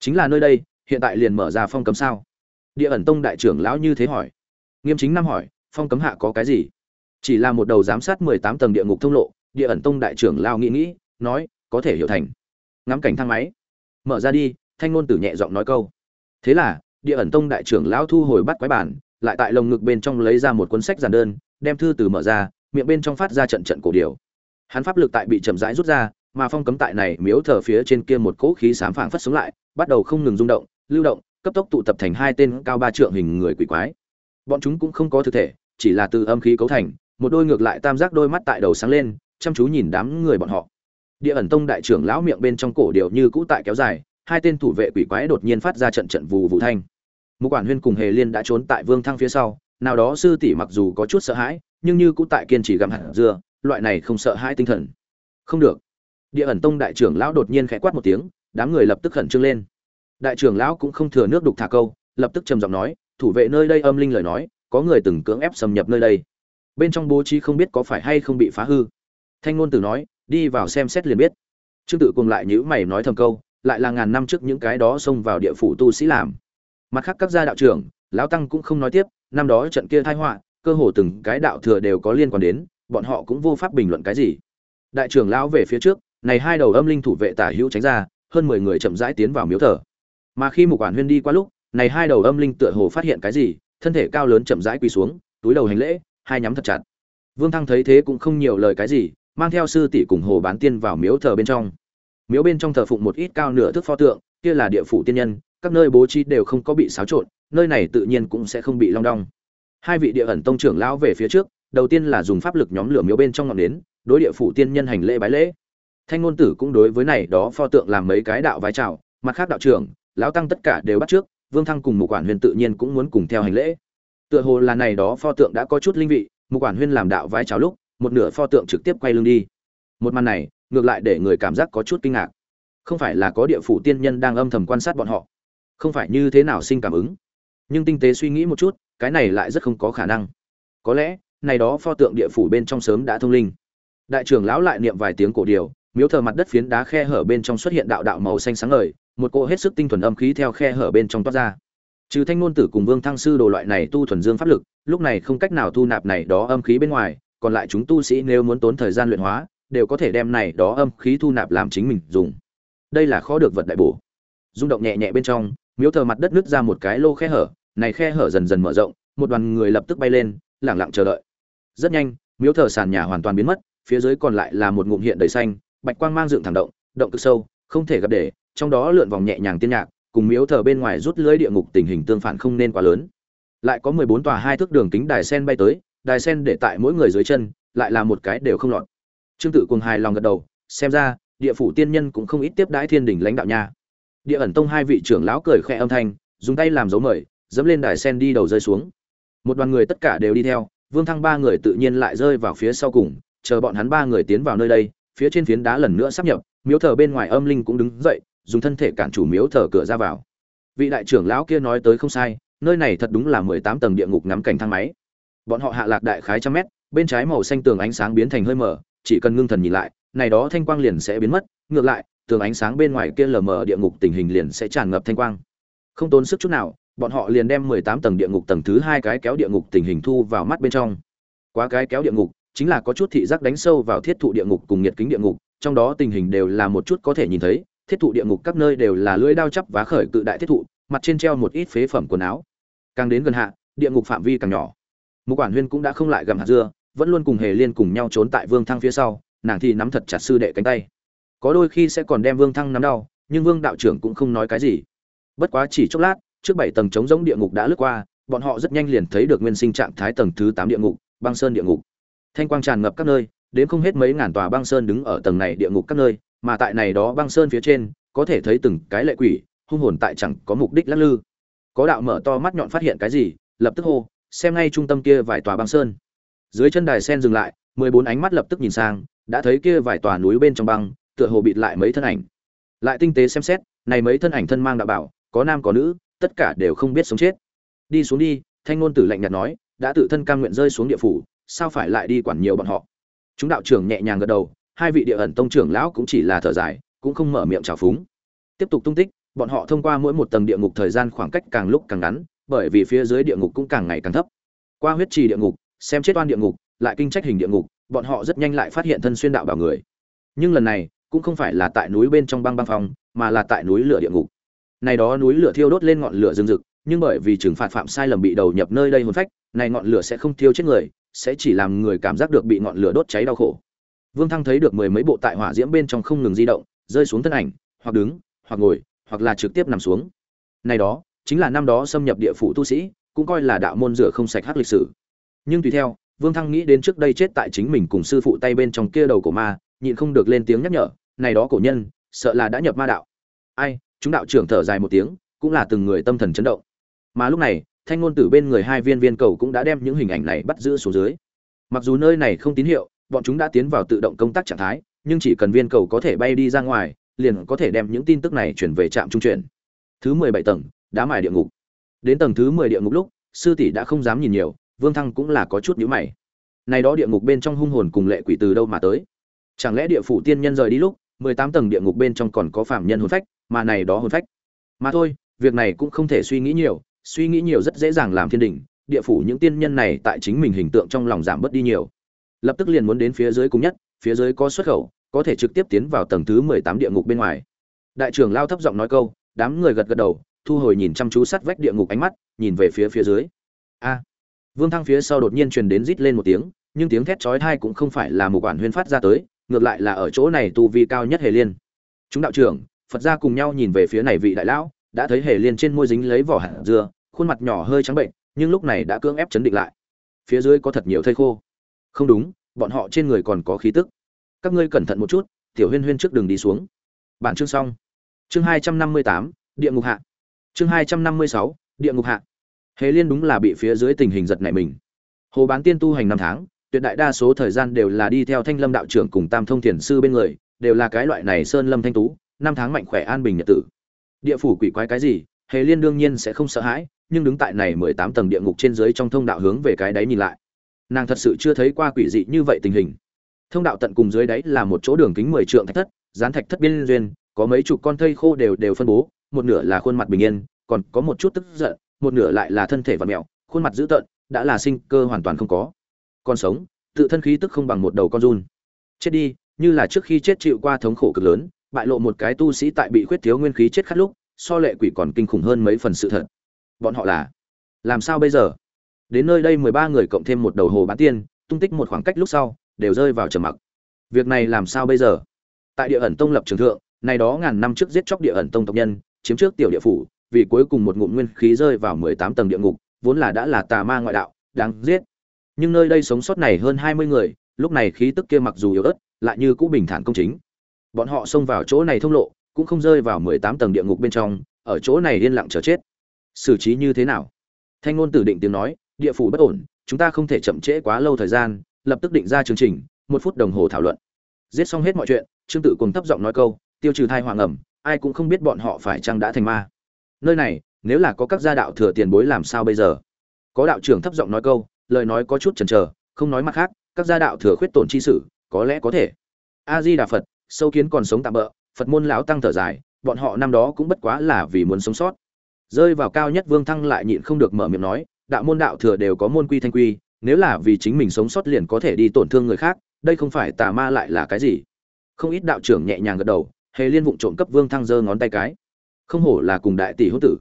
chính là nơi đây, hiện tại liền mở ra phong cấm sao? Địa ẩn tông đại trưởng lão như thế hỏi. Nghiêm chính năm hỏi, phong cấm hạ có cái gì? Chỉ là một đầu giám sát mười tám tầng địa ngục thông lộ, địa ẩn tông đại trưởng lao nghĩ nghĩ, nói, có thể hiểu thành. Ngắm cảnh thang máy. Mở ra đi, thanh ngôn tử nhẹ giọng nói câu. Thế là, địa ẩn tông đại trưởng lão thu hồi bắt quái bản, lại tại lồng ngực bên trong lấy ra một cuốn sách giản đơn, đem thư từ mở ra, miệng bên trong phát ra trận trận cổ điều hắn pháp lực tại bị chậm rãi rút ra mà phong cấm tại này miếu thờ phía trên kia một cỗ khí sám phảng phất sống lại, bắt đầu không ngừng rung động, lưu động, cấp tốc tụ tập thành hai tên cao ba trượng hình người quỷ quái. Bọn chúng cũng không có thực thể, chỉ là từ âm khí cấu thành, một đôi ngược lại tam giác đôi mắt tại đầu sáng lên, chăm chú nhìn đám người bọn họ. Địa ẩn tông đại trưởng lão miệng bên trong cổ điệu như cũ tại kéo dài, hai tên thủ vệ quỷ quái đột nhiên phát ra trận trận vù vũ thanh. Một quản huyên cùng hề liên đã trốn tại vương thăng phía sau, nào đó sư tỷ mặc dù có chút sợ hãi, nhưng như cũ tại kiên trì gặm hẳn dưa, loại này không sợ hãi tinh thần. Không được địa ẩn tông đại trưởng lão đột nhiên khẽ quát một tiếng, đám người lập tức khẩn trương lên. Đại trưởng lão cũng không thừa nước đục thả câu, lập tức trầm giọng nói, thủ vệ nơi đây âm linh lời nói, có người từng cưỡng ép xâm nhập nơi đây. Bên trong bố trí không biết có phải hay không bị phá hư. Thanh ngôn tử nói, đi vào xem xét liền biết. Trương tự cùng lại nhữ mày nói thầm câu, lại là ngàn năm trước những cái đó xông vào địa phủ tu sĩ làm. Mặt khác các gia đạo trưởng, lão tăng cũng không nói tiếp, năm đó trận kia thai họa, cơ hồ từng cái đạo thừa đều có liên quan đến, bọn họ cũng vô pháp bình luận cái gì. Đại trưởng lão về phía trước này hai đầu âm linh thủ vệ tả hữu tránh ra, hơn mười người chậm rãi tiến vào miếu thờ. Mà khi một quản huyên đi qua lúc, này hai đầu âm linh tựa hồ phát hiện cái gì, thân thể cao lớn chậm rãi quỳ xuống, túi đầu hành lễ, hai nhắm thật chặt. Vương thăng thấy thế cũng không nhiều lời cái gì, mang theo sư tỷ cùng hồ bán tiên vào miếu thờ bên trong. Miếu bên trong thờ phụng một ít cao nửa thước pho tượng, kia là địa phủ tiên nhân, các nơi bố trí đều không có bị xáo trộn, nơi này tự nhiên cũng sẽ không bị long đong. Hai vị địa ẩn tông trưởng lão về phía trước, đầu tiên là dùng pháp lực nhóm lửa miếu bên trong ngọn nến, đối địa phủ tiên nhân hành lễ bái lễ thanh ngôn tử cũng đối với này đó pho tượng làm mấy cái đạo vái chào mặt khác đạo trưởng, lão tăng tất cả đều bắt trước, vương thăng cùng một quản huyền tự nhiên cũng muốn cùng theo hành lễ. Tựa hồ là này đó pho tượng đã có chút linh vị một quản huyên làm đạo vái chào lúc, một nửa pho tượng trực tiếp quay lưng đi. Một màn này, ngược lại để người cảm giác có chút kinh ngạc. Không phải là có địa phủ tiên nhân đang âm thầm quan sát bọn họ. Không phải như thế nào sinh cảm ứng. Nhưng tinh tế suy nghĩ một chút, cái này lại rất không có khả năng. Có lẽ, này đó pho tượng địa phủ bên trong sớm đã thông linh. Đại trưởng lão lại niệm vài tiếng cổ điều miếu thờ mặt đất phiến đá khe hở bên trong xuất hiện đạo đạo màu xanh sáng ngời, một cỗ hết sức tinh thuần âm khí theo khe hở bên trong toát ra. Trừ thanh ngôn tử cùng vương thăng sư đồ loại này tu thuần dương pháp lực, lúc này không cách nào thu nạp này đó âm khí bên ngoài, còn lại chúng tu sĩ nếu muốn tốn thời gian luyện hóa, đều có thể đem này đó âm khí thu nạp làm chính mình dùng. Đây là khó được vật đại bổ. Rung động nhẹ nhẹ bên trong, miếu thờ mặt đất nứt ra một cái lô khe hở, này khe hở dần dần mở rộng, một đoàn người lập tức bay lên lẳng lặng chờ đợi. Rất nhanh, miếu thờ sàn nhà hoàn toàn biến mất, phía dưới còn lại là một ngụm hiện đầy xanh bạch quang mang dựng thẳng động động cực sâu, không thể gặp để, trong đó lượn vòng nhẹ nhàng tiên nhạc, cùng miếu thờ bên ngoài rút lưới địa ngục tình hình tương phản không nên quá lớn. Lại có mười bốn tòa hai thước đường kính đài sen bay tới, đài sen để tại mỗi người dưới chân, lại là một cái đều không lọt. Trương tự cùng hài lòng gật đầu, xem ra, địa phủ tiên nhân cũng không ít tiếp đãi thiên đình lãnh đạo nha. Địa ẩn tông hai vị trưởng lão cười khẽ âm thanh, dùng tay làm dấu mời, dẫm lên đài sen đi đầu rơi xuống. Một đoàn người tất cả đều đi theo, vương thăng ba người tự nhiên lại rơi vào phía sau cùng, chờ bọn hắn ba người tiến vào nơi đây phía trên phiến đá lần nữa sắp nhập, miếu thờ bên ngoài âm linh cũng đứng dậy, dùng thân thể cản chủ miếu thờ cửa ra vào. Vị đại trưởng lão kia nói tới không sai, nơi này thật đúng là mười tám tầng địa ngục ngắm cảnh thang máy. Bọn họ hạ lạc đại khái trăm mét, bên trái màu xanh tường ánh sáng biến thành hơi mờ, chỉ cần ngưng thần nhìn lại, này đó thanh quang liền sẽ biến mất, ngược lại, tường ánh sáng bên ngoài kia lờ mờ địa ngục tình hình liền sẽ tràn ngập thanh quang. Không tốn sức chút nào, bọn họ liền đem mười tám tầng địa ngục tầng thứ hai cái kéo địa ngục tình hình thu vào mắt bên trong. Quá cái kéo địa ngục chính là có chút thị giác đánh sâu vào thiết thụ địa ngục cùng nhiệt kính địa ngục, trong đó tình hình đều là một chút có thể nhìn thấy. Thiết thụ địa ngục các nơi đều là lưỡi đao chắp và khởi cự đại thiết thụ, mặt trên treo một ít phế phẩm quần áo. Càng đến gần hạ, địa ngục phạm vi càng nhỏ. Mục quản huyên cũng đã không lại gầm hạt dưa, vẫn luôn cùng hề liên cùng nhau trốn tại vương thăng phía sau, nàng thì nắm thật chặt sư đệ cánh tay. Có đôi khi sẽ còn đem vương thăng nắm đau, nhưng vương đạo trưởng cũng không nói cái gì. Bất quá chỉ chốc lát, trước bảy tầng trống giống địa ngục đã lướt qua, bọn họ rất nhanh liền thấy được nguyên sinh trạng thái tầng thứ tám địa ngục, băng sơn địa ngục thanh quang tràn ngập các nơi, đến không hết mấy ngàn tòa băng sơn đứng ở tầng này địa ngục các nơi, mà tại này đó băng sơn phía trên, có thể thấy từng cái lệ quỷ, hung hồn tại chẳng có mục đích lắc lư. Có đạo mở to mắt nhọn phát hiện cái gì, lập tức hô, xem ngay trung tâm kia vài tòa băng sơn. Dưới chân đài sen dừng lại, mười bốn ánh mắt lập tức nhìn sang, đã thấy kia vài tòa núi bên trong băng, tựa hồ bịt lại mấy thân ảnh. Lại tinh tế xem xét, này mấy thân ảnh thân mang đạo bảo, có nam có nữ, tất cả đều không biết sống chết. Đi xuống đi, thanh ngôn tử lạnh nhạt nói, đã tự thân cam nguyện rơi xuống địa phủ sao phải lại đi quản nhiều bọn họ? Chúng đạo trưởng nhẹ nhàng gật đầu, hai vị địa ẩn tông trưởng lão cũng chỉ là thở dài, cũng không mở miệng trào phúng. Tiếp tục tung tích, bọn họ thông qua mỗi một tầng địa ngục thời gian khoảng cách càng lúc càng ngắn, bởi vì phía dưới địa ngục cũng càng ngày càng thấp. Qua huyết trì địa ngục, xem chết oan địa ngục, lại kinh trách hình địa ngục, bọn họ rất nhanh lại phát hiện thân xuyên đạo bảo người. Nhưng lần này, cũng không phải là tại núi bên trong băng băng phòng mà là tại núi lửa địa ngục. Này đó núi lửa thiêu đốt lên ngọn lửa rừng rực, nhưng bởi vì trừng phạt phạm sai lầm bị đầu nhập nơi đây hồn phách, này ngọn lửa sẽ không thiêu chết người sẽ chỉ làm người cảm giác được bị ngọn lửa đốt cháy đau khổ. Vương thăng thấy được mười mấy bộ tại hỏa diễm bên trong không ngừng di động, rơi xuống thân ảnh, hoặc đứng, hoặc ngồi, hoặc là trực tiếp nằm xuống. Này đó, chính là năm đó xâm nhập địa phủ tu sĩ, cũng coi là đạo môn rửa không sạch hắc lịch sử. Nhưng tùy theo, vương thăng nghĩ đến trước đây chết tại chính mình cùng sư phụ tay bên trong kia đầu của ma, nhịn không được lên tiếng nhắc nhở, này đó cổ nhân, sợ là đã nhập ma đạo. Ai? Chúng đạo trưởng thở dài một tiếng, cũng là từng người tâm thần chấn động. Mà lúc này thanh ngôn tử bên người hai viên viên cầu cũng đã đem những hình ảnh này bắt giữ xuống dưới. Mặc dù nơi này không tín hiệu, bọn chúng đã tiến vào tự động công tác trạng thái, nhưng chỉ cần viên cầu có thể bay đi ra ngoài, liền có thể đem những tin tức này chuyển về trạm trung chuyển. Thứ mười bảy tầng, đá mài địa ngục. Đến tầng thứ mười địa ngục lúc, sư tỷ đã không dám nhìn nhiều, vương thăng cũng là có chút nhíu mày. Này đó địa ngục bên trong hung hồn cùng lệ quỷ từ đâu mà tới? Chẳng lẽ địa phủ tiên nhân rời đi lúc, mười tám tầng địa ngục bên trong còn có phạm nhân hồn phách, mà này đó hồn phách? Mà thôi, việc này cũng không thể suy nghĩ nhiều suy nghĩ nhiều rất dễ dàng làm thiên đình, địa phủ những tiên nhân này tại chính mình hình tượng trong lòng giảm bớt đi nhiều. Lập tức liền muốn đến phía dưới cùng nhất, phía dưới có xuất khẩu, có thể trực tiếp tiến vào tầng thứ mười tám địa ngục bên ngoài. Đại trưởng lao thấp giọng nói câu, đám người gật gật đầu, thu hồi nhìn chăm chú sát vách địa ngục ánh mắt, nhìn về phía phía dưới. A! Vương thăng phía sau đột nhiên truyền đến rít lên một tiếng, nhưng tiếng thét chói tai cũng không phải là một quản huyên phát ra tới, ngược lại là ở chỗ này tu vi cao nhất hề liên. Chúng đạo trưởng, phật gia cùng nhau nhìn về phía này vị đại lão, đã thấy hề liên trên môi dính lấy vỏ hạt dưa khuôn mặt nhỏ hơi trắng bệnh, nhưng lúc này đã cưỡng ép chấn định lại. Phía dưới có thật nhiều thây khô. Không đúng, bọn họ trên người còn có khí tức. Các ngươi cẩn thận một chút, tiểu huyên huyên trước đường đi xuống. Bản chương xong. Chương hai trăm năm mươi tám, địa ngục hạ. Chương hai trăm năm mươi sáu, địa ngục hạ. Hề liên đúng là bị phía dưới tình hình giật nảy mình. Hồ bán tiên tu hành năm tháng, tuyệt đại đa số thời gian đều là đi theo thanh lâm đạo trưởng cùng tam thông thiền sư bên người, đều là cái loại này sơn lâm thanh tú, năm tháng mạnh khỏe an bình nhật tử. Địa phủ quỷ quái cái gì, hề liên đương nhiên sẽ không sợ hãi nhưng đứng tại này mười tám tầng địa ngục trên dưới trong thông đạo hướng về cái đáy nhìn lại. Nàng thật sự chưa thấy qua quỷ dị như vậy tình hình. Thông đạo tận cùng dưới đáy là một chỗ đường kính mười trượng thạch thất gián thạch thất biên duyên, có mấy chục con thây khô đều đều phân bố, một nửa là khuôn mặt bình yên, còn có một chút tức giận, một nửa lại là thân thể vật mẹo khuôn mặt dữ tợn, đã là sinh cơ hoàn toàn không có. Còn sống, tự thân khí tức không bằng một đầu con run. Chết đi, như là trước khi chết chịu qua thống khổ cực lớn, bại lộ một cái tu sĩ tại bị khuyết thiếu nguyên khí chết khát lúc, so lệ quỷ còn kinh khủng hơn mấy phần sự thật bọn họ là, làm sao bây giờ? Đến nơi đây mười ba người cộng thêm một đầu hồ bán tiên, tung tích một khoảng cách lúc sau, đều rơi vào trầm mặc. Việc này làm sao bây giờ? Tại địa ẩn tông lập trường thượng, này đó ngàn năm trước giết chóc địa ẩn tông tộc nhân, chiếm trước tiểu địa phủ, vì cuối cùng một ngụm nguyên khí rơi vào mười tám tầng địa ngục, vốn là đã là tà ma ngoại đạo, đáng giết. Nhưng nơi đây sống sót này hơn hai mươi người, lúc này khí tức kia mặc dù yếu ớt, lại như cũ bình thản công chính. Bọn họ xông vào chỗ này thông lộ, cũng không rơi vào mười tám tầng địa ngục bên trong, ở chỗ này yên lặng chờ chết xử trí như thế nào? Thanh ngôn tử định tiếng nói, địa phủ bất ổn, chúng ta không thể chậm trễ quá lâu thời gian, lập tức định ra chương trình, một phút đồng hồ thảo luận. Giết xong hết mọi chuyện, trương tự cùng thấp giọng nói câu, tiêu trừ thai hoàng ẩm, ai cũng không biết bọn họ phải chăng đã thành ma. Nơi này, nếu là có các gia đạo thừa tiền bối làm sao bây giờ? Có đạo trưởng thấp giọng nói câu, lời nói có chút chần chờ, không nói mặt khác, các gia đạo thừa khuyết tổn chi sử có lẽ có thể. A di đà phật, sâu kiến còn sống tạm bỡ phật môn lão tăng thở dài, bọn họ năm đó cũng bất quá là vì muốn sống sót rơi vào cao nhất vương thăng lại nhịn không được mở miệng nói, đạo môn đạo thừa đều có môn quy thanh quy, nếu là vì chính mình sống sót liền có thể đi tổn thương người khác, đây không phải tà ma lại là cái gì? Không ít đạo trưởng nhẹ nhàng gật đầu, hề liên vụng trộm cấp vương thăng giơ ngón tay cái. Không hổ là cùng đại tỷ hữu tử.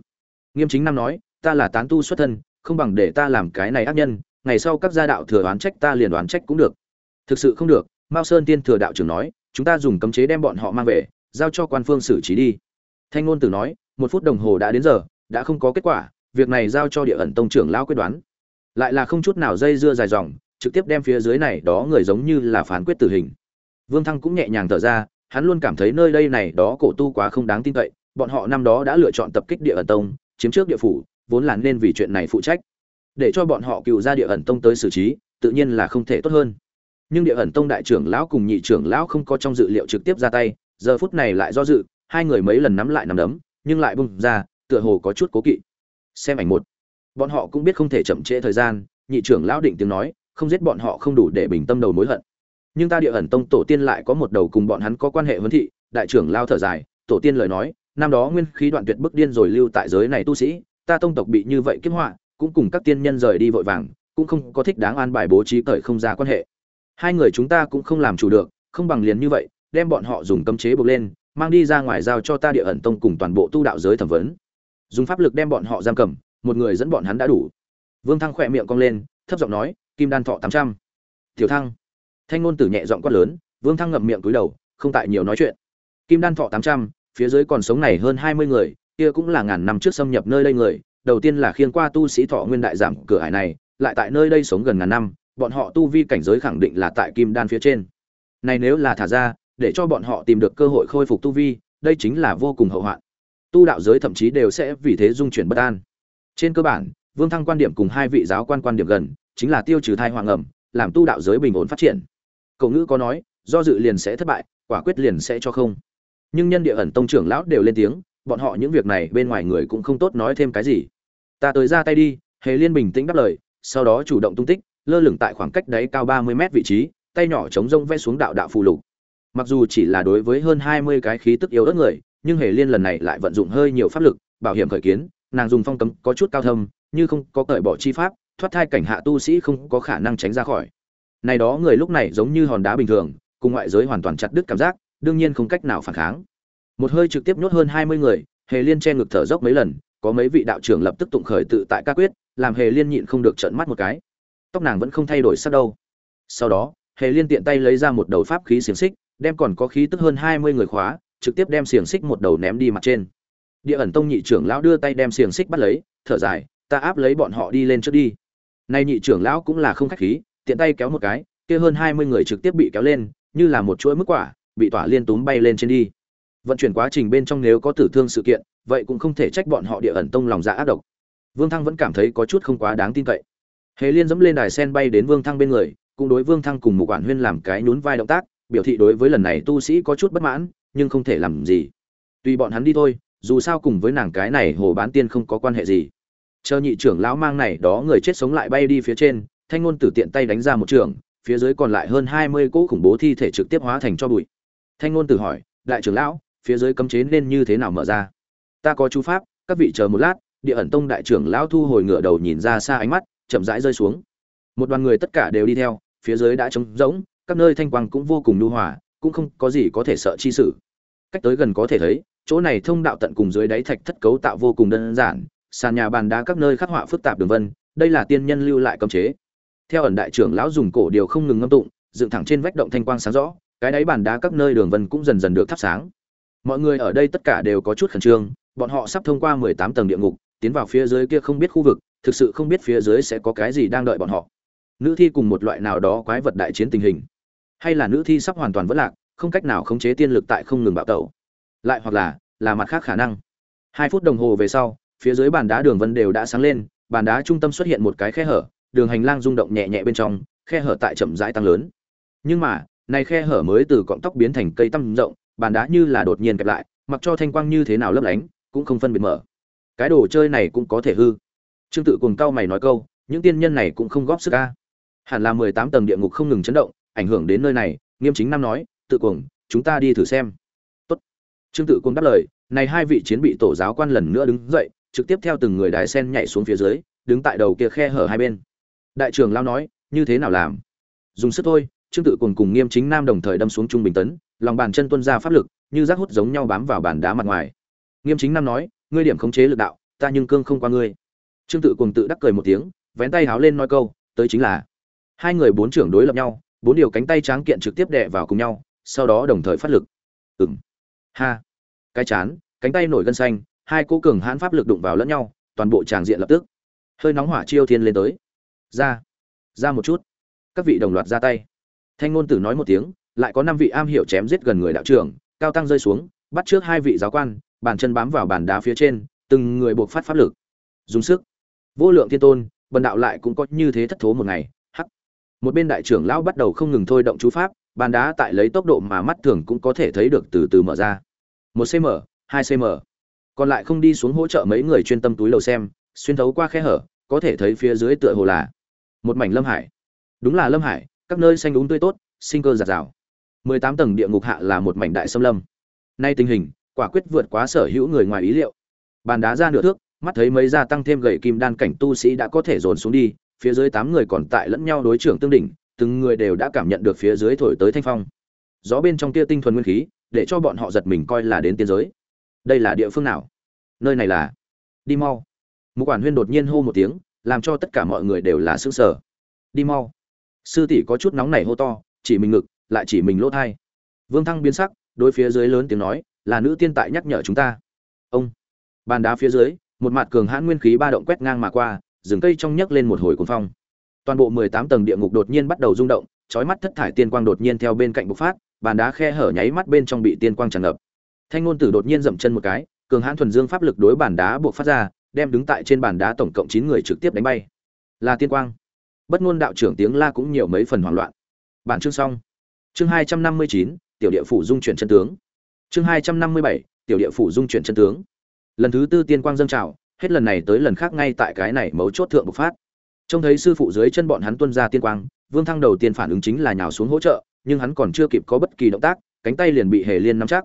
Nghiêm chính năm nói, ta là tán tu xuất thân, không bằng để ta làm cái này ác nhân, ngày sau các gia đạo thừa đoán trách ta liền đoán trách cũng được. Thực sự không được, mao sơn tiên thừa đạo trưởng nói, chúng ta dùng cấm chế đem bọn họ mang về, giao cho quan phương xử trí đi. Thanh ngôn tử nói, một phút đồng hồ đã đến giờ đã không có kết quả, việc này giao cho địa ẩn tông trưởng lao quyết đoán. Lại là không chút nào dây dưa dài dòng, trực tiếp đem phía dưới này đó người giống như là phán quyết tử hình. Vương thăng cũng nhẹ nhàng thở ra, hắn luôn cảm thấy nơi đây này đó cổ tu quá không đáng tin cậy, bọn họ năm đó đã lựa chọn tập kích địa ẩn tông, chiếm trước địa phủ, vốn là nên vì chuyện này phụ trách. Để cho bọn họ cựu ra địa ẩn tông tới xử trí, tự nhiên là không thể tốt hơn. Nhưng địa ẩn tông đại trưởng lão cùng nhị trưởng lão không có trong dự liệu trực tiếp ra tay, giờ phút này lại do dự, hai người mấy lần nắm lại nắm đấm, nhưng lại bung ra tựa hồ có chút cố kỵ. Xem ảnh một. Bọn họ cũng biết không thể chậm trễ thời gian, nhị trưởng lão định tiếng nói, không giết bọn họ không đủ để bình tâm đầu mối hận. Nhưng ta địa ẩn tông tổ tiên lại có một đầu cùng bọn hắn có quan hệ vấn thị, đại trưởng lao thở dài, tổ tiên lời nói, năm đó nguyên khí đoạn tuyệt bức điên rồi lưu tại giới này tu sĩ, ta tông tộc bị như vậy kiếp họa, cũng cùng các tiên nhân rời đi vội vàng, cũng không có thích đáng an bài bố trí cởi không ra quan hệ. Hai người chúng ta cũng không làm chủ được, không bằng liền như vậy, đem bọn họ dùng cấm chế buộc lên, mang đi ra ngoài giao cho ta địa ẩn tông cùng toàn bộ tu đạo giới thẩm vấn dùng pháp lực đem bọn họ giam cầm, một người dẫn bọn hắn đã đủ. Vương thăng khỏe miệng cong lên, thấp giọng nói, kim đan thọ tám trăm. Tiểu thăng. Thanh ngôn tử nhẹ giọng quát lớn, vương thăng ngậm miệng cúi đầu, không tại nhiều nói chuyện. Kim đan thọ tám trăm, phía dưới còn sống này hơn hai mươi người, kia cũng là ngàn năm trước xâm nhập nơi đây người, đầu tiên là khiên qua tu sĩ thọ nguyên đại giảm cửa hải này, lại tại nơi đây sống gần ngàn năm, bọn họ tu vi cảnh giới khẳng định là tại kim đan phía trên. Này nếu là thả ra, để cho bọn họ tìm được cơ hội khôi phục tu vi, đây chính là vô cùng hậu hoạn tu đạo giới thậm chí đều sẽ vì thế dung chuyển bất an. Trên cơ bản, vương thăng quan điểm cùng hai vị giáo quan quan điểm gần, chính là tiêu trừ thai hoàng ẩm, làm tu đạo giới bình ổn phát triển. Cậu ngữ có nói, do dự liền sẽ thất bại, quả quyết liền sẽ cho không. Nhưng nhân địa ẩn tông trưởng lão đều lên tiếng, bọn họ những việc này bên ngoài người cũng không tốt nói thêm cái gì. Ta tới ra tay đi, hề liên bình tĩnh đáp lời, sau đó chủ động tung tích, lơ lửng tại khoảng cách đáy cao ba mươi mét vị trí, tay nhỏ chống rông vẽ xuống đạo đạo phù lục. Mặc dù chỉ là đối với hơn hai mươi cái khí tức yếu ớt người nhưng hề liên lần này lại vận dụng hơi nhiều pháp lực, bảo hiểm khởi kiến, nàng dùng phong cấm có chút cao thâm, như không có cởi bỏ chi pháp, thoát thai cảnh hạ tu sĩ không có khả năng tránh ra khỏi. Này đó người lúc này giống như hòn đá bình thường, cùng ngoại giới hoàn toàn chặt đứt cảm giác, đương nhiên không cách nào phản kháng. Một hơi trực tiếp nhốt hơn hai mươi người, hề liên che ngực thở dốc mấy lần, có mấy vị đạo trưởng lập tức tụng khởi tự tại ca quyết, làm hề liên nhịn không được trợn mắt một cái. Tóc nàng vẫn không thay đổi sắc đâu. Sau đó, hề liên tiện tay lấy ra một đầu pháp khí xiềng xích, đem còn có khí tức hơn hai mươi người khóa trực tiếp đem xiềng xích một đầu ném đi mặt trên. Địa ẩn tông nhị trưởng lão đưa tay đem xiềng xích bắt lấy, thở dài, ta áp lấy bọn họ đi lên trước đi. Nay nhị trưởng lão cũng là không khách khí, tiện tay kéo một cái, kia hơn hai mươi người trực tiếp bị kéo lên, như là một chuỗi mức quả, bị tỏa liên túm bay lên trên đi. Vận chuyển quá trình bên trong nếu có tử thương sự kiện, vậy cũng không thể trách bọn họ địa ẩn tông lòng dạ ác độc. Vương thăng vẫn cảm thấy có chút không quá đáng tin cậy. Hề liên dẫm lên đài sen bay đến vương thăng bên người, cũng đối vương thăng cùng một quản huyên làm cái nhún vai động tác, biểu thị đối với lần này tu sĩ có chút bất mãn nhưng không thể làm gì. Tùy bọn hắn đi thôi, dù sao cùng với nàng cái này hồ bán tiên không có quan hệ gì. Chờ nhị trưởng lão mang này đó người chết sống lại bay đi phía trên, thanh ngôn tử tiện tay đánh ra một trường, phía dưới còn lại hơn hai mươi cỗ khủng bố thi thể trực tiếp hóa thành cho bụi. Thanh ngôn tử hỏi, đại trưởng lão, phía dưới cấm chế nên như thế nào mở ra? Ta có chú pháp, các vị chờ một lát. Địa ẩn tông đại trưởng lão thu hồi ngửa đầu nhìn ra xa ánh mắt, chậm rãi rơi xuống. Một đoàn người tất cả đều đi theo, phía dưới đã trống rỗng, các nơi thanh quang cũng vô cùng nhu hòa cũng không có gì có thể sợ chi sự cách tới gần có thể thấy, chỗ này thông đạo tận cùng dưới đáy thạch thất cấu tạo vô cùng đơn giản, sàn nhà bàn đá các nơi khắc họa phức tạp đường vân, đây là tiên nhân lưu lại cấm chế. Theo ẩn đại trưởng lão dùng cổ điều không ngừng ngâm tụng, dựng thẳng trên vách động thanh quang sáng rõ, cái đáy bàn đá các nơi đường vân cũng dần dần được thắp sáng. Mọi người ở đây tất cả đều có chút khẩn trương, bọn họ sắp thông qua mười tám tầng địa ngục, tiến vào phía dưới kia không biết khu vực, thực sự không biết phía dưới sẽ có cái gì đang đợi bọn họ. Nữ thi cùng một loại nào đó quái vật đại chiến tình hình hay là nữ thi sắp hoàn toàn vỡ lạc, không cách nào khống chế tiên lực tại không ngừng bạo tẩu. Lại hoặc là là mặt khác khả năng. Hai phút đồng hồ về sau, phía dưới bàn đá đường vân đều đã sáng lên, bàn đá trung tâm xuất hiện một cái khe hở, đường hành lang rung động nhẹ nhẹ bên trong, khe hở tại chậm rãi tăng lớn. Nhưng mà, này khe hở mới từ cọng tóc biến thành cây tăm rộng, bàn đá như là đột nhiên kẹp lại, mặc cho thanh quang như thế nào lấp lánh, cũng không phân biệt mở. Cái đồ chơi này cũng có thể hư. Trương tự cùng cao mày nói câu, những tiên nhân này cũng không góp sức ca hẳn là mười tám tầng địa ngục không ngừng chấn động ảnh hưởng đến nơi này, nghiêm chính nam nói, tự cuồng, chúng ta đi thử xem. Tốt. Trương tự cuồng đáp lời, này hai vị chiến bị tổ giáo quan lần nữa đứng dậy, trực tiếp theo từng người đài sen nhảy xuống phía dưới, đứng tại đầu kia khe hở hai bên. Đại trưởng lao nói, như thế nào làm? Dùng sức thôi. Trương tự cuồng cùng nghiêm chính nam đồng thời đâm xuống trung bình tấn, lòng bàn chân tuân ra pháp lực, như rác hút giống nhau bám vào bàn đá mặt ngoài. Nghiêm chính nam nói, ngươi điểm khống chế lực đạo, ta nhưng cương không qua ngươi. Trương tự cuồng tự đắc cười một tiếng, vén tay háo lên nói câu, tới chính là. Hai người bốn trưởng đối lập nhau bốn điều cánh tay tráng kiện trực tiếp đè vào cùng nhau, sau đó đồng thời phát lực. Ừng ha. Cái chán, cánh tay nổi gân xanh, hai cô cường hãn pháp lực đụng vào lẫn nhau, toàn bộ tràng diện lập tức. Hơi nóng hỏa chiêu thiên lên tới. Ra. Ra một chút. Các vị đồng loạt ra tay. Thanh ngôn tử nói một tiếng, lại có năm vị am hiểu chém giết gần người đạo trưởng, cao tăng rơi xuống, bắt trước hai vị giáo quan, bàn chân bám vào bàn đá phía trên, từng người buộc phát pháp lực. Dùng sức. Vô lượng thiên tôn, bần đạo lại cũng có như thế thất thố một ngày một bên đại trưởng lão bắt đầu không ngừng thôi động chú pháp, bàn đá tại lấy tốc độ mà mắt thường cũng có thể thấy được từ từ mở ra. Một cm hai cm còn lại không đi xuống hỗ trợ mấy người chuyên tâm túi lầu xem, xuyên thấu qua khe hở, có thể thấy phía dưới tựa hồ là một mảnh lâm hải. Đúng là lâm hải, các nơi xanh đúng tươi tốt, sinh cơ giạt rào. Mười tám tầng địa ngục hạ là một mảnh đại xâm lâm. Nay tình hình, quả quyết vượt quá sở hữu người ngoài ý liệu. Bàn đá ra nửa thước, mắt thấy mấy gia tăng thêm gậy kim đan cảnh tu sĩ đã có thể dồn xuống đi phía dưới tám người còn tại lẫn nhau đối trưởng tương đỉnh, từng người đều đã cảm nhận được phía dưới thổi tới thanh phong. Gió bên trong kia tinh thuần nguyên khí, để cho bọn họ giật mình coi là đến tiên giới. Đây là địa phương nào? Nơi này là? Đi mau. Mục quản huyên đột nhiên hô một tiếng, làm cho tất cả mọi người đều là sững sờ. đi mau. Sư tỷ có chút nóng nảy hô to, chỉ mình ngực, lại chỉ mình lỗ thai. Vương thăng biến sắc, đối phía dưới lớn tiếng nói, là nữ tiên tại nhắc nhở chúng ta. Ông. Bàn đá phía dưới, một mặt cường hãn nguyên khí ba động quét ngang mà qua rừng cây trong nhấc lên một hồi cuồng phong. Toàn bộ mười tám tầng địa ngục đột nhiên bắt đầu rung động, chói mắt thất thải tiên quang đột nhiên theo bên cạnh bộc phát, bàn đá khe hở nháy mắt bên trong bị tiên quang tràn ngập. Thanh ngôn tử đột nhiên dậm chân một cái, cường hãn thuần dương pháp lực đối bàn đá buộc phát ra, đem đứng tại trên bàn đá tổng cộng chín người trực tiếp đánh bay. Là tiên quang. Bất ngôn đạo trưởng tiếng la cũng nhiều mấy phần hoảng loạn. Bản chương xong. Chương hai trăm năm mươi chín, tiểu địa phủ dung chuyển chân tướng. Chương hai trăm năm mươi bảy, tiểu địa phủ dung chuyển chân tướng. Lần thứ tư tiên quang dâng trào hết lần này tới lần khác ngay tại cái này mấu chốt thượng bộc phát. Trông thấy sư phụ dưới chân bọn hắn tuân ra tiên quang, vương thăng đầu tiên phản ứng chính là nhào xuống hỗ trợ, nhưng hắn còn chưa kịp có bất kỳ động tác, cánh tay liền bị hề liên nắm chắc.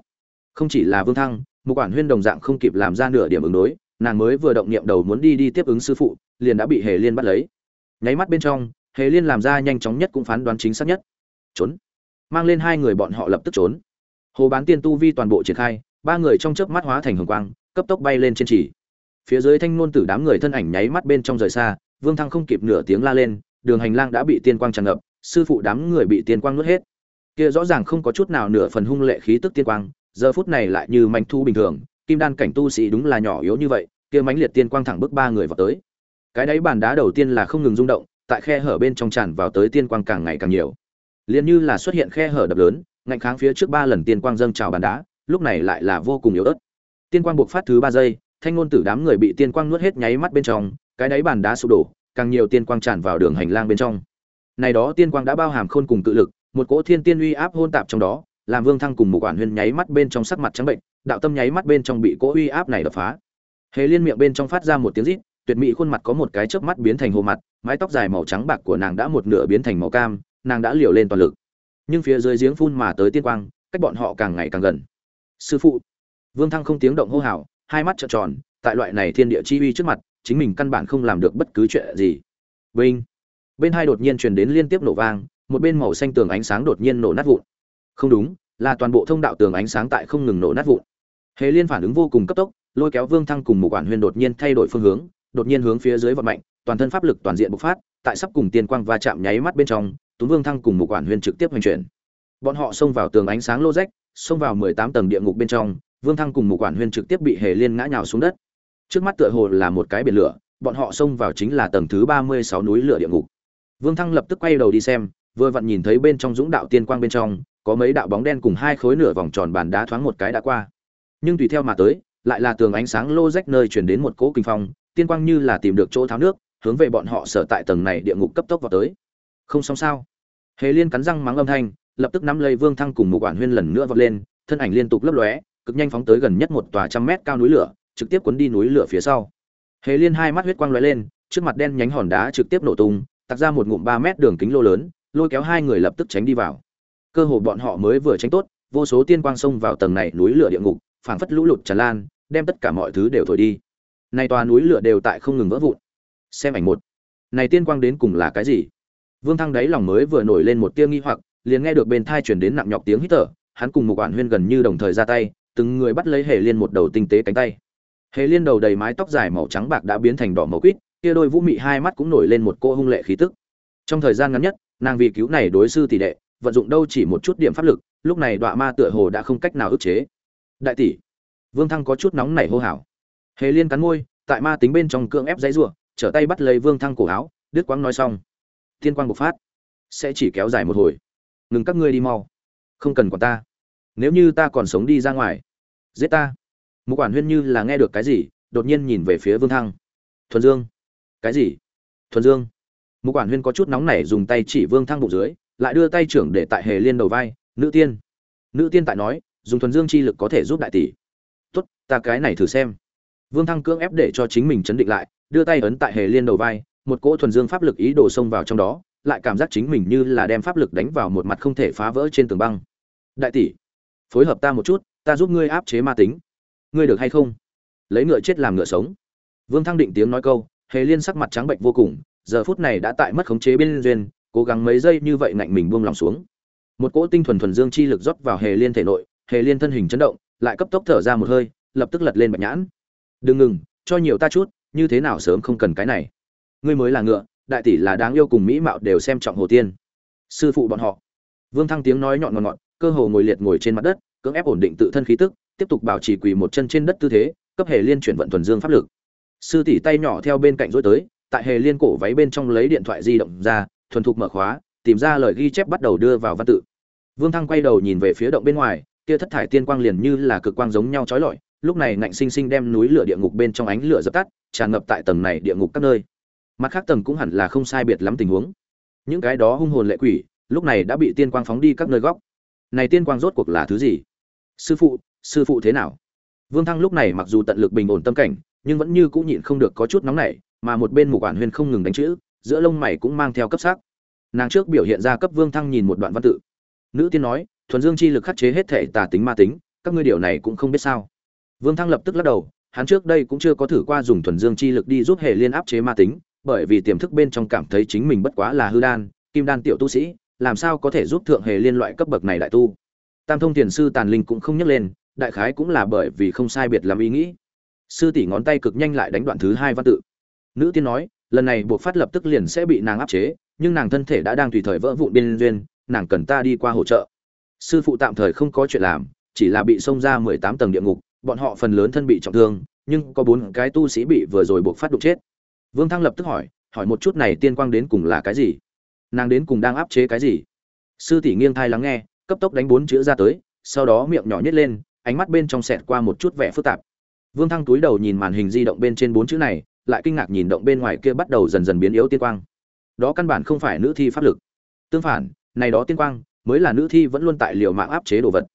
Không chỉ là vương thăng một quản huyên đồng dạng không kịp làm ra nửa điểm ứng đối, nàng mới vừa động niệm đầu muốn đi đi tiếp ứng sư phụ, liền đã bị hề liên bắt lấy. Nháy mắt bên trong, hề liên làm ra nhanh chóng nhất cũng phán đoán chính xác nhất. Trốn. Mang lên hai người bọn họ lập tức trốn. Hồ bán tiên tu vi toàn bộ triển khai, ba người trong chớp mắt hóa thành hồng quang, cấp tốc bay lên trên chỉ phía dưới thanh ngôn tử đám người thân ảnh nháy mắt bên trong rời xa, vương thăng không kịp nửa tiếng la lên, đường hành lang đã bị tiên quang tràn ngập, sư phụ đám người bị tiên quang nuốt hết. Kia rõ ràng không có chút nào nửa phần hung lệ khí tức tiên quang, giờ phút này lại như manh thu bình thường, kim đan cảnh tu sĩ đúng là nhỏ yếu như vậy, kia mãnh liệt tiên quang thẳng bước ba người vào tới. Cái đáy bàn đá đầu tiên là không ngừng rung động, tại khe hở bên trong tràn vào tới tiên quang càng ngày càng nhiều. Liền như là xuất hiện khe hở đập lớn, ngạnh kháng phía trước ba lần tiên quang dâng trào bàn đá, lúc này lại là vô cùng yếu ớt. Tiên quang buộc phát thứ ba giây thanh ngôn tử đám người bị tiên quang nuốt hết nháy mắt bên trong, cái đáy bàn đá sụp đổ, càng nhiều tiên quang tràn vào đường hành lang bên trong. Này đó tiên quang đã bao hàm khôn cùng cự lực, một cỗ thiên tiên uy áp hôn tạp trong đó, làm vương thăng cùng một quản huyên nháy mắt bên trong sắc mặt trắng bệnh, đạo tâm nháy mắt bên trong bị cỗ uy áp này đập phá. Hề liên miệng bên trong phát ra một tiếng rít, tuyệt mỹ khuôn mặt có một cái chớp mắt biến thành hồ mặt, mái tóc dài màu trắng bạc của nàng đã một nửa biến thành màu cam, nàng đã liều lên toàn lực. Nhưng phía dưới giếng phun mà tới tiên quang, cách bọn họ càng ngày càng gần. Sư phụ! Vương thăng không tiếng động hô hào hai mắt trợn tròn, tại loại này thiên địa chi uy trước mặt, chính mình căn bản không làm được bất cứ chuyện gì. Vinh. Bên hai đột nhiên truyền đến liên tiếp nổ vang, một bên màu xanh tường ánh sáng đột nhiên nổ nát vụn. Không đúng, là toàn bộ thông đạo tường ánh sáng tại không ngừng nổ nát vụn. Hề liên phản ứng vô cùng cấp tốc, lôi kéo vương thăng cùng một quản huyền đột nhiên thay đổi phương hướng, đột nhiên hướng phía dưới vận mạnh, toàn thân pháp lực toàn diện bộc phát, tại sắp cùng tiên quang va chạm nháy mắt bên trong, tú vương thăng cùng một quản huyền trực tiếp hành chuyển. Bọn họ xông vào tường ánh sáng lô rách, xông vào mười tám tầng địa ngục bên trong vương thăng cùng Mục quản huyền trực tiếp bị hề liên ngã nhào xuống đất. Trước mắt tựa hồ là một cái biển lửa, bọn họ xông vào chính là tầng thứ ba mươi sáu núi lửa địa ngục. Vương thăng lập tức quay đầu đi xem, vừa vặn nhìn thấy bên trong dũng đạo tiên quang bên trong, có mấy đạo bóng đen cùng hai khối nửa vòng tròn bàn đá thoáng một cái đã qua. Nhưng tùy theo mà tới, lại là tường ánh sáng lô rách nơi chuyển đến một cỗ kinh phong, tiên quang như là tìm được chỗ tháo nước, hướng về bọn họ sở tại tầng này địa ngục cấp tốc vào tới. Không xong sao? Hề liên cắn răng mắng âm thanh, lập tức nắm lấy vương thăng cùng Mục quản huyên lần nữa vọt lên, thân ảnh liên tục lấp lóe cực nhanh phóng tới gần nhất một tòa trăm mét cao núi lửa, trực tiếp cuốn đi núi lửa phía sau. Hề liên hai mắt huyết quang lóe lên, trước mặt đen nhánh hòn đá trực tiếp nổ tung, tạc ra một ngụm ba mét đường kính lô lớn, lôi kéo hai người lập tức tránh đi vào. Cơ hội bọn họ mới vừa tránh tốt, vô số tiên quang xông vào tầng này núi lửa địa ngục, phảng phất lũ lụt tràn lan, đem tất cả mọi thứ đều thổi đi. Này tòa núi lửa đều tại không ngừng vỡ vụn. Xem ảnh một. Này tiên quang đến cùng là cái gì? Vương thăng đáy lòng mới vừa nổi lên một tia nghi hoặc, liền nghe được bên tai truyền đến nặng nhọc tiếng hít thở, hắn cùng một quản huyên gần như đồng thời ra tay từng người bắt lấy hề liên một đầu tinh tế cánh tay. Hề liên đầu đầy mái tóc dài màu trắng bạc đã biến thành đỏ màu quýt, kia đôi vũ mị hai mắt cũng nổi lên một cô hung lệ khí tức. Trong thời gian ngắn nhất, nàng vì cứu này đối sư tỷ đệ, vận dụng đâu chỉ một chút điểm pháp lực, lúc này đọa ma tựa hồ đã không cách nào ức chế. Đại tỷ, vương thăng có chút nóng nảy hô hào. Hề liên cắn môi, tại ma tính bên trong cưỡng ép dãy rủa, trở tay bắt lấy vương thăng cổ áo, đứt quang nói xong. Tiên quang bộc phát, sẽ chỉ kéo dài một hồi. Ngừng các ngươi đi mau. Không cần quản ta nếu như ta còn sống đi ra ngoài, giết ta. Một quản huyên như là nghe được cái gì, đột nhiên nhìn về phía vương thăng. Thuần dương. Cái gì? Thuần dương. Một quản huyên có chút nóng nảy dùng tay chỉ vương thăng bụng dưới, lại đưa tay trưởng để tại hề liên đầu vai. Nữ tiên. Nữ tiên tại nói, dùng thuần dương chi lực có thể giúp đại tỷ. Tốt, ta cái này thử xem. Vương thăng cưỡng ép để cho chính mình chấn định lại, đưa tay ấn tại hề liên đầu vai, một cỗ thuần dương pháp lực ý đồ xông vào trong đó, lại cảm giác chính mình như là đem pháp lực đánh vào một mặt không thể phá vỡ trên tường băng. Đại tỷ phối hợp ta một chút, ta giúp ngươi áp chế ma tính. Ngươi được hay không? Lấy ngựa chết làm ngựa sống. Vương thăng định tiếng nói câu, hề liên sắc mặt trắng bệnh vô cùng, giờ phút này đã tại mất khống chế bên duyên, cố gắng mấy giây như vậy ngạnh mình buông lòng xuống. Một cỗ tinh thuần thuần dương chi lực rót vào hề liên thể nội, hề liên thân hình chấn động, lại cấp tốc thở ra một hơi, lập tức lật lên bạch nhãn. Đừng ngừng, cho nhiều ta chút, như thế nào sớm không cần cái này. Ngươi mới là ngựa, đại tỷ là đáng yêu cùng mỹ mạo đều xem trọng hồ tiên. Sư phụ bọn họ. Vương thăng tiếng nói nhọn ngọn ngọn cơ hồ ngồi liệt ngồi trên mặt đất, cưỡng ép ổn định tự thân khí tức, tiếp tục bảo trì quỳ một chân trên đất tư thế, cấp hề liên chuyển vận thuần dương pháp lực. Sư tỷ tay nhỏ theo bên cạnh rối tới, tại hề liên cổ váy bên trong lấy điện thoại di động ra, thuần thục mở khóa, tìm ra lời ghi chép bắt đầu đưa vào văn tự. Vương thăng quay đầu nhìn về phía động bên ngoài, kia thất thải tiên quang liền như là cực quang giống nhau chói lọi, lúc này ngạnh sinh sinh đem núi lửa địa ngục bên trong ánh lửa dập tắt, tràn ngập tại tầng này địa ngục các nơi. Mặt khác tầng cũng hẳn là không sai biệt lắm tình huống. Những cái đó hung hồn lệ quỷ, lúc này đã bị tiên quang phóng đi các nơi góc này tiên quang rốt cuộc là thứ gì? Sư phụ sư phụ thế nào? Vương thăng lúc này mặc dù tận lực bình ổn tâm cảnh, nhưng vẫn như cũng nhịn không được có chút nóng nảy, mà một bên mục quản huyên không ngừng đánh chữ, giữa lông mày cũng mang theo cấp sắc. Nàng trước biểu hiện ra cấp vương thăng nhìn một đoạn văn tự. Nữ tiên nói, thuần dương chi lực khắc chế hết thể tà tính ma tính, các ngươi điều này cũng không biết sao. Vương thăng lập tức lắc đầu, hắn trước đây cũng chưa có thử qua dùng thuần dương chi lực đi giúp hệ liên áp chế ma tính, bởi vì tiềm thức bên trong cảm thấy chính mình bất quá là hư đan, kim đan tiểu tu sĩ làm sao có thể giúp thượng hề liên loại cấp bậc này đại tu? Tam thông tiền sư tàn linh cũng không nhắc lên, đại khái cũng là bởi vì không sai biệt làm ý nghĩ. Sư tỷ ngón tay cực nhanh lại đánh đoạn thứ hai văn tự. Nữ tiên nói, lần này buộc phát lập tức liền sẽ bị nàng áp chế, nhưng nàng thân thể đã đang tùy thời vỡ vụn biên duyên, nàng cần ta đi qua hỗ trợ. Sư phụ tạm thời không có chuyện làm, chỉ là bị xông ra mười tám tầng địa ngục, bọn họ phần lớn thân bị trọng thương, nhưng có bốn cái tu sĩ bị vừa rồi buộc phát đục chết. Vương thăng lập tức hỏi hỏi một chút này tiên quang đến cùng là cái gì? Nàng đến cùng đang áp chế cái gì? Sư tỷ nghiêng thai lắng nghe, cấp tốc đánh bốn chữ ra tới, sau đó miệng nhỏ nhét lên, ánh mắt bên trong sẹt qua một chút vẻ phức tạp. Vương thăng túi đầu nhìn màn hình di động bên trên bốn chữ này, lại kinh ngạc nhìn động bên ngoài kia bắt đầu dần dần biến yếu tiên quang. Đó căn bản không phải nữ thi pháp lực. Tương phản, này đó tiên quang, mới là nữ thi vẫn luôn tại liều mạng áp chế đồ vật.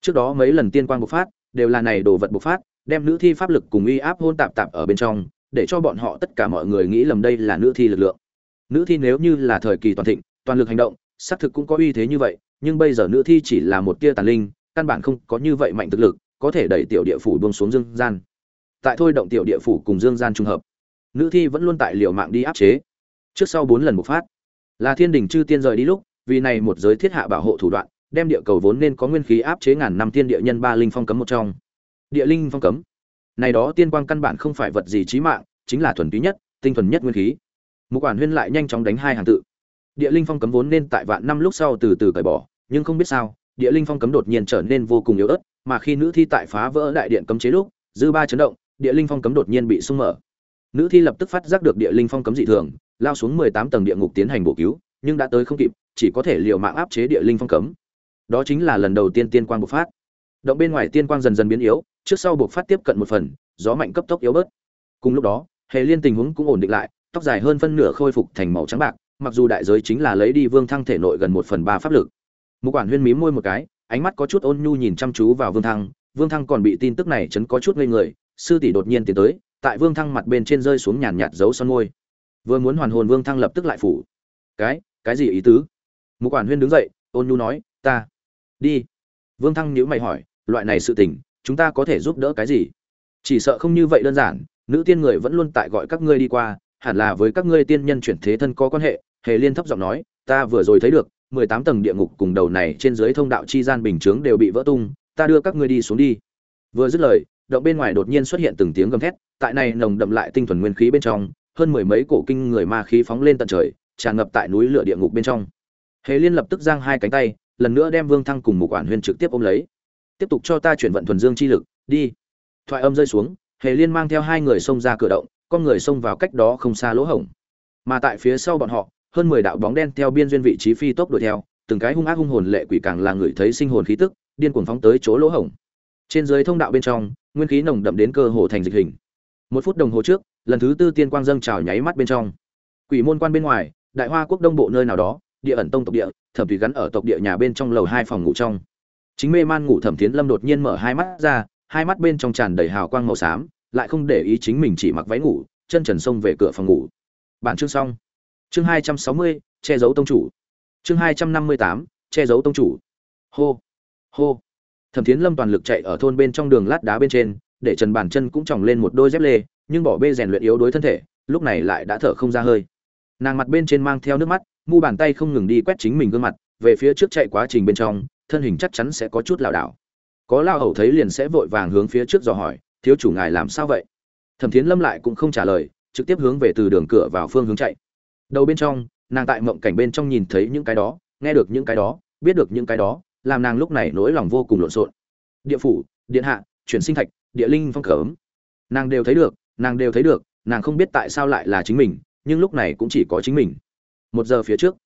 Trước đó mấy lần tiên quang bộc phát, đều là này đồ vật bộc phát, đem nữ thi pháp lực cùng uy áp hôn tạp tạp ở bên trong, để cho bọn họ tất cả mọi người nghĩ lầm đây là nữ thi lực lượng nữ thi nếu như là thời kỳ toàn thịnh, toàn lực hành động, xác thực cũng có uy thế như vậy, nhưng bây giờ nữ thi chỉ là một tia tàn linh, căn bản không có như vậy mạnh thực lực, có thể đẩy tiểu địa phủ buông xuống dương gian. Tại thôi động tiểu địa phủ cùng dương gian trùng hợp, nữ thi vẫn luôn tại liều mạng đi áp chế. Trước sau bốn lần bộc phát, là thiên đình chư tiên rời đi lúc, vì này một giới thiết hạ bảo hộ thủ đoạn, đem địa cầu vốn nên có nguyên khí áp chế ngàn năm tiên địa nhân ba linh phong cấm một trong. Địa linh phong cấm. Này đó tiên quang căn bản không phải vật gì trí mạng, chính là thuần túy nhất, tinh thuần nhất nguyên khí mục quản huyên lại nhanh chóng đánh hai hàng tự. Địa linh phong cấm vốn nên tại vạn năm lúc sau từ từ cởi bỏ, nhưng không biết sao, địa linh phong cấm đột nhiên trở nên vô cùng yếu ớt, mà khi nữ thi tại phá vỡ đại điện cấm chế lúc, dư ba chấn động, địa linh phong cấm đột nhiên bị sung mở. Nữ thi lập tức phát giác được địa linh phong cấm dị thường, lao xuống mười tám tầng địa ngục tiến hành bổ cứu, nhưng đã tới không kịp, chỉ có thể liều mạng áp chế địa linh phong cấm. Đó chính là lần đầu tiên tiên quang bộc phát. Động bên ngoài tiên quang dần dần biến yếu, trước sau bộc phát tiếp cận một phần, gió mạnh cấp tốc yếu bớt. Cùng lúc đó, hệ liên tình huống cũng ổn định lại tóc dài hơn phân nửa khôi phục thành màu trắng bạc, mặc dù đại giới chính là lấy đi vương thăng thể nội gần một phần ba pháp lực. Một quản huyên mím môi một cái, ánh mắt có chút ôn nhu nhìn chăm chú vào vương thăng vương thăng còn bị tin tức này chấn có chút ngây người, sư tỷ đột nhiên tiến tới, tại vương thăng mặt bên trên rơi xuống nhàn nhạt dấu son môi. Vừa muốn hoàn hồn vương thăng lập tức lại phủ. Cái cái gì ý tứ? Một quản huyên đứng dậy, ôn nhu nói, ta, đi. Vương thăng nhíu mày hỏi, loại này sự tình, chúng ta có thể giúp đỡ cái gì? Chỉ sợ không như vậy đơn giản, nữ tiên người vẫn luôn tại gọi các ngươi đi qua hẳn là với các ngươi tiên nhân chuyển thế thân có quan hệ, hề liên thấp giọng nói, ta vừa rồi thấy được, mười tám tầng địa ngục cùng đầu này trên dưới thông đạo chi gian bình chướng đều bị vỡ tung, ta đưa các ngươi đi xuống đi. Vừa dứt lời, động bên ngoài đột nhiên xuất hiện từng tiếng gầm thét, tại này nồng đậm lại tinh thuần nguyên khí bên trong, hơn mười mấy cổ kinh người ma khí phóng lên tận trời, tràn ngập tại núi lửa địa ngục bên trong. Hề liên lập tức giang hai cánh tay, lần nữa đem vương thăng cùng một quản huyên trực tiếp ôm lấy. Tiếp tục cho ta chuyển vận thuần dương chi lực, đi. Thoại âm rơi xuống, hề liên mang theo hai người xông ra cửa động con người xông vào cách đó không xa lỗ hổng. Mà tại phía sau bọn họ, hơn mười đạo bóng đen theo biên duyên vị trí phi tốc đuổi theo, từng cái hung ác hung hồn lệ quỷ càng là người thấy sinh hồn khí tức, điên cuồng phóng tới chỗ lỗ hổng. Trên dưới thông đạo bên trong, nguyên khí nồng đậm đến cơ hồ thành dịch hình. Một phút đồng hồ trước, lần thứ tư tiên quang dâng trào nháy mắt bên trong. Quỷ môn quan bên ngoài, đại hoa quốc đông bộ nơi nào đó, địa ẩn tông tộc địa, thẩm thủy gắn ở tộc địa nhà bên trong lầu hai phòng ngủ trong. Chính mê man ngủ thẩm thiến lâm đột nhiên mở hai mắt ra, hai mắt bên trong tràn đầy hào quang màu xám lại không để ý chính mình chỉ mặc váy ngủ, chân trần xông về cửa phòng ngủ. Bản chương xong. Chương hai trăm sáu mươi, che giấu tông chủ. Chương hai trăm năm mươi tám, che giấu tông chủ. Hô hô. Thẩm thiến lâm toàn lực chạy ở thôn bên trong đường lát đá bên trên, để trần bàn chân cũng tròng lên một đôi dép lê, nhưng bỏ bê rèn luyện yếu đối thân thể, lúc này lại đã thở không ra hơi. Nàng mặt bên trên mang theo nước mắt, mu bàn tay không ngừng đi quét chính mình gương mặt, về phía trước chạy quá trình bên trong, thân hình chắc chắn sẽ có chút lảo đảo. Có lao hầu thấy liền sẽ vội vàng hướng phía trước dò hỏi thiếu chủ ngài làm sao vậy? Thẩm thiến lâm lại cũng không trả lời, trực tiếp hướng về từ đường cửa vào phương hướng chạy. Đầu bên trong, nàng tại mộng cảnh bên trong nhìn thấy những cái đó, nghe được những cái đó, biết được những cái đó, làm nàng lúc này nỗi lòng vô cùng lộn xộn. Địa phủ, điện hạ, chuyển sinh thạch, địa linh phong cấm. Nàng đều thấy được, nàng đều thấy được, nàng không biết tại sao lại là chính mình, nhưng lúc này cũng chỉ có chính mình. Một giờ phía trước,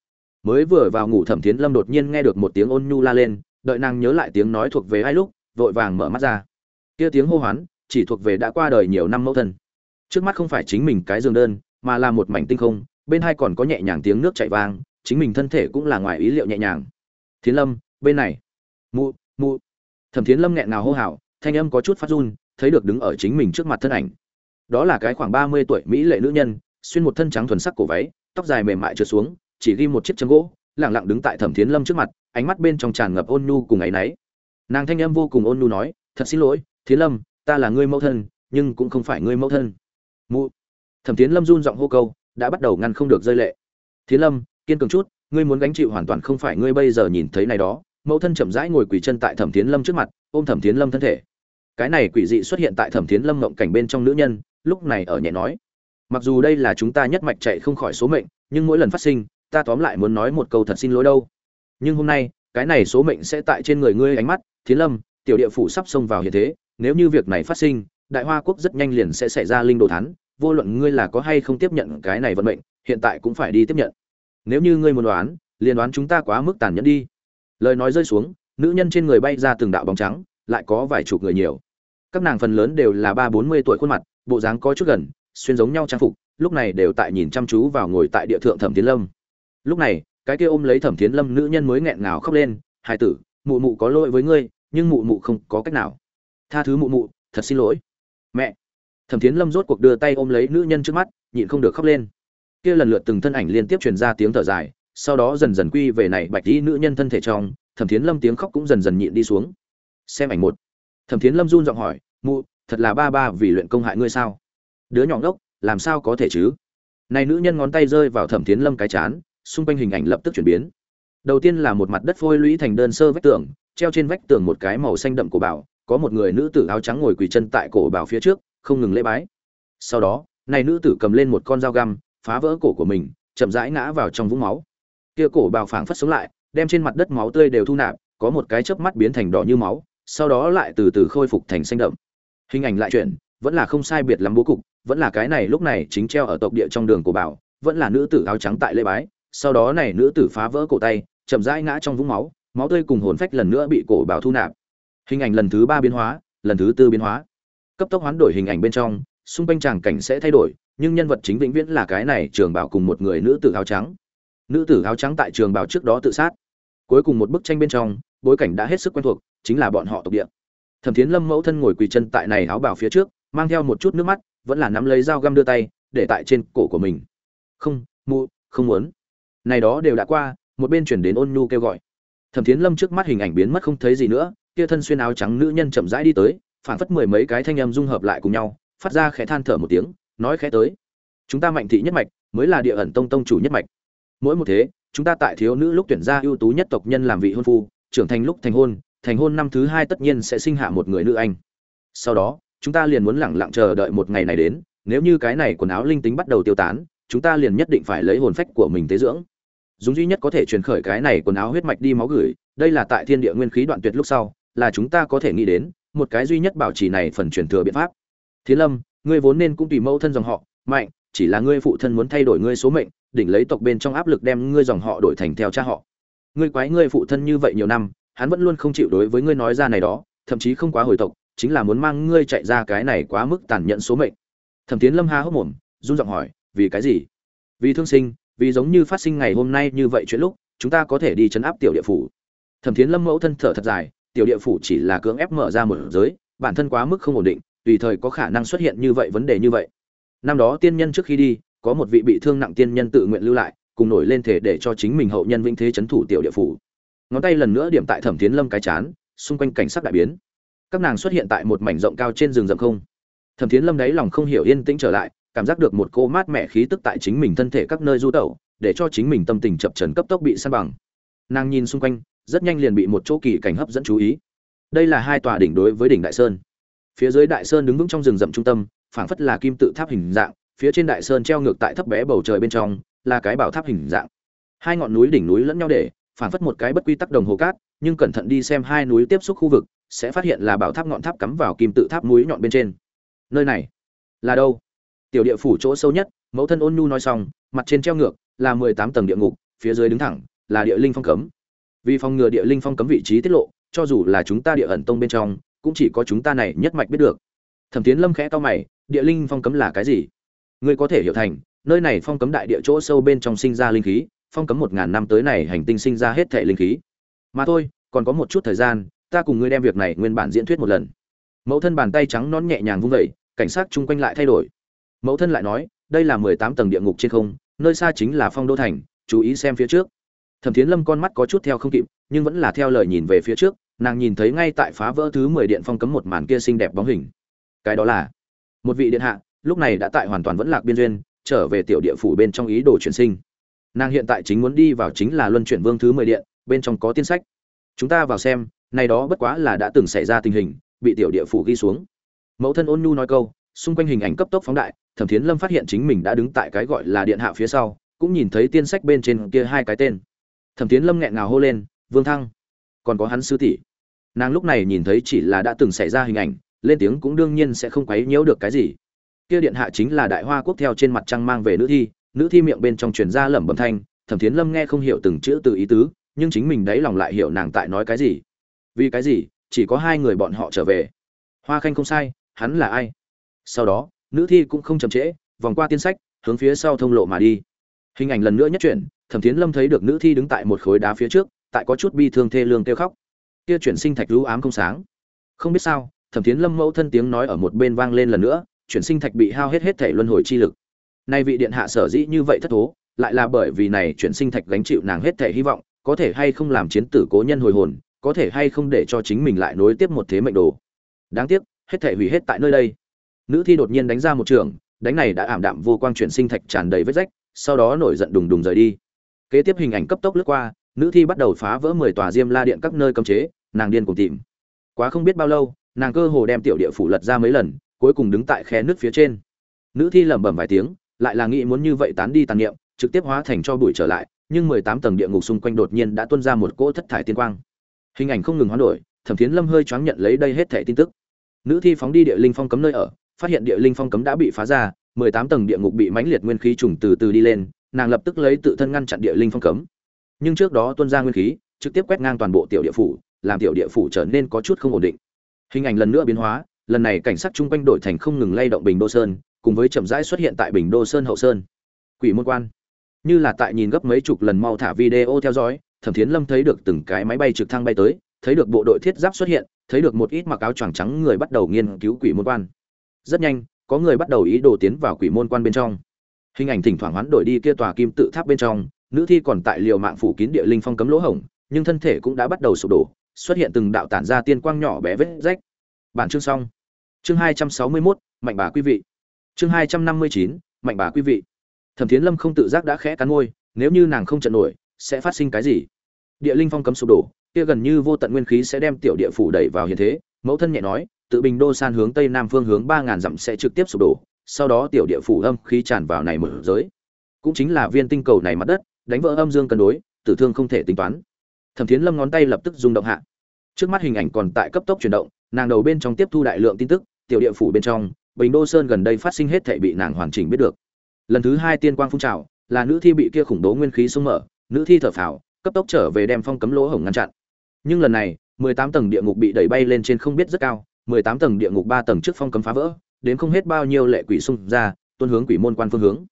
mới vừa vào ngủ thẩm thiến lâm đột nhiên nghe được một tiếng ôn nhu la lên, đợi nàng nhớ lại tiếng nói thuộc về ai lúc, vội vàng mở mắt ra. Kia tiếng hô hoán chỉ thuộc về đã qua đời nhiều năm mẫu thân. Trước mắt không phải chính mình cái giường đơn, mà là một mảnh tinh không, bên hai còn có nhẹ nhàng tiếng nước chảy vang, chính mình thân thể cũng là ngoài ý liệu nhẹ nhàng. Thiến lâm, bên này. Mụ mụ. Thẩm thiến lâm nghẹn ngào hô hào, thanh âm có chút phát run, thấy được đứng ở chính mình trước mặt thân ảnh. Đó là cái khoảng ba mươi tuổi mỹ lệ nữ nhân, xuyên một thân trắng thuần sắc cổ váy, tóc dài mềm mại trượt xuống, chỉ ghi một chiếc chân gỗ, lẳng lặng đứng tại thẩm thiến lâm trước mặt, ánh mắt bên trong tràn ngập ôn nhu cùng áy náy. Nàng thanh âm vô cùng ôn nhu nói, thật xin lỗi, thiến lâm ta là ngươi mẫu thân, nhưng cũng không phải ngươi mẫu thân. Mụ. Thẩm tiến lâm run giọng hô câu, đã bắt đầu ngăn không được rơi lệ. Thiến lâm, kiên cường chút, ngươi muốn gánh chịu hoàn toàn không phải ngươi bây giờ nhìn thấy này đó. Mẫu thân chậm rãi ngồi quỳ chân tại thẩm tiến lâm trước mặt, ôm thẩm tiến lâm thân thể. Cái này quỷ dị xuất hiện tại thẩm tiến lâm ngộng cảnh bên trong nữ nhân, lúc này ở nhẹ nói. Mặc dù đây là chúng ta nhất mạch chạy không khỏi số mệnh, nhưng mỗi lần phát sinh, ta tóm lại muốn nói một câu thật xin lỗi đâu. Nhưng hôm nay, cái này số mệnh sẽ tại trên người ngươi ánh mắt thiến lâm, tiểu địa phủ sắp xông vào hiện thế nếu như việc này phát sinh, đại hoa quốc rất nhanh liền sẽ xảy ra linh đồ thán, vô luận ngươi là có hay không tiếp nhận cái này vận mệnh, hiện tại cũng phải đi tiếp nhận. Nếu như ngươi muốn đoán, liền đoán chúng ta quá mức tàn nhẫn đi. Lời nói rơi xuống, nữ nhân trên người bay ra từng đạo bóng trắng, lại có vài chục người nhiều. Các nàng phần lớn đều là ba bốn mươi tuổi khuôn mặt, bộ dáng có chút gần, xuyên giống nhau trang phục, lúc này đều tại nhìn chăm chú vào ngồi tại địa thượng thẩm tiến lâm. Lúc này, cái kia ôm lấy thẩm tiến lâm nữ nhân mới nghẹn ngào khóc lên hai tử, mụ mụ có lỗi với ngươi, nhưng mụ mụ không có cách nào tha thứ mụ mụ, thật xin lỗi. Mẹ. Thẩm Thiến lâm rốt cuộc đưa tay ôm lấy nữ nhân trước mắt, nhịn không được khóc lên. Kia lần lượt từng thân ảnh liên tiếp truyền ra tiếng thở dài, sau đó dần dần quy về này bạch tí nữ nhân thân thể trong, thẩm thiến lâm tiếng khóc cũng dần dần nhịn đi xuống. Xem ảnh một. Thẩm thiến lâm run giọng hỏi, mụ, thật là ba ba vì luyện công hại ngươi sao? Đứa nhỏ ngốc, làm sao có thể chứ? Này nữ nhân ngón tay rơi vào thẩm thiến lâm cái chán, xung quanh hình ảnh lập tức chuyển biến. Đầu tiên là một mặt đất phôi lũy thành đơn sơ vách tường, treo trên vách tường một cái màu xanh đậm của bảo có một người nữ tử áo trắng ngồi quỳ chân tại cổ bảo phía trước, không ngừng lễ bái. Sau đó, này nữ tử cầm lên một con dao găm, phá vỡ cổ của mình, chậm rãi ngã vào trong vũng máu. Kia cổ bào phảng phất sống lại, đem trên mặt đất máu tươi đều thu nạp, có một cái chớp mắt biến thành đỏ như máu, sau đó lại từ từ khôi phục thành xanh đậm. Hình ảnh lại chuyển, vẫn là không sai biệt lắm bố cục, vẫn là cái này lúc này chính treo ở tộc địa trong đường cổ bảo, vẫn là nữ tử áo trắng tại lễ bái, sau đó này nữ tử phá vỡ cổ tay, chậm rãi ngã trong vũng máu máu tươi cùng hồn phách lần nữa bị cổ bảo thu nạp hình ảnh lần thứ ba biến hóa, lần thứ tư biến hóa. Cấp tốc hoán đổi hình ảnh bên trong, xung quanh tràng cảnh sẽ thay đổi, nhưng nhân vật chính vĩnh viễn là cái này trường bảo cùng một người nữ tử áo trắng. Nữ tử áo trắng tại trường bảo trước đó tự sát. Cuối cùng một bức tranh bên trong, bối cảnh đã hết sức quen thuộc, chính là bọn họ tộc địa. Thẩm thiến lâm mẫu thân ngồi quỳ chân tại này áo bảo phía trước, mang theo một chút nước mắt, vẫn là nắm lấy dao găm đưa tay, để tại trên cổ của mình. Không mụ không muốn. Này đó đều đã qua, một bên chuyển đến ôn nhu kêu gọi. Thẩm thiến lâm trước mắt hình ảnh biến mất không thấy gì nữa kia thân xuyên áo trắng nữ nhân chậm rãi đi tới phản phất mười mấy cái thanh âm dung hợp lại cùng nhau, phát ra khẽ than thở một tiếng, nói khẽ tới. Chúng ta mạnh thị nhất mạch, mới là địa ẩn tông tông chủ nhất mạch. Mỗi một thế, chúng ta tại thiếu nữ lúc tuyển ra ưu tú nhất tộc nhân làm vị hôn phu, trưởng thành lúc thành hôn thành hôn năm thứ hai tất nhiên sẽ sinh hạ một người nữ anh. Sau đó, chúng ta liền muốn lẳng lặng chờ đợi một ngày này đến, nếu như cái này quần áo linh tính bắt đầu tiêu tán, chúng ta liền nhất định phải lấy hồn phách của mình tế dưỡng. Dùng duy nhất có thể truyền khởi cái này quần áo huyết mạch đi máu gửi, đây là tại thiên địa nguyên khí đoạn tuyệt lúc sau là chúng ta có thể nghĩ đến, một cái duy nhất bảo trì này phần truyền thừa biện pháp. Thiên lâm, ngươi vốn nên cũng tùy mẫu thân dòng họ, mạnh, chỉ là ngươi phụ thân muốn thay đổi ngươi số mệnh, đỉnh lấy tộc bên trong áp lực đem ngươi dòng họ đổi thành theo cha họ. Ngươi quái ngươi phụ thân như vậy nhiều năm, hắn vẫn luôn không chịu đối với ngươi nói ra này đó, thậm chí không quá hồi tộc, chính là muốn mang ngươi chạy ra cái này quá mức tàn nhẫn số mệnh. Thẩm tiến lâm ha hốc mồm, run giọng hỏi, vì cái gì? Vì thương sinh, vì giống như phát sinh ngày hôm nay như vậy chuyện lúc, chúng ta có thể đi chấn áp tiểu địa phủ. Thẩm tiến lâm mẫu thân thở thật dài tiểu địa phủ chỉ là cưỡng ép mở ra một giới, bản thân quá mức không ổn định, tùy thời có khả năng xuất hiện như vậy vấn đề như vậy. Năm đó tiên nhân trước khi đi, có một vị bị thương nặng tiên nhân tự nguyện lưu lại, cùng nổi lên thể để cho chính mình hậu nhân vĩnh thế chấn thủ tiểu địa phủ. Ngón tay lần nữa điểm tại thẩm tiến lâm cái chán, xung quanh cảnh sắc đại biến. Các nàng xuất hiện tại một mảnh rộng cao trên rừng rậm không. Thẩm thiến lâm đáy lòng không hiểu yên tĩnh trở lại, cảm giác được một cô mát mẻ khí tức tại chính mình thân thể các nơi du tẩu, để cho chính mình tâm tình chập trần cấp tốc bị san bằng. Nàng nhìn xung quanh rất nhanh liền bị một chỗ kỳ cảnh hấp dẫn chú ý. Đây là hai tòa đỉnh đối với đỉnh đại sơn. Phía dưới đại sơn đứng vững trong rừng rậm trung tâm, phảng phất là kim tự tháp hình dạng, phía trên đại sơn treo ngược tại thấp bé bầu trời bên trong, là cái bảo tháp hình dạng. Hai ngọn núi đỉnh núi lẫn nhau để, phảng phất một cái bất quy tắc đồng hồ cát, nhưng cẩn thận đi xem hai núi tiếp xúc khu vực, sẽ phát hiện là bảo tháp ngọn tháp cắm vào kim tự tháp núi nhọn bên trên. Nơi này là đâu? Tiểu địa phủ chỗ sâu nhất, mẫu thân ôn nhu nói xong, mặt trên treo ngược là mười tám tầng địa ngục, phía dưới đứng thẳng là địa linh phong cấm vì phòng ngừa địa linh phong cấm vị trí tiết lộ, cho dù là chúng ta địa ẩn tông bên trong, cũng chỉ có chúng ta này nhất mạch biết được. Thẩm tiến lâm khẽ to mày, địa linh phong cấm là cái gì? Ngươi có thể hiểu thành, nơi này phong cấm đại địa chỗ sâu bên trong sinh ra linh khí, phong cấm một ngàn năm tới này hành tinh sinh ra hết thể linh khí. Mà thôi, còn có một chút thời gian, ta cùng ngươi đem việc này nguyên bản diễn thuyết một lần. Mẫu thân bàn tay trắng non nhẹ nhàng vung vẩy cảnh sát chung quanh lại thay đổi. Mẫu thân lại nói, đây là mười tám tầng địa ngục trên không, nơi xa chính là phong đô thành, chú ý xem phía trước thẩm thiến lâm con mắt có chút theo không kịp, nhưng vẫn là theo lời nhìn về phía trước, nàng nhìn thấy ngay tại phá vỡ thứ mười điện phong cấm một màn kia xinh đẹp bóng hình. Cái đó là, một vị điện hạ, lúc này đã tại hoàn toàn vẫn lạc biên duyên, trở về tiểu địa phủ bên trong ý đồ chuyển sinh. Nàng hiện tại chính muốn đi vào chính là luân chuyển vương thứ mười điện, bên trong có tiên sách. Chúng ta vào xem, này đó bất quá là đã từng xảy ra tình hình, bị tiểu địa phủ ghi xuống. Mẫu thân ôn nhu nói câu, xung quanh hình ảnh cấp tốc phóng đại, thẩm thiến lâm phát hiện chính mình đã đứng tại cái gọi là điện hạ phía sau, cũng nhìn thấy tiên sách bên trên kia hai cái tên thẩm tiến lâm nghẹn ngào hô lên, vương thăng, còn có hắn sư tỷ. Nàng lúc này nhìn thấy chỉ là đã từng xảy ra hình ảnh, lên tiếng cũng đương nhiên sẽ không quấy nhiễu được cái gì. Kia điện hạ chính là đại hoa quốc theo trên mặt trăng mang về nữ thi nữ thi miệng bên trong truyền ra lẩm bẩm thanh, thẩm tiến lâm nghe không hiểu từng chữ từ ý tứ, nhưng chính mình đấy lòng lại hiểu nàng tại nói cái gì. Vì cái gì? Chỉ có hai người bọn họ trở về. Hoa khanh không sai, hắn là ai? Sau đó, nữ thi cũng không chậm trễ, vòng qua tiên sách, hướng phía sau thông lộ mà đi. Hình ảnh lần nữa nhất chuyển thẩm thiến lâm thấy được nữ thi đứng tại một khối đá phía trước, tại có chút bi thương thê lương kêu khóc. Kia chuyển sinh thạch lũ ám không sáng. Không biết sao, thẩm thiến lâm mẫu thân tiếng nói ở một bên vang lên lần nữa, chuyển sinh thạch bị hao hết hết thể luân hồi chi lực. Nay vị điện hạ sở dĩ như vậy thất thố, lại là bởi vì này chuyển sinh thạch gánh chịu nàng hết thể hy vọng, có thể hay không làm chiến tử cố nhân hồi hồn, có thể hay không để cho chính mình lại nối tiếp một thế mệnh đồ. Đáng tiếc, hết thể hủy hết tại nơi đây. Nữ thi đột nhiên đánh ra một trường, đánh này đã ảm đạm vô quang chuyển sinh thạch tràn đầy vết rách, sau đó nổi giận đùng đùng rời đi kế tiếp hình ảnh cấp tốc lướt qua, nữ thi bắt đầu phá vỡ mười tòa diêm la điện các nơi cấm chế, nàng điên cùng tìm. Quá không biết bao lâu, nàng cơ hồ đem tiểu địa phủ lật ra mấy lần, cuối cùng đứng tại khe nước phía trên. Nữ thi lẩm bẩm vài tiếng, lại là nghĩ muốn như vậy tán đi tàn niệm, trực tiếp hóa thành cho bụi trở lại, nhưng mười tám tầng địa ngục xung quanh đột nhiên đã tuôn ra một cỗ thất thải tiên quang. Hình ảnh không ngừng hoán đổi, thẩm thiến lâm hơi choáng nhận lấy đây hết thẻ tin tức. Nữ thi phóng đi địa linh phong cấm nơi ở, phát hiện địa linh phong cấm đã bị phá ra, mười tám tầng địa ngục bị mãnh liệt nguyên khí trùng từ từ đi lên nàng lập tức lấy tự thân ngăn chặn địa linh phong cấm. Nhưng trước đó tuân ra nguyên khí, trực tiếp quét ngang toàn bộ tiểu địa phủ, làm tiểu địa phủ trở nên có chút không ổn định. Hình ảnh lần nữa biến hóa, lần này cảnh sát chung quanh đổi thành không ngừng lay động bình đô sơn, cùng với chậm rãi xuất hiện tại bình đô sơn hậu sơn. Quỷ môn quan. Như là tại nhìn gấp mấy chục lần mau thả video theo dõi, thẩm thiến lâm thấy được từng cái máy bay trực thăng bay tới, thấy được bộ đội thiết giáp xuất hiện, thấy được một ít mặc áo choàng trắng người bắt đầu nghiên cứu quỷ môn quan. Rất nhanh, có người bắt đầu ý đồ tiến vào quỷ môn quan bên trong hình ảnh thỉnh thoảng hoán đổi đi kia tòa kim tự tháp bên trong nữ thi còn tại liều mạng phủ kín địa linh phong cấm lỗ hổng nhưng thân thể cũng đã bắt đầu sụp đổ xuất hiện từng đạo tản ra tiên quang nhỏ bé vết rách. Bản chương xong. Chương hai trăm sáu mươi 261, mạnh bà quý vị. Chương hai trăm năm mươi chín mạnh bà quý vị. Thẩm thiến lâm không tự giác đã khẽ cắn ngôi nếu như nàng không trận nổi sẽ phát sinh cái gì? Địa linh phong cấm sụp đổ kia gần như vô tận nguyên khí sẽ đem tiểu địa phủ đẩy vào hiện thế. Mẫu thân nhẹ nói tự bình đô san hướng tây nam phương hướng ba ngàn dặm sẽ trực tiếp sụp đổ sau đó tiểu địa phủ âm khí tràn vào này mở giới. Cũng chính là viên tinh cầu này mặt đất, đánh vỡ âm dương cân đối, tử thương không thể tính toán. Thẩm thiến lâm ngón tay lập tức rung động hạ. Trước mắt hình ảnh còn tại cấp tốc chuyển động, nàng đầu bên trong tiếp thu đại lượng tin tức, tiểu địa phủ bên trong, bình đô sơn gần đây phát sinh hết thể bị nàng hoàn chỉnh biết được. Lần thứ hai tiên quang phun trào, là nữ thi bị kia khủng bố nguyên khí xung mở, nữ thi thở phào, cấp tốc trở về đem phong cấm lỗ hổng ngăn chặn. Nhưng lần này, mười tám tầng địa ngục bị đẩy bay lên trên không biết rất cao, mười tám tầng địa ngục ba tầng trước phong cấm phá vỡ đến không hết bao nhiêu lệ quỷ xung ra tuôn hướng quỷ môn quan phương hướng.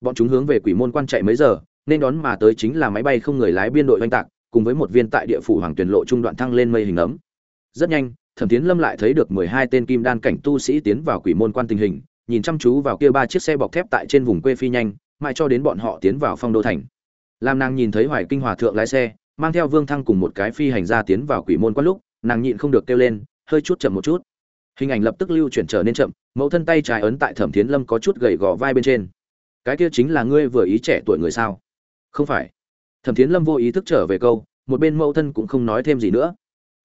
Bọn chúng hướng về quỷ môn quan chạy mấy giờ, nên đón mà tới chính là máy bay không người lái biên đội oanh tạc, cùng với một viên tại địa phủ hoàng tuyển lộ trung đoạn thăng lên mây hình ấm. Rất nhanh, thẩm tiến lâm lại thấy được mười hai tên kim đan cảnh tu sĩ tiến vào quỷ môn quan tình hình, nhìn chăm chú vào kia ba chiếc xe bọc thép tại trên vùng quê phi nhanh, mãi cho đến bọn họ tiến vào phong đô thành. Lam nàng nhìn thấy hoài kinh hòa thượng lái xe, mang theo vương thăng cùng một cái phi hành gia tiến vào quỷ môn quan lúc, nàng nhịn không được kêu lên, hơi chút chậm một chút hình ảnh lập tức lưu chuyển trở nên chậm, mẫu thân tay trái ấn tại thẩm thiến lâm có chút gầy gò vai bên trên. Cái kia chính là ngươi vừa ý trẻ tuổi người sao? Không phải. Thẩm thiến lâm vô ý thức trở về câu, một bên mẫu thân cũng không nói thêm gì nữa.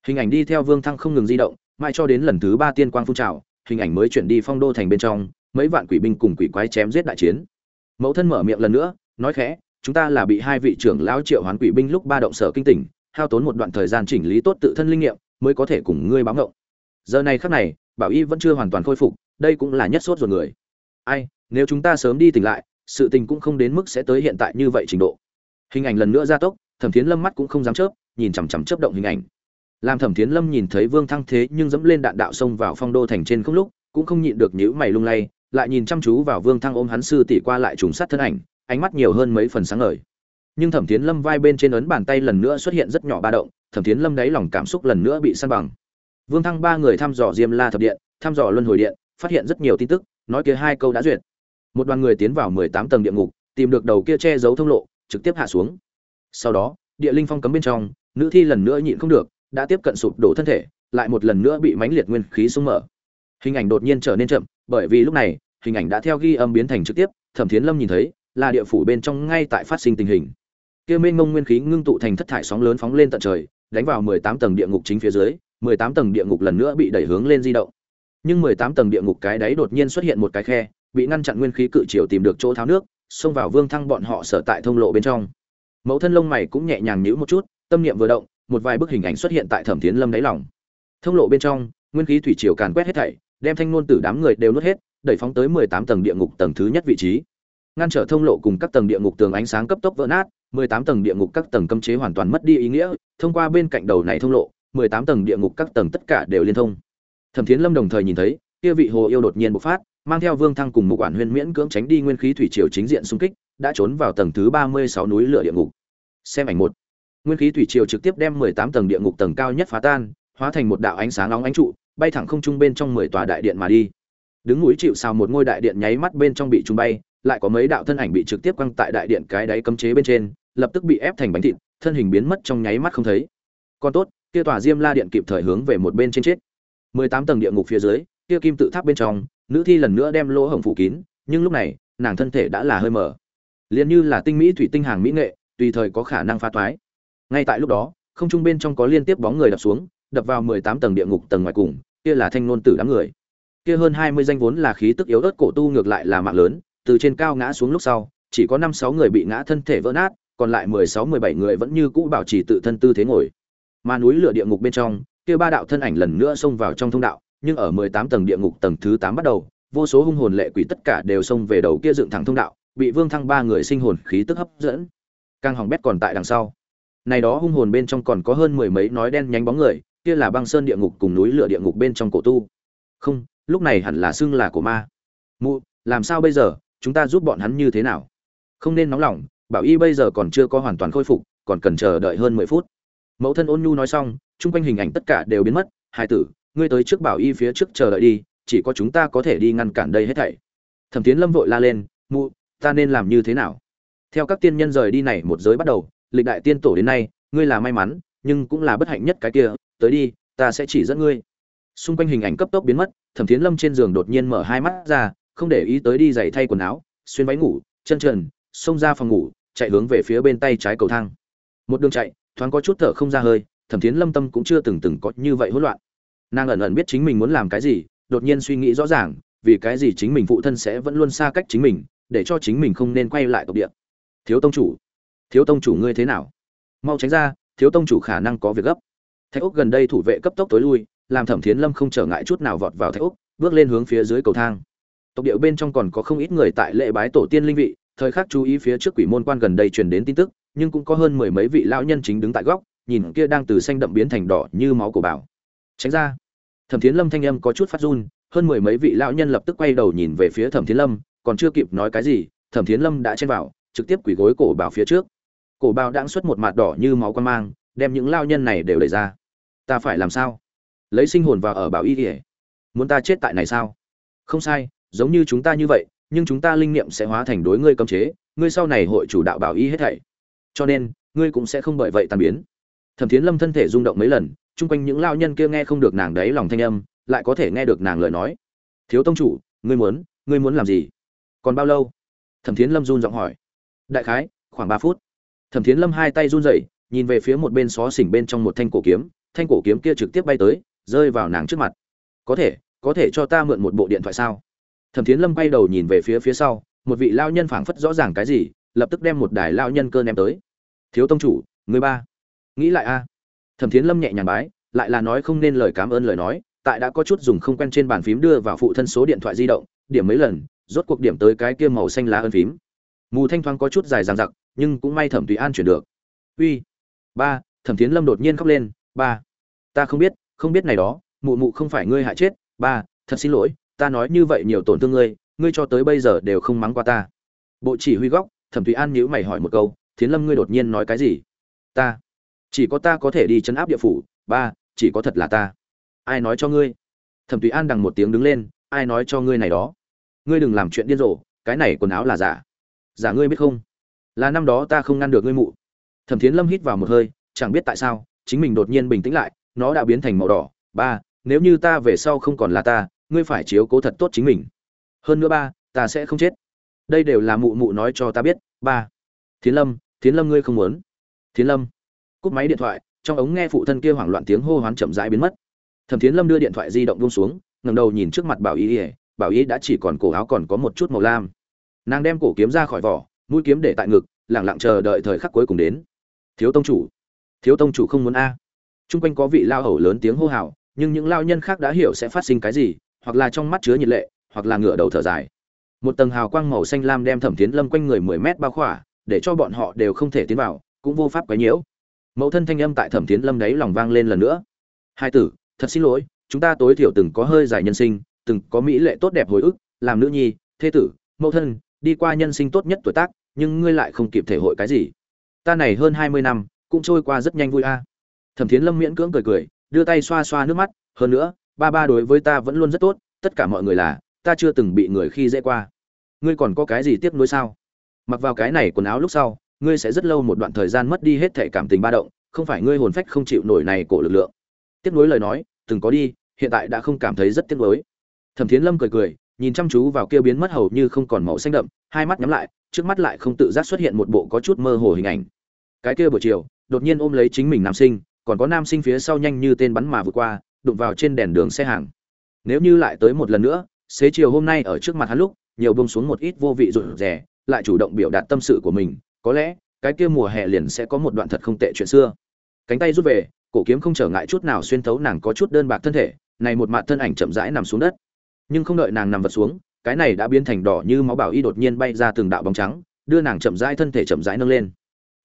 Hình ảnh đi theo vương thăng không ngừng di động, mãi cho đến lần thứ ba tiên quang phun trào, hình ảnh mới chuyển đi phong đô thành bên trong, mấy vạn quỷ binh cùng quỷ quái chém giết đại chiến. Mẫu thân mở miệng lần nữa, nói khẽ, chúng ta là bị hai vị trưởng lão triệu hoán quỷ binh lúc ba động sở kinh tỉnh, hao tốn một đoạn thời gian chỉnh lý tốt tự thân linh nghiệm, mới có thể cùng ngươi báo ngộng giờ này khắc này, bảo y vẫn chưa hoàn toàn khôi phục, đây cũng là nhất sốt ruột người. Ai, nếu chúng ta sớm đi tỉnh lại, sự tình cũng không đến mức sẽ tới hiện tại như vậy trình độ. Hình ảnh lần nữa gia tốc, thẩm thiến lâm mắt cũng không dám chớp, nhìn chằm chằm chớp động hình ảnh. Làm thẩm thiến lâm nhìn thấy vương thăng thế nhưng dẫm lên đạn đạo xông vào phong đô thành trên không lúc, cũng không nhịn được nhíu mày lung lay, lại nhìn chăm chú vào vương thăng ôm hắn sư tỷ qua lại trùng sát thân ảnh, ánh mắt nhiều hơn mấy phần sáng ngời. Nhưng thẩm thiến lâm vai bên trên ấn bàn tay lần nữa xuất hiện rất nhỏ ba động, thẩm thiến lâm đáy lòng cảm xúc lần nữa bị săn bằng vương thăng ba người thăm dò diêm la thập điện, thăm dò luân hồi điện, phát hiện rất nhiều tin tức, nói kia hai câu đã duyệt. Một đoàn người tiến vào mười tám tầng địa ngục, tìm được đầu kia che giấu thông lộ, trực tiếp hạ xuống. Sau đó, địa linh phong cấm bên trong, nữ thi lần nữa nhịn không được, đã tiếp cận sụp đổ thân thể, lại một lần nữa bị mãnh liệt nguyên khí xung mở. Hình ảnh đột nhiên trở nên chậm, bởi vì lúc này, hình ảnh đã theo ghi âm biến thành trực tiếp, thẩm thiến lâm nhìn thấy, là địa phủ bên trong ngay tại phát sinh tình hình. Kia mênh mông nguyên khí ngưng tụ thành thất thải sóng lớn phóng lên tận trời, đánh vào mười tám tầng địa ngục chính phía dưới mười tám tầng địa ngục lần nữa bị đẩy hướng lên di động. Nhưng mười tám tầng địa ngục cái đáy đột nhiên xuất hiện một cái khe, bị ngăn chặn nguyên khí cự triều tìm được chỗ tháo nước, xông vào vương thăng bọn họ sở tại thông lộ bên trong. Mẫu thân lông mày cũng nhẹ nhàng nhíu một chút, tâm niệm vừa động, một vài bức hình ảnh xuất hiện tại thẩm tiến lâm đáy lòng. Thông lộ bên trong, nguyên khí thủy triều càn quét hết thảy, đem thanh ngôn tử đám người đều nuốt hết, đẩy phóng tới mười tám tầng địa ngục tầng thứ nhất vị trí. Ngăn trở thông lộ cùng các tầng địa ngục tường ánh sáng cấp tốc vỡ nát, mười tám tầng địa ngục các tầng cấm chế hoàn toàn mất đi ý nghĩa, thông qua bên cạnh đầu này thông lộ mười tám tầng địa ngục các tầng tất cả đều liên thông. Thẩm thiến lâm đồng thời nhìn thấy, kia vị hồ yêu đột nhiên bộc phát, mang theo vương thăng cùng một quản huyên miễn cưỡng tránh đi nguyên khí thủy triều chính diện xung kích, đã trốn vào tầng thứ ba mươi sáu núi lửa địa ngục. Xem ảnh một. Nguyên khí thủy triều trực tiếp đem mười tám tầng địa ngục tầng cao nhất phá tan, hóa thành một đạo ánh sáng nóng ánh trụ, bay thẳng không trung bên trong mười tòa đại điện mà đi. Đứng núi chịu sao một ngôi đại điện nháy mắt bên trong bị trung bay, lại có mấy đạo thân ảnh bị trực tiếp quăng tại đại điện cái đáy cấm chế bên trên, lập tức bị ép thành bánh thịt, thân hình biến mất trong nháy mắt không thấy. Còn tốt kia tòa diêm la điện kịp thời hướng về một bên trên chết. Mười tám tầng địa ngục phía dưới, kia kim tự tháp bên trong, nữ thi lần nữa đem lỗ hổng phủ kín, nhưng lúc này, nàng thân thể đã là hơi mở liền như là tinh mỹ thủy tinh hàng mỹ nghệ, tùy thời có khả năng phá toái. Ngay tại lúc đó, không trung bên trong có liên tiếp bóng người đập xuống, đập vào mười tám tầng địa ngục tầng ngoài cùng, kia là thanh nôn tử đám người. Kia hơn hai mươi danh vốn là khí tức yếu ớt cổ tu ngược lại là mạng lớn, từ trên cao ngã xuống lúc sau, chỉ có năm sáu người bị ngã thân thể vỡ nát, còn lại mười sáu mười bảy người vẫn như cũ bảo trì tự thân tư thế ngồi mà núi lửa địa ngục bên trong, kia ba đạo thân ảnh lần nữa xông vào trong thông đạo, nhưng ở mười tám tầng địa ngục tầng thứ tám bắt đầu, vô số hung hồn lệ quỷ tất cả đều xông về đầu kia dựng thẳng thông đạo, bị vương thăng ba người sinh hồn khí tức hấp dẫn. Càng hỏng bét còn tại đằng sau. Này đó hung hồn bên trong còn có hơn mười mấy nói đen nhánh bóng người, kia là băng sơn địa ngục cùng núi lửa địa ngục bên trong cổ tu. Không, lúc này hẳn là xưng là của ma. Mụ, làm sao bây giờ? Chúng ta giúp bọn hắn như thế nào? Không nên nóng lòng, bảo y bây giờ còn chưa có hoàn toàn khôi phục, còn cần chờ đợi hơn mười phút mẫu thân ôn nhu nói xong, chung quanh hình ảnh tất cả đều biến mất hai tử, ngươi tới trước bảo y phía trước chờ đợi đi, chỉ có chúng ta có thể đi ngăn cản đây hết thảy. Thẩm tiến lâm vội la lên, mụ, ta nên làm như thế nào? Theo các tiên nhân rời đi này một giới bắt đầu, lịch đại tiên tổ đến nay, ngươi là may mắn, nhưng cũng là bất hạnh nhất cái kia, tới đi, ta sẽ chỉ dẫn ngươi. Xung quanh hình ảnh cấp tốc biến mất, thẩm tiến lâm trên giường đột nhiên mở hai mắt ra, không để ý tới đi giày thay quần áo, xuyên váy ngủ, chân trần, xông ra phòng ngủ, chạy hướng về phía bên tay trái cầu thang. Một đường chạy thoáng có chút thở không ra hơi, thẩm thiến lâm tâm cũng chưa từng từng có như vậy hỗn loạn. Nàng ẩn ẩn biết chính mình muốn làm cái gì, đột nhiên suy nghĩ rõ ràng, vì cái gì chính mình phụ thân sẽ vẫn luôn xa cách chính mình, để cho chính mình không nên quay lại tộc địa. Thiếu tông chủ, thiếu tông chủ ngươi thế nào? Mau tránh ra, thiếu tông chủ khả năng có việc gấp. Thạch úc gần đây thủ vệ cấp tốc tối lui, làm thẩm thiến lâm không trở ngại chút nào vọt vào thạch úc, bước lên hướng phía dưới cầu thang. Tộc điệu bên trong còn có không ít người tại lễ bái tổ tiên linh vị, thời khắc chú ý phía trước quỷ môn quan gần đây truyền đến tin tức nhưng cũng có hơn mười mấy vị lão nhân chính đứng tại góc, nhìn kia đang từ xanh đậm biến thành đỏ như máu của bảo. Tránh ra. Thẩm thiến lâm thanh âm có chút phát run, hơn mười mấy vị lão nhân lập tức quay đầu nhìn về phía thẩm thiến lâm, còn chưa kịp nói cái gì, thẩm thiến lâm đã chen vào, trực tiếp quỳ gối cổ bảo phía trước. Cổ bảo đang xuất một mặt đỏ như máu quan mang, đem những lao nhân này đều đẩy ra. Ta phải làm sao? Lấy sinh hồn vào ở bảo y kỉa muốn ta chết tại này sao? Không sai, giống như chúng ta như vậy, nhưng chúng ta linh niệm sẽ hóa thành đối ngươi cấm chế, ngươi sau này hội chủ đạo bảo y hết thảy cho nên, ngươi cũng sẽ không bởi vậy tan biến. Thẩm thiến lâm thân thể rung động mấy lần, chung quanh những lao nhân kia nghe không được nàng đấy lòng thanh âm, lại có thể nghe được nàng lời nói. Thiếu tông chủ, ngươi muốn ngươi muốn làm gì? Còn bao lâu? Thẩm thiến lâm run giọng hỏi. Đại khái, khoảng ba phút. Thẩm thiến lâm hai tay run rẩy, nhìn về phía một bên xó xỉnh bên trong một thanh cổ kiếm. Thanh cổ kiếm kia trực tiếp bay tới, rơi vào nàng trước mặt. Có thể có thể cho ta mượn một bộ điện thoại sao? Thẩm thiến lâm bay đầu nhìn về phía phía sau, một vị lao nhân phảng phất rõ ràng cái gì, lập tức đem một đài lao nhân cơ ném tới thiếu tông chủ người ba. Nghĩ lại a. Thẩm thiến lâm nhẹ nhàng bái, lại là nói không nên lời cảm ơn lời nói, tại đã có chút dùng không quen trên bàn phím đưa vào phụ thân số điện thoại di động, điểm mấy lần, rốt cuộc điểm tới cái kia màu xanh lá ân phím. Mù thanh thoáng có chút dài dằng dặc, nhưng cũng may thẩm tùy an chuyển được. Uy. Ba, thẩm thiến lâm đột nhiên khóc lên, ba, ta không biết không biết này đó, mụ mụ không phải ngươi hại chết. Ba, thật xin lỗi, ta nói như vậy nhiều tổn thương ngươi ngươi cho tới bây giờ đều không mắng qua ta. Bộ chỉ huy góc, thẩm tùy an nhữ mày hỏi một câu thiến lâm ngươi đột nhiên nói cái gì? Ta. Chỉ có ta có thể đi chấn áp địa phủ, ba, chỉ có thật là ta. Ai nói cho ngươi? Thẩm thúy an đằng một tiếng đứng lên, ai nói cho ngươi này đó? Ngươi đừng làm chuyện điên rồ, cái này quần áo là giả. Giả ngươi biết không? Là năm đó ta không ngăn được ngươi mụ. Thẩm thiến lâm hít vào một hơi, chẳng biết tại sao, chính mình đột nhiên bình tĩnh lại, nó đã biến thành màu đỏ. Ba, nếu như ta về sau không còn là ta, ngươi phải chiếu cố thật tốt chính mình. Hơn nữa ba, ta sẽ không chết. Đây đều là mụ mụ nói cho ta biết. Ba, thiến lâm thiến lâm ngươi không muốn? Thiến lâm. Cúp máy điện thoại trong ống nghe phụ thân kia hoảng loạn tiếng hô hoán chậm rãi biến mất. Thẩm thiến lâm đưa điện thoại di động buông xuống ngẩng đầu nhìn trước mặt bảo Y. ỉa bảo Y đã chỉ còn cổ áo còn có một chút màu lam. Nàng đem cổ kiếm ra khỏi vỏ mũi kiếm để tại ngực lẳng lặng chờ đợi thời khắc cuối cùng đến. Thiếu tông chủ. Thiếu tông chủ không muốn a. Trung quanh có vị lao hầu lớn tiếng hô hào, nhưng những lao nhân khác đã hiểu sẽ phát sinh cái gì, hoặc là trong mắt chứa nhiệt lệ, hoặc là ngửa đầu thở dài. Một tầng hào quang màu xanh lam đem Thẩm Thiến Lâm quanh người 10 mét bao khỏa, để cho bọn họ đều không thể tiến vào, cũng vô pháp quấy nhiễu. Mẫu thân thanh âm tại Thẩm Thiến Lâm đấy lòng vang lên lần nữa. "Hai tử, thật xin lỗi, chúng ta tối thiểu từng có hơi dài nhân sinh, từng có mỹ lệ tốt đẹp hồi ức, làm nữ nhi, thế tử, mẫu thân, đi qua nhân sinh tốt nhất tuổi tác, nhưng ngươi lại không kịp thể hội cái gì. Ta này hơn 20 năm, cũng trôi qua rất nhanh vui a." thẩm thiến lâm miễn cưỡng cười cười đưa tay xoa xoa nước mắt hơn nữa ba ba đối với ta vẫn luôn rất tốt tất cả mọi người là ta chưa từng bị người khi dễ qua ngươi còn có cái gì tiếc nuối sao mặc vào cái này quần áo lúc sau, ngươi sẽ rất lâu một đoạn thời gian mất đi hết thể cảm tình ba động, không phải ngươi hồn phách không chịu nổi này cổ lực lượng. Tiếp nối lời nói, từng có đi, hiện tại đã không cảm thấy rất tiếc nuối. Thẩm thiến lâm cười cười, nhìn chăm chú vào kia biến mất hầu như không còn màu xanh đậm, hai mắt nhắm lại, trước mắt lại không tự giác xuất hiện một bộ có chút mơ hồ hình ảnh. Cái kia buổi chiều, đột nhiên ôm lấy chính mình nam sinh, còn có nam sinh phía sau nhanh như tên bắn mà vượt qua, đụng vào trên đèn đường xe hàng. Nếu như lại tới một lần nữa, xế chiều hôm nay ở trước mặt hắn lúc, nhiều bông xuống một ít vô vị rụt rẻ lại chủ động biểu đạt tâm sự của mình có lẽ cái kia mùa hè liền sẽ có một đoạn thật không tệ chuyện xưa. Cánh tay rút về cổ kiếm không trở ngại chút nào xuyên thấu nàng có chút đơn bạc thân thể này một mạt thân ảnh chậm rãi nằm xuống đất. Nhưng không đợi nàng nằm vật xuống cái này đã biến thành đỏ như máu bảo y đột nhiên bay ra từng đạo bóng trắng đưa nàng chậm rãi thân thể chậm rãi nâng lên.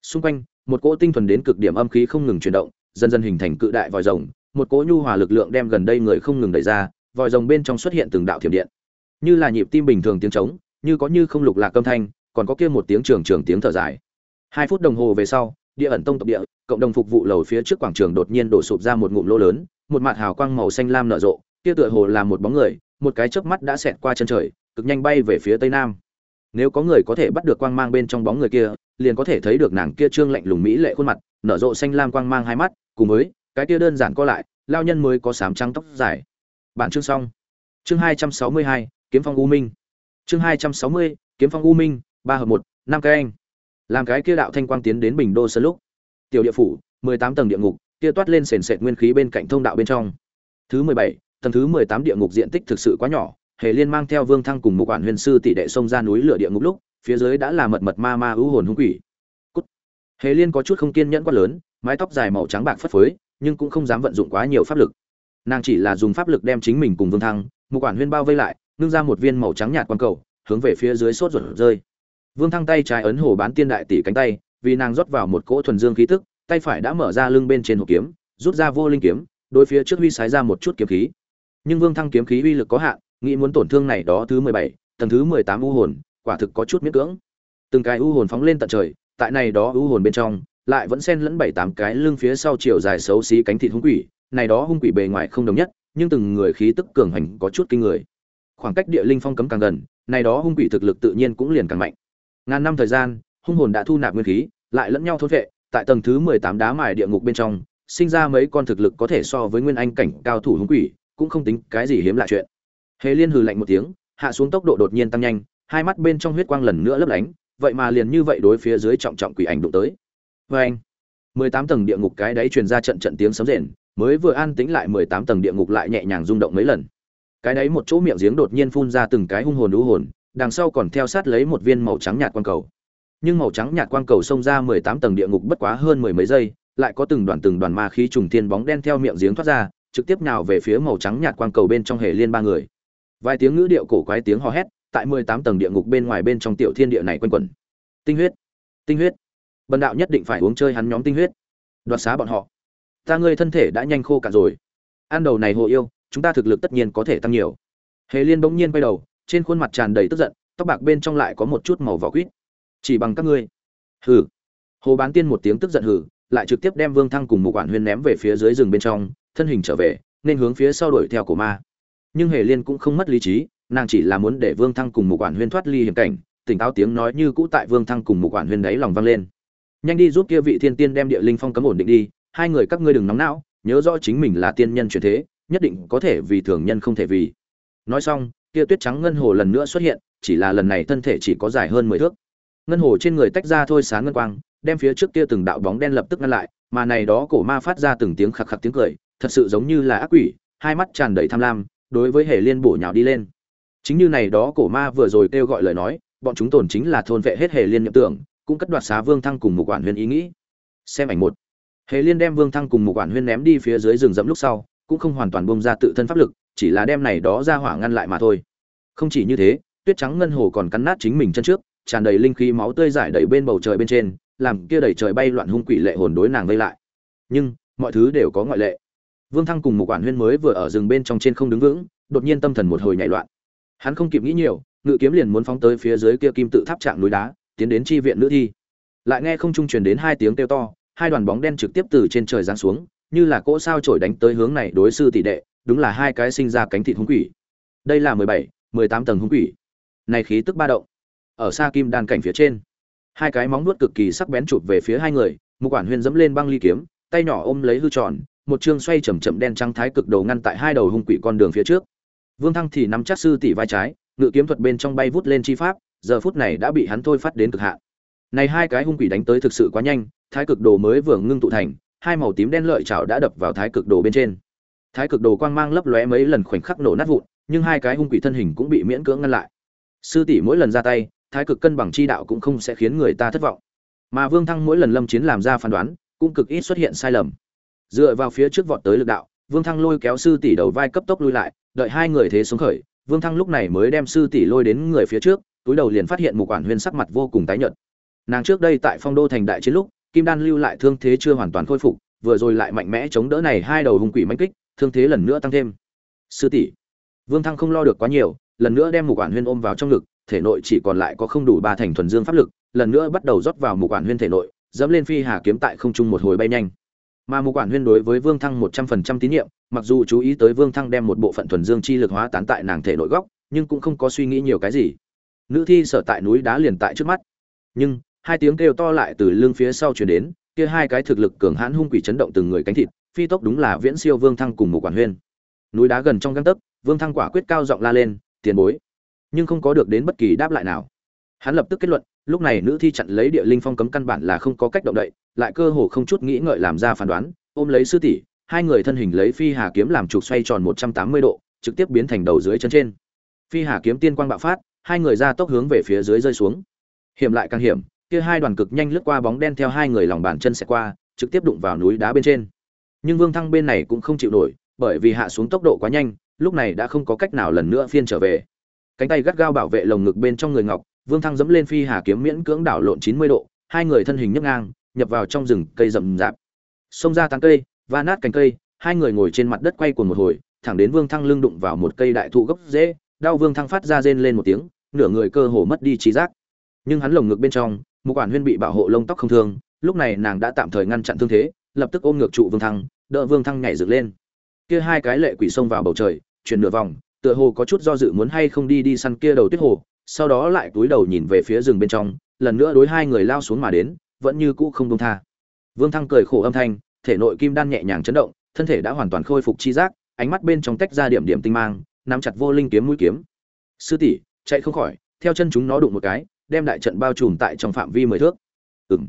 Xung quanh một cỗ tinh thuần đến cực điểm âm khí không ngừng chuyển động dần dần hình thành cự đại vòi rồng, một cỗ nhu hòa lực lượng đem gần đây người không ngừng đẩy ra, vòi rồng bên trong xuất hiện từng đạo thiểm điện. Như là nhịp tim bình thường tiếng trống, như có như không lục lạc âm thanh, còn có kia một tiếng trường trường tiếng thở dài. Hai phút đồng hồ về sau, địa ẩn tông tộc địa, cộng đồng phục vụ lầu phía trước quảng trường đột nhiên đổ sụp ra một ngụm lỗ lớn, một mặt hào quang màu xanh lam nở rộ, kia tựa hồ là một bóng người, một cái chớp mắt đã xẹt qua chân trời, cực nhanh bay về phía tây nam. Nếu có người có thể bắt được quang mang bên trong bóng người kia, liền có thể thấy được nàng kia trương lạnh lùng mỹ lệ khuôn mặt, nở rộ xanh lam quang mang hai mắt, cùng với cái kia đơn giản co lại lao nhân mới có sám trắng tóc dài bản chương xong chương hai trăm sáu mươi hai kiếm phong u minh chương hai trăm sáu mươi, kiếm phong u minh, ba hợp một, năm cái anh. Làm cái kia đạo thanh quang tiến đến bình đô sơn lúc. Tiểu địa phủ, mười tám tầng địa ngục, kia toát lên sền sệt nguyên khí bên cạnh thông đạo bên trong. Thứ mười bảy, tầng thứ mười tám địa ngục diện tích thực sự quá nhỏ, hề liên mang theo vương thăng cùng một quản huyền sư tỷ đệ xông ra núi lửa địa ngục lúc, phía dưới đã là mật mật ma ma ưu hồn hung quỷ. Cút. hề liên có chút không kiên nhẫn quá lớn, mái tóc dài màu trắng bạc phất phới, nhưng cũng không dám vận dụng quá nhiều pháp lực. Nàng chỉ là dùng pháp lực đem chính mình cùng vương thăng, một quản huyên bao vây lại ngưng ra một viên màu trắng nhạt quang cầu, hướng về phía dưới sốt ruột rơi. Vương thăng tay trái ấn hồ bán tiên đại tỷ cánh tay, vì nàng rót vào một cỗ thuần dương khí tức, tay phải đã mở ra lưng bên trên hộp kiếm, rút ra vô linh kiếm, đối phía trước huy sái ra một chút kiếm khí. Nhưng vương thăng kiếm khí uy lực có hạn, nghĩ muốn tổn thương này đó thứ mười bảy, tầng thứ mười tám u hồn, quả thực có chút miễn cưỡng. Từng cái u hồn phóng lên tận trời, tại này đó u hồn bên trong, lại vẫn xen lẫn bảy tám cái lưng phía sau chiều dài xấu xí cánh thịt hung quỷ, này đó hung quỷ bề ngoài không đồng nhất, nhưng từng người khí tức cường hành có chút kinh người khoảng cách địa linh phong cấm càng gần, này đó hung quỷ thực lực tự nhiên cũng liền càng mạnh. Ngàn năm thời gian, hung hồn đã thu nạp nguyên khí, lại lẫn nhau thôn vệ, tại tầng thứ mười tám đá mài địa ngục bên trong, sinh ra mấy con thực lực có thể so với nguyên anh cảnh cao thủ hung quỷ, cũng không tính cái gì hiếm lạ chuyện. Hề liên hừ lạnh một tiếng, hạ xuống tốc độ đột nhiên tăng nhanh, hai mắt bên trong huyết quang lần nữa lấp lánh, vậy mà liền như vậy đối phía dưới trọng trọng quỷ ảnh đụng tới. Vê anh mười tám tầng địa ngục cái đấy truyền ra trận trận tiếng sấm rền, mới vừa an tĩnh lại mười tám tầng địa ngục lại nhẹ nhàng rung động mấy lần cái đấy một chỗ miệng giếng đột nhiên phun ra từng cái hung hồn lũ hồn, đằng sau còn theo sát lấy một viên màu trắng nhạt quang cầu. Nhưng màu trắng nhạt quang cầu xông ra mười tám tầng địa ngục bất quá hơn mười mấy giây, lại có từng đoàn từng đoàn ma khí trùng thiên bóng đen theo miệng giếng thoát ra, trực tiếp nào về phía màu trắng nhạt quang cầu bên trong hệ liên ba người. Vài tiếng ngữ điệu cổ quái tiếng hò hét, tại mười tám tầng địa ngục bên ngoài bên trong tiểu thiên địa này quanh quẩn. Tinh huyết tinh huyết. Bần đạo nhất định phải uống chơi hắn nhóm tinh huyết. Đoạt xá bọn họ. Ta ngươi thân thể đã nhanh khô cả rồi. Ăn đầu này hồ yêu chúng ta thực lực tất nhiên có thể tăng nhiều. Hề liên bỗng nhiên quay đầu, trên khuôn mặt tràn đầy tức giận, tóc bạc bên trong lại có một chút màu vỏ quýt. Chỉ bằng các ngươi. Hừ. Hồ bán tiên một tiếng tức giận hừ, lại trực tiếp đem vương thăng cùng một quản huyên ném về phía dưới rừng bên trong, thân hình trở về, nên hướng phía sau đuổi theo cổ ma. Nhưng hề liên cũng không mất lý trí, nàng chỉ là muốn để vương thăng cùng một quản huyên thoát ly hiểm cảnh, tỉnh táo tiếng nói như cũ tại vương thăng cùng một quản huyên đáy lòng vang lên. Nhanh đi giúp kia vị thiên tiên đem địa linh phong cấm ổn định đi, hai người các ngươi đừng nóng não, nhớ rõ chính mình là tiên nhân truyền thế nhất định có thể vì thường nhân không thể vì. Nói xong, kia tuyết trắng ngân hồ lần nữa xuất hiện, chỉ là lần này thân thể chỉ có dài hơn mười thước. Ngân hồ trên người tách ra thôi sáng ngân quang, đem phía trước kia từng đạo bóng đen lập tức ngăn lại, mà này đó cổ ma phát ra từng tiếng khạc khạc tiếng cười, thật sự giống như là ác quỷ, hai mắt tràn đầy tham lam, đối với hệ liên bổ nhào đi lên. Chính như này đó cổ ma vừa rồi kêu gọi lời nói, bọn chúng tổn chính là thôn vệ hết hệ liên nhậm tưởng, cũng cất đoạt xá vương thăng cùng một quản huyên ý nghĩ. Xem ảnh một. Hệ liên đem vương thăng cùng một quản huyên ném đi phía dưới rừng rậm lúc sau cũng không hoàn toàn bông ra tự thân pháp lực, chỉ là đem này đó ra hỏa ngăn lại mà thôi. Không chỉ như thế, tuyết trắng ngân hồ còn cắn nát chính mình chân trước, tràn đầy linh khí máu tươi giải đầy bên bầu trời bên trên, làm kia đầy trời bay loạn hung quỷ lệ hồn đối nàng vây lại. Nhưng, mọi thứ đều có ngoại lệ. Vương thăng cùng một quản huyên mới vừa ở rừng bên trong trên không đứng vững, đột nhiên tâm thần một hồi nhảy loạn. Hắn không kịp nghĩ nhiều, ngự kiếm liền muốn phóng tới phía dưới kia kim tự tháp trạng núi đá, tiến đến chi viện nữ thi. Lại nghe không trung truyền đến hai tiếng kêu to, hai đoàn bóng đen trực tiếp từ trên trời giáng xuống như là cỗ sao trổi đánh tới hướng này đối sư tỷ đệ, đúng là hai cái sinh ra cánh thịt hung quỷ. Đây là mười bảy, mười tám tầng hung quỷ. Này khí tức ba động. Ở xa kim đan cảnh phía trên, hai cái móng nuốt cực kỳ sắc bén chụp về phía hai người, một quản huyền dẫm lên băng ly kiếm, tay nhỏ ôm lấy hư tròn, một chương xoay chậm chậm đen trắng thái cực đầu ngăn tại hai đầu hung quỷ con đường phía trước. Vương thăng thì nắm chắc sư tỷ vai trái, ngự kiếm thuật bên trong bay vút lên chi pháp, giờ phút này đã bị hắn thôi phát đến cực hạn. Này hai cái hung quỷ đánh tới thực sự quá nhanh, thái cực đồ mới vừa ngưng tụ thành hai màu tím đen lợi chảo đã đập vào thái cực đồ bên trên. Thái cực đồ quang mang lấp lóe mấy lần khoảnh khắc nổ nát vụn, nhưng hai cái hung quỷ thân hình cũng bị miễn cưỡng ngăn lại. Sư tỷ mỗi lần ra tay, thái cực cân bằng chi đạo cũng không sẽ khiến người ta thất vọng. Mà vương thăng mỗi lần lâm chiến làm ra phán đoán, cũng cực ít xuất hiện sai lầm. Dựa vào phía trước vọt tới lực đạo, vương thăng lôi kéo sư tỷ đầu vai cấp tốc lui lại, đợi hai người thế xuống khởi, vương thăng lúc này mới đem sư tỷ lôi đến người phía trước, túi đầu liền phát hiện một quản huyên sắc mặt vô cùng tái nhợt. Nàng trước đây tại phong đô thành đại chiến lúc kim đan lưu lại thương thế chưa hoàn toàn khôi phục, vừa rồi lại mạnh mẽ chống đỡ này hai đầu hung quỷ manh kích, thương thế lần nữa tăng thêm. Sư tỷ, vương thăng không lo được quá nhiều, lần nữa đem một quản huyên ôm vào trong ngực, thể nội chỉ còn lại có không đủ ba thành thuần dương pháp lực, lần nữa bắt đầu rót vào một quản huyên thể nội, dẫm lên phi hà kiếm tại không trung một hồi bay nhanh. Mà một quản huyên đối với vương thăng một trăm phần trăm tín nhiệm, mặc dù chú ý tới vương thăng đem một bộ phận thuần dương chi lực hóa tán tại nàng thể nội góc, nhưng cũng không có suy nghĩ nhiều cái gì. Nữ thi sở tại núi đá liền tại trước mắt. Nhưng hai tiếng kêu to lại từ lưng phía sau chuyển đến, kia hai cái thực lực cường hãn hung quỷ chấn động từng người cánh thịt, phi tốc đúng là viễn siêu vương thăng cùng một quản huyên. Núi đá gần trong găng tấc, vương thăng quả quyết cao giọng la lên, tiền bối. Nhưng không có được đến bất kỳ đáp lại nào. Hắn lập tức kết luận, lúc này nữ thi chặn lấy địa linh phong cấm căn bản là không có cách động đậy, lại cơ hồ không chút nghĩ ngợi làm ra phán đoán, ôm lấy sư tỷ, hai người thân hình lấy phi hà kiếm làm trục xoay tròn một trăm tám mươi độ, trực tiếp biến thành đầu dưới chân trên. Phi hà kiếm tiên quang bạo phát, hai người ra tốc hướng về phía dưới rơi xuống. Hiểm lại càng hiểm kia hai đoàn cực nhanh lướt qua bóng đen theo hai người lòng bàn chân sẽ qua trực tiếp đụng vào núi đá bên trên. Nhưng vương thăng bên này cũng không chịu nổi bởi vì hạ xuống tốc độ quá nhanh lúc này đã không có cách nào lần nữa phiên trở về. Cánh tay gắt gao bảo vệ lồng ngực bên trong người ngọc vương thăng dẫm lên phi hà kiếm miễn cưỡng đảo lộn chín mươi độ hai người thân hình nhấc ngang nhập vào trong rừng cây rậm rạp. Xông ra tán cây va nát cành cây hai người ngồi trên mặt đất quay cuồng một hồi thẳng đến vương thăng lưng đụng vào một cây đại thụ gốc rễ, đau vương thăng phát ra rên lên một tiếng nửa người cơ hồ mất đi trí giác. Nhưng hắn lồng ngực bên trong một quản huyên bị bảo hộ lông tóc không thương, lúc này nàng đã tạm thời ngăn chặn thương thế, lập tức ôm ngược trụ vương thăng, đỡ vương thăng nhảy dựng lên. Kia hai cái lệ quỷ xông vào bầu trời, chuyển nửa vòng, tựa hồ có chút do dự muốn hay không đi đi săn kia đầu tuyết hồ, sau đó lại túi đầu nhìn về phía rừng bên trong, lần nữa đối hai người lao xuống mà đến, vẫn như cũ không đông tha. Vương thăng cười khổ âm thanh, thể nội kim đan nhẹ nhàng chấn động, thân thể đã hoàn toàn khôi phục chi giác, ánh mắt bên trong tách ra điểm điểm tinh mang, nắm chặt vô linh kiếm mũi kiếm. Sư tỷ, chạy không khỏi, theo chân chúng nó đụng một cái đem đại trận bao trùm tại trong phạm vi mười thước. Ừng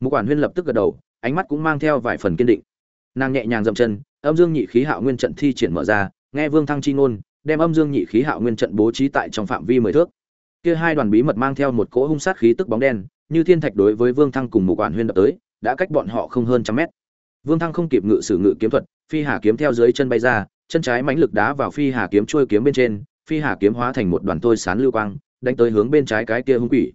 mục quản huyên lập tức gật đầu, ánh mắt cũng mang theo vài phần kiên định. Nàng nhẹ nhàng dậm chân, âm dương nhị khí hạo nguyên trận thi triển mở ra, nghe vương thăng chi ngôn, đem âm dương nhị khí hạo nguyên trận bố trí tại trong phạm vi mười thước. Kia hai đoàn bí mật mang theo một cỗ hung sát khí tức bóng đen, như thiên thạch đối với vương thăng cùng mục quản huyên đập tới, đã cách bọn họ không hơn trăm mét. Vương thăng không kịp ngự sử ngự kiếm thuật, phi hà kiếm theo dưới chân bay ra, chân trái mãnh lực đá vào phi hà kiếm trôi kiếm bên trên, phi hà kiếm hóa thành một đoàn tôi sán lưu quang đánh tới hướng bên trái cái kia hung quỷ.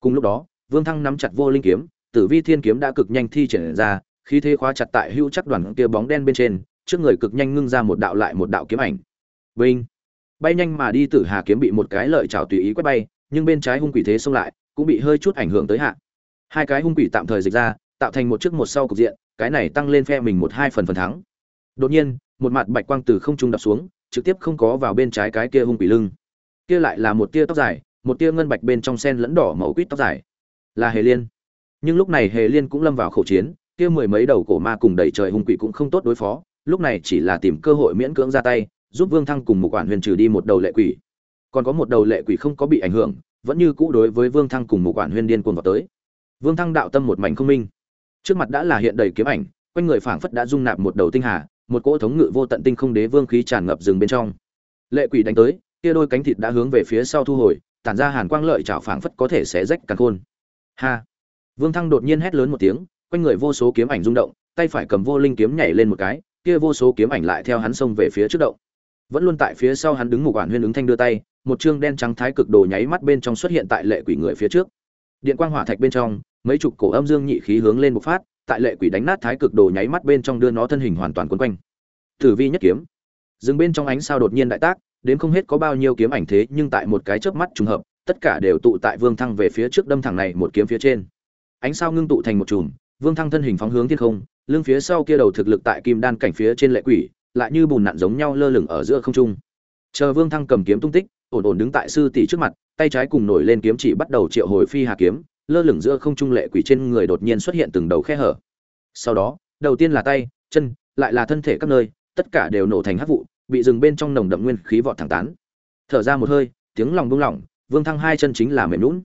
Cùng lúc đó, vương thăng nắm chặt vô linh kiếm, tử vi thiên kiếm đã cực nhanh thi triển ra, khí thế khóa chặt tại hữu chắc đoàn kia bóng đen bên trên, trước người cực nhanh ngưng ra một đạo lại một đạo kiếm ảnh. Vinh! Bay nhanh mà đi tử hà kiếm bị một cái lợi chảo tùy ý quét bay, nhưng bên trái hung quỷ thế xông lại, cũng bị hơi chút ảnh hưởng tới hạ. Hai cái hung quỷ tạm thời dịch ra, tạo thành một trước một sau cục diện, cái này tăng lên phe mình một hai phần phần thắng. Đột nhiên, một mặt bạch quang từ không trung đập xuống, trực tiếp không có vào bên trái cái kia hung quỷ lưng kia lại là một tia tóc dài, một tia ngân bạch bên trong sen lẫn đỏ màu quýt tóc dài. Là hề liên. Nhưng lúc này hề liên cũng lâm vào khẩu chiến, kia mười mấy đầu cổ ma cùng đầy trời hung quỷ cũng không tốt đối phó, lúc này chỉ là tìm cơ hội miễn cưỡng ra tay, giúp vương thăng cùng một quản huyền trừ đi một đầu lệ quỷ. Còn có một đầu lệ quỷ không có bị ảnh hưởng, vẫn như cũ đối với vương thăng cùng một quản huyền điên cuồng vào tới. Vương thăng đạo tâm một mảnh không minh. Trước mặt đã là hiện đầy kiếm ảnh, quanh người phảng phất đã dung nạp một đầu tinh hà, một cỗ thống ngự vô tận tinh không đế vương khí tràn ngập rừng bên trong. Lệ quỷ đánh tới kia đôi cánh thịt đã hướng về phía sau thu hồi, tản ra hàn quang lợi chảo phảng phất có thể xé rách càn khôn. Ha! Vương thăng đột nhiên hét lớn một tiếng, quanh người vô số kiếm ảnh rung động, tay phải cầm vô linh kiếm nhảy lên một cái, kia vô số kiếm ảnh lại theo hắn xông về phía trước động. Vẫn luôn tại phía sau hắn đứng một quản huyên ứng thanh đưa tay, một chương đen trắng thái cực đồ nháy mắt bên trong xuất hiện tại lệ quỷ người phía trước. Điện quang hỏa thạch bên trong, mấy chục cổ âm dương nhị khí hướng lên một phát, tại lệ quỷ đánh nát thái cực đồ nháy mắt bên trong đưa nó thân hình hoàn toàn quấn quanh. Tử vi nhất kiếm. Dừng bên trong ánh sao đột nhiên đại tác đến không hết có bao nhiêu kiếm ảnh thế, nhưng tại một cái chớp mắt trùng hợp, tất cả đều tụ tại vương thăng về phía trước đâm thẳng này một kiếm phía trên. Ánh sao ngưng tụ thành một chùm, vương thăng thân hình phóng hướng thiên không, lưng phía sau kia đầu thực lực tại kim đan cảnh phía trên lệ quỷ, lại như bùn nặn giống nhau lơ lửng ở giữa không trung. Chờ vương thăng cầm kiếm tung tích, ổn ổn đứng tại sư tỷ trước mặt, tay trái cùng nổi lên kiếm chỉ bắt đầu triệu hồi phi hà kiếm, lơ lửng giữa không trung lệ quỷ trên người đột nhiên xuất hiện từng đầu khe hở. Sau đó, đầu tiên là tay, chân, lại là thân thể các nơi, tất cả đều nổ thành hắc vụ bị dừng bên trong nồng đậm nguyên khí vọt thẳng tán. Thở ra một hơi, tiếng lòng buông lỏng, vương thăng hai chân chính là mềm lún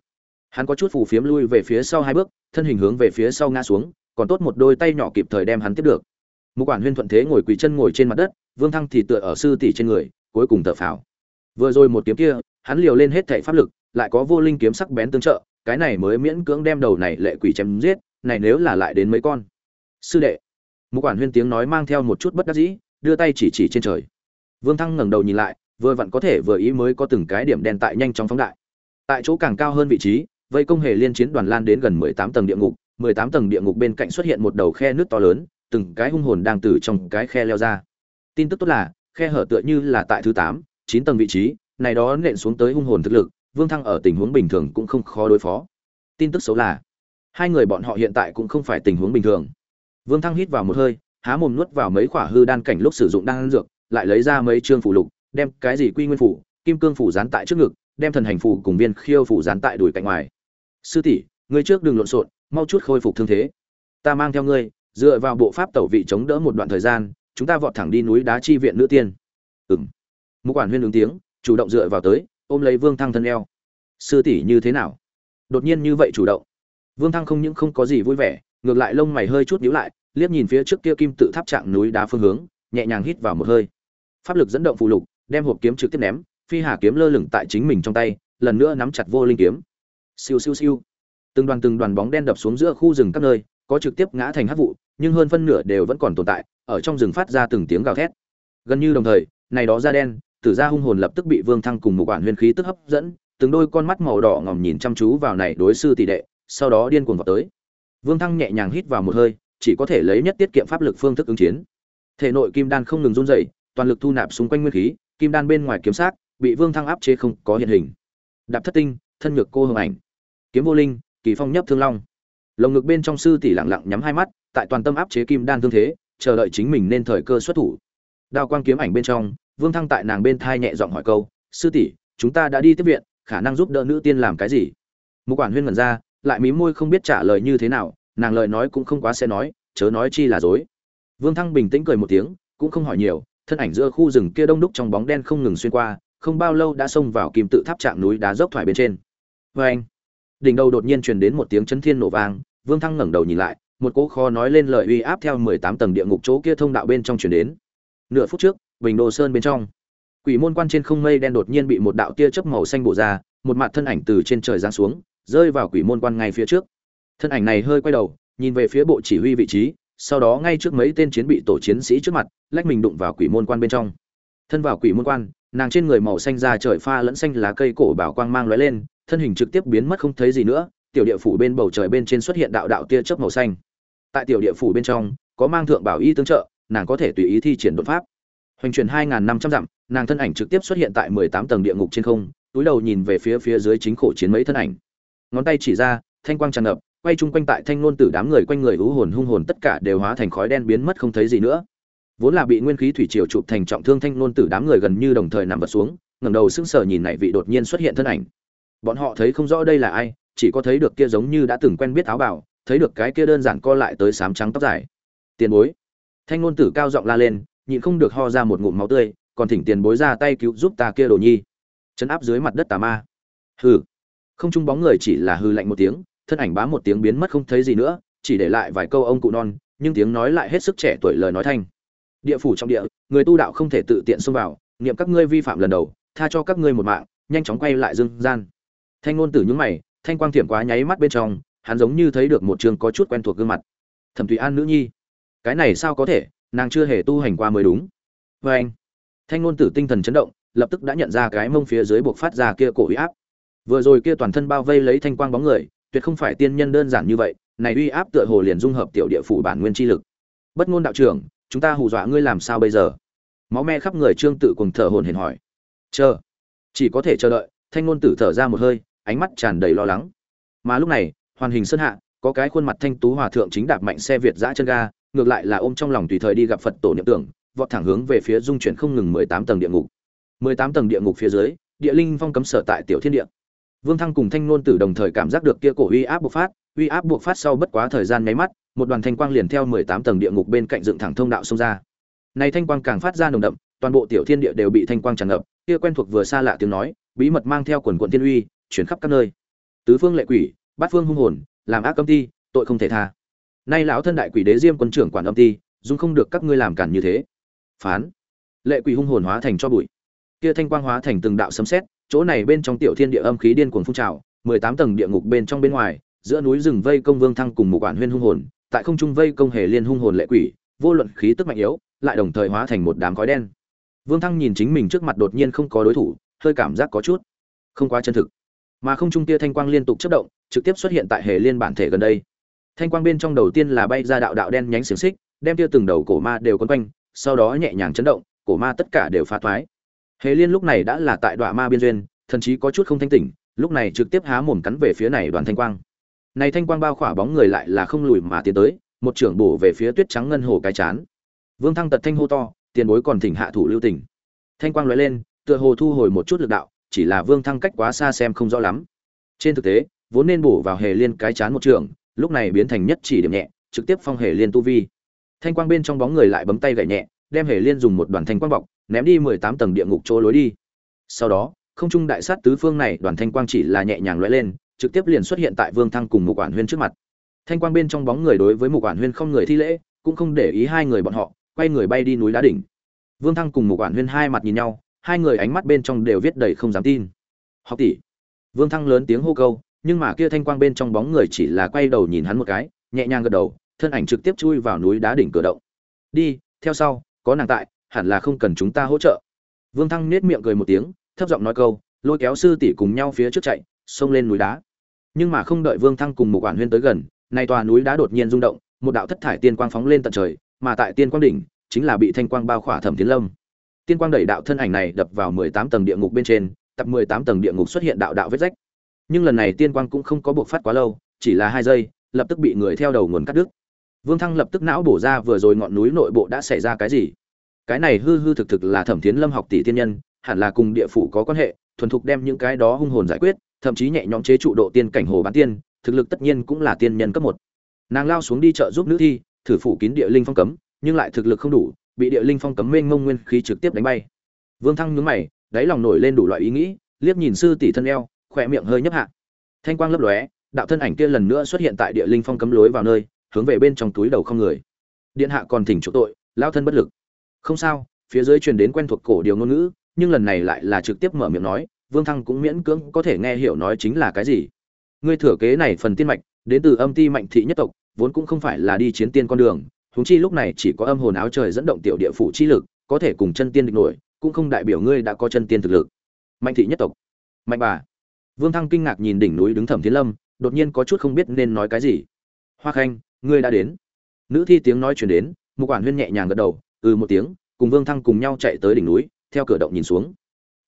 hắn có chút phù phiếm lui về phía sau hai bước, thân hình hướng về phía sau ngã xuống, còn tốt một đôi tay nhỏ kịp thời đem hắn tiếp được. Mục quản huyên thuận thế ngồi quỳ chân ngồi trên mặt đất, vương thăng thì tựa ở sư tỷ trên người, cuối cùng thở phào. Vừa rồi một kiếm kia, hắn liều lên hết thảy pháp lực, lại có vô linh kiếm sắc bén tương trợ, cái này mới miễn cưỡng đem đầu này lệ quỷ chém giết, này nếu là lại đến mấy con. Sư đệ. Mục quản huyên tiếng nói mang theo một chút bất đắc dĩ, đưa tay chỉ chỉ trên trời vương thăng ngẩng đầu nhìn lại, vừa vặn có thể vừa ý mới có từng cái điểm đen tại nhanh chóng phóng đại. Tại chỗ càng cao hơn vị trí, vây công hề liên chiến đoàn lan đến gần mười tám tầng địa ngục, mười tám tầng địa ngục bên cạnh xuất hiện một đầu khe nước to lớn, từng cái hung hồn đang từ trong cái khe leo ra. Tin tức tốt là, khe hở tựa như là tại thứ tám, chín tầng vị trí, này đó nện xuống tới hung hồn thực lực, vương thăng ở tình huống bình thường cũng không khó đối phó. Tin tức xấu là, hai người bọn họ hiện tại cũng không phải tình huống bình thường. Vương thăng hít vào một hơi, há mồm nuốt vào mấy quả hư đan cảnh lúc sử dụng đan dược lại lấy ra mấy chương phủ lục đem cái gì quy nguyên phủ kim cương phủ dán tại trước ngực đem thần hành phủ cùng viên khiêu phủ dán tại đùi cạnh ngoài. Sư tỷ ngươi trước đừng lộn xộn mau chút khôi phục thương thế. Ta mang theo ngươi dựa vào bộ pháp tẩu vị chống đỡ một đoạn thời gian chúng ta vọt thẳng đi núi đá chi viện nữ tiên. Ừm, mục quản huyên ứng tiếng chủ động dựa vào tới ôm lấy vương thăng thân eo. Sư tỷ như thế nào? Đột nhiên như vậy chủ động. Vương thăng không những không có gì vui vẻ ngược lại lông mày hơi chút nhíu lại liếc nhìn phía trước kia kim tự tháp trạng núi đá phương hướng nhẹ nhàng hít vào một hơi pháp lực dẫn động phụ lục, đem hộp kiếm trực tiếp ném, phi hà kiếm lơ lửng tại chính mình trong tay, lần nữa nắm chặt vô linh kiếm. Siêu siêu siêu. Từng đoàn từng đoàn bóng đen đập xuống giữa khu rừng các nơi, có trực tiếp ngã thành hắc vụ, nhưng hơn phân nửa đều vẫn còn tồn tại, ở trong rừng phát ra từng tiếng gào thét. Gần như đồng thời, này đó da đen, tử gia hung hồn lập tức bị vương thăng cùng một quản huyền khí tức hấp dẫn, từng đôi con mắt màu đỏ ngòm nhìn chăm chú vào này đối sư tỷ đệ, sau đó điên cuồng vào tới. Vương thăng nhẹ nhàng hít vào một hơi, chỉ có thể lấy nhất tiết kiệm pháp lực phương thức ứng chiến. Thể nội kim đan không ngừng run rẩy toàn lực thu nạp xung quanh nguyên khí, kim đan bên ngoài kiếm sắc bị vương thăng áp chế không có hiện hình. Đạp thất tinh, thân nhược cô hồng ảnh. Kiếm vô linh, kỳ phong nhấp thương long. Lồng ngực bên trong sư tỷ lặng lặng nhắm hai mắt, tại toàn tâm áp chế kim đan thương thế, chờ đợi chính mình nên thời cơ xuất thủ. Đao quang kiếm ảnh bên trong, vương thăng tại nàng bên thai nhẹ giọng hỏi câu, sư tỷ, chúng ta đã đi tiếp viện, khả năng giúp đỡ nữ tiên làm cái gì? Một quản huyên ngẩn ra, lại mí môi không biết trả lời như thế nào, nàng lời nói cũng không quá sẽ nói, chớ nói chi là dối. Vương thăng bình tĩnh cười một tiếng, cũng không hỏi nhiều thân ảnh giữa khu rừng kia đông đúc trong bóng đen không ngừng xuyên qua, không bao lâu đã xông vào kim tự tháp trạng núi đá dốc thoải bên trên. Vê anh, đỉnh đầu đột nhiên truyền đến một tiếng chấn thiên nổ vang, vương thăng ngẩng đầu nhìn lại, một cỗ kho nói lên lời uy áp theo mười tám tầng địa ngục chỗ kia thông đạo bên trong truyền đến. Nửa phút trước, bình đồ sơn bên trong, quỷ môn quan trên không mây đen đột nhiên bị một đạo tia chớp màu xanh bổ ra, một mặt thân ảnh từ trên trời giáng xuống, rơi vào quỷ môn quan ngay phía trước. Thân ảnh này hơi quay đầu, nhìn về phía bộ chỉ huy vị trí sau đó ngay trước mấy tên chiến bị tổ chiến sĩ trước mặt, lách mình đụng vào quỷ môn quan bên trong. Thân vào quỷ môn quan, nàng trên người màu xanh ra trời pha lẫn xanh lá cây cổ bảo quang mang lóe lên, thân hình trực tiếp biến mất không thấy gì nữa, tiểu địa phủ bên bầu trời bên trên xuất hiện đạo đạo tia chớp màu xanh. Tại tiểu địa phủ bên trong, có mang thượng bảo y tương trợ, nàng có thể tùy ý thi triển đột pháp. Hoành chuyển hai năm trăm dặm, nàng thân ảnh trực tiếp xuất hiện tại mười tám tầng địa ngục trên không, túi đầu nhìn về phía phía dưới chính khổ chiến mấy thân ảnh. Ngón tay chỉ ra, thanh quang tràn ngập quay chung quanh tại thanh nôn tử đám người quanh người ú hồn hung hồn tất cả đều hóa thành khói đen biến mất không thấy gì nữa. Vốn là bị nguyên khí thủy triều chụp thành trọng thương thanh nôn tử đám người gần như đồng thời nằm vật xuống, ngẩng đầu sững sờ nhìn này vị đột nhiên xuất hiện thân ảnh. Bọn họ thấy không rõ đây là ai, chỉ có thấy được kia giống như đã từng quen biết áo bảo thấy được cái kia đơn giản co lại tới sám trắng tóc dài. Tiền bối. Thanh nôn tử cao giọng la lên, nhịn không được ho ra một ngụm máu tươi, còn thỉnh tiền bối ra tay cứu giúp ta kia đồ nhi. Chấn áp dưới mặt đất tà ma. Hừ. Không trung bóng người chỉ là hư lạnh một tiếng thân ảnh bá một tiếng biến mất không thấy gì nữa, chỉ để lại vài câu ông cụ non, nhưng tiếng nói lại hết sức trẻ tuổi lời nói thanh. Địa phủ trong địa, người tu đạo không thể tự tiện xông vào, niệm các ngươi vi phạm lần đầu, tha cho các ngươi một mạng, nhanh chóng quay lại dương gian. Thanh ngôn tử nhướng mày, thanh quang thiểm quá nháy mắt bên trong, hắn giống như thấy được một trường có chút quen thuộc gương mặt. Thẩm thủy an nữ nhi, cái này sao có thể, nàng chưa hề tu hành qua mới đúng. Vê anh, thanh ngôn tử tinh thần chấn động, lập tức đã nhận ra cái mông phía dưới buộc phát ra kia cổ uy áp. Vừa rồi kia toàn thân bao vây lấy thanh quang bóng người tuyệt không phải tiên nhân đơn giản như vậy, này uy áp tựa hồ liền dung hợp tiểu địa phủ bản nguyên chi lực. Bất ngôn đạo trưởng, chúng ta hù dọa ngươi làm sao bây giờ? Máu me khắp người trương tự cùng thở hồn hển hỏi. Chờ, chỉ có thể chờ đợi, thanh ngôn tử thở ra một hơi, ánh mắt tràn đầy lo lắng. Mà lúc này, hoàn hình sơn hạ, có cái khuôn mặt thanh tú hòa thượng chính đạp mạnh xe việt giã chân ga, ngược lại là ôm trong lòng tùy thời đi gặp phật tổ niệm tưởng, vọt thẳng hướng về phía dung chuyển không ngừng mười tám tầng địa ngục. Mười tám tầng địa ngục phía dưới, địa linh phong cấm sở tại tiểu thiên địa vương thăng cùng thanh nôn tử đồng thời cảm giác được kia cổ uy áp bộc phát, uy áp bộc phát sau bất quá thời gian nháy mắt, một đoàn thanh quang liền theo mười tám tầng địa ngục bên cạnh dựng thẳng thông đạo xông ra. Này thanh quang càng phát ra nồng đậm, toàn bộ tiểu thiên địa đều bị thanh quang tràn ngập, kia quen thuộc vừa xa lạ tiếng nói, bí mật mang theo quần quần thiên uy, chuyển khắp các nơi. Tứ phương lệ quỷ, bát phương hung hồn, làm ác âm ti, tội không thể tha. Nay lão thân đại quỷ đế diêm quân trưởng quản âm ti dung không được các ngươi làm cản như thế. Phán. Lệ quỷ hung hồn hóa thành cho bụi. Kia thanh quang hóa thành từng đạo sấm sét chỗ này bên trong tiểu thiên địa âm khí điên cuồng phun trào, mười tám tầng địa ngục bên trong bên ngoài, giữa núi rừng vây công vương thăng cùng một quản huyên hung hồn, tại không trung vây công hề liên hung hồn lệ quỷ, vô luận khí tức mạnh yếu, lại đồng thời hóa thành một đám khói đen. Vương thăng nhìn chính mình trước mặt đột nhiên không có đối thủ, hơi cảm giác có chút không quá chân thực. Mà không trung kia thanh quang liên tục chớp động, trực tiếp xuất hiện tại hề liên bản thể gần đây. Thanh quang bên trong đầu tiên là bay ra đạo đạo đen nhánh xiển xích, đem kia từng đầu cổ ma đều quấn quanh, sau đó nhẹ nhàng chấn động, cổ ma tất cả đều phá thoái hề liên lúc này đã là tại đoạn ma biên duyên thậm chí có chút không thanh tỉnh, lúc này trực tiếp há mồm cắn về phía này đoàn thanh quang. Này thanh quang bao khỏa bóng người lại là không lùi mà tiến tới, một trưởng bổ về phía tuyết trắng ngân hồ cái chán. Vương thăng tật thanh hô to, tiền bối còn thỉnh hạ thủ lưu tình. Thanh quang lóe lên, tựa hồ thu hồi một chút lực đạo, chỉ là vương thăng cách quá xa xem không rõ lắm. Trên thực tế, vốn nên bổ vào hề liên cái chán một trường lúc này biến thành nhất chỉ điểm nhẹ, trực tiếp phong hề liên tu vi. Thanh quang bên trong bóng người lại bấm tay gậy nhẹ, đem hề liên dùng một đoàn thanh quang bọc ném đi mười tám tầng địa ngục chỗ lối đi. Sau đó, không trung đại sát tứ phương này, đoàn thanh quang chỉ là nhẹ nhàng lóe lên, trực tiếp liền xuất hiện tại vương thăng cùng mục quản huyên trước mặt. Thanh quang bên trong bóng người đối với mục quản huyên không người thi lễ, cũng không để ý hai người bọn họ, quay người bay đi núi đá đỉnh. Vương thăng cùng mục quản huyên hai mặt nhìn nhau, hai người ánh mắt bên trong đều viết đầy không dám tin. Học tỷ. Vương thăng lớn tiếng hô câu, nhưng mà kia thanh quang bên trong bóng người chỉ là quay đầu nhìn hắn một cái, nhẹ nhàng gật đầu, thân ảnh trực tiếp chui vào núi đá đỉnh cửa động. Đi, theo sau, có nàng tại hẳn là không cần chúng ta hỗ trợ. Vương thăng nết miệng cười một tiếng, thấp giọng nói câu, lôi kéo sư tỷ cùng nhau phía trước chạy, xông lên núi đá. Nhưng mà không đợi vương thăng cùng một quản huyên tới gần, nay tòa núi đá đột nhiên rung động, một đạo thất thải tiên quang phóng lên tận trời, mà tại tiên quang đỉnh, chính là bị thanh quang bao khỏa thẩm tiến lâm. Tiên quang đẩy đạo thân ảnh này đập vào mười tám tầng địa ngục bên trên, tập mười tám tầng địa ngục xuất hiện đạo đạo vết rách. Nhưng lần này tiên quang cũng không có buộc phát quá lâu, chỉ là hai giây, lập tức bị người theo đầu nguồn cắt đứt. Vương thăng lập tức não bổ ra vừa rồi ngọn núi nội bộ đã xảy ra cái gì cái này hư hư thực thực là thẩm thiến lâm học tỷ tiên nhân, hẳn là cùng địa phủ có quan hệ, thuần thục đem những cái đó hung hồn giải quyết, thậm chí nhẹ nhõm chế trụ độ tiên cảnh hồ bán tiên, thực lực tất nhiên cũng là tiên nhân cấp một. Nàng lao xuống đi chợ giúp nữ thi, thử phủ kín địa linh phong cấm, nhưng lại thực lực không đủ, bị địa linh phong cấm mênh ngông nguyên khí trực tiếp đánh bay. Vương thăng nhướng mày, đáy lòng nổi lên đủ loại ý nghĩ, liếc nhìn sư tỷ thân eo, khỏe miệng hơi nhấp hạ. Thanh quang lấp lóe, đạo thân ảnh kia lần nữa xuất hiện tại địa linh phong cấm lối vào nơi, hướng về bên trong túi đầu không người. Điện hạ còn thỉnh chỗ tội, lao thân bất lực không sao, phía dưới truyền đến quen thuộc cổ điều ngôn ngữ, nhưng lần này lại là trực tiếp mở miệng nói, vương thăng cũng miễn cưỡng có thể nghe hiểu nói chính là cái gì. Ngươi thừa kế này phần tiên mạch, đến từ âm ti mạnh thị nhất tộc, vốn cũng không phải là đi chiến tiên con đường, huống chi lúc này chỉ có âm hồn áo trời dẫn động tiểu địa phủ chi lực, có thể cùng chân tiên địch nổi, cũng không đại biểu ngươi đã có chân tiên thực lực. Mạnh thị nhất tộc. Mạnh bà. Vương thăng kinh ngạc nhìn đỉnh núi đứng thẩm thiên lâm, đột nhiên có chút không biết nên nói cái gì. Hoa khanh, ngươi đã đến. Nữ thi tiếng nói chuyển đến một quản huyên nhẹ nhàng gật đầu ừ một tiếng, cùng vương thăng cùng nhau chạy tới đỉnh núi, theo cửa động nhìn xuống.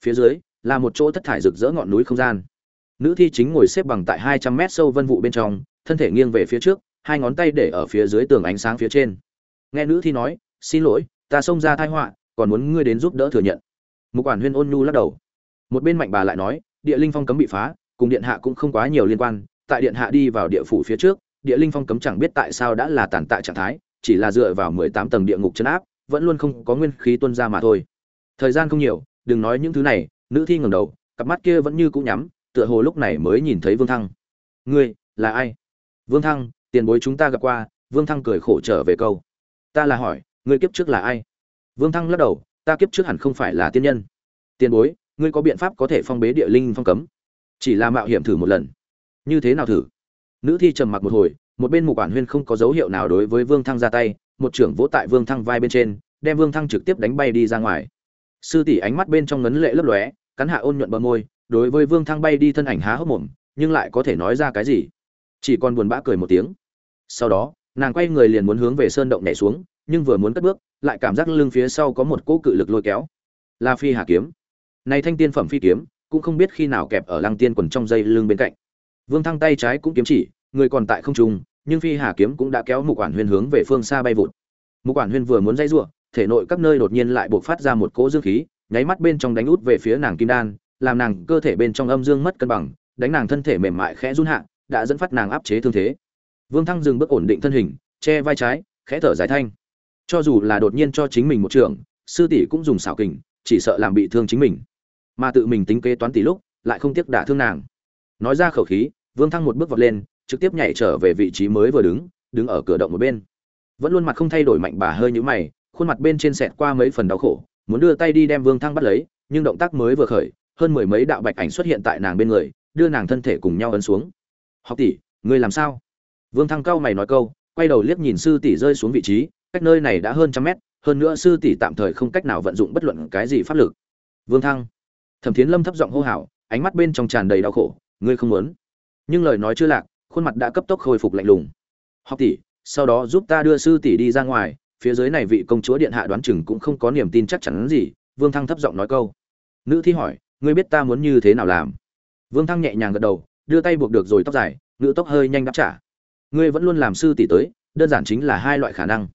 Phía dưới, là một chỗ thất thải rực rỡ ngọn núi không gian. Nữ thi chính ngồi xếp bằng tại hai trăm mét sâu vân vụ bên trong, thân thể nghiêng về phía trước, hai ngón tay để ở phía dưới tường ánh sáng phía trên. Nghe nữ thi nói, xin lỗi, ta xông ra thai họa, còn muốn ngươi đến giúp đỡ thừa nhận. Một quản huyên ôn nhu lắc đầu. Một bên mạnh bà lại nói, địa linh phong cấm bị phá, cùng điện hạ cũng không quá nhiều liên quan, tại điện hạ đi vào địa phủ phía trước, địa linh phong cấm chẳng biết tại sao đã là tàn tạ trạng thái, chỉ là dựa vào mười tám tầng địa ngục chấn áp vẫn luôn không có nguyên khí tuân ra mà thôi. Thời gian không nhiều, đừng nói những thứ này, nữ thi ngẩng đầu, cặp mắt kia vẫn như cũ nhắm, tựa hồ lúc này mới nhìn thấy vương thăng. Ngươi, là ai? Vương thăng, tiền bối chúng ta gặp qua, vương thăng cười khổ trở về câu. Ta là hỏi, ngươi kiếp trước là ai? Vương thăng lắc đầu, ta kiếp trước hẳn không phải là tiên nhân. Tiền bối, ngươi có biện pháp có thể phong bế địa linh phong cấm? Chỉ là mạo hiểm thử một lần. Như thế nào thử? Nữ thi trầm mặc một hồi, một bên mục quản huyên không có dấu hiệu nào đối với vương thăng ra tay một trưởng vỗ tại vương thăng vai bên trên, đem vương thăng trực tiếp đánh bay đi ra ngoài. Sư tỷ ánh mắt bên trong ngấn lệ lấp lóe, cắn hạ ôn nhuận bờ môi, đối với vương thăng bay đi thân ảnh há hốc mồm, nhưng lại có thể nói ra cái gì? Chỉ còn buồn bã cười một tiếng. Sau đó, nàng quay người liền muốn hướng về sơn động nhảy xuống, nhưng vừa muốn cất bước, lại cảm giác lưng phía sau có một cỗ cự lực lôi kéo. Là phi hà kiếm. Này thanh tiên phẩm phi kiếm, cũng không biết khi nào kẹp ở lăng tiên quần trong dây lưng bên cạnh. Vương thăng tay trái cũng kiếm chỉ, người còn tại không trung nhưng phi hà kiếm cũng đã kéo mục quản huyên hướng về phương xa bay vụt. Mục quản huyên vừa muốn dây giụa thể nội các nơi đột nhiên lại buộc phát ra một cỗ dương khí, nháy mắt bên trong đánh út về phía nàng kim đan, làm nàng cơ thể bên trong âm dương mất cân bằng, đánh nàng thân thể mềm mại khẽ run hạ, đã dẫn phát nàng áp chế thương thế. Vương thăng dừng bước ổn định thân hình, che vai trái, khẽ thở dài thanh. Cho dù là đột nhiên cho chính mình một trường, sư tỷ cũng dùng xảo kình, chỉ sợ làm bị thương chính mình. Mà tự mình tính kế toán tỷ lúc, lại không tiếc đả thương nàng. Nói ra khẩu khí, vương thăng một bước vọt lên trực tiếp nhảy trở về vị trí mới vừa đứng đứng ở cửa động một bên. Vẫn luôn mặt không thay đổi mạnh bà hơi nhũ mày, khuôn mặt bên trên sẹt qua mấy phần đau khổ, muốn đưa tay đi đem vương thăng bắt lấy, nhưng động tác mới vừa khởi, hơn mười mấy đạo bạch ảnh xuất hiện tại nàng bên người, đưa nàng thân thể cùng nhau ấn xuống. Học tỷ, ngươi làm sao? Vương thăng cao mày nói câu, quay đầu liếc nhìn sư tỷ rơi xuống vị trí, cách nơi này đã hơn trăm mét, hơn nữa sư tỷ tạm thời không cách nào vận dụng bất luận cái gì pháp lực. Vương thăng. Thẩm thiến lâm thấp giọng hô hào, ánh mắt bên trong tràn đầy đau khổ, ngươi không muốn. Nhưng lời nói chưa lạc khuôn mặt đã cấp tốc khôi phục lạnh lùng. Học tỷ, sau đó giúp ta đưa sư tỷ đi ra ngoài, phía dưới này vị công chúa điện hạ đoán chừng cũng không có niềm tin chắc chắn gì, vương thăng thấp giọng nói câu. Nữ thi hỏi, ngươi biết ta muốn như thế nào làm? Vương thăng nhẹ nhàng gật đầu, đưa tay buộc được rồi tóc dài, ngữ tóc hơi nhanh đáp trả. Ngươi vẫn luôn làm sư tỷ tới, đơn giản chính là hai loại khả năng.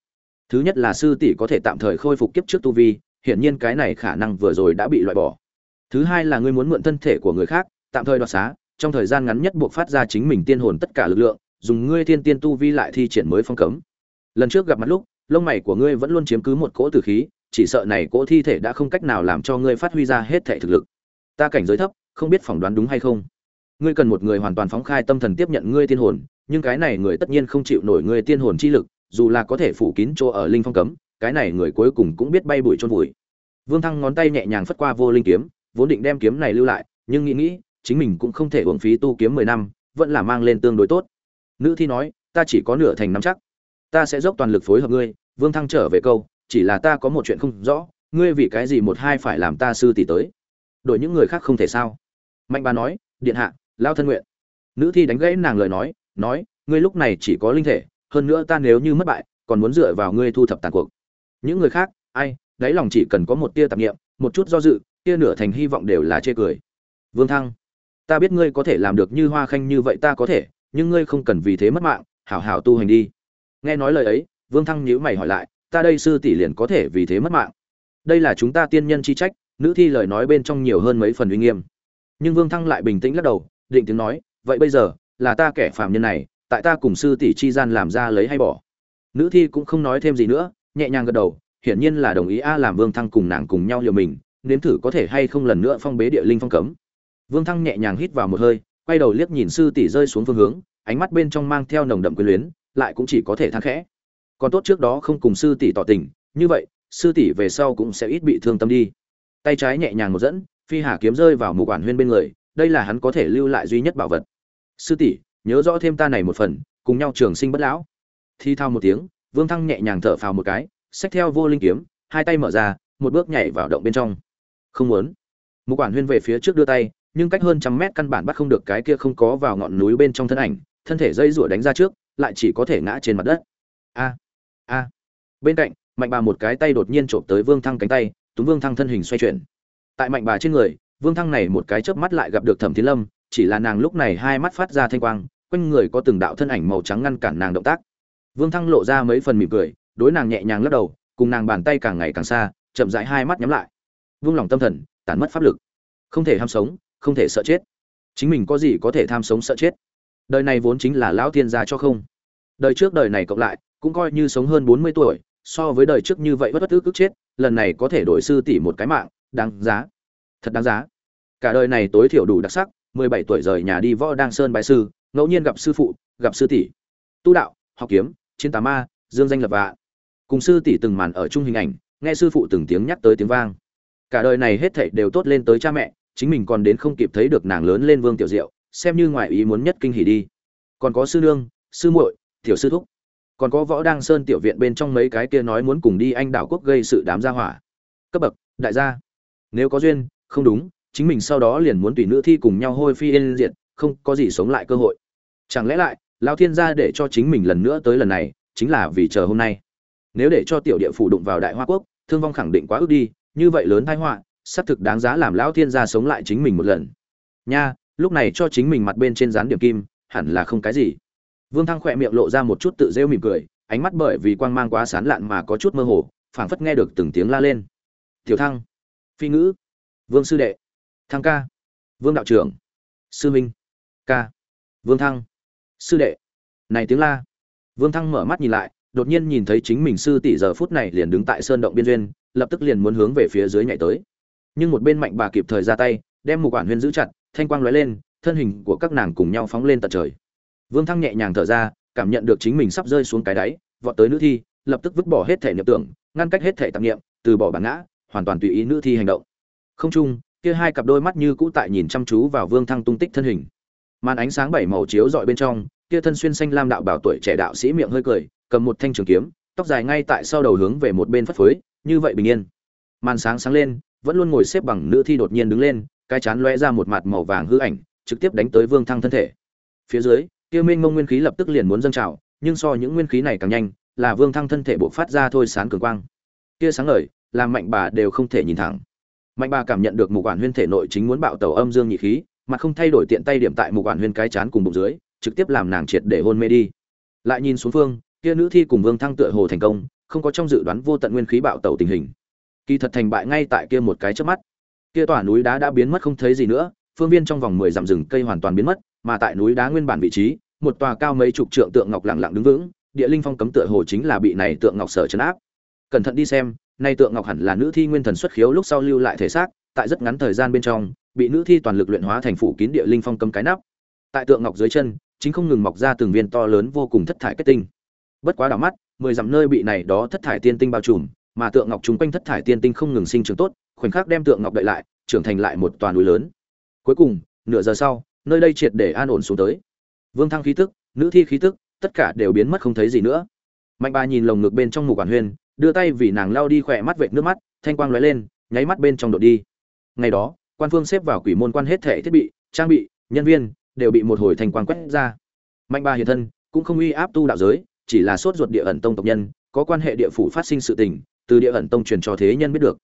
Thứ nhất là sư tỷ có thể tạm thời khôi phục kiếp trước tu vi, hiển nhiên cái này khả năng vừa rồi đã bị loại bỏ. Thứ hai là ngươi muốn mượn thân thể của người khác, tạm thời đoạt xá trong thời gian ngắn nhất buộc phát ra chính mình tiên hồn tất cả lực lượng, dùng ngươi thiên tiên tu vi lại thi triển mới phong cấm. Lần trước gặp mặt lúc, lông mày của ngươi vẫn luôn chiếm cứ một cỗ tử khí, chỉ sợ này cỗ thi thể đã không cách nào làm cho ngươi phát huy ra hết thể thực lực. Ta cảnh giới thấp, không biết phỏng đoán đúng hay không. Ngươi cần một người hoàn toàn phóng khai tâm thần tiếp nhận ngươi tiên hồn, nhưng cái này người tất nhiên không chịu nổi ngươi tiên hồn chi lực, dù là có thể phủ kín chỗ ở linh phong cấm, cái này người cuối cùng cũng biết bay bụi trôn vùi. Vương thăng ngón tay nhẹ nhàng phất qua vô linh kiếm, vốn định đem kiếm này lưu lại, nhưng nghĩ nghĩ chính mình cũng không thể uổng phí tu kiếm mười năm vẫn là mang lên tương đối tốt. Nữ thi nói ta chỉ có nửa thành nắm chắc. Ta sẽ dốc toàn lực phối hợp ngươi vương thăng trở về câu chỉ là ta có một chuyện không rõ ngươi vì cái gì một hai phải làm ta sư tỷ tới. Đổi những người khác không thể sao? Mạnh bà nói điện hạ lao thân nguyện. Nữ thi đánh gãy nàng lời nói nói ngươi lúc này chỉ có linh thể hơn nữa ta nếu như mất bại còn muốn dựa vào ngươi thu thập tàn cuộc. Những người khác ai đáy lòng chỉ cần có một tia tạp niệm, một chút do dự tia nửa thành hy vọng đều là chê cười. Vương thăng ta biết ngươi có thể làm được như hoa khanh như vậy ta có thể, nhưng ngươi không cần vì thế mất mạng, hảo hảo tu hành đi. Nghe nói lời ấy, vương thăng nhíu mày hỏi lại, ta đây sư tỷ liền có thể vì thế mất mạng. Đây là chúng ta tiên nhân chi trách, nữ thi lời nói bên trong nhiều hơn mấy phần uy nghiêm. Nhưng vương thăng lại bình tĩnh lắc đầu, định tiếng nói, vậy bây giờ, là ta kẻ phạm nhân này, tại ta cùng sư tỷ chi gian làm ra lấy hay bỏ. Nữ thi cũng không nói thêm gì nữa, nhẹ nhàng gật đầu, hiển nhiên là đồng ý a làm vương thăng cùng nàng cùng nhau liều mình, nếm thử có thể hay không lần nữa phong bế địa linh phong cấm vương thăng nhẹ nhàng hít vào một hơi, quay đầu liếc nhìn sư tỷ rơi xuống phương hướng, ánh mắt bên trong mang theo nồng đậm quyến luyến, lại cũng chỉ có thể than khẽ. Còn tốt trước đó không cùng sư tỷ tỏ tình, như vậy, sư tỷ về sau cũng sẽ ít bị thương tâm đi. Tay trái nhẹ nhàng một dẫn, phi hà kiếm rơi vào mục quản huyên bên người, đây là hắn có thể lưu lại duy nhất bảo vật. Sư tỷ, nhớ rõ thêm ta này một phần, cùng nhau trường sinh bất lão. Thi thao một tiếng, vương thăng nhẹ nhàng thở phào một cái, xách theo vô linh kiếm, hai tay mở ra, một bước nhảy vào động bên trong. Không muốn. Mục quản huyên về phía trước đưa tay nhưng cách hơn trăm mét căn bản bắt không được cái kia không có vào ngọn núi bên trong thân ảnh, thân thể dây rủa đánh ra trước, lại chỉ có thể ngã trên mặt đất. A a. Bên cạnh, mạnh bà một cái tay đột nhiên trộm tới vương thăng cánh tay, túm vương thăng thân hình xoay chuyển. Tại mạnh bà trên người, vương thăng này một cái chớp mắt lại gặp được thẩm thiên lâm, chỉ là nàng lúc này hai mắt phát ra thanh quang, quanh người có từng đạo thân ảnh màu trắng ngăn cản nàng động tác. Vương thăng lộ ra mấy phần mỉm cười, đối nàng nhẹ nhàng lắc đầu, cùng nàng bàn tay càng ngày càng xa, chậm rãi hai mắt nhắm lại. Vương lòng tâm thần, tản mất pháp lực. Không thể ham sống không thể sợ chết. Chính mình có gì có thể tham sống sợ chết? Đời này vốn chính là lão thiên gia cho không. Đời trước đời này cộng lại, cũng coi như sống hơn bốn mươi tuổi, so với đời trước như vậy bất bất ức ức chết, lần này có thể đổi sư tỷ một cái mạng, đáng giá. Thật đáng giá. Cả đời này tối thiểu đủ đặc sắc, mười bảy tuổi rời nhà đi võ đăng sơn bài sư, ngẫu nhiên gặp sư phụ, gặp sư tỷ. Tu đạo, học kiếm, chiến tà ma, dương danh lập vạ. Cùng sư tỷ từng màn ở chung hình ảnh, nghe sư phụ từng tiếng nhắc tới tiếng vang. Cả đời này hết thảy đều tốt lên tới cha mẹ chính mình còn đến không kịp thấy được nàng lớn lên vương tiểu diệu, xem như ngoại ý muốn nhất kinh hỉ đi. Còn có sư nương, sư muội, tiểu sư thúc. Còn có võ đăng sơn tiểu viện bên trong mấy cái kia nói muốn cùng đi anh đảo quốc gây sự đám gia hỏa. Cấp bậc, đại gia. Nếu có duyên, không đúng, chính mình sau đó liền muốn tùy nữ thi cùng nhau hôi phi yên diệt, không có gì sống lại cơ hội. Chẳng lẽ lại lao thiên gia để cho chính mình lần nữa tới lần này, chính là vì chờ hôm nay. Nếu để cho tiểu địa phủ đụng vào đại hoa quốc, thương vong khẳng định quá ước đi, như vậy lớn thái họa xác thực đáng giá làm lão thiên gia sống lại chính mình một lần. Nha, lúc này cho chính mình mặt bên trên dán điểm kim, hẳn là không cái gì. Vương thăng khỏe miệng lộ ra một chút tự rêu mỉm cười, ánh mắt bởi vì quang mang quá sán lạn mà có chút mơ hồ, phảng phất nghe được từng tiếng la lên. Tiểu thăng, phi ngữ. Vương sư đệ. Thăng ca. Vương đạo trưởng. Sư minh. Ca. Vương thăng. Sư đệ. Này tiếng la. Vương thăng mở mắt nhìn lại, đột nhiên nhìn thấy chính mình sư tỷ giờ phút này liền đứng tại sơn động biên duyên, lập tức liền muốn hướng về phía dưới nhảy tới nhưng một bên mạnh bà kịp thời ra tay, đem một quản huyên giữ chặt, thanh quang lóe lên, thân hình của các nàng cùng nhau phóng lên tận trời. Vương thăng nhẹ nhàng thở ra, cảm nhận được chính mình sắp rơi xuống cái đáy, vọt tới nữ thi, lập tức vứt bỏ hết thể niệm tưởng, ngăn cách hết thể tạp niệm, từ bỏ bản ngã, hoàn toàn tùy ý nữ thi hành động. Không chung kia hai cặp đôi mắt như cũ tại nhìn chăm chú vào vương thăng tung tích thân hình. Màn ánh sáng bảy màu chiếu dọi bên trong, kia thân xuyên xanh lam đạo bảo tuổi trẻ đạo sĩ miệng hơi cười, cầm một thanh trường kiếm, tóc dài ngay tại sau đầu hướng về một bên phất phới, như vậy bình yên. Màn sáng sáng lên vẫn luôn ngồi xếp bằng nữ thi đột nhiên đứng lên, cái chán lóe ra một mặt màu vàng hư ảnh, trực tiếp đánh tới vương thăng thân thể. Phía dưới, kia minh mông nguyên khí lập tức liền muốn dâng trào, nhưng so những nguyên khí này càng nhanh, là vương thăng thân thể bộc phát ra thôi sáng cường quang. Kia sáng ngời, làm mạnh bà đều không thể nhìn thẳng. Mạnh bà cảm nhận được mục quản huyên thể nội chính muốn bạo tàu âm dương nhị khí, mà không thay đổi tiện tay điểm tại mục quản huyên cái chán cùng bụng dưới, trực tiếp làm nàng triệt để hôn mê đi. Lại nhìn xuống phương, kia nữ thi cùng vương thăng tựa hồ thành công, không có trong dự đoán vô tận nguyên khí bạo tàu tình hình kỳ thật thành bại ngay tại kia một cái trước mắt. Kia tòa núi đá đã biến mất không thấy gì nữa, phương viên trong vòng mười dặm rừng cây hoàn toàn biến mất, mà tại núi đá nguyên bản vị trí, một tòa cao mấy chục trượng tượng ngọc lặng lặng đứng vững, địa linh phong cấm tựa hồ chính là bị này tượng ngọc sở chấn áp. Cẩn thận đi xem, nay tượng ngọc hẳn là nữ thi nguyên thần xuất khiếu lúc sau lưu lại thể xác, tại rất ngắn thời gian bên trong, bị nữ thi toàn lực luyện hóa thành phủ kín địa linh phong cấm cái nắp. Tại tượng ngọc dưới chân, chính không ngừng mọc ra từng viên to lớn vô cùng thất thải kết tinh. Bất quá đảo mắt, mười dặm nơi bị này đó thất thải tiên tinh bao trùm mà tượng ngọc chúng quanh thất thải tiên tinh không ngừng sinh trưởng tốt, khoảnh khắc đem tượng ngọc đợi lại, trưởng thành lại một tòa núi lớn. Cuối cùng, nửa giờ sau, nơi đây triệt để an ổn xuống tới. Vương thăng khí tức, nữ thi khí tức, tất cả đều biến mất không thấy gì nữa. Mạnh Ba nhìn lồng ngực bên trong mục quản huyên đưa tay vì nàng lao đi khỏe mắt vệt nước mắt, thanh quang lóe lên, nháy mắt bên trong đội đi. Ngày đó, quan phương xếp vào quỷ môn quan hết thể thiết bị, trang bị, nhân viên, đều bị một hồi thanh quang quét ra. Mạnh Ba hiện thân, cũng không uy áp tu đạo giới, chỉ là sốt ruột địa ẩn tông tộc nhân, có quan hệ địa phủ phát sinh sự tình từ địa ẩn tông truyền cho thế nhân biết được.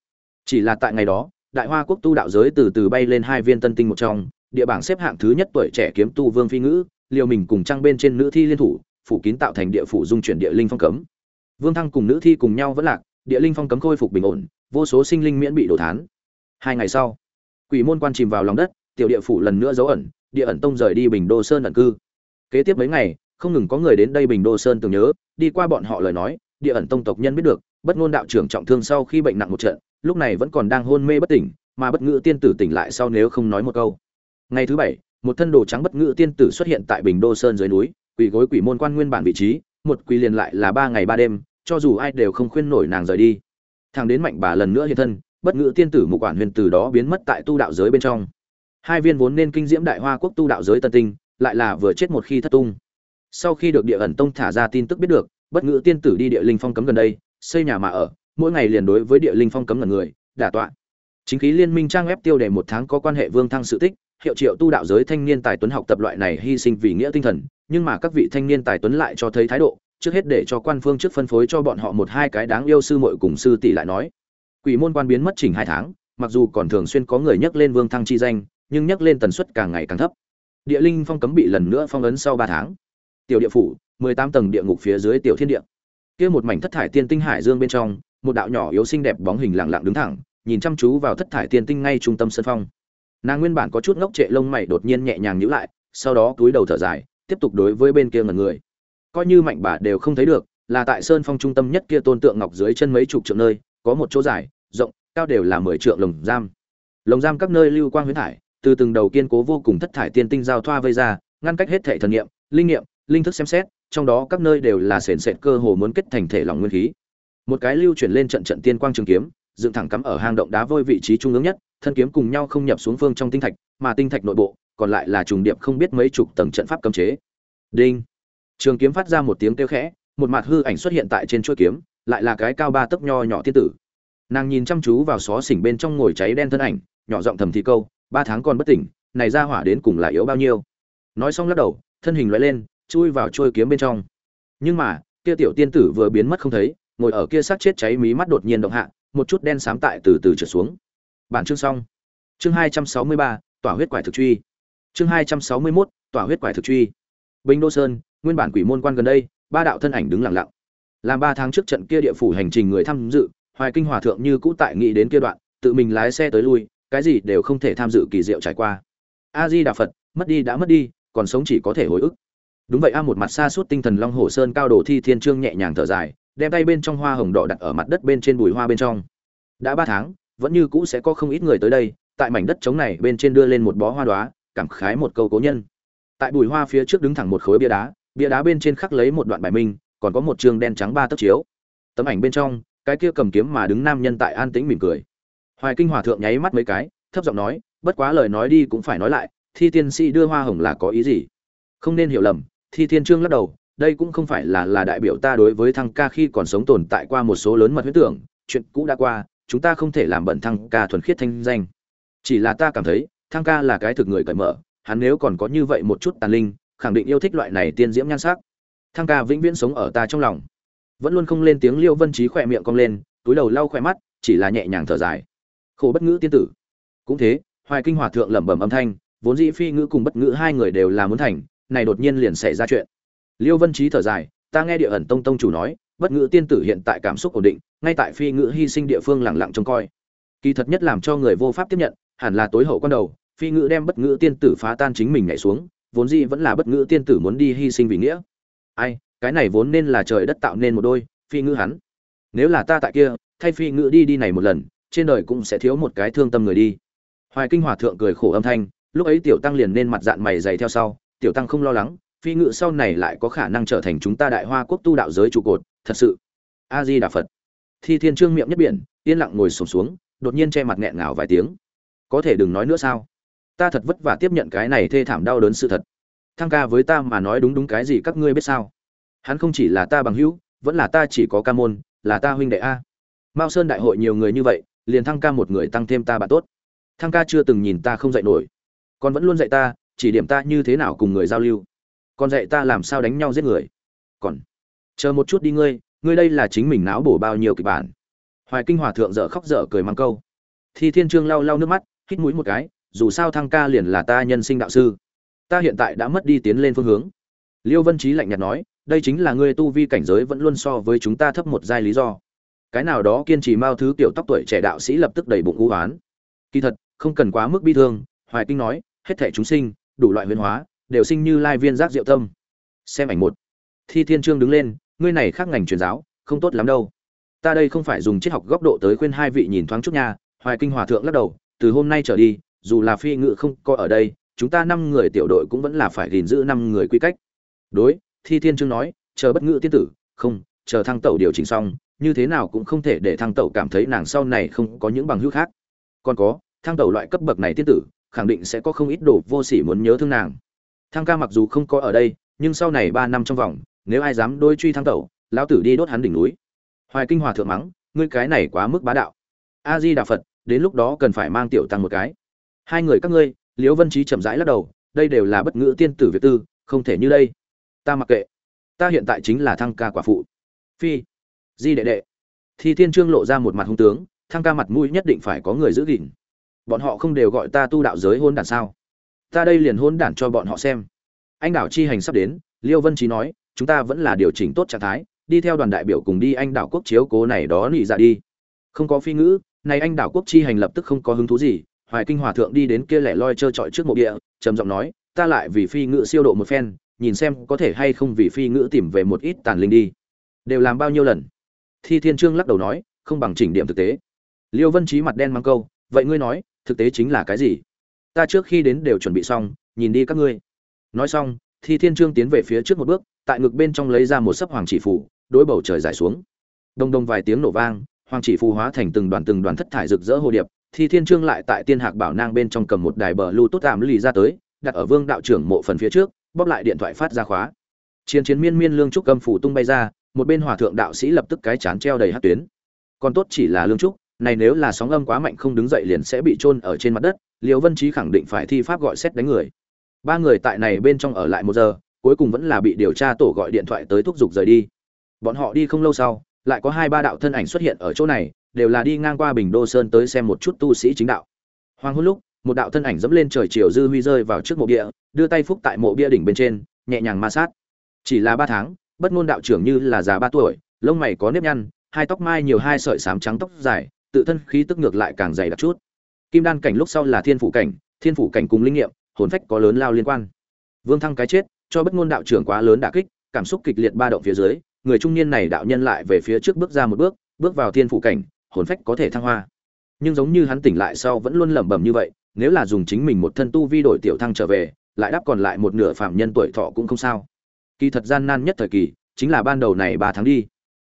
Chỉ là tại ngày đó, đại hoa quốc tu đạo giới từ từ bay lên hai viên tân tinh một trong, địa bảng xếp hạng thứ nhất tuổi trẻ kiếm tu vương phi ngữ liều mình cùng trăng bên trên nữ thi liên thủ, phủ kín tạo thành địa phủ dung chuyển địa linh phong cấm. Vương thăng cùng nữ thi cùng nhau vẫn lạc, địa linh phong cấm khôi phục bình ổn, vô số sinh linh miễn bị đổ thán. Hai ngày sau, quỷ môn quan chìm vào lòng đất, tiểu địa phủ lần nữa dấu ẩn, địa ẩn tông rời đi bình đô sơn ẩn cư. Kế tiếp mấy ngày, không ngừng có người đến đây bình đô sơn tưởng nhớ, đi qua bọn họ lời nói, địa ẩn tông tộc nhân biết được bất ngôn đạo trưởng trọng thương sau khi bệnh nặng một trận, lúc này vẫn còn đang hôn mê bất tỉnh, mà bất ngữ tiên tử tỉnh lại sau nếu không nói một câu. Ngày thứ bảy, một thân đồ trắng bất ngữ tiên tử xuất hiện tại bình đô sơn dưới núi, quỳ gối quỷ môn quan nguyên bản vị trí, một quỳ liền lại là ba ngày ba đêm, cho dù ai đều không khuyên nổi nàng rời đi. Thằng đến mạnh bà lần nữa hiện thân, bất ngữ tiên tử mục quản huyền từ đó biến mất tại tu đạo giới bên trong. Hai viên vốn nên kinh diễm đại hoa quốc tu đạo giới tân tinh, lại là vừa chết một khi thất tung. Sau khi được địa ẩn tông thả ra tin tức biết được, bất ngữ tiên tử đi địa linh phong cấm gần đây xây nhà mà ở, mỗi ngày liền đối với địa linh phong cấm gần người, đả tọa. Chính khí liên minh trang web tiêu đề một tháng có quan hệ vương thăng sự tích, hiệu triệu tu đạo giới thanh niên tài tuấn học tập loại này hy sinh vì nghĩa tinh thần, nhưng mà các vị thanh niên tài tuấn lại cho thấy thái độ, trước hết để cho quan phương trước phân phối cho bọn họ một hai cái đáng yêu sư muội cùng sư tỷ lại nói. Quỷ môn quan biến mất chỉnh hai tháng, mặc dù còn thường xuyên có người nhắc lên vương thăng chi danh, nhưng nhắc lên tần suất càng ngày càng thấp. Địa linh phong cấm bị lần nữa phong ấn sau ba tháng. Tiểu địa phủ, mười tám tầng địa ngục phía dưới tiểu thiên địa kia một mảnh thất thải tiên tinh hải dương bên trong, một đạo nhỏ yếu xinh đẹp bóng hình lặng lặng đứng thẳng, nhìn chăm chú vào thất thải tiên tinh ngay trung tâm sân phong. Nàng nguyên bản có chút ngốc trệ lông mày đột nhiên nhẹ nhàng nhíu lại, sau đó túi đầu thở dài, tiếp tục đối với bên kia ngẩn người. Coi như mạnh bà đều không thấy được, là tại sơn phong trung tâm nhất kia tôn tượng ngọc dưới chân mấy chục trượng nơi, có một chỗ dài, rộng, cao đều là mười trượng lồng giam. Lồng giam các nơi lưu quang huyễn thải, từ từng đầu kiên cố vô cùng thất thải tiên tinh giao thoa vây ra, ngăn cách hết thể thần nghiệm linh nghiệm linh thức xem xét trong đó các nơi đều là sền sệt cơ hồ muốn kết thành thể lòng nguyên khí. Một cái lưu chuyển lên trận trận tiên quang trường kiếm, dựng thẳng cắm ở hang động đá vôi vị trí trung ương nhất, thân kiếm cùng nhau không nhập xuống phương trong tinh thạch, mà tinh thạch nội bộ, còn lại là trùng điệp không biết mấy chục tầng trận pháp cấm chế. Đinh! Trường kiếm phát ra một tiếng kêu khẽ, một mặt hư ảnh xuất hiện tại trên chuôi kiếm, lại là cái cao ba tấc nho nhỏ tiên tử. Nàng nhìn chăm chú vào xó xỉnh bên trong ngồi cháy đen thân ảnh, nhỏ giọng thầm thì câu, ba tháng còn bất tỉnh, này ra hỏa đến cùng là yếu bao nhiêu? Nói xong lắc đầu, thân hình loại lên chui vào trôi kiếm bên trong. Nhưng mà kia tiểu tiên tử vừa biến mất không thấy ngồi ở kia sát chết cháy mí mắt đột nhiên động hạ một chút đen xám tại từ từ trở xuống. Bản chương xong. Chương hai trăm sáu mươi ba tỏa huyết quải thực truy. Chương hai trăm sáu mươi 261, tỏa huyết quải thực truy. Bình đô sơn nguyên bản quỷ môn quan gần đây ba đạo thân ảnh đứng lặng lặng. Làm ba tháng trước trận kia địa phủ hành trình người tham dự hoài kinh hòa thượng như cũ tại nghĩ đến kia đoạn tự mình lái xe tới lui cái gì đều không thể tham dự kỳ diệu trải qua. A di đà phật mất đi đã mất đi còn sống chỉ có thể hồi ức đúng vậy a, một mặt xa suốt tinh thần long hồ sơn cao đồ thi thiên trương nhẹ nhàng thở dài, đem tay bên trong hoa hồng đỏ đặt ở mặt đất bên trên bùi hoa bên trong. Đã ba tháng, vẫn như cũ sẽ có không ít người tới đây, tại mảnh đất trống này bên trên đưa lên một bó hoa đoá cảm khái một câu cố nhân. Tại bùi hoa phía trước đứng thẳng một khối bia đá bia đá bên trên khắc lấy một đoạn bài minh, còn có một trường đen trắng ba tấc chiếu. Tấm ảnh bên trong, cái kia cầm kiếm mà đứng nam nhân tại an tĩnh mỉm cười. Hoài kinh hòa thượng nháy mắt mấy cái, thấp giọng nói, bất quá lời nói đi cũng phải nói lại, thi tiên sĩ đưa hoa hồng là có ý gì? Không nên hiểu lầm thi thiên trương lắc đầu, đây cũng không phải là là đại biểu ta đối với thăng ca khi còn sống tồn tại qua một số lớn mật huyết tưởng, chuyện cũ đã qua, chúng ta không thể làm bận thăng ca thuần khiết thanh danh. Chỉ là ta cảm thấy, thăng ca là cái thực người cởi mở, hắn nếu còn có như vậy một chút tàn linh, khẳng định yêu thích loại này tiên diễm nhan sắc. Thăng ca vĩnh viễn sống ở ta trong lòng. Vẫn luôn không lên tiếng liêu vân trí khỏe miệng cong lên, túi đầu lau khỏe mắt, chỉ là nhẹ nhàng thở dài. Khổ bất ngữ tiên tử. Cũng thế, hoài kinh hòa thượng lẩm bẩm âm thanh, vốn dĩ phi ngữ cùng bất ngữ hai người đều là muốn thành này đột nhiên liền xảy ra chuyện. Liêu vân trí thở dài, ta nghe địa ẩn tông tông chủ nói, bất ngữ tiên tử hiện tại cảm xúc ổn định, ngay tại phi ngữ hy sinh địa phương lẳng lặng trông coi. Kỳ thật nhất làm cho người vô pháp tiếp nhận, hẳn là tối hậu quan đầu, phi ngữ đem bất ngữ tiên tử phá tan chính mình nhảy xuống, vốn dĩ vẫn là bất ngữ tiên tử muốn đi hy sinh vì nghĩa. Ai, cái này vốn nên là trời đất tạo nên một đôi, phi ngữ hắn. Nếu là ta tại kia, thay phi ngữ đi đi này một lần, trên đời cũng sẽ thiếu một cái thương tâm người đi. Hoài kinh hòa thượng cười khổ âm thanh, lúc ấy tiểu tăng liền nên mặt dạng mày dày theo sau tiểu tăng không lo lắng phi ngự sau này lại có khả năng trở thành chúng ta đại hoa quốc tu đạo giới trụ cột thật sự. A di đà phật thi thiên trương miệng nhất biển yên lặng ngồi sổm xuống, xuống đột nhiên che mặt nghẹn ngào vài tiếng. Có thể đừng nói nữa sao? Ta thật vất vả tiếp nhận cái này thê thảm đau đớn sự thật. Thăng ca với ta mà nói đúng đúng cái gì các ngươi biết sao? Hắn không chỉ là ta bằng hữu vẫn là ta chỉ có ca môn là ta huynh đệ a. Mao sơn đại hội nhiều người như vậy liền thăng ca một người tăng thêm ta bạn tốt. Thăng ca chưa từng nhìn ta không dạy nổi. Còn vẫn luôn dạy ta chỉ điểm ta như thế nào cùng người giao lưu. Còn dạy ta làm sao đánh nhau giết người. Còn, chờ một chút đi ngươi ngươi đây là chính mình não bổ bao nhiêu kịch bản. Hoài kinh hòa thượng dở khóc dở cười mang câu. Thi thiên trương lau lau nước mắt, hít mũi một cái, dù sao thăng ca liền là ta nhân sinh đạo sư. Ta hiện tại đã mất đi tiến lên phương hướng. Liêu vân trí lạnh nhạt nói, đây chính là ngươi tu vi cảnh giới vẫn luôn so với chúng ta thấp một giai lý do. Cái nào đó kiên trì mao thứ kiểu tóc tuổi trẻ đạo sĩ lập tức đầy bụng ngũ oán. Kỳ thật, không cần quá mức bi thương, hoài kinh nói, hết thể chúng sinh đủ loại huyền hóa, đều sinh như lai viên giác diệu tâm. Xem ảnh một. Thi thiên trương đứng lên, ngươi này khác ngành truyền giáo, không tốt lắm đâu. Ta đây không phải dùng triết học góc độ tới khuyên hai vị nhìn thoáng chút nha, hoài kinh hòa thượng lắc đầu, từ hôm nay trở đi, dù là phi ngự không có ở đây, chúng ta năm người tiểu đội cũng vẫn là phải gìn giữ năm người quy cách. Đối, thi thiên trương nói, chờ bất ngự tiên tử, không, chờ thăng tẩu điều chỉnh xong, như thế nào cũng không thể để thăng tẩu cảm thấy nàng sau này không có những bằng hữu khác. Còn có, thăng tẩu loại cấp bậc này tiên tử khẳng định sẽ có không ít đồ vô sỉ muốn nhớ thương nàng. Thăng ca mặc dù không có ở đây, nhưng sau này ba năm trong vòng, nếu ai dám đôi truy thăng tẩu, lão tử đi đốt hắn đỉnh núi. Hoài kinh hòa thượng mắng, ngươi cái này quá mức bá đạo. A di đà phật, đến lúc đó cần phải mang tiểu tăng một cái. Hai người các ngươi, liễu vân trí chậm rãi lắc đầu, đây đều là bất ngữ tiên tử việt tư, không thể như đây. Ta mặc kệ. Ta hiện tại chính là thăng ca quả phụ. Phi, di đệ đệ. Thi thiên trương lộ ra một mặt hung tướng, thăng ca mặt mũi nhất định phải có người giữ gìn bọn họ không đều gọi ta tu đạo giới hôn đản sao? Ta đây liền hôn đản cho bọn họ xem. Anh đảo chi hành sắp đến, liêu vân trí nói, chúng ta vẫn là điều chỉnh tốt trạng thái, đi theo đoàn đại biểu cùng đi anh đảo quốc chiếu cố này đó nị dạ đi. Không có phi ngữ, này anh đảo quốc chi hành lập tức không có hứng thú gì, hoài kinh hòa thượng đi đến kia lẻ loi trơ trọi trước mộ địa, trầm giọng nói, ta lại vì phi ngữ siêu độ một phen, nhìn xem có thể hay không vì phi ngữ tìm về một ít tàn linh đi. Đều làm bao nhiêu lần? Thi thiên trương lắc đầu nói, không bằng chỉnh điểm thực tế. Liêu vân trí mặt đen mang câu vậy ngươi nói, thực tế chính là cái gì? Ta trước khi đến đều chuẩn bị xong, nhìn đi các ngươi. Nói xong thì thiên trương tiến về phía trước một bước, tại ngực bên trong lấy ra một sấp hoàng chỉ phủ đối bầu trời giải xuống. Đông đông vài tiếng nổ vang, hoàng chỉ phù hóa thành từng đoàn từng đoàn thất thải rực rỡ hồ điệp thì thiên trương lại tại tiên hạc bảo nang bên trong cầm một đài bờ lưu tốt tạm lì ra tới, đặt ở vương đạo trưởng mộ phần phía trước, bóp lại điện thoại phát ra khóa. Chiến chiến miên miên lương trúc cầm phủ tung bay ra, một bên hòa thượng đạo sĩ lập tức cái chán treo đầy hát tuyến. Còn tốt chỉ là lương trúc này nếu là sóng âm quá mạnh không đứng dậy liền sẽ bị chôn ở trên mặt đất liều vân trí khẳng định phải thi pháp gọi xét đánh người. Ba người tại này bên trong ở lại một giờ, cuối cùng vẫn là bị điều tra tổ gọi điện thoại tới thúc giục rời đi. Bọn họ đi không lâu sau, lại có hai ba đạo thân ảnh xuất hiện ở chỗ này, đều là đi ngang qua bình đô sơn tới xem một chút tu sĩ chính đạo. Hoàng hôn lúc, một đạo thân ảnh dẫm lên trời chiều dư huy rơi vào trước mộ bia, đưa tay phúc tại mộ bia đỉnh bên trên, nhẹ nhàng ma sát. Chỉ là ba tháng, bất ngôn đạo trưởng như là già ba tuổi, lông mày có nếp nhăn, hai tóc mai nhiều hai sợi sám trắng tóc dài tự thân khí tức ngược lại càng dày đặc chút. Kim đan cảnh lúc sau là thiên phủ cảnh, thiên phủ cảnh cùng linh nghiệm, hồn phách có lớn lao liên quan. Vương thăng cái chết, cho bất ngôn đạo trưởng quá lớn đả kích, cảm xúc kịch liệt ba động phía dưới, người trung niên này đạo nhân lại về phía trước bước ra một bước bước vào thiên phủ cảnh, hồn phách có thể thăng hoa. Nhưng giống như hắn tỉnh lại sau vẫn luôn lẩm bẩm như vậy, nếu là dùng chính mình một thân tu vi đổi tiểu thăng trở về, lại đáp còn lại một nửa phạm nhân tuổi thọ cũng không sao. Kỳ thật gian nan nhất thời kỳ, chính là ban đầu này ba tháng đi.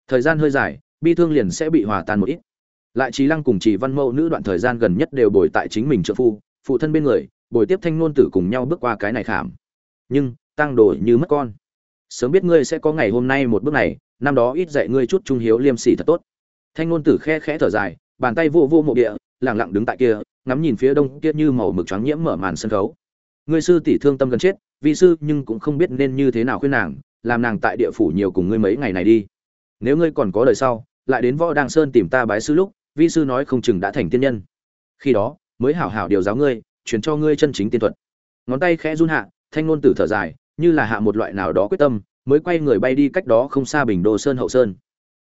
Thời gian hơi dài, bi thương liền sẽ bị hòa tan một ít lại trí lăng cùng chỉ văn mẫu nữ đoạn thời gian gần nhất đều bồi tại chính mình trợ phu, phụ thân bên người, bồi tiếp thanh ngôn tử cùng nhau bước qua cái này khảm. Nhưng tăng đổi như mất con. Sớm biết ngươi sẽ có ngày hôm nay một bước này, năm đó ít dạy ngươi chút trung hiếu liêm sỉ thật tốt. Thanh ngôn tử khe khẽ thở dài, bàn tay vô vô mộ địa lẳng lặng đứng tại kia, ngắm nhìn phía đông kia như màu mực trắng nhiễm mở màn sân khấu. Ngươi sư tỷ thương tâm gần chết vì sư nhưng cũng không biết nên như thế nào khuyên nàng, làm nàng tại địa phủ nhiều cùng ngươi mấy ngày này đi. Nếu ngươi còn có lời sau, lại đến võ đăng sơn tìm ta bái sư lúc vi sư nói không chừng đã thành tiên nhân. Khi đó, mới hảo hảo điều giáo ngươi, truyền cho ngươi chân chính tiên thuật. Ngón tay khẽ run hạ, thanh ngôn tử thở dài, như là hạ một loại nào đó quyết tâm, mới quay người bay đi cách đó không xa bình đồ sơn hậu sơn.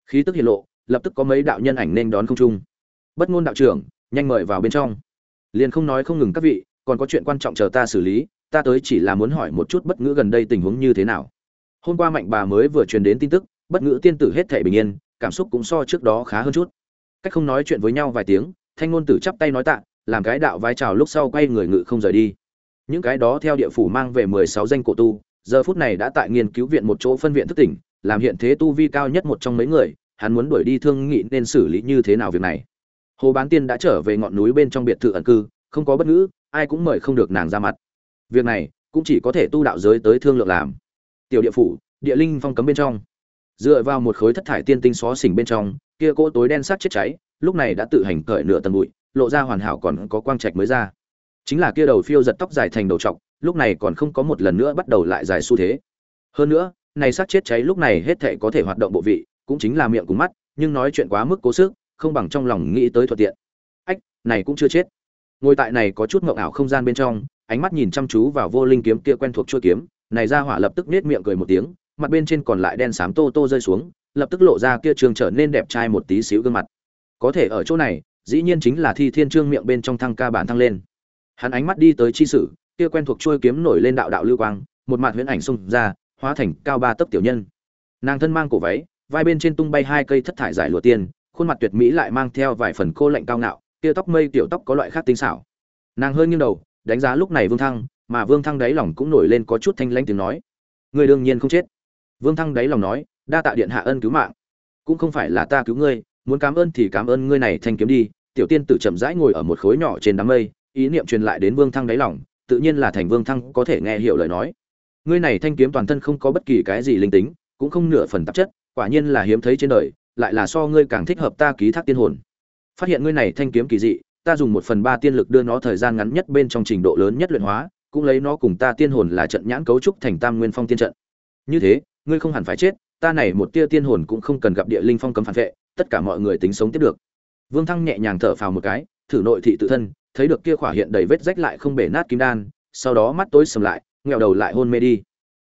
Khí tức hiện lộ, lập tức có mấy đạo nhân ảnh nên đón không trung. Bất ngôn đạo trưởng, nhanh mời vào bên trong. Liền không nói không ngừng các vị, còn có chuyện quan trọng chờ ta xử lý, ta tới chỉ là muốn hỏi một chút bất ngữ gần đây tình huống như thế nào. Hôm qua mạnh bà mới vừa truyền đến tin tức, bất ngữ tiên tử hết thể bình yên, cảm xúc cũng so trước đó khá hơn chút cách không nói chuyện với nhau vài tiếng, thanh ngôn tử chắp tay nói tạ, làm cái đạo vai trào lúc sau quay người ngự không rời đi. Những cái đó theo địa phủ mang về mười sáu danh cổ tu, giờ phút này đã tại nghiên cứu viện một chỗ phân viện thức tỉnh, làm hiện thế tu vi cao nhất một trong mấy người, hắn muốn đuổi đi thương nghị nên xử lý như thế nào việc này. Hồ bán tiên đã trở về ngọn núi bên trong biệt thự ẩn cư, không có bất ngữ, ai cũng mời không được nàng ra mặt. Việc này cũng chỉ có thể tu đạo giới tới thương lượng làm. Tiểu địa phủ, địa linh phong cấm bên trong dựa vào một khối thất thải tiên tinh xó xỉnh bên trong, kia cỗ tối đen sắc chết cháy, lúc này đã tự hành cởi nửa tầng bụi, lộ ra hoàn hảo còn có quang trạch mới ra. Chính là kia đầu phiêu giật tóc dài thành đầu trọc, lúc này còn không có một lần nữa bắt đầu lại dài xu thế. Hơn nữa, này xác chết cháy lúc này hết thể có thể hoạt động bộ vị, cũng chính là miệng cùng mắt, nhưng nói chuyện quá mức cố sức, không bằng trong lòng nghĩ tới thuận tiện. Ách, này cũng chưa chết. Ngồi tại này có chút mộng ảo không gian bên trong, ánh mắt nhìn chăm chú vào vô linh kiếm kia quen thuộc chuôi kiếm, này ra hỏa lập tức nết miệng cười một tiếng mặt bên trên còn lại đen xám tô tô rơi xuống, lập tức lộ ra kia trường trở nên đẹp trai một tí xíu gương mặt. Có thể ở chỗ này, dĩ nhiên chính là thi thiên trương miệng bên trong thăng ca bản thăng lên. Hắn ánh mắt đi tới chi sử, kia quen thuộc trôi kiếm nổi lên đạo đạo lưu quang, một mặt huyễn ảnh xung ra, hóa thành cao ba tấc tiểu nhân. Nàng thân mang cổ váy, vai bên trên tung bay hai cây thất thải giải lụa tiên khuôn mặt tuyệt mỹ lại mang theo vài phần cô lạnh cao ngạo, kia tóc mây tiểu tóc có loại khác tinh xảo. Nàng hơi nghiêng đầu, đánh giá lúc này vương thăng, mà vương thăng đáy lòng cũng nổi lên có chút thanh lãnh tiếng nói. Người đương nhiên không chết vương thăng đáy lòng nói, đa tạ điện hạ ân cứu mạng. Cũng không phải là ta cứu ngươi, muốn cảm ơn thì cảm ơn ngươi này thanh kiếm đi. Tiểu tiên tử chậm rãi ngồi ở một khối nhỏ trên đám mây, ý niệm truyền lại đến vương thăng đáy lòng, tự nhiên là thành vương thăng có thể nghe hiểu lời nói. Ngươi này thanh kiếm toàn thân không có bất kỳ cái gì linh tính, cũng không nửa phần tạp chất, quả nhiên là hiếm thấy trên đời, lại là so ngươi càng thích hợp ta ký thác tiên hồn. Phát hiện ngươi này thanh kiếm kỳ dị, ta dùng một phần ba tiên lực đưa nó thời gian ngắn nhất bên trong trình độ lớn nhất luyện hóa, cũng lấy nó cùng ta tiên hồn là trận nhãn cấu trúc thành tam nguyên phong tiên trận. Như thế ngươi không hẳn phải chết, ta này một tia tiên hồn cũng không cần gặp địa linh phong cấm phản vệ, tất cả mọi người tính sống tiếp được. Vương thăng nhẹ nhàng thở phào một cái, thử nội thị tự thân, thấy được kia khỏa hiện đầy vết rách lại không bể nát kim đan, sau đó mắt tối sầm lại nghèo đầu lại hôn mê đi.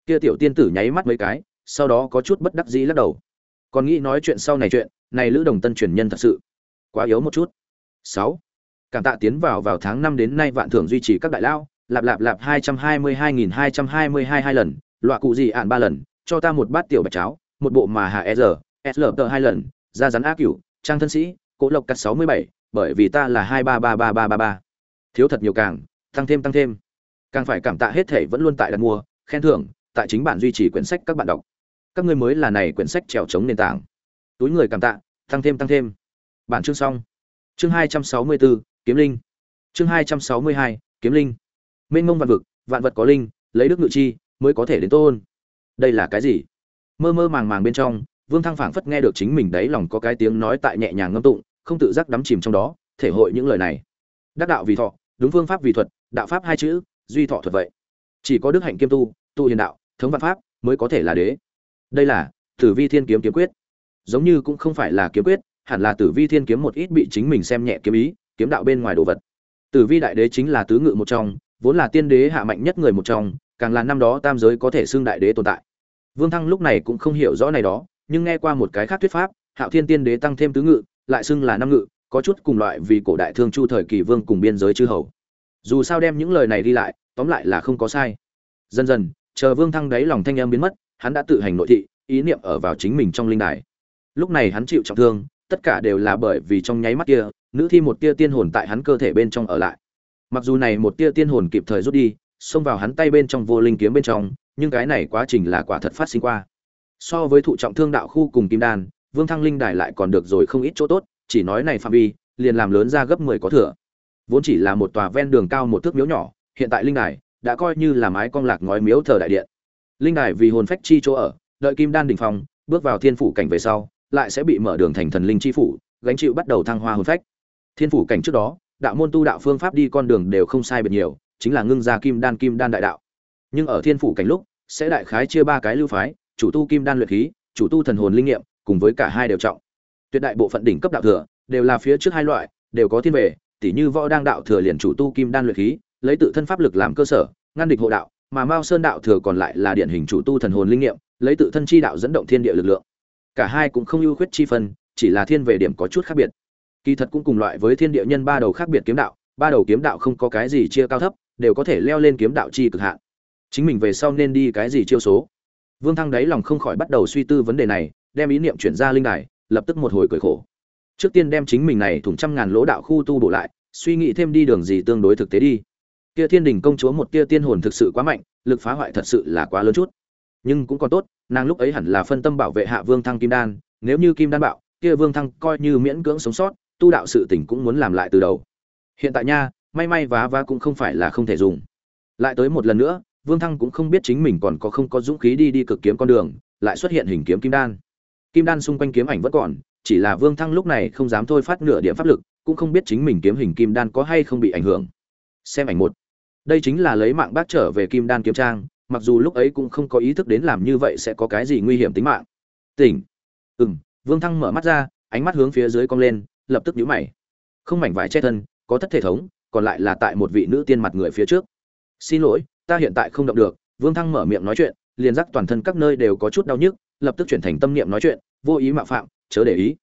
Kia tiểu tiên tử nháy mắt mấy cái, sau đó có chút bất đắc dĩ lắc đầu. Còn nghĩ nói chuyện sau này chuyện, này lữ đồng tân truyền nhân thật sự quá yếu một chút. Sáu. Cảm tạ tiến vào vào tháng năm đến nay vạn thưởng duy trì các đại lao, lạp lạp lạp hai trăm hai mươi hai nghìn hai trăm hai mươi hai hai lần loại cụ gì ạn ba lần cho ta một bát tiểu bạch cháo, một bộ mà hạ e r sl tờ hai lần ra rắn ác cửu, trang thân sĩ, cỗ lộc cắt sáu mươi bảy, bởi vì ta là hai ba ba ba ba ba ba. Thiếu thật nhiều càng, tăng thêm tăng thêm. Càng phải cảm tạ hết thể vẫn luôn tại đặt mua, khen thưởng, tại chính bản duy trì quyển sách các bạn đọc. Các ngươi mới là này quyển sách trèo chống nền tảng. Túi người cảm tạ, tăng thêm tăng thêm. Bản chương xong. Chương hai trăm sáu mươi bốn kiếm linh. Chương hai trăm sáu mươi hai, kiếm linh. Mênh mông vạn vực, vạn vật có linh, lấy đức ngự chi, mới có thể đến tôn đây là cái gì? Mơ mơ màng màng bên trong, vương thăng phảng phất nghe được chính mình đấy lòng có cái tiếng nói tại nhẹ nhàng ngâm tụng, không tự giác đắm chìm trong đó, thể hội những lời này. Đắc đạo vì thọ, đúng phương pháp vì thuật, đạo pháp hai chữ, duy thọ thuật vậy. Chỉ có đức hạnh kiêm tu tu hiền đạo, thống văn pháp mới có thể là đế. Đây là tử vi thiên kiếm kiếm quyết. Giống như cũng không phải là kiếm quyết, hẳn là tử vi thiên kiếm một ít bị chính mình xem nhẹ kiếm ý, kiếm đạo bên ngoài đồ vật. Tử vi đại đế chính là tứ ngự một trong, vốn là tiên đế hạ mạnh nhất người một trong càng là năm đó tam giới có thể xưng đại đế tồn tại. Vương thăng lúc này cũng không hiểu rõ này đó, nhưng nghe qua một cái khác thuyết pháp, hạo thiên tiên đế tăng thêm tứ ngự, lại xưng là năm ngự, có chút cùng loại vì cổ đại thương chu thời kỳ vương cùng biên giới chư hầu. Dù sao đem những lời này đi lại, tóm lại là không có sai. Dần dần, chờ vương thăng đáy lòng thanh em biến mất, hắn đã tự hành nội thị, ý niệm ở vào chính mình trong linh đài. Lúc này hắn chịu trọng thương, tất cả đều là bởi vì trong nháy mắt kia, nữ thi một tia tiên hồn tại hắn cơ thể bên trong ở lại. Mặc dù này một tia tiên hồn kịp thời rút đi xông vào hắn tay bên trong vô linh kiếm bên trong, nhưng cái này quá trình là quả thật phát sinh qua. So với thụ trọng thương đạo khu cùng kim đan, vương thăng linh đài lại còn được rồi không ít chỗ tốt, chỉ nói này phạm vi, liền làm lớn ra gấp mười có thừa. Vốn chỉ là một tòa ven đường cao một thước miếu nhỏ, hiện tại linh đài đã coi như là mái cong lạc ngói miếu thờ đại điện. Linh đài vì hồn phách chi chỗ ở, đợi kim đan đỉnh phong, bước vào thiên phủ cảnh về sau, lại sẽ bị mở đường thành thần linh chi phủ, gánh chịu bắt đầu thăng hoa hồn phách. Thiên phủ cảnh trước đó, đạo môn tu đạo phương pháp đi con đường đều không sai biệt nhiều chính là ngưng ra kim đan kim đan đại đạo. Nhưng ở thiên phủ cảnh lúc, sẽ đại khái chia ba cái lưu phái, chủ tu kim đan luyện khí, chủ tu thần hồn linh nghiệm, cùng với cả hai đều trọng. Tuyệt đại bộ phận đỉnh cấp đạo thừa, đều là phía trước hai loại, đều có thiên về tỉ như võ đang đạo thừa liền chủ tu kim đan luyện khí, lấy tự thân pháp lực làm cơ sở, ngăn địch hộ đạo, mà mao sơn đạo thừa còn lại là điển hình chủ tu thần hồn linh nghiệm, lấy tự thân chi đạo dẫn động thiên địa lực lượng. Cả hai cũng không ưu khuyết chi phân, chỉ là thiên về điểm có chút khác biệt. Kỳ thật cũng cùng loại với thiên địa nhân ba đầu khác biệt kiếm đạo, ba đầu kiếm đạo không có cái gì chia cao thấp đều có thể leo lên kiếm đạo chi cực hạn. Chính mình về sau nên đi cái gì chiêu số? Vương thăng đáy lòng không khỏi bắt đầu suy tư vấn đề này, đem ý niệm chuyển ra linh đài, lập tức một hồi cười khổ. Trước tiên đem chính mình này thủng trăm ngàn lỗ đạo khu tu bổ lại, suy nghĩ thêm đi đường gì tương đối thực tế đi. Kia thiên đình công chúa một kia tiên hồn thực sự quá mạnh, lực phá hoại thật sự là quá lớn chút. Nhưng cũng còn tốt, nàng lúc ấy hẳn là phân tâm bảo vệ hạ vương thăng kim đan, nếu như kim đan bạo, kia vương thăng coi như miễn cưỡng sống sót, tu đạo sự tỉnh cũng muốn làm lại từ đầu. Hiện tại nha may may vá vá cũng không phải là không thể dùng. Lại tới một lần nữa, vương thăng cũng không biết chính mình còn có không có dũng khí đi đi cực kiếm con đường, lại xuất hiện hình kiếm kim đan. Kim đan xung quanh kiếm ảnh vẫn còn, chỉ là vương thăng lúc này không dám thôi phát nửa điểm pháp lực, cũng không biết chính mình kiếm hình kim đan có hay không bị ảnh hưởng. Xem ảnh một. Đây chính là lấy mạng bác trở về kim đan kiếm trang, mặc dù lúc ấy cũng không có ý thức đến làm như vậy sẽ có cái gì nguy hiểm tính mạng. Tỉnh. Ừ m vương thăng mở mắt ra, ánh mắt hướng phía dưới cong lên, lập tức nhíu mày. Không mảnh vải che thân, có thất thể thống còn lại là tại một vị nữ tiên mặt người phía trước. Xin lỗi, ta hiện tại không động được. Vương thăng mở miệng nói chuyện, liền dắt toàn thân các nơi đều có chút đau nhức, lập tức chuyển thành tâm niệm nói chuyện, vô ý mạo phạm, chớ để ý.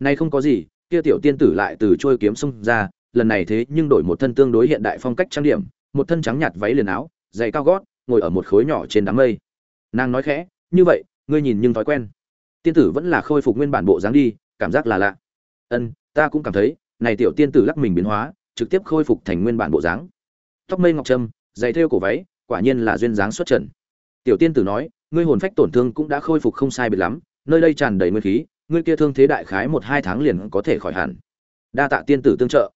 Nay không có gì, kia tiểu tiên tử lại từ trôi kiếm xông ra, lần này thế nhưng đổi một thân tương đối hiện đại phong cách trang điểm, một thân trắng nhạt váy liền áo, giày cao gót, ngồi ở một khối nhỏ trên đám mây. Nàng nói khẽ, như vậy, ngươi nhìn nhưng thói quen. Tiên tử vẫn là khôi phục nguyên bản bộ dáng đi, cảm giác là lạ. Ân, ta cũng cảm thấy, này tiểu tiên tử lắc mình biến hóa trực tiếp khôi phục thành nguyên bản bộ dáng. Tóc mây ngọc trâm, giày thêu cổ váy, quả nhiên là duyên dáng xuất trần. Tiểu tiên tử nói, ngươi hồn phách tổn thương cũng đã khôi phục không sai biệt lắm, nơi đây tràn đầy nguyên khí, ngươi kia thương thế đại khái một hai tháng liền có thể khỏi hẳn. Đa tạ tiên tử tương trợ.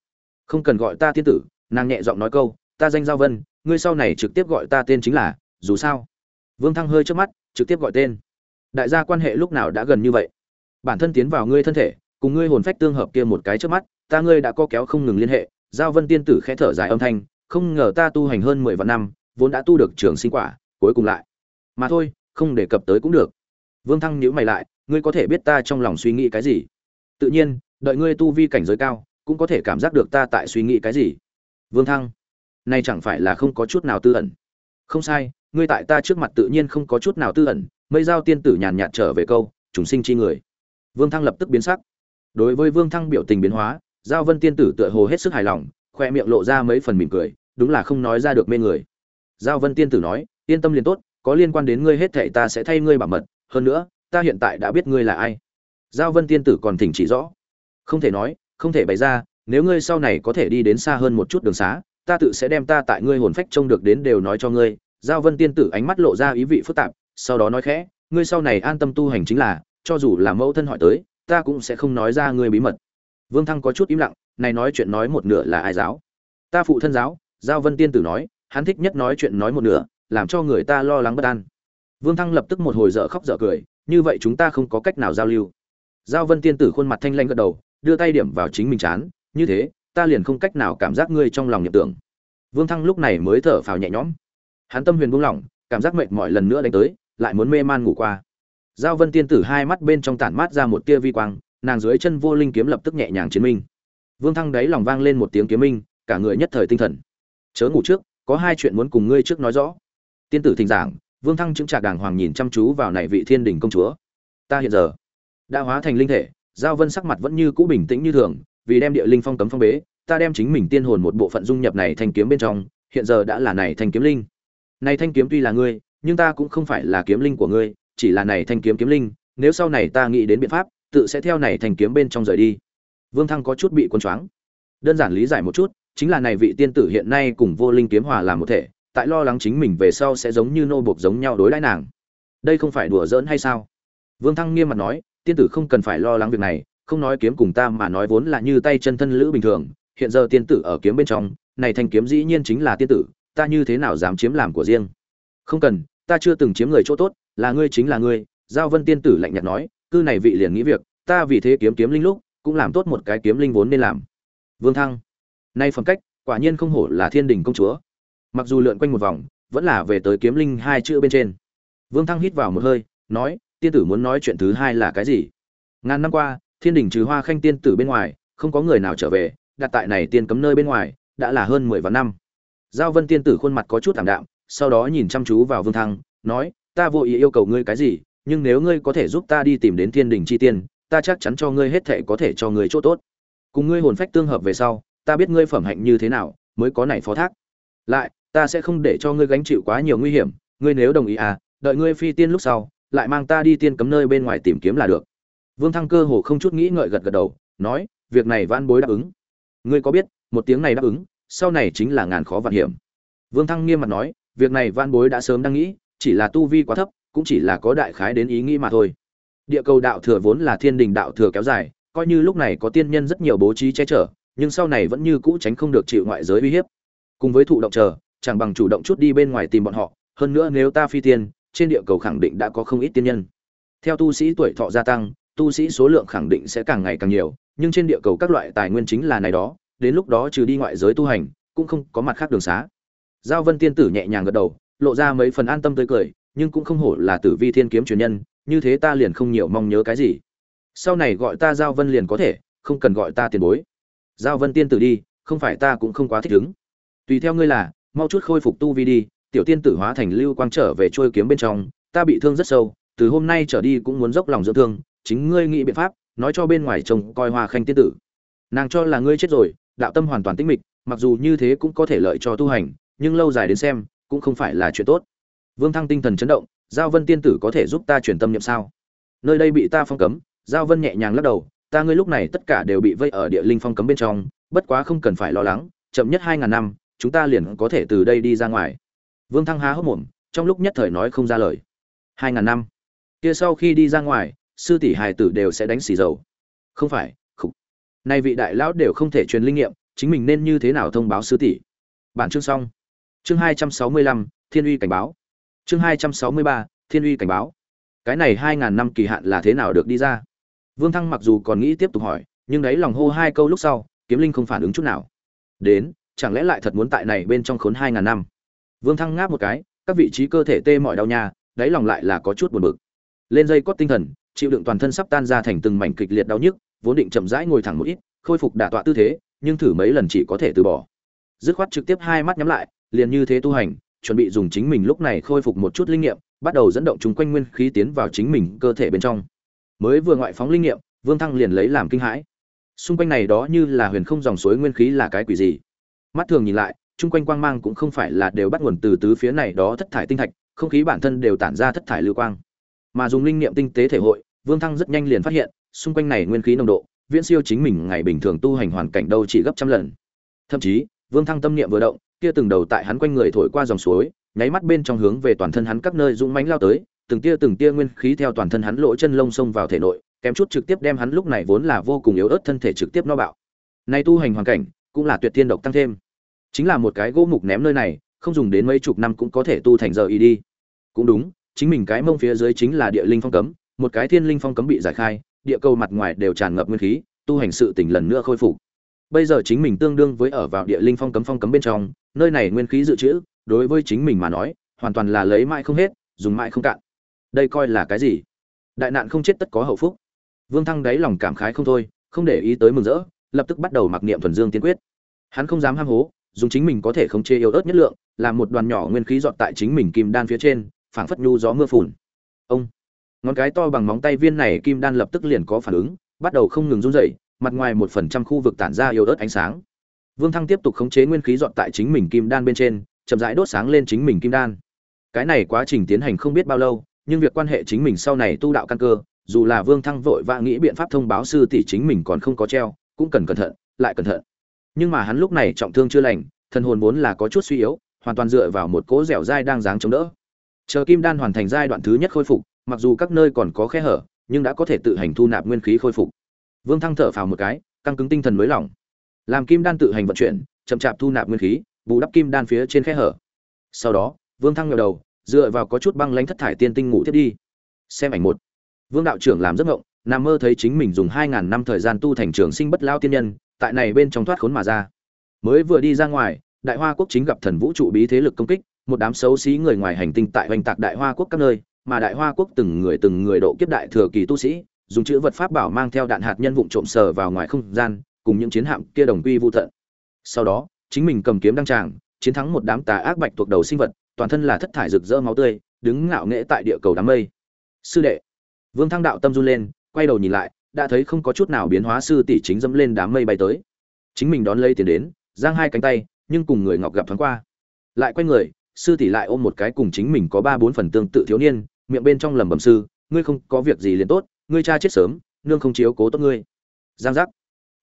Không cần gọi ta tiên tử, nàng nhẹ giọng nói câu, ta danh giao vân, ngươi sau này trực tiếp gọi ta tên chính là, dù sao. Vương thăng hơi trước mắt, trực tiếp gọi tên. Đại gia quan hệ lúc nào đã gần như vậy? Bản thân tiến vào ngươi thân thể, cùng ngươi hồn phách tương hợp kia một cái trước mắt, ta ngươi đã có kéo không ngừng liên hệ giao vân tiên tử khẽ thở dài âm thanh, không ngờ ta tu hành hơn mười vạn năm, vốn đã tu được trường sinh quả, cuối cùng lại. Mà thôi, không đề cập tới cũng được. Vương thăng nhữ mày lại, ngươi có thể biết ta trong lòng suy nghĩ cái gì? Tự nhiên, đợi ngươi tu vi cảnh giới cao, cũng có thể cảm giác được ta tại suy nghĩ cái gì. Vương thăng nay chẳng phải là không có chút nào tư ẩn? Không sai, ngươi tại ta trước mặt tự nhiên không có chút nào tư ẩn, mây giao tiên tử nhàn nhạt trở về câu, chúng sinh chi người. Vương thăng lập tức biến sắc. Đối với vương thăng biểu tình biến hóa giao vân tiên tử tựa hồ hết sức hài lòng, khoe miệng lộ ra mấy phần mỉm cười, đúng là không nói ra được mê người. Giao vân tiên tử nói, yên tâm liền tốt, có liên quan đến ngươi hết thảy ta sẽ thay ngươi bảo mật, hơn nữa, ta hiện tại đã biết ngươi là ai. Giao vân tiên tử còn thỉnh chỉ rõ. Không thể nói, không thể bày ra, nếu ngươi sau này có thể đi đến xa hơn một chút đường xá, ta tự sẽ đem ta tại ngươi hồn phách trông được đến đều nói cho ngươi. Giao vân tiên tử ánh mắt lộ ra ý vị phức tạp, sau đó nói khẽ, ngươi sau này an tâm tu hành chính là, cho dù là mẫu thân hỏi tới, ta cũng sẽ không nói ra ngươi bí mật vương thăng có chút im lặng, này nói chuyện nói một nửa là ai giáo? Ta phụ thân giáo, giao vân tiên tử nói, hắn thích nhất nói chuyện nói một nửa, làm cho người ta lo lắng bất an. Vương thăng lập tức một hồi dở khóc dở cười, như vậy chúng ta không có cách nào giao lưu. Giao vân tiên tử khuôn mặt thanh lanh gật đầu, đưa tay điểm vào chính mình chán, như thế, ta liền không cách nào cảm giác ngươi trong lòng nhập tưởng. Vương thăng lúc này mới thở phào nhẹ nhõm. Hắn tâm huyền buông lỏng, cảm giác mệt mỏi lần nữa đánh tới, lại muốn mê man ngủ qua. Giao vân tiên tử hai mắt bên trong tản mát ra một tia vi quang nàng dưới chân vô linh kiếm lập tức nhẹ nhàng chiến minh. Vương thăng đáy lòng vang lên một tiếng kiếm minh, cả người nhất thời tinh thần. Chớ ngủ trước, có hai chuyện muốn cùng ngươi trước nói rõ. Tiên tử thỉnh giảng, vương thăng chứng trạc đàng hoàng nhìn chăm chú vào này vị thiên đình công chúa. Ta hiện giờ đã hóa thành linh thể, giao vân sắc mặt vẫn như cũ bình tĩnh như thường, vì đem địa linh phong cấm phong bế, ta đem chính mình tiên hồn một bộ phận dung nhập này thành kiếm bên trong, hiện giờ đã là này thành kiếm linh. Này thanh kiếm tuy là ngươi, nhưng ta cũng không phải là kiếm linh của ngươi, chỉ là này thanh kiếm kiếm linh, nếu sau này ta nghĩ đến biện pháp tự sẽ theo này thành kiếm bên trong rời đi. Vương thăng có chút bị cuốn choáng. Đơn giản lý giải một chút, chính là này vị tiên tử hiện nay cùng vô linh kiếm hòa làm một thể, tại lo lắng chính mình về sau sẽ giống như nô buộc giống nhau đối đãi nàng. Đây không phải đùa giỡn hay sao? Vương thăng nghiêm mặt nói, tiên tử không cần phải lo lắng việc này, không nói kiếm cùng ta mà nói vốn là như tay chân thân lữ bình thường, hiện giờ tiên tử ở kiếm bên trong, này thanh kiếm dĩ nhiên chính là tiên tử, ta như thế nào dám chiếm làm của riêng? Không cần, ta chưa từng chiếm người chỗ tốt, là ngươi chính là ngươi, giao vân tiên tử lạnh nhạt nói cư này vị liền nghĩ việc, ta vì thế kiếm kiếm linh lúc, cũng làm tốt một cái kiếm linh vốn nên làm. Vương thăng. Nay phẩm cách, quả nhiên không hổ là thiên đình công chúa. Mặc dù lượn quanh một vòng, vẫn là về tới kiếm linh hai chữ bên trên. Vương thăng hít vào một hơi, nói, tiên tử muốn nói chuyện thứ hai là cái gì? Ngàn năm qua, thiên đình trừ hoa khanh tiên tử bên ngoài, không có người nào trở về, đặt tại này tiên cấm nơi bên ngoài, đã là hơn mười vạn năm. Giao vân tiên tử khuôn mặt có chút thảm đạm, sau đó nhìn chăm chú vào vương thăng, nói, ta vô ý yêu cầu ngươi cái gì nhưng nếu ngươi có thể giúp ta đi tìm đến thiên đình chi tiên, ta chắc chắn cho ngươi hết thệ có thể cho ngươi chỗ tốt. Cùng ngươi hồn phách tương hợp về sau, ta biết ngươi phẩm hạnh như thế nào, mới có này phó thác. Lại, ta sẽ không để cho ngươi gánh chịu quá nhiều nguy hiểm, ngươi nếu đồng ý à đợi ngươi phi tiên lúc sau, lại mang ta đi tiên cấm nơi bên ngoài tìm kiếm là được. Vương thăng cơ hồ không chút nghĩ ngợi gật gật đầu, nói, việc này van bối đáp ứng. Ngươi có biết, một tiếng này đáp ứng, sau này chính là ngàn khó vạn hiểm. Vương thăng nghiêm mặt nói, việc này van bối đã sớm đang nghĩ, chỉ là tu vi quá thấp cũng chỉ là có đại khái đến ý nghĩ mà thôi. Địa cầu đạo thừa vốn là thiên đình đạo thừa kéo dài, coi như lúc này có tiên nhân rất nhiều bố trí che chở, nhưng sau này vẫn như cũ tránh không được chịu ngoại giới uy hiếp. Cùng với thụ động chờ, chẳng bằng chủ động chút đi bên ngoài tìm bọn họ, hơn nữa nếu ta phi tiên, trên địa cầu khẳng định đã có không ít tiên nhân. Theo tu sĩ tuổi thọ gia tăng, tu sĩ số lượng khẳng định sẽ càng ngày càng nhiều, nhưng trên địa cầu các loại tài nguyên chính là này đó, đến lúc đó trừ đi ngoại giới tu hành, cũng không có mặt khác đường xá. Giao vân tiên tử nhẹ nhàng gật đầu, lộ ra mấy phần an tâm tươi cười nhưng cũng không hổ là tử vi thiên kiếm truyền nhân, như thế ta liền không nhiều mong nhớ cái gì. Sau này gọi ta giao vân liền có thể, không cần gọi ta tiền bối. Giao vân tiên tử đi, không phải ta cũng không quá thích ứng. Tùy theo ngươi là, mau chút khôi phục tu vi đi, tiểu tiên tử hóa thành lưu quang trở về trôi kiếm bên trong, ta bị thương rất sâu, từ hôm nay trở đi cũng muốn dốc lòng dưỡng thương, chính ngươi nghĩ biện pháp, nói cho bên ngoài chồng coi hoa khanh tiên tử. Nàng cho là ngươi chết rồi, đạo tâm hoàn toàn tĩnh mịch, mặc dù như thế cũng có thể lợi cho tu hành, nhưng lâu dài đến xem, cũng không phải là chuyện tốt vương thăng tinh thần chấn động, giao vân tiên tử có thể giúp ta chuyển tâm niệm sao? Nơi đây bị ta phong cấm, giao vân nhẹ nhàng lắc đầu, ta ngươi lúc này tất cả đều bị vây ở địa linh phong cấm bên trong, bất quá không cần phải lo lắng, chậm nhất hai ngàn năm, chúng ta liền có thể từ đây đi ra ngoài. Vương thăng há hốc mồm, trong lúc nhất thời nói không ra lời. Hai ngàn năm. Kia sau khi đi ra ngoài, sư tỷ hài tử đều sẽ đánh xì dầu. Không phải, khục. Nay vị đại lão đều không thể truyền linh nghiệm, chính mình nên như thế nào thông báo sư tỷ? Bản chương xong. Chương hai trăm sáu mươi lăm, thiên uy cảnh báo chương hai trăm sáu mươi ba, thiên uy cảnh báo. Cái này hai ngàn năm kỳ hạn là thế nào được đi ra? Vương thăng mặc dù còn nghĩ tiếp tục hỏi, nhưng đấy lòng hô hai câu lúc sau, kiếm linh không phản ứng chút nào. Đến, chẳng lẽ lại thật muốn tại này bên trong khốn hai ngàn năm? Vương thăng ngáp một cái, các vị trí cơ thể tê mỏi đau nha, đáy lòng lại là có chút buồn bực. Lên dây cót tinh thần, chịu đựng toàn thân sắp tan ra thành từng mảnh kịch liệt đau nhức, vốn định chậm rãi ngồi thẳng một ít, khôi phục đả tọa tư thế, nhưng thử mấy lần chỉ có thể từ bỏ. Dứt khoát trực tiếp hai mắt nhắm lại, liền như thế tu hành chuẩn bị dùng chính mình lúc này khôi phục một chút linh nghiệm, bắt đầu dẫn động chúng quanh nguyên khí tiến vào chính mình cơ thể bên trong. Mới vừa ngoại phóng linh nghiệm, vương thăng liền lấy làm kinh hãi. Xung quanh này đó như là huyền không dòng suối nguyên khí là cái quỷ gì? Mắt thường nhìn lại, chung quanh quang mang cũng không phải là đều bắt nguồn từ tứ phía này đó thất thải tinh thạch, không khí bản thân đều tản ra thất thải lưu quang. Mà dùng linh nghiệm tinh tế thể hội, vương thăng rất nhanh liền phát hiện, xung quanh này nguyên khí nồng độ, viễn siêu chính mình ngày bình thường tu hành hoàn cảnh đâu chỉ gấp trăm lần. Thậm chí vương thăng tâm niệm vừa động, kia từng đầu tại hắn quanh người thổi qua dòng suối, nháy mắt bên trong hướng về toàn thân hắn các nơi dũng mãnh lao tới, từng tia từng tia nguyên khí theo toàn thân hắn lỗ chân lông xông vào thể nội, kém chút trực tiếp đem hắn lúc này vốn là vô cùng yếu ớt thân thể trực tiếp no bạo. Nay tu hành hoàn cảnh, cũng là tuyệt tiên độc tăng thêm. Chính là một cái gỗ mục ném nơi này, không dùng đến mấy chục năm cũng có thể tu thành giờ y đi. Cũng đúng, chính mình cái mông phía dưới chính là địa linh phong cấm, một cái thiên linh phong cấm bị giải khai, địa cầu mặt ngoài đều tràn ngập nguyên khí, tu hành sự tỉnh lần nữa khôi phục bây giờ chính mình tương đương với ở vào địa linh phong cấm phong cấm bên trong, nơi này nguyên khí dự trữ, đối với chính mình mà nói, hoàn toàn là lấy mãi không hết, dùng mãi không cạn. Đây coi là cái gì? Đại nạn không chết tất có hậu phúc. Vương thăng đáy lòng cảm khái không thôi, không để ý tới mừng rỡ, lập tức bắt đầu mặc niệm thuần dương tiên quyết. Hắn không dám ham hố, dùng chính mình có thể khống chế yếu ớt nhất lượng, làm một đoàn nhỏ nguyên khí dọn tại chính mình kim đan phía trên, phảng phất nhu gió mưa phùn. Ông. Ngón cái to bằng móng tay viên này kim đan lập tức liền có phản ứng, bắt đầu không ngừng run rẩy mặt ngoài một phần trăm khu vực tản ra yếu ớt ánh sáng. Vương thăng tiếp tục khống chế nguyên khí dọn tại chính mình kim đan bên trên, chậm rãi đốt sáng lên chính mình kim đan. Cái này quá trình tiến hành không biết bao lâu, nhưng việc quan hệ chính mình sau này tu đạo căn cơ, dù là vương thăng vội vã nghĩ biện pháp thông báo sư tỷ chính mình còn không có treo, cũng cần cẩn thận, lại cẩn thận. Nhưng mà hắn lúc này trọng thương chưa lành, thần hồn vốn là có chút suy yếu, hoàn toàn dựa vào một cỗ dẻo dai đang dáng chống đỡ. Chờ kim đan hoàn thành giai đoạn thứ nhất khôi phục, mặc dù các nơi còn có khe hở, nhưng đã có thể tự hành thu nạp nguyên khí khôi phục vương thăng thở phào một cái, căng cứng tinh thần mới lỏng. Làm kim đan tự hành vận chuyển, chậm chạp thu nạp nguyên khí, bù đắp kim đan phía trên khe hở. Sau đó, vương thăng ngẩng đầu, dựa vào có chút băng lãnh thất thải tiên tinh ngủ tiếp đi. Xem ảnh một. Vương đạo trưởng làm giấc ngộng nằm mơ thấy chính mình dùng hai ngàn năm thời gian tu thành trường sinh bất lao tiên nhân, tại này bên trong thoát khốn mà ra. Mới vừa đi ra ngoài, đại hoa quốc chính gặp thần vũ trụ bí thế lực công kích, một đám xấu xí người ngoài hành tinh tại hoành tạc đại hoa quốc các nơi, mà đại hoa quốc từng người từng người độ kiếp đại thừa kỳ tu sĩ dùng chữ vật pháp bảo mang theo đạn hạt nhân vụn trộm sờ vào ngoài không gian, cùng những chiến hạm kia đồng quy vô tận. Sau đó, chính mình cầm kiếm đăng tràng, chiến thắng một đám tà ác bạch thuộc đầu sinh vật, toàn thân là thất thải rực rỡ máu tươi, đứng ngạo nghễ tại địa cầu đám mây. Sư đệ, vương thăng đạo tâm run lên, quay đầu nhìn lại, đã thấy không có chút nào biến hóa sư tỷ chính dẫm lên đám mây bay tới. Chính mình đón lấy tiền đến, giang hai cánh tay, nhưng cùng người ngọc gặp thoáng qua. Lại quay người, sư tỷ lại ôm một cái cùng chính mình có ba bốn phần tương tự thiếu niên, miệng bên trong lẩm bẩm sư, ngươi không có việc gì liền tốt ngươi cha chết sớm, nương không chiếu cố tốt ngươi. Giang giác.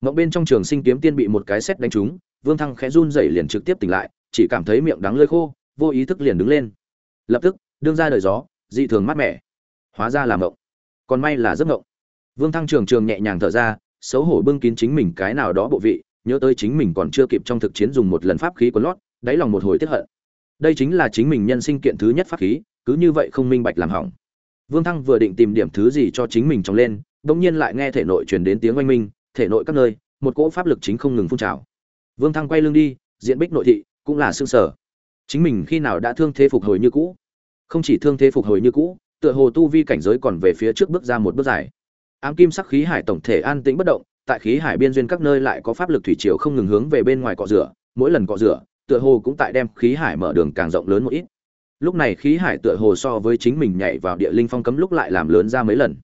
Mộng bên trong trường sinh kiếm tiên bị một cái xét đánh trúng, vương thăng khẽ run rẩy liền trực tiếp tỉnh lại, chỉ cảm thấy miệng đắng lơi khô, vô ý thức liền đứng lên. Lập tức, đương ra đời gió, dị thường mát mẻ. Hóa ra là mộng. Còn may là giấc mộng. Vương thăng trường trường nhẹ nhàng thở ra, xấu hổ bưng kín chính mình cái nào đó bộ vị, nhớ tới chính mình còn chưa kịp trong thực chiến dùng một lần pháp khí của lót, đáy lòng một hồi tiếc hận. Đây chính là chính mình nhân sinh kiện thứ nhất pháp khí, cứ như vậy không minh bạch làm hỏng vương thăng vừa định tìm điểm thứ gì cho chính mình trong lên bỗng nhiên lại nghe thể nội truyền đến tiếng oanh minh, thể nội các nơi, một cỗ pháp lực chính không ngừng phun trào. Vương thăng quay lưng đi, diện bích nội thị, cũng là xương sở. Chính mình khi nào đã thương thế phục hồi như cũ? Không chỉ thương thế phục hồi như cũ, tựa hồ tu vi cảnh giới còn về phía trước bước ra một bước dài. Ám kim sắc khí hải tổng thể an tĩnh bất động, tại khí hải biên duyên các nơi lại có pháp lực thủy triều không ngừng hướng về bên ngoài cọ rửa, mỗi lần cọ rửa, tựa hồ cũng tại đem khí hải mở đường càng rộng lớn một ít lúc này khí hải tựa hồ so với chính mình nhảy vào địa linh phong cấm lúc lại làm lớn ra mấy lần.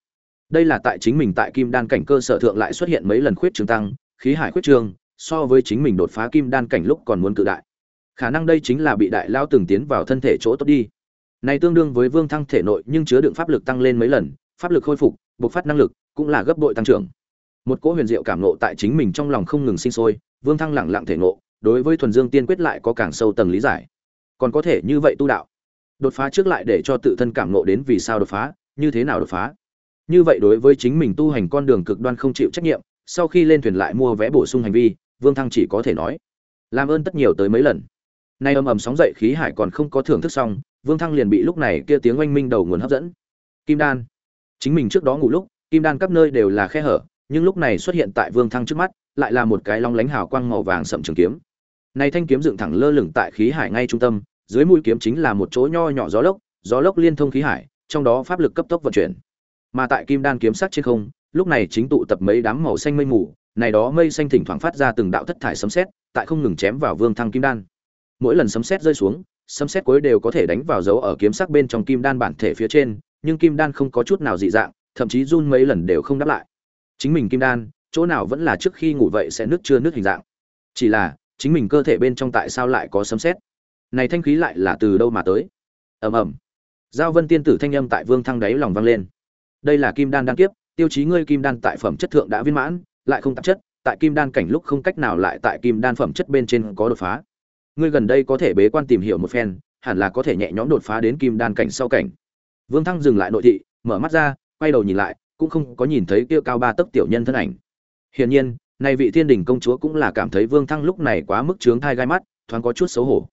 Đây là tại chính mình tại kim đan cảnh cơ sở thượng lại xuất hiện mấy lần khuyết trường tăng, khí hải khuyết trường, so với chính mình đột phá kim đan cảnh lúc còn muốn cự đại. Khả năng đây chính là bị đại lao từng tiến vào thân thể chỗ tốt đi. Này tương đương với vương thăng thể nội nhưng chứa đựng pháp lực tăng lên mấy lần, pháp lực khôi phục, bộc phát năng lực, cũng là gấp bội tăng trưởng. Một cỗ huyền diệu cảm nộ tại chính mình trong lòng không ngừng sinh sôi, vương thăng lẳng lặng thể nộ đối với thuần dương tiên quyết lại có càng sâu tầng lý giải. Còn có thể như vậy tu đạo đột phá trước lại để cho tự thân cảm ngộ đến vì sao đột phá, như thế nào đột phá. Như vậy đối với chính mình tu hành con đường cực đoan không chịu trách nhiệm, sau khi lên thuyền lại mua vé bổ sung hành vi, vương thăng chỉ có thể nói, làm ơn tất nhiều tới mấy lần. Nay ầm ầm sóng dậy khí hải còn không có thưởng thức xong, vương thăng liền bị lúc này kia tiếng oanh minh đầu nguồn hấp dẫn. Kim đan. Chính mình trước đó ngủ lúc, kim đan các nơi đều là khe hở, nhưng lúc này xuất hiện tại vương thăng trước mắt, lại là một cái long lánh hào quang màu vàng sậm trường kiếm. Này thanh kiếm dựng thẳng lơ lửng tại khí hải ngay trung tâm dưới mũi kiếm chính là một chỗ nho nhỏ gió lốc gió lốc liên thông khí hải, trong đó pháp lực cấp tốc vận chuyển. Mà tại kim đan kiếm sắc trên không, lúc này chính tụ tập mấy đám màu xanh mây mù, này đó mây xanh thỉnh thoảng phát ra từng đạo thất thải sấm sét, tại không ngừng chém vào vương thăng kim đan. Mỗi lần sấm sét rơi xuống, sấm sét cuối đều có thể đánh vào dấu ở kiếm sắc bên trong kim đan bản thể phía trên, nhưng kim đan không có chút nào dị dạng, thậm chí run mấy lần đều không đáp lại. Chính mình kim đan, chỗ nào vẫn là trước khi ngủ vậy sẽ nước chưa nước hình dạng. Chỉ là, chính mình cơ thể bên trong tại sao lại có sấm sét? Này thanh khí lại là từ đâu mà tới? Ầm ầm. Giao vân tiên tử thanh âm tại vương thăng đáy lòng vang lên. Đây là kim đan đan kiếp, tiêu chí ngươi kim đan tại phẩm chất thượng đã viên mãn, lại không tạp chất, tại kim đan cảnh lúc không cách nào lại tại kim đan phẩm chất bên trên có đột phá. Ngươi gần đây có thể bế quan tìm hiểu một phen, hẳn là có thể nhẹ nhõm đột phá đến kim đan cảnh sau cảnh. Vương thăng dừng lại nội thị, mở mắt ra, quay đầu nhìn lại, cũng không có nhìn thấy kia cao ba tấc tiểu nhân thân ảnh. Hiển nhiên, này vị thiên đình công chúa cũng là cảm thấy vương thăng lúc này quá mức trướng thai gai mắt, thoáng có chút xấu hổ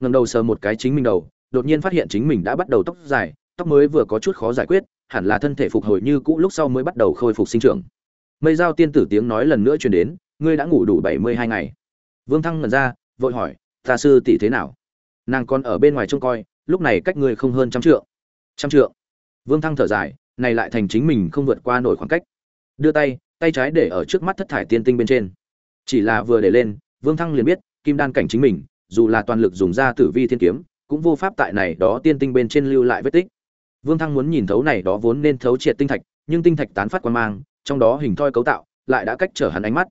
ngẩng đầu sờ một cái chính mình đầu, đột nhiên phát hiện chính mình đã bắt đầu tóc dài, tóc mới vừa có chút khó giải quyết, hẳn là thân thể phục hồi như cũ lúc sau mới bắt đầu khôi phục sinh trưởng. Mây giao tiên tử tiếng nói lần nữa truyền đến, ngươi đã ngủ đủ bảy mươi hai ngày. Vương thăng ngẩn ra, vội hỏi, ta sư tỷ thế nào? Nàng còn ở bên ngoài trông coi, lúc này cách ngươi không hơn trăm trượng. Trăm trượng. Vương thăng thở dài, này lại thành chính mình không vượt qua nổi khoảng cách. Đưa tay tay trái để ở trước mắt thất thải tiên tinh bên trên. Chỉ là vừa để lên, vương thăng liền biết, kim đan cảnh chính mình dù là toàn lực dùng ra tử vi thiên kiếm, cũng vô pháp tại này đó tiên tinh bên trên lưu lại vết tích. Vương thăng muốn nhìn thấu này đó vốn nên thấu triệt tinh thạch, nhưng tinh thạch tán phát quan mang, trong đó hình thoi cấu tạo, lại đã cách trở hắn ánh mắt.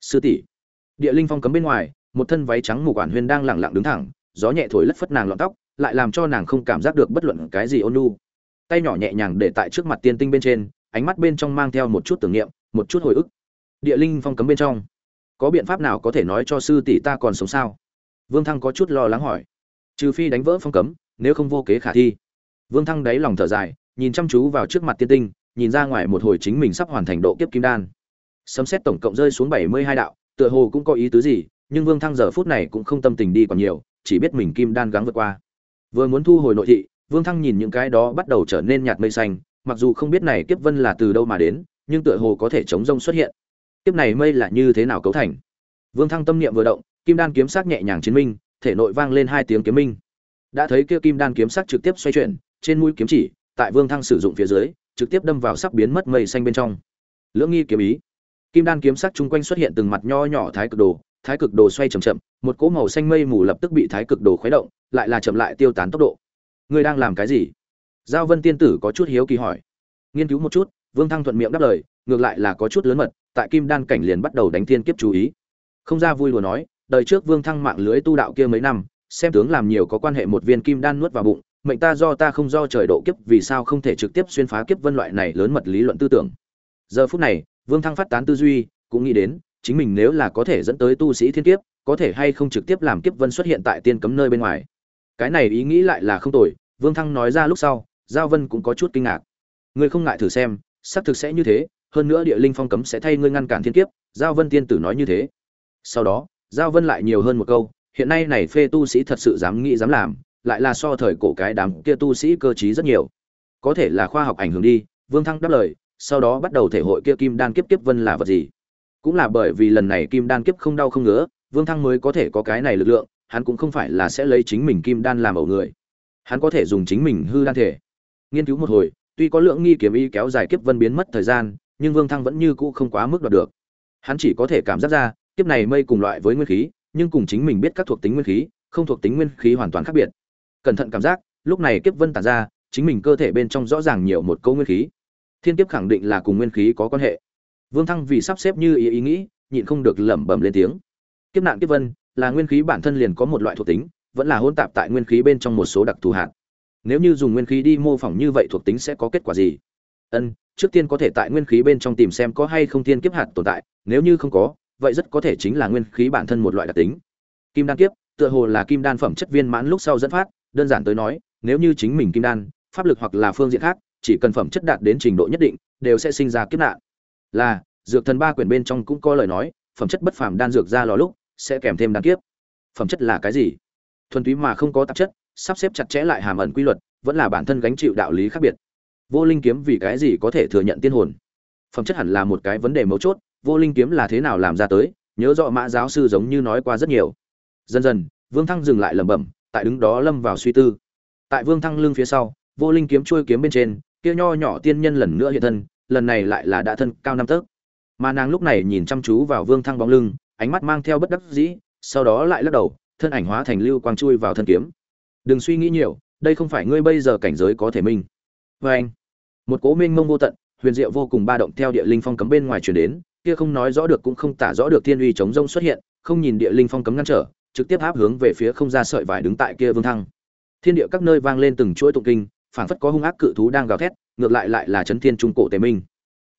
Sư tỷ, địa linh phong cấm bên ngoài, một thân váy trắng mù quản huyên đang lẳng lặng đứng thẳng, gió nhẹ thổi lất phất nàng lọn tóc, lại làm cho nàng không cảm giác được bất luận cái gì ôn nhu. Tay nhỏ nhẹ nhàng để tại trước mặt tiên tinh bên trên, ánh mắt bên trong mang theo một chút tưởng niệm, một chút hồi ức. Địa linh phong cấm bên trong, có biện pháp nào có thể nói cho sư tỷ ta còn sống sao? Vương thăng có chút lo lắng hỏi. Trừ phi đánh vỡ phong cấm, nếu không vô kế khả thi. Vương thăng đáy lòng thở dài, nhìn chăm chú vào trước mặt tiên tinh, nhìn ra ngoài một hồi chính mình sắp hoàn thành độ kiếp kim đan. Sấm xét tổng cộng rơi xuống bảy mươi hai đạo, tựa hồ cũng có ý tứ gì, nhưng vương thăng giờ phút này cũng không tâm tình đi còn nhiều, chỉ biết mình kim đan gắng vượt qua. Vừa muốn thu hồi nội thị, vương thăng nhìn những cái đó bắt đầu trở nên nhạt mây xanh, mặc dù không biết này kiếp vân là từ đâu mà đến, nhưng tựa hồ có thể chống rông xuất hiện. Kiếp này mây là như thế nào cấu thành? Vương thăng tâm niệm vừa động kim đan kiếm sắc nhẹ nhàng chiến minh, thể nội vang lên hai tiếng kiếm minh. Đã thấy kia kim đan kiếm sắc trực tiếp xoay chuyển, trên mũi kiếm chỉ, tại vương thăng sử dụng phía dưới, trực tiếp đâm vào sắc biến mất mây xanh bên trong. Lưỡng nghi kiếm ý. Kim đan kiếm sắc chung quanh xuất hiện từng mặt nho nhỏ thái cực đồ, thái cực đồ xoay chậm chậm, một cỗ màu xanh mây mù lập tức bị thái cực đồ khuấy động, lại là chậm lại tiêu tán tốc độ. Ngươi đang làm cái gì? Giao vân tiên tử có chút hiếu kỳ hỏi. Nghiên cứu một chút, vương thăng thuận miệng đáp lời, ngược lại là có chút lớn mật, tại kim đan cảnh liền bắt đầu đánh thiên kiếp chú ý. Không ra vui đùa nói đời trước vương thăng mạng lưới tu đạo kia mấy năm, xem tướng làm nhiều có quan hệ một viên kim đan nuốt vào bụng, mệnh ta do ta không do trời độ kiếp, vì sao không thể trực tiếp xuyên phá kiếp vân loại này lớn mật lý luận tư tưởng. Giờ phút này, vương thăng phát tán tư duy, cũng nghĩ đến, chính mình nếu là có thể dẫn tới tu sĩ thiên kiếp, có thể hay không trực tiếp làm kiếp vân xuất hiện tại tiên cấm nơi bên ngoài. Cái này ý nghĩ lại là không tồi, vương thăng nói ra lúc sau, giao vân cũng có chút kinh ngạc. Ngươi không ngại thử xem, xác thực sẽ như thế, hơn nữa địa linh phong cấm sẽ thay ngươi ngăn cản thiên kiếp, giao vân tiên tử nói như thế. Sau đó giao vân lại nhiều hơn một câu, hiện nay này phê tu sĩ thật sự dám nghĩ dám làm, lại là so thời cổ cái đám kia tu sĩ cơ trí rất nhiều. Có thể là khoa học ảnh hưởng đi, vương thăng đáp lời, sau đó bắt đầu thể hội kia kim đan kiếp kiếp vân là vật gì? Cũng là bởi vì lần này kim đan kiếp không đau không ngứa, vương thăng mới có thể có cái này lực lượng, hắn cũng không phải là sẽ lấy chính mình kim đan làm ẩu người. Hắn có thể dùng chính mình hư đan thể. Nghiên cứu một hồi, tuy có lượng nghi kiếm y kéo dài kiếp vân biến mất thời gian, nhưng vương thăng vẫn như cũ không quá mức đoạt được. Hắn chỉ có thể cảm giác ra kiếp này mây cùng loại với nguyên khí, nhưng cùng chính mình biết các thuộc tính nguyên khí, không thuộc tính nguyên khí hoàn toàn khác biệt. Cẩn thận cảm giác, lúc này kiếp vân tản ra, chính mình cơ thể bên trong rõ ràng nhiều một câu nguyên khí. Thiên kiếp khẳng định là cùng nguyên khí có quan hệ. Vương thăng vì sắp xếp như ý ý nghĩ, nhịn không được lẩm bẩm lên tiếng. Kiếp nạn kiếp vân, là nguyên khí bản thân liền có một loại thuộc tính, vẫn là hỗn tạp tại nguyên khí bên trong một số đặc thù hạt. Nếu như dùng nguyên khí đi mô phỏng như vậy thuộc tính sẽ có kết quả gì? Ân, trước tiên có thể tại nguyên khí bên trong tìm xem có hay không thiên kiếp hạt tồn tại, nếu như không có vậy rất có thể chính là nguyên khí bản thân một loại đặc tính. Kim đan kiếp, tựa hồ là kim đan phẩm chất viên mãn lúc sau dẫn phát, đơn giản tới nói, nếu như chính mình kim đan, pháp lực hoặc là phương diện khác, chỉ cần phẩm chất đạt đến trình độ nhất định, đều sẽ sinh ra kiếp nạn. Là, dược thần ba quyển bên trong cũng có lời nói, phẩm chất bất phàm đan dược ra lò lúc, sẽ kèm thêm đan kiếp. Phẩm chất là cái gì? Thuần túy mà không có tạp chất, sắp xếp chặt chẽ lại hàm ẩn quy luật, vẫn là bản thân gánh chịu đạo lý khác biệt. Vô linh kiếm vì cái gì có thể thừa nhận tiên hồn? Phẩm chất hẳn là một cái vấn đề mấu chốt vô linh kiếm là thế nào làm ra tới, nhớ rõ mã giáo sư giống như nói qua rất nhiều. Dần dần, vương thăng dừng lại lẩm bẩm, tại đứng đó lâm vào suy tư. Tại vương thăng lưng phía sau, vô linh kiếm trôi kiếm bên trên, kia nho nhỏ tiên nhân lần nữa hiện thân, lần này lại là đã thân cao năm tấc. Mà nàng lúc này nhìn chăm chú vào vương thăng bóng lưng, ánh mắt mang theo bất đắc dĩ, sau đó lại lắc đầu, thân ảnh hóa thành lưu quang chui vào thân kiếm. Đừng suy nghĩ nhiều, đây không phải ngươi bây giờ cảnh giới có thể minh. Vê anh một cố minh mông vô tận, huyền diệu vô cùng ba động theo địa linh phong cấm bên ngoài chuyển đến kia không nói rõ được cũng không tả rõ được thiên uy chống rông xuất hiện, không nhìn địa linh phong cấm ngăn trở, trực tiếp áp hướng về phía không ra sợi vải đứng tại kia vương thăng. Thiên địa các nơi vang lên từng chuỗi tụng kinh, phảng phất có hung ác cự thú đang gào thét, ngược lại lại là chấn thiên trung cổ tề minh.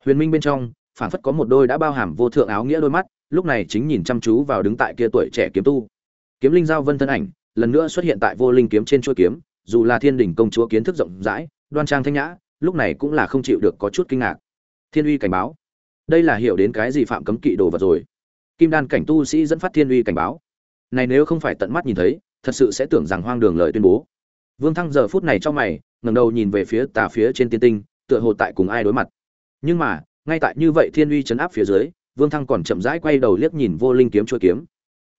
Huyền minh bên trong, phảng phất có một đôi đã bao hàm vô thượng áo nghĩa đôi mắt, lúc này chính nhìn chăm chú vào đứng tại kia tuổi trẻ kiếm tu. Kiếm linh giao vân thân ảnh, lần nữa xuất hiện tại vô linh kiếm trên chuôi kiếm, dù là thiên đỉnh công chúa kiến thức rộng rãi, đoan trang thanh nhã, lúc này cũng là không chịu được có chút kinh ngạc. Thiên uy cảnh báo đây là hiểu đến cái gì phạm cấm kỵ đồ vật rồi. Kim đan cảnh tu sĩ dẫn phát thiên uy cảnh báo. Này nếu không phải tận mắt nhìn thấy, thật sự sẽ tưởng rằng hoang đường lời tuyên bố. Vương thăng giờ phút này trong mày, ngẩng đầu nhìn về phía tà phía trên tiên tinh, tựa hồ tại cùng ai đối mặt. Nhưng mà, ngay tại như vậy thiên uy chấn áp phía dưới, vương thăng còn chậm rãi quay đầu liếc nhìn vô linh kiếm chuôi kiếm.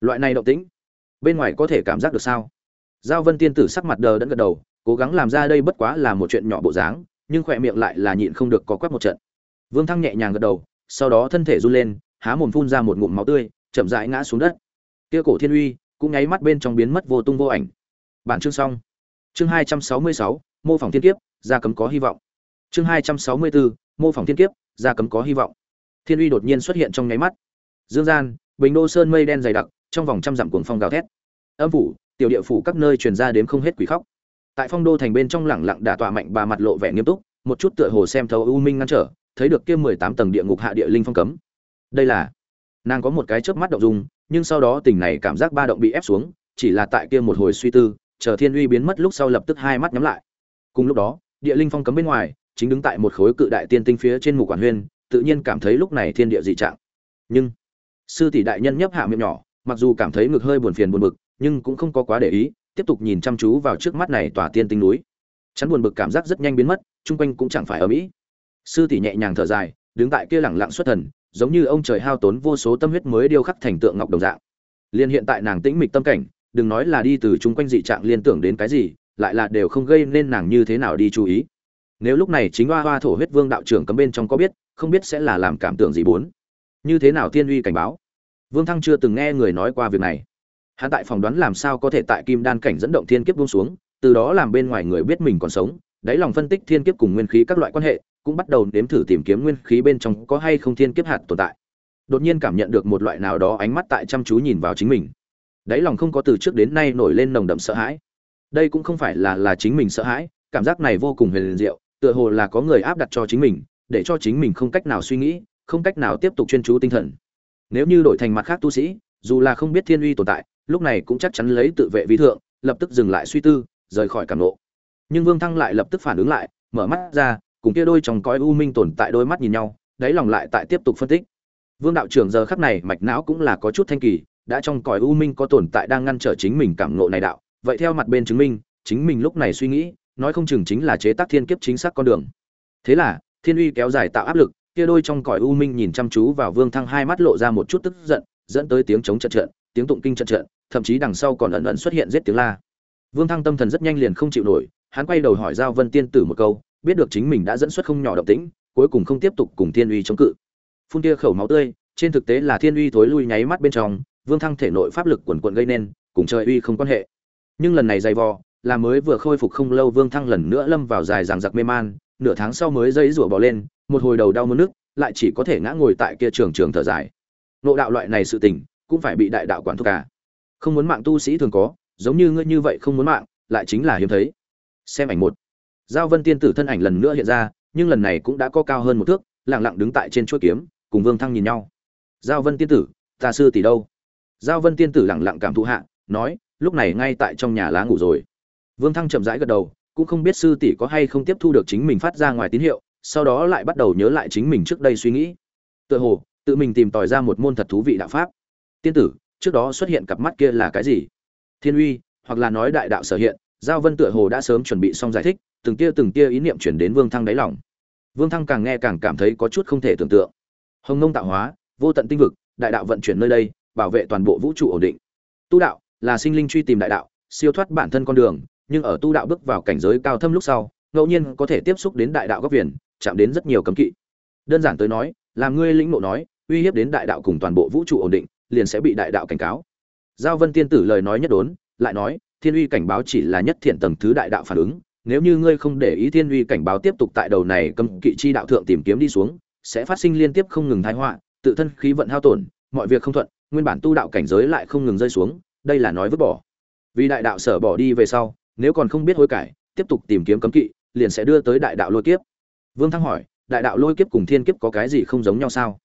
Loại này động tĩnh, bên ngoài có thể cảm giác được sao? Giao vân tiên tử sắc mặt đờ đẫn gật đầu, cố gắng làm ra đây bất quá là một chuyện nhỏ bộ dáng, nhưng khỏe miệng lại là nhịn không được có quắc một trận. Vương thăng nhẹ nhàng gật đầu sau đó thân thể run lên, há mồm phun ra một ngụm máu tươi, chậm rãi ngã xuống đất. Kia cổ thiên uy cũng nháy mắt bên trong biến mất vô tung vô ảnh. Bản chương xong. Chương hai trăm sáu mươi sáu, mô phỏng thiên kiếp, gia cấm có hy vọng. Chương hai trăm sáu mươi bốn mô phỏng thiên kiếp, gia cấm có hy vọng. Thiên uy đột nhiên xuất hiện trong nháy mắt. Dương gian, bình đô sơn mây đen dày đặc, trong vòng trăm dặm cuồng phong gào thét. Âm phủ, tiểu địa phủ các nơi truyền ra đến không hết quỷ khóc. Tại phong đô thành bên trong lẳng lặng đả tọa mạnh bà mặt lộ vẻ nghiêm túc, một chút tựa hồ xem thấu u minh ngăn trở thấy được kia mười tám tầng địa ngục hạ địa linh phong cấm. Đây là, nàng có một cái chớp mắt động dung, nhưng sau đó tình này cảm giác ba động bị ép xuống, chỉ là tại kia một hồi suy tư, chờ thiên uy biến mất lúc sau lập tức hai mắt nhắm lại. Cùng lúc đó, địa linh phong cấm bên ngoài, chính đứng tại một khối cự đại tiên tinh phía trên mục quản huyên, tự nhiên cảm thấy lúc này thiên địa dị trạng. Nhưng, sư tỷ đại nhân nhấp hạ miệng nhỏ, mặc dù cảm thấy ngực hơi buồn phiền buồn bực, nhưng cũng không có quá để ý, tiếp tục nhìn chăm chú vào trước mắt này tòa tiên tinh núi. Chắn buồn bực cảm giác rất nhanh biến mất, chung quanh cũng chẳng phải ở mỹ sư tỷ nhẹ nhàng thở dài, đứng tại kia lẳng lặng xuất thần, giống như ông trời hao tốn vô số tâm huyết mới điêu khắc thành tượng ngọc đồng dạng. Liên hiện tại nàng tĩnh mịch tâm cảnh, đừng nói là đi từ chung quanh dị trạng liên tưởng đến cái gì, lại là đều không gây nên nàng như thế nào đi chú ý. Nếu lúc này chính hoa hoa thổ huyết vương đạo trưởng cấm bên trong có biết, không biết sẽ là làm cảm tưởng gì bốn. Như thế nào thiên uy cảnh báo? Vương thăng chưa từng nghe người nói qua việc này. Hắn tại phỏng đoán làm sao có thể tại kim đan cảnh dẫn động thiên kiếp buông xuống, từ đó làm bên ngoài người biết mình còn sống, đáy lòng phân tích thiên kiếp cùng nguyên khí các loại quan hệ cũng bắt đầu nếm thử tìm kiếm nguyên khí bên trong có hay không thiên kiếp hạt tồn tại. Đột nhiên cảm nhận được một loại nào đó ánh mắt tại chăm chú nhìn vào chính mình. Đáy lòng không có từ trước đến nay nổi lên nồng đậm sợ hãi. Đây cũng không phải là là chính mình sợ hãi, cảm giác này vô cùng huyền diệu, tựa hồ là có người áp đặt cho chính mình, để cho chính mình không cách nào suy nghĩ, không cách nào tiếp tục chuyên chú tinh thần. Nếu như đổi thành mặt khác tu sĩ, dù là không biết thiên uy tồn tại, lúc này cũng chắc chắn lấy tự vệ vi thượng, lập tức dừng lại suy tư, rời khỏi cảm nộ nhưng vương thăng lại lập tức phản ứng lại, mở mắt ra cùng kia đôi trong cõi u minh tồn tại đôi mắt nhìn nhau, đáy lòng lại tại tiếp tục phân tích. Vương đạo trưởng giờ khắc này mạch não cũng là có chút thanh kỳ, đã trong cõi u minh có tồn tại đang ngăn trở chính mình cảm nộ này đạo, vậy theo mặt bên chứng minh, chính mình lúc này suy nghĩ, nói không chừng chính là chế tác thiên kiếp chính xác con đường. Thế là, thiên uy kéo dài tạo áp lực, kia đôi trong cõi u minh nhìn chăm chú vào vương thăng hai mắt lộ ra một chút tức giận, dẫn tới tiếng chống trận trận, tiếng tụng kinh trận trận, thậm chí đằng sau còn ẩn ẩn xuất hiện giết tiếng la. Vương thăng tâm thần rất nhanh liền không chịu nổi, hắn quay đầu hỏi giao vân tiên tử một câu biết được chính mình đã dẫn xuất không nhỏ động tĩnh, cuối cùng không tiếp tục cùng thiên uy chống cự. Phun tia khẩu máu tươi, trên thực tế là thiên uy thối lui nháy mắt bên trong, vương thăng thể nội pháp lực quần quần gây nên, cùng trời uy không quan hệ. Nhưng lần này dày vò, là mới vừa khôi phục không lâu vương thăng lần nữa lâm vào dài dằng giặc mê man, nửa tháng sau mới dây rủa bò lên, một hồi đầu đau muốn nước, lại chỉ có thể ngã ngồi tại kia trường trường thở dài. Nộ đạo loại này sự tình, cũng phải bị đại đạo quản thúc cả không muốn mạng tu sĩ thường có, giống như ngươi như vậy không muốn mạng, lại chính là hiếm thấy. Xem ảnh một giao vân tiên tử thân ảnh lần nữa hiện ra, nhưng lần này cũng đã có cao hơn một thước, lặng lặng đứng tại trên chuỗi kiếm, cùng vương thăng nhìn nhau. Giao vân tiên tử, ta sư tỷ đâu? Giao vân tiên tử lặng lặng cảm thụ hạ, nói, lúc này ngay tại trong nhà lá ngủ rồi. Vương thăng chậm rãi gật đầu, cũng không biết sư tỷ có hay không tiếp thu được chính mình phát ra ngoài tín hiệu, sau đó lại bắt đầu nhớ lại chính mình trước đây suy nghĩ. Tựa hồ, tự mình tìm tòi ra một môn thật thú vị đạo pháp. Tiên tử, trước đó xuất hiện cặp mắt kia là cái gì? Thiên uy, hoặc là nói đại đạo sở hiện, giao vân tựa hồ đã sớm chuẩn bị xong giải thích từng tia từng tia ý niệm chuyển đến vương thăng đáy lòng. Vương thăng càng nghe càng cảm thấy có chút không thể tưởng tượng. Hồng nông tạo hóa, vô tận tinh vực, đại đạo vận chuyển nơi đây, bảo vệ toàn bộ vũ trụ ổn định. Tu đạo là sinh linh truy tìm đại đạo, siêu thoát bản thân con đường, nhưng ở tu đạo bước vào cảnh giới cao thâm lúc sau, ngẫu nhiên có thể tiếp xúc đến đại đạo góc viền, chạm đến rất nhiều cấm kỵ. Đơn giản tới nói, làm ngươi lĩnh ngộ nói, uy hiếp đến đại đạo cùng toàn bộ vũ trụ ổn định, liền sẽ bị đại đạo cảnh cáo. Giao vân tiên tử lời nói nhất đốn, lại nói, thiên uy cảnh báo chỉ là nhất thiện tầng thứ đại đạo phản ứng nếu như ngươi không để ý thiên uy cảnh báo tiếp tục tại đầu này cấm kỵ chi đạo thượng tìm kiếm đi xuống, sẽ phát sinh liên tiếp không ngừng thái họa, tự thân khí vận hao tổn, mọi việc không thuận, nguyên bản tu đạo cảnh giới lại không ngừng rơi xuống, đây là nói vứt bỏ. Vì đại đạo sở bỏ đi về sau, nếu còn không biết hối cải, tiếp tục tìm kiếm cấm kỵ, liền sẽ đưa tới đại đạo lôi kiếp. Vương thăng hỏi, đại đạo lôi kiếp cùng thiên kiếp có cái gì không giống nhau sao?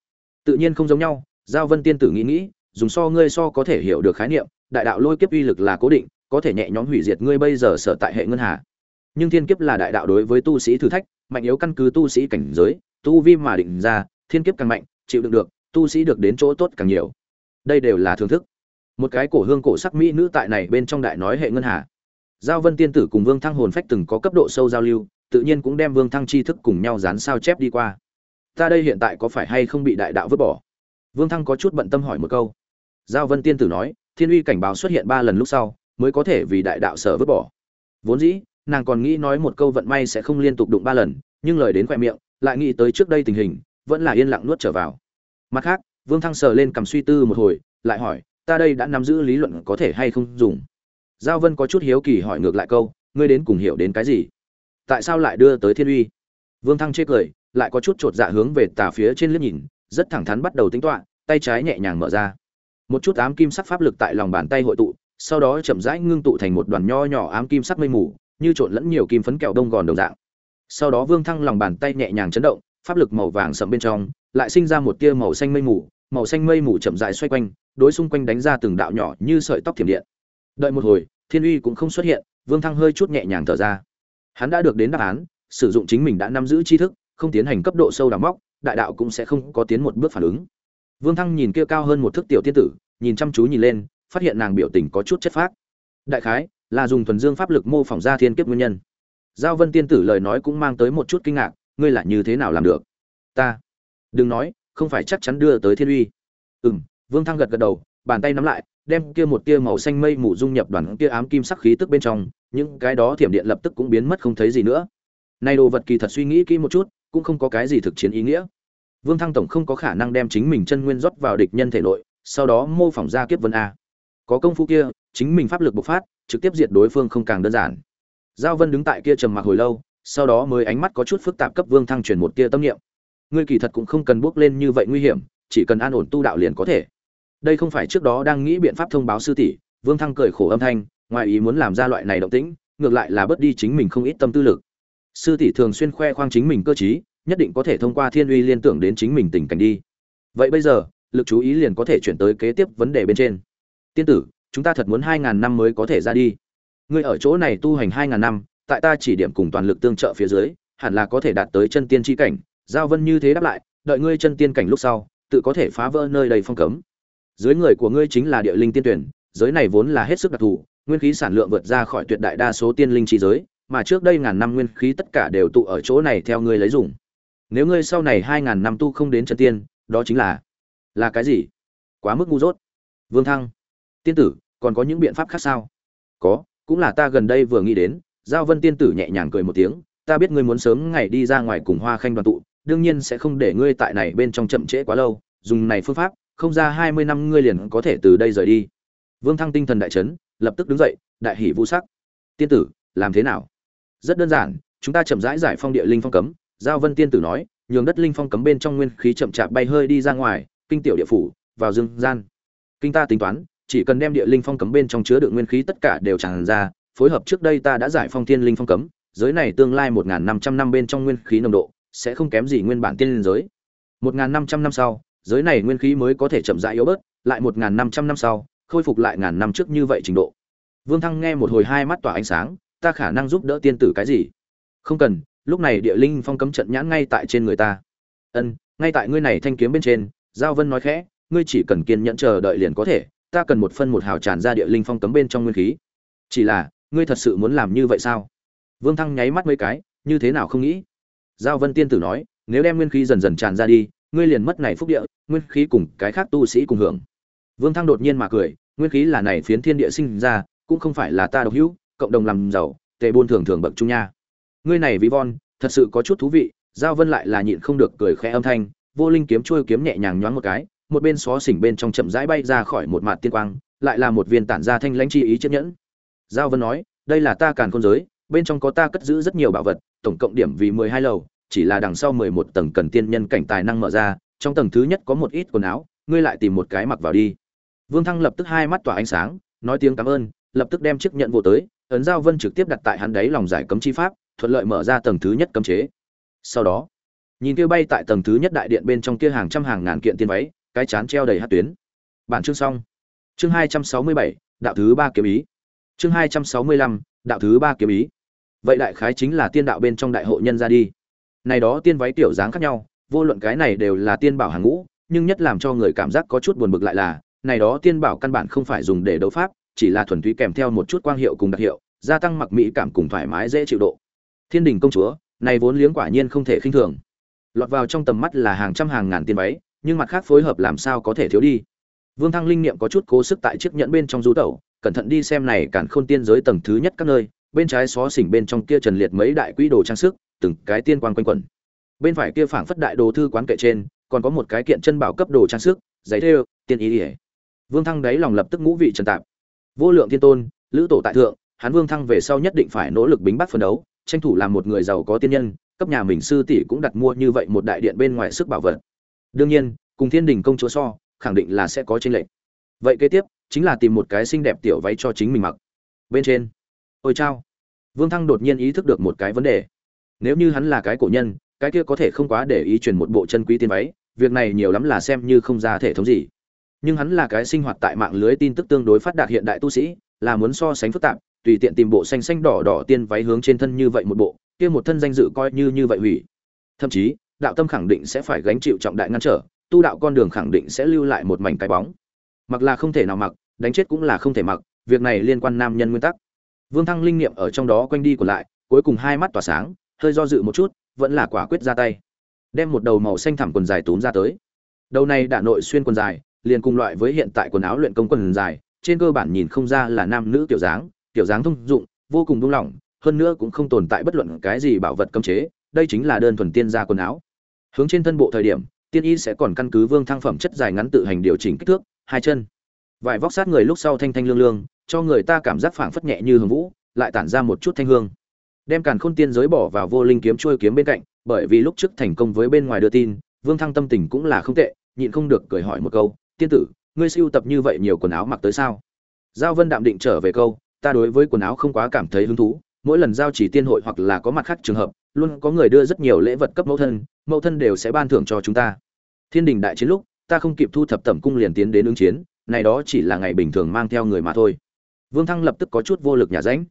Tự nhiên không giống nhau, giao vân tiên tử nghĩ nghĩ, dùng so ngươi so có thể hiểu được khái niệm, đại đạo lôi kiếp uy lực là cố định, có thể nhẹ nhõm hủy diệt ngươi bây giờ sở tại hệ ngân hà nhưng thiên kiếp là đại đạo đối với tu sĩ thử thách, mạnh yếu căn cứ tu sĩ cảnh giới, tu vi mà định ra, thiên kiếp càng mạnh, chịu đựng được, tu sĩ được đến chỗ tốt càng nhiều. Đây đều là thưởng thức. Một cái cổ hương cổ sắc mỹ nữ tại này bên trong đại nói hệ ngân hà. Giao vân tiên tử cùng vương thăng hồn phách từng có cấp độ sâu giao lưu, tự nhiên cũng đem vương thăng tri thức cùng nhau dán sao chép đi qua. Ta đây hiện tại có phải hay không bị đại đạo vứt bỏ? Vương thăng có chút bận tâm hỏi một câu. Giao vân tiên tử nói, thiên uy cảnh báo xuất hiện ba lần lúc sau, mới có thể vì đại đạo sở vứt bỏ. Vốn dĩ nàng còn nghĩ nói một câu vận may sẽ không liên tục đụng ba lần, nhưng lời đến khoe miệng, lại nghĩ tới trước đây tình hình, vẫn là yên lặng nuốt trở vào. Mặt khác, vương thăng sờ lên cầm suy tư một hồi, lại hỏi, ta đây đã nắm giữ lý luận có thể hay không dùng? Giao vân có chút hiếu kỳ hỏi ngược lại câu, ngươi đến cùng hiểu đến cái gì? Tại sao lại đưa tới thiên uy? Vương thăng chê cười, lại có chút chột dạ hướng về tà phía trên liếc nhìn, rất thẳng thắn bắt đầu tính toán, tay trái nhẹ nhàng mở ra. Một chút ám kim sắc pháp lực tại lòng bàn tay hội tụ, sau đó chậm rãi ngưng tụ thành một đoàn nho nhỏ ám kim sắc mây mù như trộn lẫn nhiều kim phấn kẹo đông gòn đồng dạng. Sau đó vương thăng lòng bàn tay nhẹ nhàng chấn động, pháp lực màu vàng sẫm bên trong, lại sinh ra một tia màu xanh mây mù, màu xanh mây mù chậm rãi xoay quanh, đối xung quanh đánh ra từng đạo nhỏ như sợi tóc thiểm điện. Đợi một hồi, thiên uy cũng không xuất hiện, vương thăng hơi chút nhẹ nhàng thở ra. Hắn đã được đến đáp án, sử dụng chính mình đã nắm giữ tri thức, không tiến hành cấp độ sâu đào móc, đại đạo cũng sẽ không có tiến một bước phản ứng. Vương thăng nhìn kia cao hơn một thước tiểu tiên tử, nhìn chăm chú nhìn lên, phát hiện nàng biểu tình có chút chất phác. Đại khái là dùng thuần dương pháp lực mô phỏng ra thiên kiếp nguyên nhân. Giao vân tiên tử lời nói cũng mang tới một chút kinh ngạc, ngươi là như thế nào làm được? Ta. Đừng nói, không phải chắc chắn đưa tới thiên uy. Ừ m vương thăng gật gật đầu, bàn tay nắm lại, đem kia một tia màu xanh mây mù dung nhập đoàn kia ám kim sắc khí tức bên trong, những cái đó thiểm điện lập tức cũng biến mất không thấy gì nữa. Nay đồ vật kỳ thật suy nghĩ kỹ một chút, cũng không có cái gì thực chiến ý nghĩa. Vương thăng tổng không có khả năng đem chính mình chân nguyên rót vào địch nhân thể nội, sau đó mô phỏng ra kiếp vân a. Có công phu kia, chính mình pháp lực bộc phát trực tiếp diệt đối phương không càng đơn giản. Giao vân đứng tại kia trầm mặc hồi lâu, sau đó mới ánh mắt có chút phức tạp cấp vương thăng truyền một tia tâm niệm. Ngươi kỳ thật cũng không cần bước lên như vậy nguy hiểm, chỉ cần an ổn tu đạo liền có thể. Đây không phải trước đó đang nghĩ biện pháp thông báo sư tỷ, vương thăng cười khổ âm thanh, ngoài ý muốn làm ra loại này động tĩnh, ngược lại là bớt đi chính mình không ít tâm tư lực. Sư tỷ thường xuyên khoe khoang chính mình cơ trí, nhất định có thể thông qua thiên uy liên tưởng đến chính mình tình cảnh đi. Vậy bây giờ, lực chú ý liền có thể chuyển tới kế tiếp vấn đề bên trên. Tiên tử chúng ta thật muốn hai ngàn năm mới có thể ra đi. Ngươi ở chỗ này tu hành hai ngàn năm, tại ta chỉ điểm cùng toàn lực tương trợ phía dưới, hẳn là có thể đạt tới chân tiên tri cảnh. Giao vân như thế đáp lại, đợi ngươi chân tiên cảnh lúc sau, tự có thể phá vỡ nơi đầy phong cấm. Dưới người của ngươi chính là địa linh tiên tuyển, giới này vốn là hết sức đặc thù, nguyên khí sản lượng vượt ra khỏi tuyệt đại đa số tiên linh trí giới, mà trước đây ngàn năm nguyên khí tất cả đều tụ ở chỗ này theo ngươi lấy dùng. Nếu ngươi sau này hai ngàn năm tu không đến chân tiên, đó chính là là cái gì? Quá mức ngu dốt. Vương thăng, tiên tử còn có những biện pháp khác sao? Có, cũng là ta gần đây vừa nghĩ đến, giao vân tiên tử nhẹ nhàng cười một tiếng, ta biết ngươi muốn sớm ngày đi ra ngoài cùng hoa khanh đoàn tụ, đương nhiên sẽ không để ngươi tại này bên trong chậm trễ quá lâu, dùng này phương pháp, không ra hai mươi năm ngươi liền có thể từ đây rời đi. Vương thăng tinh thần đại chấn, lập tức đứng dậy, đại hỷ vũ sắc. Tiên tử, làm thế nào? Rất đơn giản, chúng ta chậm rãi giải phong địa linh phong cấm, giao vân tiên tử nói, nhường đất linh phong cấm bên trong nguyên khí chậm chạp bay hơi đi ra ngoài, kinh tiểu địa phủ, vào dương gian. Kinh ta tính toán chỉ cần đem địa linh phong cấm bên trong chứa đựng nguyên khí tất cả đều tràn ra, phối hợp trước đây ta đã giải phong thiên linh phong cấm, giới này tương lai một năm trăm năm bên trong nguyên khí nồng độ sẽ không kém gì nguyên bản tiên linh giới. một năm trăm năm sau, giới này nguyên khí mới có thể chậm rãi yếu bớt, lại một năm trăm năm sau, khôi phục lại ngàn năm trước như vậy trình độ. Vương thăng nghe một hồi hai mắt tỏa ánh sáng, ta khả năng giúp đỡ tiên tử cái gì? Không cần, lúc này địa linh phong cấm trận nhãn ngay tại trên người ta. Ân, ngay tại ngươi này thanh kiếm bên trên, giao vân nói khẽ, ngươi chỉ cần kiên nhẫn chờ đợi liền có thể ta cần một phân một hào tràn ra địa linh phong cấm bên trong nguyên khí. Chỉ là, ngươi thật sự muốn làm như vậy sao? Vương thăng nháy mắt mấy cái, như thế nào không nghĩ? Giao vân tiên tử nói, nếu đem nguyên khí dần dần tràn ra đi, ngươi liền mất này phúc địa, nguyên khí cùng cái khác tu sĩ cùng hưởng. Vương thăng đột nhiên mà cười, nguyên khí là này phiến thiên địa sinh ra, cũng không phải là ta độc hữu, cộng đồng làm giàu, tề buôn thường thường bậc trung nha. Ngươi này ví von, thật sự có chút thú vị, giao vân lại là nhịn không được cười khẽ âm thanh, vô linh kiếm trôi kiếm nhẹ nhàng nhoáng một cái một bên xó xỉnh bên trong chậm rãi bay ra khỏi một mạt tiên quang, lại là một viên tản ra thanh lãnh chi ý chiếc nhẫn. Giao vân nói, đây là ta càn khôn giới, bên trong có ta cất giữ rất nhiều bảo vật, tổng cộng điểm vì mười hai lầu, chỉ là đằng sau mười một tầng cần tiên nhân cảnh tài năng mở ra, trong tầng thứ nhất có một ít quần áo, ngươi lại tìm một cái mặc vào đi. Vương thăng lập tức hai mắt tỏa ánh sáng, nói tiếng cảm ơn, lập tức đem chiếc nhận vô tới, ấn giao vân trực tiếp đặt tại hắn đấy lòng giải cấm chi pháp, thuận lợi mở ra tầng thứ nhất cấm chế. Sau đó, nhìn kia bay tại tầng thứ nhất đại điện bên trong kia hàng trăm hàng ngàn kiện tiên váy cái chán treo đầy hát tuyến. Bản chương xong. Chương hai trăm sáu mươi bảy, đạo thứ ba kiếm ý. Chương hai trăm sáu mươi lăm, đạo thứ ba kiếm ý. Vậy đại khái chính là tiên đạo bên trong đại hội nhân ra đi. Này đó tiên váy tiểu dáng khác nhau, vô luận cái này đều là tiên bảo hàng ngũ, nhưng nhất làm cho người cảm giác có chút buồn bực lại là, này đó tiên bảo căn bản không phải dùng để đấu pháp, chỉ là thuần túy kèm theo một chút quang hiệu cùng đặc hiệu, gia tăng mặc mỹ cảm cùng thoải mái dễ chịu độ. Thiên đình công chúa, này vốn liếng quả nhiên không thể khinh thường. Lọt vào trong tầm mắt là hàng trăm hàng ngàn tiên váy nhưng mặt khác phối hợp làm sao có thể thiếu đi. Vương thăng linh niệm có chút cố sức tại chiếc nhẫn bên trong du tẩu, cẩn thận đi xem này cản khôn tiên giới tầng thứ nhất các nơi, bên trái xó xỉnh bên trong kia trần liệt mấy đại quỹ đồ trang sức, từng cái tiên quang quanh quẩn. Bên phải kia phảng phất đại đồ thư quán kệ trên, còn có một cái kiện chân bảo cấp đồ trang sức, giấy thêu, tiên ý ỉa vương thăng đấy lòng lập tức ngũ vị trần tạp. Vô lượng thiên tôn, lữ tổ tại thượng, hắn vương thăng về sau nhất định phải nỗ lực bính bắt phấn đấu, tranh thủ làm một người giàu có tiên nhân, cấp nhà mình sư tỷ cũng đặt mua như vậy một đại điện bên ngoài sức bảo vật đương nhiên, cùng thiên đình công chúa so, khẳng định là sẽ có tranh lệch. Vậy kế tiếp, chính là tìm một cái xinh đẹp tiểu váy cho chính mình mặc. Bên trên, ôi chao. Vương thăng đột nhiên ý thức được một cái vấn đề. Nếu như hắn là cái cổ nhân, cái kia có thể không quá để ý chuyển một bộ chân quý tiên váy, việc này nhiều lắm là xem như không ra thể thống gì. Nhưng hắn là cái sinh hoạt tại mạng lưới tin tức tương đối phát đạt hiện đại tu sĩ, là muốn so sánh phức tạp, tùy tiện tìm bộ xanh xanh đỏ đỏ tiên váy hướng trên thân như vậy một bộ, kia một thân danh dự coi như như vậy hủy. Thậm chí đạo tâm khẳng định sẽ phải gánh chịu trọng đại ngăn trở, tu đạo con đường khẳng định sẽ lưu lại một mảnh cái bóng. Mặc là không thể nào mặc, đánh chết cũng là không thể mặc, việc này liên quan nam nhân nguyên tắc. Vương thăng linh nghiệm ở trong đó quanh đi còn lại, cuối cùng hai mắt tỏa sáng, hơi do dự một chút, vẫn là quả quyết ra tay. Đem một đầu màu xanh thẳm quần dài túm ra tới. Đầu này đã nội xuyên quần dài, liền cùng loại với hiện tại quần áo luyện công quần dài, trên cơ bản nhìn không ra là nam nữ tiểu dáng tiểu dáng thông dụng, vô cùng buông lỏng, hơn nữa cũng không tồn tại bất luận cái gì bảo vật cấm chế, đây chính là đơn thuần tiên gia quần áo hướng trên thân bộ thời điểm, tiên y sẽ còn căn cứ vương thăng phẩm chất dài ngắn tự hành điều chỉnh kích thước, hai chân. Vải vóc sát người lúc sau thanh thanh lương lương, cho người ta cảm giác phảng phất nhẹ như hương vũ, lại tản ra một chút thanh hương. Đem càn khôn tiên giới bỏ vào vô linh kiếm trôi kiếm bên cạnh, bởi vì lúc trước thành công với bên ngoài đưa tin, vương thăng tâm tình cũng là không tệ, nhịn không được cười hỏi một câu, tiên tử, ngươi siêu tập như vậy nhiều quần áo mặc tới sao? Giao vân đạm định trở về câu, ta đối với quần áo không quá cảm thấy hứng thú, mỗi lần giao chỉ tiên hội hoặc là có mặt khác trường hợp, luôn có người đưa rất nhiều lễ vật cấp mẫu thân mẫu thân đều sẽ ban thưởng cho chúng ta. Thiên đình đại chiến lúc, ta không kịp thu thập tẩm cung liền tiến đến ứng chiến, này đó chỉ là ngày bình thường mang theo người mà thôi. Vương thăng lập tức có chút vô lực nhà ránh.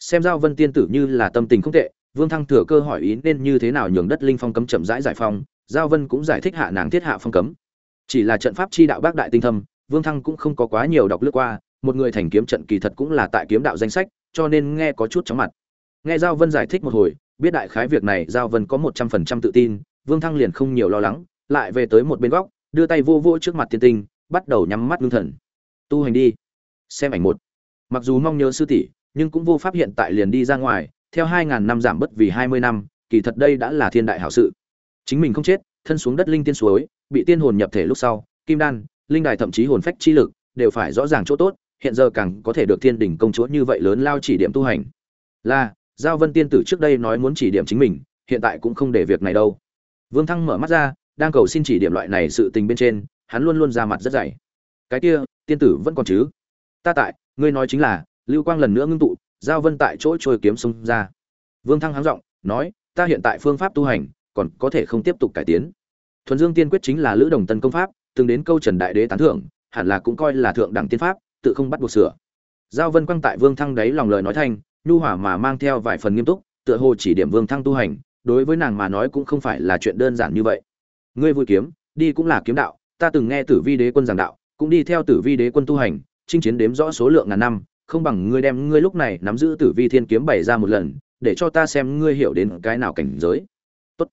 Xem giao vân tiên tử như là tâm tình không tệ, vương thăng thừa cơ hỏi ý nên như thế nào nhường đất linh phong cấm chậm rãi giải phong giao vân cũng giải thích hạ nàng thiết hạ phong cấm. Chỉ là trận pháp chi đạo bác đại tinh thâm, vương thăng cũng không có quá nhiều đọc lướt qua, một người thành kiếm trận kỳ thật cũng là tại kiếm đạo danh sách, cho nên nghe có chút chóng mặt. Nghe giao vân giải thích một hồi, biết đại khái việc này giao vân có một trăm phần trăm tự tin vương thăng liền không nhiều lo lắng, lại về tới một bên góc, đưa tay vô vô trước mặt tiên tinh, bắt đầu nhắm mắt ngưng thần. Tu hành đi, xem ảnh một. Mặc dù mong nhớ sư tỷ, nhưng cũng vô pháp hiện tại liền đi ra ngoài, theo hai ngàn năm giảm bất vì hai mươi năm, kỳ thật đây đã là thiên đại hảo sự. Chính mình không chết, thân xuống đất linh tiên suối, bị tiên hồn nhập thể lúc sau, kim đan, linh đài thậm chí hồn phách chi lực, đều phải rõ ràng chỗ tốt, hiện giờ càng có thể được thiên đỉnh công chúa như vậy lớn lao chỉ điểm tu hành. Là, giao vân tiên tử trước đây nói muốn chỉ điểm chính mình, hiện tại cũng không để việc này đâu vương thăng mở mắt ra đang cầu xin chỉ điểm loại này sự tình bên trên hắn luôn luôn ra mặt rất dày. Cái kia tiên tử vẫn còn chứ? Ta tại ngươi nói chính là lưu quang lần nữa ngưng tụ giao vân tại chỗ trôi kiếm xung ra. Vương thăng háng giọng nói ta hiện tại phương pháp tu hành còn có thể không tiếp tục cải tiến. Thuần dương tiên quyết chính là lữ đồng tân công pháp từng đến câu trần đại đế tán thưởng hẳn là cũng coi là thượng đẳng tiên pháp tự không bắt buộc sửa. Giao vân quang tại vương thăng đấy lòng lời nói thành, nhu hòa mà mang theo vài phần nghiêm túc tựa hồ chỉ điểm vương thăng tu hành đối với nàng mà nói cũng không phải là chuyện đơn giản như vậy. Ngươi vui kiếm, đi cũng là kiếm đạo, ta từng nghe tử vi đế quân giảng đạo, cũng đi theo tử vi đế quân tu hành, chinh chiến đếm rõ số lượng ngàn năm, không bằng ngươi đem ngươi lúc này nắm giữ tử vi thiên kiếm bày ra một lần, để cho ta xem ngươi hiểu đến cái nào cảnh giới. Tốt.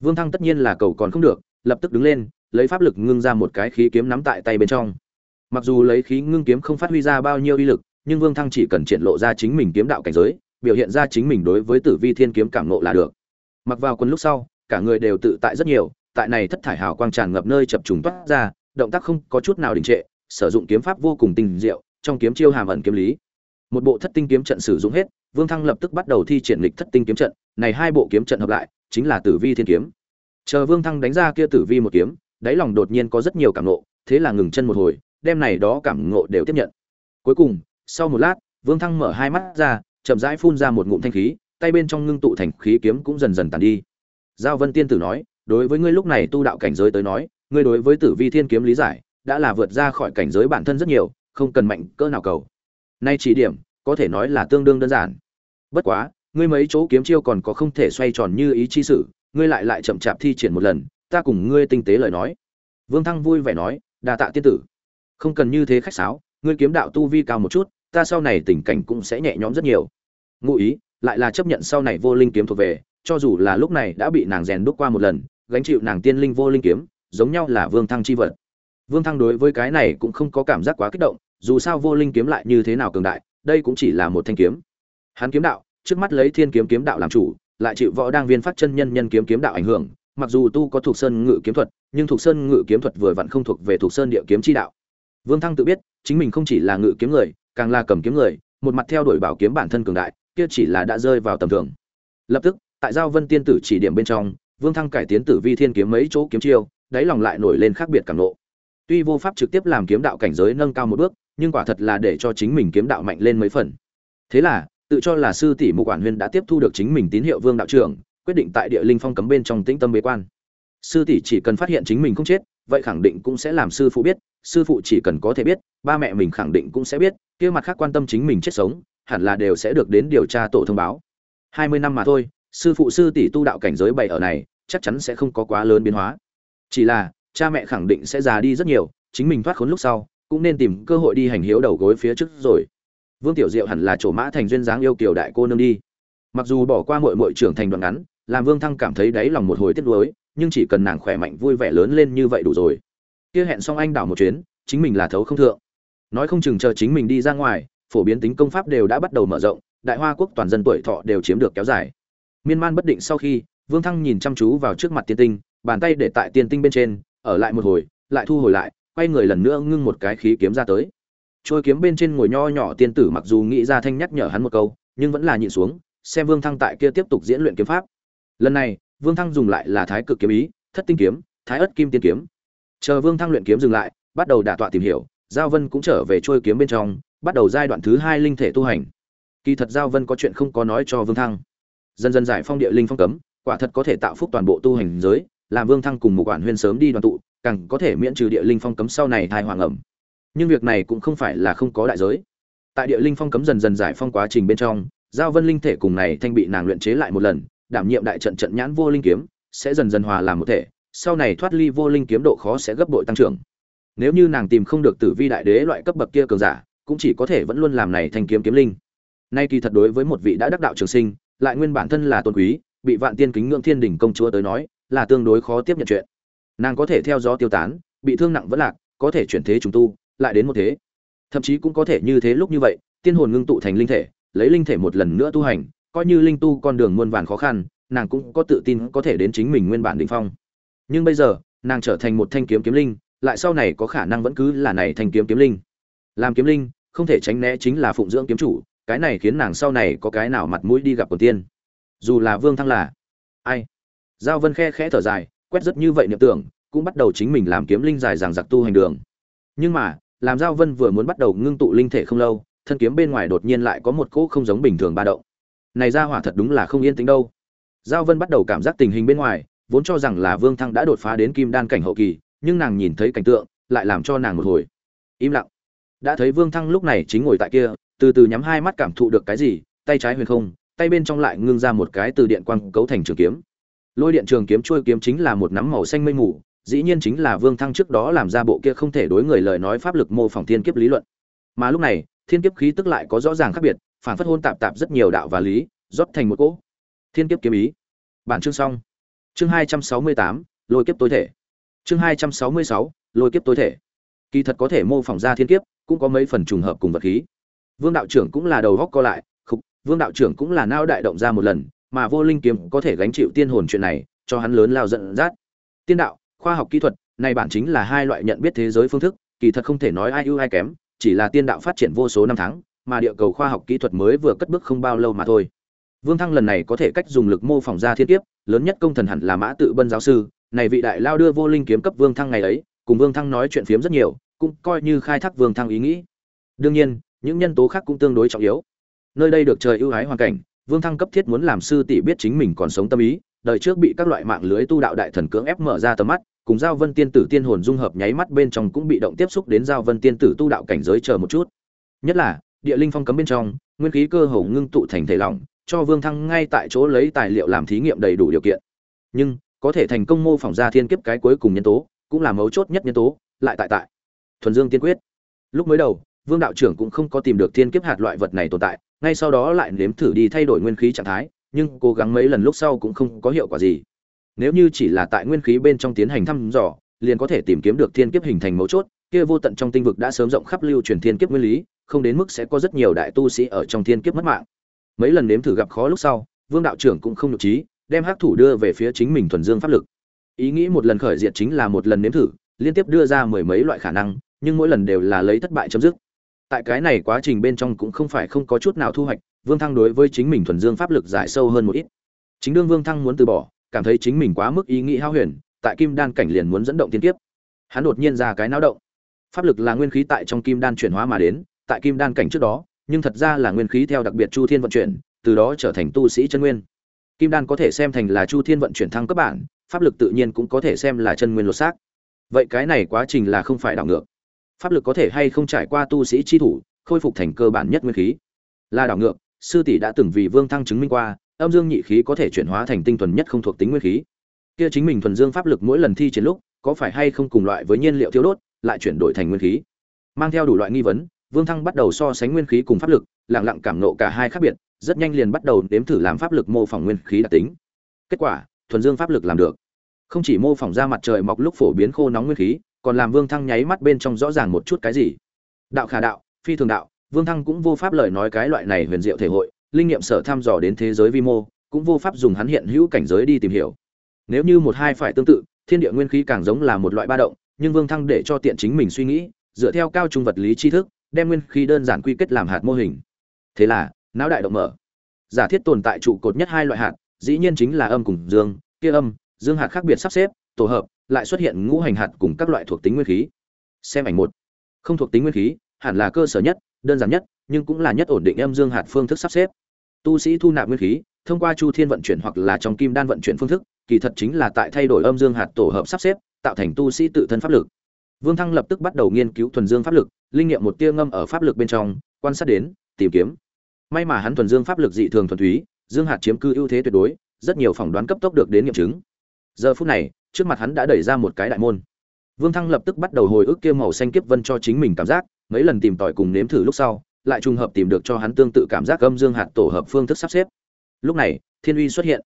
Vương thăng tất nhiên là cầu còn không được, lập tức đứng lên, lấy pháp lực ngưng ra một cái khí kiếm nắm tại tay bên trong. Mặc dù lấy khí ngưng kiếm không phát huy ra bao nhiêu uy lực, nhưng vương thăng chỉ cần triển lộ ra chính mình kiếm đạo cảnh giới, biểu hiện ra chính mình đối với tử vi thiên kiếm cảm nộ là được mặc vào quần lúc sau, cả người đều tự tại rất nhiều, tại này thất thải hào quang tràn ngập nơi chập trùng toát ra, động tác không có chút nào đình trệ, sử dụng kiếm pháp vô cùng tinh diệu, trong kiếm chiêu hàm ẩn kiếm lý. Một bộ thất tinh kiếm trận sử dụng hết, vương thăng lập tức bắt đầu thi triển lịch thất tinh kiếm trận, này hai bộ kiếm trận hợp lại, chính là tử vi thiên kiếm. Chờ vương thăng đánh ra kia tử vi một kiếm, đáy lòng đột nhiên có rất nhiều cảm ngộ, thế là ngừng chân một hồi, đem này đó cảm ngộ đều tiếp nhận. Cuối cùng, sau một lát, vương thăng mở hai mắt ra, chậm rãi phun ra một ngụm thanh khí tay bên trong ngưng tụ thành khí kiếm cũng dần dần tàn đi. Giao vân tiên tử nói, đối với ngươi lúc này tu đạo cảnh giới tới nói, ngươi đối với tử vi thiên kiếm lý giải, đã là vượt ra khỏi cảnh giới bản thân rất nhiều, không cần mạnh cỡ nào cầu. Nay chỉ điểm, có thể nói là tương đương đơn giản. Bất quá, ngươi mấy chỗ kiếm chiêu còn có không thể xoay tròn như ý chi sử ngươi lại lại chậm chạp thi triển một lần, ta cùng ngươi tinh tế lời nói. Vương thăng vui vẻ nói, đa tạ tiên tử. Không cần như thế khách sáo, ngươi kiếm đạo tu vi cao một chút, ta sau này tình cảnh cũng sẽ nhẹ nhõm rất nhiều. Ngụ ý lại là chấp nhận sau này vô linh kiếm thuộc về, cho dù là lúc này đã bị nàng rèn đúc qua một lần, gánh chịu nàng tiên linh vô linh kiếm, giống nhau là vương thăng chi vật. Vương thăng đối với cái này cũng không có cảm giác quá kích động, dù sao vô linh kiếm lại như thế nào cường đại, đây cũng chỉ là một thanh kiếm. Hắn kiếm đạo, trước mắt lấy thiên kiếm kiếm đạo làm chủ, lại chịu võ đang viên phát chân nhân nhân kiếm kiếm đạo ảnh hưởng, mặc dù tu có thuộc sơn ngự kiếm thuật, nhưng thuộc sơn ngự kiếm thuật vừa vặn không thuộc về thuộc sơn địa kiếm chi đạo. Vương thăng tự biết, chính mình không chỉ là ngự kiếm người, càng là cầm kiếm người, một mặt theo đuổi bảo kiếm bản thân cường đại kia chỉ là đã rơi vào tầm thường. Lập tức, tại giao vân tiên tử chỉ điểm bên trong, vương thăng cải tiến tử vi thiên kiếm mấy chỗ kiếm chiêu, đáy lòng lại nổi lên khác biệt cảm nộ. Tuy vô pháp trực tiếp làm kiếm đạo cảnh giới nâng cao một bước, nhưng quả thật là để cho chính mình kiếm đạo mạnh lên mấy phần. Thế là, tự cho là sư tỷ mục quản huyên đã tiếp thu được chính mình tín hiệu vương đạo trưởng, quyết định tại địa linh phong cấm bên trong tĩnh tâm bế quan. Sư tỷ chỉ cần phát hiện chính mình không chết, vậy khẳng định cũng sẽ làm sư phụ biết, sư phụ chỉ cần có thể biết, ba mẹ mình khẳng định cũng sẽ biết, kia mặt khác quan tâm chính mình chết sống hẳn là đều sẽ được đến điều tra tổ thông báo. Hai mươi năm mà thôi, sư phụ sư tỷ tu đạo cảnh giới bảy ở này, chắc chắn sẽ không có quá lớn biến hóa. Chỉ là, cha mẹ khẳng định sẽ già đi rất nhiều, chính mình thoát khốn lúc sau, cũng nên tìm cơ hội đi hành hiếu đầu gối phía trước rồi. Vương tiểu diệu hẳn là chỗ mã thành duyên dáng yêu kiều đại cô nương đi. Mặc dù bỏ qua muội muội trưởng thành đoạn ngắn, làm vương thăng cảm thấy đáy lòng một hồi tiếc nuối, nhưng chỉ cần nàng khỏe mạnh vui vẻ lớn lên như vậy đủ rồi. Kia hẹn xong anh đảo một chuyến, chính mình là thấu không thượng. Nói không chừng chờ chính mình đi ra ngoài phổ biến tính công pháp đều đã bắt đầu mở rộng, đại hoa quốc toàn dân tuổi thọ đều chiếm được kéo dài. Miên man bất định sau khi, vương thăng nhìn chăm chú vào trước mặt tiên tinh, bàn tay để tại tiên tinh bên trên, ở lại một hồi, lại thu hồi lại, quay người lần nữa ngưng một cái khí kiếm ra tới. Trôi kiếm bên trên ngồi nho nhỏ tiên tử mặc dù nghĩ ra thanh nhắc nhở hắn một câu, nhưng vẫn là nhịn xuống, xem vương thăng tại kia tiếp tục diễn luyện kiếm pháp. Lần này, vương thăng dùng lại là thái cực kiếm ý, thất tinh kiếm, thái ất kim tiên kiếm. Chờ vương thăng luyện kiếm dừng lại, bắt đầu đả tọa tìm hiểu, giao vân cũng trở về trôi kiếm bên trong bắt đầu giai đoạn thứ hai linh thể tu hành. Kỳ thật giao vân có chuyện không có nói cho vương thăng. Dần dần giải phong địa linh phong cấm, quả thật có thể tạo phúc toàn bộ tu hành giới, làm vương thăng cùng một quản huyên sớm đi đoàn tụ, càng có thể miễn trừ địa linh phong cấm sau này thai hoàng ẩm. Nhưng việc này cũng không phải là không có đại giới. Tại địa linh phong cấm dần dần giải phong quá trình bên trong, giao vân linh thể cùng này thanh bị nàng luyện chế lại một lần, đảm nhiệm đại trận trận nhãn vô linh kiếm, sẽ dần dần hòa làm một thể, sau này thoát ly vô linh kiếm độ khó sẽ gấp bội tăng trưởng. Nếu như nàng tìm không được tử vi đại đế loại cấp bậc kia cường giả cũng chỉ có thể vẫn luôn làm này thành kiếm kiếm linh. Nay kỳ thật đối với một vị đã đắc đạo trường sinh, lại nguyên bản thân là tôn quý, bị vạn tiên kính ngưỡng thiên đỉnh công chúa tới nói, là tương đối khó tiếp nhận chuyện. Nàng có thể theo gió tiêu tán, bị thương nặng vẫn lạc, có thể chuyển thế trùng tu, lại đến một thế. Thậm chí cũng có thể như thế lúc như vậy, tiên hồn ngưng tụ thành linh thể, lấy linh thể một lần nữa tu hành, coi như linh tu con đường muôn vàn khó khăn, nàng cũng có tự tin có thể đến chính mình nguyên bản đỉnh phong. Nhưng bây giờ, nàng trở thành một thanh kiếm kiếm linh, lại sau này có khả năng vẫn cứ là này thanh kiếm kiếm linh. Làm kiếm linh không thể tránh né chính là phụng dưỡng kiếm chủ, cái này khiến nàng sau này có cái nào mặt mũi đi gặp quần tiên. Dù là vương thăng là ai? Giao vân khe khẽ thở dài, quét rất như vậy niệm tưởng, cũng bắt đầu chính mình làm kiếm linh dài dằng giặc tu hành đường. Nhưng mà, làm giao vân vừa muốn bắt đầu ngưng tụ linh thể không lâu, thân kiếm bên ngoài đột nhiên lại có một cỗ không giống bình thường ba động. Này ra hỏa thật đúng là không yên tĩnh đâu. Giao vân bắt đầu cảm giác tình hình bên ngoài, vốn cho rằng là vương thăng đã đột phá đến kim đan cảnh hậu kỳ, nhưng nàng nhìn thấy cảnh tượng, lại làm cho nàng một hồi. Im lặng đã thấy vương thăng lúc này chính ngồi tại kia, từ từ nhắm hai mắt cảm thụ được cái gì, tay trái huyền không, tay bên trong lại ngưng ra một cái từ điện quang cấu thành trường kiếm. Lôi điện trường kiếm trôi kiếm chính là một nắm màu xanh mây mù, dĩ nhiên chính là vương thăng trước đó làm ra bộ kia không thể đối người lời nói pháp lực mô phỏng thiên kiếp lý luận. Mà lúc này, thiên kiếp khí tức lại có rõ ràng khác biệt phản phất hôn tạp tạp rất nhiều đạo và lý, rót thành một cỗ. Thiên kiếp kiếm ý. Bản chương xong. Chương hai trăm sáu mươi tám, lôi kiếp tối thể. Chương hai trăm sáu mươi sáu, lôi kiếp tối thể. Kỳ thật có thể mô phỏng ra thiên kiếp cũng có mấy phần trùng hợp cùng vật khí. Vương đạo trưởng cũng là đầu góc co lại, khục, vương đạo trưởng cũng là nao đại động ra một lần, mà vô linh kiếm có thể gánh chịu tiên hồn chuyện này, cho hắn lớn lao giận dắt. Tiên đạo, khoa học kỹ thuật, này bản chính là hai loại nhận biết thế giới phương thức, kỳ thật không thể nói ai ưu ai kém, chỉ là tiên đạo phát triển vô số năm tháng, mà địa cầu khoa học kỹ thuật mới vừa cất bước không bao lâu mà thôi. Vương thăng lần này có thể cách dùng lực mô phỏng ra thiên kiếp, lớn nhất công thần hẳn là mã tự bân giáo sư, này vị đại lao đưa vô linh kiếm cấp vương thăng ngày ấy, cùng vương thăng nói chuyện phiếm rất nhiều cũng coi như khai thác vương thăng ý nghĩ. Đương nhiên, những nhân tố khác cũng tương đối trọng yếu. Nơi đây được trời ưu ái hoàn cảnh, vương thăng cấp thiết muốn làm sư tỷ biết chính mình còn sống tâm ý, đời trước bị các loại mạng lưới tu đạo đại thần cưỡng ép mở ra tầm mắt, cùng giao vân tiên tử tiên hồn dung hợp nháy mắt bên trong cũng bị động tiếp xúc đến giao vân tiên tử tu đạo cảnh giới chờ một chút. Nhất là, địa linh phong cấm bên trong, nguyên khí cơ hồ ngưng tụ thành thể lỏng, cho vương thăng ngay tại chỗ lấy tài liệu làm thí nghiệm đầy đủ điều kiện. Nhưng, có thể thành công mô phỏng ra thiên kiếp cái cuối cùng nhân tố, cũng là mấu chốt nhất nhân tố, lại tại tại thuần dương tiên quyết. Lúc mới đầu, vương đạo trưởng cũng không có tìm được thiên kiếp hạt loại vật này tồn tại, ngay sau đó lại nếm thử đi thay đổi nguyên khí trạng thái, nhưng cố gắng mấy lần lúc sau cũng không có hiệu quả gì. Nếu như chỉ là tại nguyên khí bên trong tiến hành thăm dò, liền có thể tìm kiếm được thiên kiếp hình thành mấu chốt, kia vô tận trong tinh vực đã sớm rộng khắp lưu truyền thiên kiếp nguyên lý, không đến mức sẽ có rất nhiều đại tu sĩ ở trong thiên kiếp mất mạng. Mấy lần nếm thử gặp khó lúc sau, vương đạo trưởng cũng không nhục trí, đem hắc thủ đưa về phía chính mình thuần dương pháp lực. Ý nghĩ một lần khởi diệt chính là một lần nếm thử, liên tiếp đưa ra mười mấy loại khả năng nhưng mỗi lần đều là lấy thất bại chấm dứt. Tại cái này quá trình bên trong cũng không phải không có chút nào thu hoạch, vương thăng đối với chính mình thuần dương pháp lực giải sâu hơn một ít. Chính đương vương thăng muốn từ bỏ, cảm thấy chính mình quá mức ý nghĩ hao huyền, tại kim đan cảnh liền muốn dẫn động tiên tiếp hắn đột nhiên ra cái náo động. Pháp lực là nguyên khí tại trong kim đan chuyển hóa mà đến, tại kim đan cảnh trước đó, nhưng thật ra là nguyên khí theo đặc biệt chu thiên vận chuyển, từ đó trở thành tu sĩ chân nguyên. Kim đan có thể xem thành là chu thiên vận chuyển thăng cấp bản, pháp lực tự nhiên cũng có thể xem là chân nguyên lột xác. Vậy cái này quá trình là không phải đảo ngược pháp lực có thể hay không trải qua tu sĩ chi thủ, khôi phục thành cơ bản nhất nguyên khí. Là đảo ngược, sư tỷ đã từng vì vương thăng chứng minh qua, âm dương nhị khí có thể chuyển hóa thành tinh thuần nhất không thuộc tính nguyên khí. Kia chính mình thuần dương pháp lực mỗi lần thi chiến lúc, có phải hay không cùng loại với nhiên liệu thiếu đốt, lại chuyển đổi thành nguyên khí? Mang theo đủ loại nghi vấn, vương thăng bắt đầu so sánh nguyên khí cùng pháp lực lẳng lặng cảm nộ cả hai khác biệt, rất nhanh liền bắt đầu đếm thử làm pháp lực mô phỏng nguyên khí đặc tính. Kết quả, thuần dương pháp lực làm được. Không chỉ mô phỏng ra mặt trời mọc lúc phổ biến khô nóng nguyên khí còn làm vương thăng nháy mắt bên trong rõ ràng một chút cái gì. Đạo khả đạo, phi thường đạo, vương thăng cũng vô pháp lời nói cái loại này huyền diệu thể hội, linh nghiệm sở thăm dò đến thế giới vi mô, cũng vô pháp dùng hắn hiện hữu cảnh giới đi tìm hiểu. Nếu như một hai phải tương tự, thiên địa nguyên khí càng giống là một loại ba động, nhưng vương thăng để cho tiện chính mình suy nghĩ, dựa theo cao trung vật lý tri thức, đem nguyên khí đơn giản quy kết làm hạt mô hình. Thế là, não đại động mở. Giả thiết tồn tại trụ cột nhất hai loại hạt, dĩ nhiên chính là âm cùng dương, kia âm, dương hạt khác biệt sắp xếp, tổ hợp lại xuất hiện ngũ hành hạt cùng các loại thuộc tính nguyên khí. Xem ảnh một. Không thuộc tính nguyên khí, hẳn là cơ sở nhất, đơn giản nhất, nhưng cũng là nhất ổn định âm dương hạt phương thức sắp xếp. Tu sĩ thu nạp nguyên khí, thông qua chu thiên vận chuyển hoặc là trong kim đan vận chuyển phương thức, kỳ thật chính là tại thay đổi âm dương hạt tổ hợp sắp xếp, tạo thành tu sĩ tự thân pháp lực. Vương thăng lập tức bắt đầu nghiên cứu thuần dương pháp lực, linh nghiệm một tia ngâm ở pháp lực bên trong, quan sát đến, tìm kiếm. May mà hắn thuần dương pháp lực dị thường thuần túy, dương hạt chiếm cư ưu thế tuyệt đối, rất nhiều phỏng đoán cấp tốc được đến nghiệm chứng. Giờ phút này trước mặt hắn đã đẩy ra một cái đại môn. Vương thăng lập tức bắt đầu hồi ức kia màu xanh kiếp vân cho chính mình cảm giác, mấy lần tìm tòi cùng nếm thử lúc sau, lại trùng hợp tìm được cho hắn tương tự cảm giác âm dương hạt tổ hợp phương thức sắp xếp. Lúc này, thiên uy xuất hiện.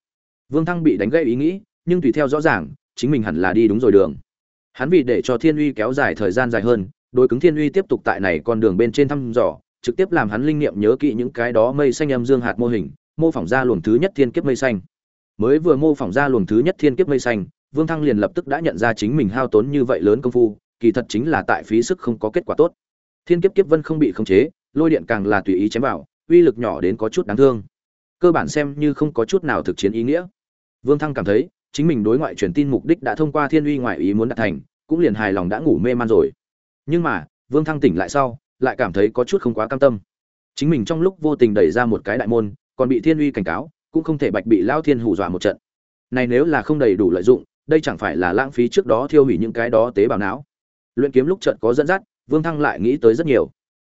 Vương thăng bị đánh gây ý nghĩ, nhưng tùy theo rõ ràng, chính mình hẳn là đi đúng rồi đường. Hắn vì để cho thiên uy kéo dài thời gian dài hơn, đối cứng thiên uy tiếp tục tại này con đường bên trên thăm dò, trực tiếp làm hắn linh nghiệm nhớ kỹ những cái đó mây xanh âm dương hạt mô hình, mô phỏng ra luồng thứ nhất thiên kiếp mây xanh. Mới vừa mô phỏng ra luồng thứ nhất thiên kiếp mây xanh vương thăng liền lập tức đã nhận ra chính mình hao tốn như vậy lớn công phu, kỳ thật chính là tại phí sức không có kết quả tốt. Thiên kiếp kiếp vân không bị khống chế, lôi điện càng là tùy ý chém vào, uy lực nhỏ đến có chút đáng thương. Cơ bản xem như không có chút nào thực chiến ý nghĩa. Vương thăng cảm thấy, chính mình đối ngoại truyền tin mục đích đã thông qua thiên uy ngoại ý muốn đạt thành, cũng liền hài lòng đã ngủ mê man rồi. Nhưng mà, vương thăng tỉnh lại sau, lại cảm thấy có chút không quá cam tâm. Chính mình trong lúc vô tình đẩy ra một cái đại môn, còn bị thiên uy cảnh cáo, cũng không thể bạch bị Lão thiên hù dọa một trận. Này nếu là không đầy đủ lợi dụng đây chẳng phải là lãng phí trước đó thiêu hủy những cái đó tế bào não. Luyện kiếm lúc trận có dẫn dắt, vương thăng lại nghĩ tới rất nhiều.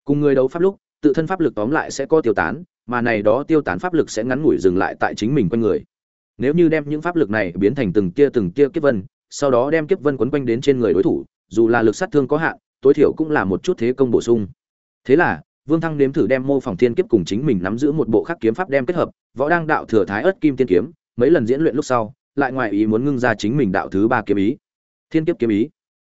Cùng người đấu pháp lúc, tự thân pháp lực tóm lại sẽ có tiêu tán, mà này đó tiêu tán pháp lực sẽ ngắn ngủi dừng lại tại chính mình quanh người. Nếu như đem những pháp lực này biến thành từng tia từng tia kiếp vân, sau đó đem kiếp vân quấn quanh đến trên người đối thủ, dù là lực sát thương có hạn, tối thiểu cũng là một chút thế công bổ sung. Thế là, vương thăng nếm thử đem mô phỏng thiên kiếp cùng chính mình nắm giữ một bộ khắc kiếm pháp đem kết hợp, võ đang đạo thừa thái ớt kim tiên kiếm, mấy lần diễn luyện lúc sau lại ngoài ý muốn ngưng ra chính mình đạo thứ ba kiếm ý. Thiên kiếp kiếm ý.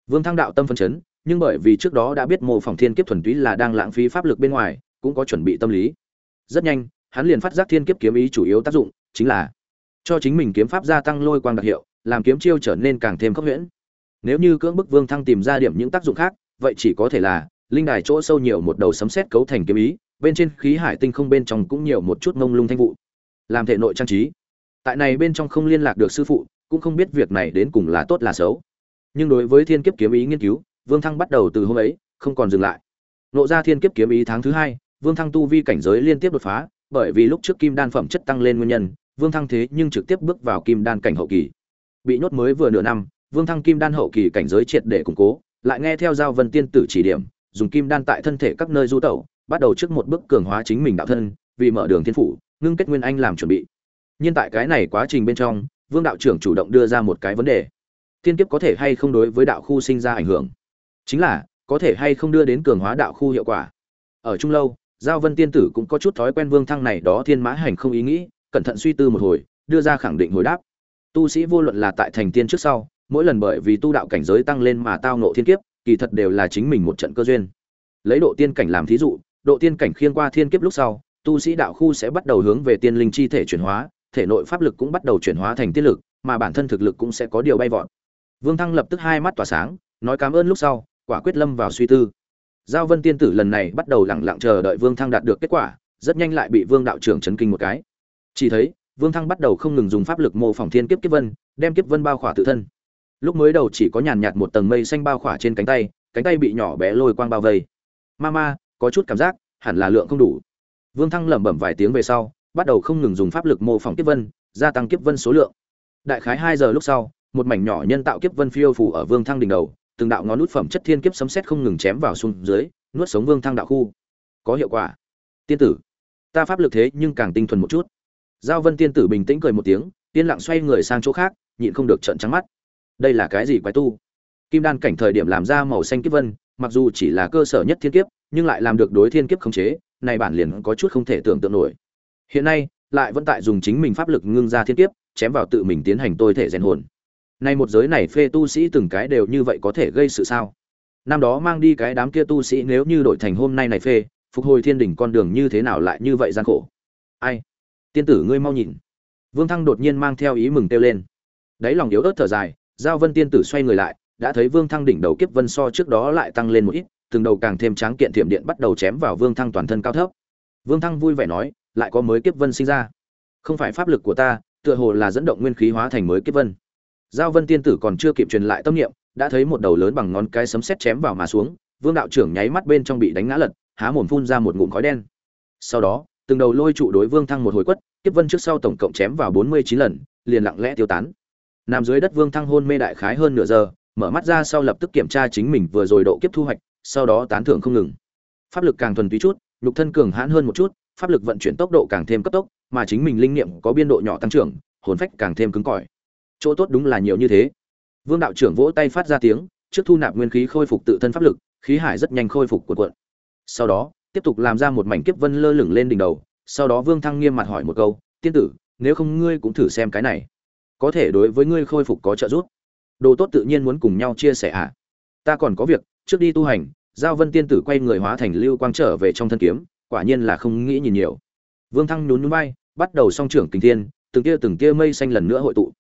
Vương thăng đạo tâm phân chấn, nhưng bởi vì trước đó đã biết mô phỏng thiên kiếp thuần túy là đang lãng phí pháp lực bên ngoài, cũng có chuẩn bị tâm lý. Rất nhanh, hắn liền phát giác thiên kiếp kiếm ý chủ yếu tác dụng chính là cho chính mình kiếm pháp gia tăng lôi quang đặc hiệu, làm kiếm chiêu trở nên càng thêm khốc huyễn nếu như cưỡng bức vương thăng tìm ra điểm những tác dụng khác, vậy chỉ có thể là linh đài chỗ sâu nhiều một đầu sấm sét cấu thành kiếm ý, bên trên khí hải tinh không bên trong cũng nhiều một chút ngông lung thanh vụ, làm thể nội trang trí tại này bên trong không liên lạc được sư phụ, cũng không biết việc này đến cùng là tốt là xấu. Nhưng đối với thiên kiếp kiếm ý nghiên cứu, vương thăng bắt đầu từ hôm ấy, không còn dừng lại. Nộ ra thiên kiếp kiếm ý tháng thứ hai, vương thăng tu vi cảnh giới liên tiếp đột phá, bởi vì lúc trước kim đan phẩm chất tăng lên nguyên nhân, vương thăng thế nhưng trực tiếp bước vào kim đan cảnh hậu kỳ. Bị nhốt mới vừa nửa năm, vương thăng kim đan hậu kỳ cảnh giới triệt để củng cố, lại nghe theo giao vân tiên tử chỉ điểm, dùng kim đan tại thân thể các nơi du tẩu, bắt đầu trước một bước cường hóa chính mình đạo thân, vì mở đường thiên phủ, ngưng kết nguyên anh làm chuẩn bị nhưng tại cái này quá trình bên trong, vương đạo trưởng chủ động đưa ra một cái vấn đề. Thiên kiếp có thể hay không đối với đạo khu sinh ra ảnh hưởng? Chính là, có thể hay không đưa đến cường hóa đạo khu hiệu quả? Ở trung lâu, giao vân tiên tử cũng có chút thói quen vương thăng này đó thiên mã hành không ý nghĩ, cẩn thận suy tư một hồi, đưa ra khẳng định hồi đáp. Tu sĩ vô luận là tại thành tiên trước sau, mỗi lần bởi vì tu đạo cảnh giới tăng lên mà tao nộ thiên kiếp, kỳ thật đều là chính mình một trận cơ duyên. Lấy độ tiên cảnh làm thí dụ, độ tiên cảnh khiên qua thiên kiếp lúc sau, tu sĩ đạo khu sẽ bắt đầu hướng về tiên linh chi thể chuyển hóa thể nội pháp lực cũng bắt đầu chuyển hóa thành tiết lực, mà bản thân thực lực cũng sẽ có điều bay vọt. Vương thăng lập tức hai mắt tỏa sáng, nói cảm ơn lúc sau, quả quyết lâm vào suy tư. Giao vân tiên tử lần này bắt đầu lẳng lặng chờ đợi vương thăng đạt được kết quả, rất nhanh lại bị vương đạo trưởng chấn kinh một cái. Chỉ thấy, vương thăng bắt đầu không ngừng dùng pháp lực mô phỏng thiên kiếp kiếp vân, đem kiếp vân bao khỏa tự thân. Lúc mới đầu chỉ có nhàn nhạt một tầng mây xanh bao khỏa trên cánh tay cánh tay bị nhỏ bé lôi quang bao vây. Ma ma, có chút cảm giác, hẳn là lượng không đủ. Vương thăng lẩm bẩm vài tiếng về sau bắt đầu không ngừng dùng pháp lực mô phỏng kiếp vân, gia tăng kiếp vân số lượng. Đại khái hai giờ lúc sau, một mảnh nhỏ nhân tạo kiếp vân phiêu phủ ở vương thăng đỉnh đầu, từng đạo ngón nút phẩm chất thiên kiếp sấm sét không ngừng chém vào xuống dưới, nuốt sống vương thăng đạo khu. Có hiệu quả. Tiên tử, ta pháp lực thế nhưng càng tinh thuần một chút. Giao vân tiên tử bình tĩnh cười một tiếng, yên lặng xoay người sang chỗ khác, nhịn không được trợn trắng mắt. Đây là cái gì quái tu? Kim đan cảnh thời điểm làm ra màu xanh kiếp vân, mặc dù chỉ là cơ sở nhất thiên kiếp, nhưng lại làm được đối thiên kiếp khống chế, này bản liền có chút không thể tưởng tượng nổi hiện nay, lại vẫn tại dùng chính mình pháp lực ngưng ra thiên kiếp, chém vào tự mình tiến hành tôi thể rèn hồn. Nay một giới này phê tu sĩ từng cái đều như vậy có thể gây sự sao? Năm đó mang đi cái đám kia tu sĩ nếu như đổi thành hôm nay này phê, phục hồi thiên đỉnh con đường như thế nào lại như vậy gian khổ? Ai? Tiên tử ngươi mau nhìn. Vương thăng đột nhiên mang theo ý mừng kêu lên. Đáy lòng yếu ớt thở dài, giao vân tiên tử xoay người lại, đã thấy vương thăng đỉnh đầu kiếp vân so trước đó lại tăng lên một ít, từng đầu càng thêm tráng kiện thiểm điện bắt đầu chém vào vương thăng toàn thân cao thấp. Vương thăng vui vẻ nói lại có mới kiếp vân sinh ra. Không phải pháp lực của ta, tựa hồ là dẫn động nguyên khí hóa thành mới kiếp vân. Giao vân tiên tử còn chưa kịp truyền lại tâm niệm, đã thấy một đầu lớn bằng ngón cái sấm sét chém vào mà xuống, vương đạo trưởng nháy mắt bên trong bị đánh ngã lật, há mồm phun ra một ngụm khói đen. Sau đó, từng đầu lôi trụ đối vương thăng một hồi quất, kiếp vân trước sau tổng cộng chém vào bốn mươi chín lần, liền lặng lẽ tiêu tán. Nằm dưới đất vương thăng hôn mê đại khái hơn nửa giờ, mở mắt ra sau lập tức kiểm tra chính mình vừa rồi độ kiếp thu hoạch, sau đó tán thưởng không ngừng. Pháp lực càng thuần túy chút, nhục thân cường hãn hơn một chút pháp lực vận chuyển tốc độ càng thêm cấp tốc, mà chính mình linh niệm có biên độ nhỏ tăng trưởng, hồn phách càng thêm cứng cỏi. Chỗ tốt đúng là nhiều như thế. Vương đạo trưởng vỗ tay phát ra tiếng, trước thu nạp nguyên khí khôi phục tự thân pháp lực, khí hải rất nhanh khôi phục cuộn cuộn. Sau đó, tiếp tục làm ra một mảnh kiếp vân lơ lửng lên đỉnh đầu, sau đó vương thăng nghiêm mặt hỏi một câu, tiên tử, nếu không ngươi cũng thử xem cái này, có thể đối với ngươi khôi phục có trợ giúp? Đồ tốt tự nhiên muốn cùng nhau chia sẻ ạ à? ta còn có việc, trước đi tu hành, giao vân tiên tử quay người hóa thành lưu quang trở về trong thân kiếm quả nhiên là không nghĩ nhìn nhiều. Vương thăng nhún nhún bay bắt đầu song trưởng kình thiên, từng tia từng tia mây xanh lần nữa hội tụ.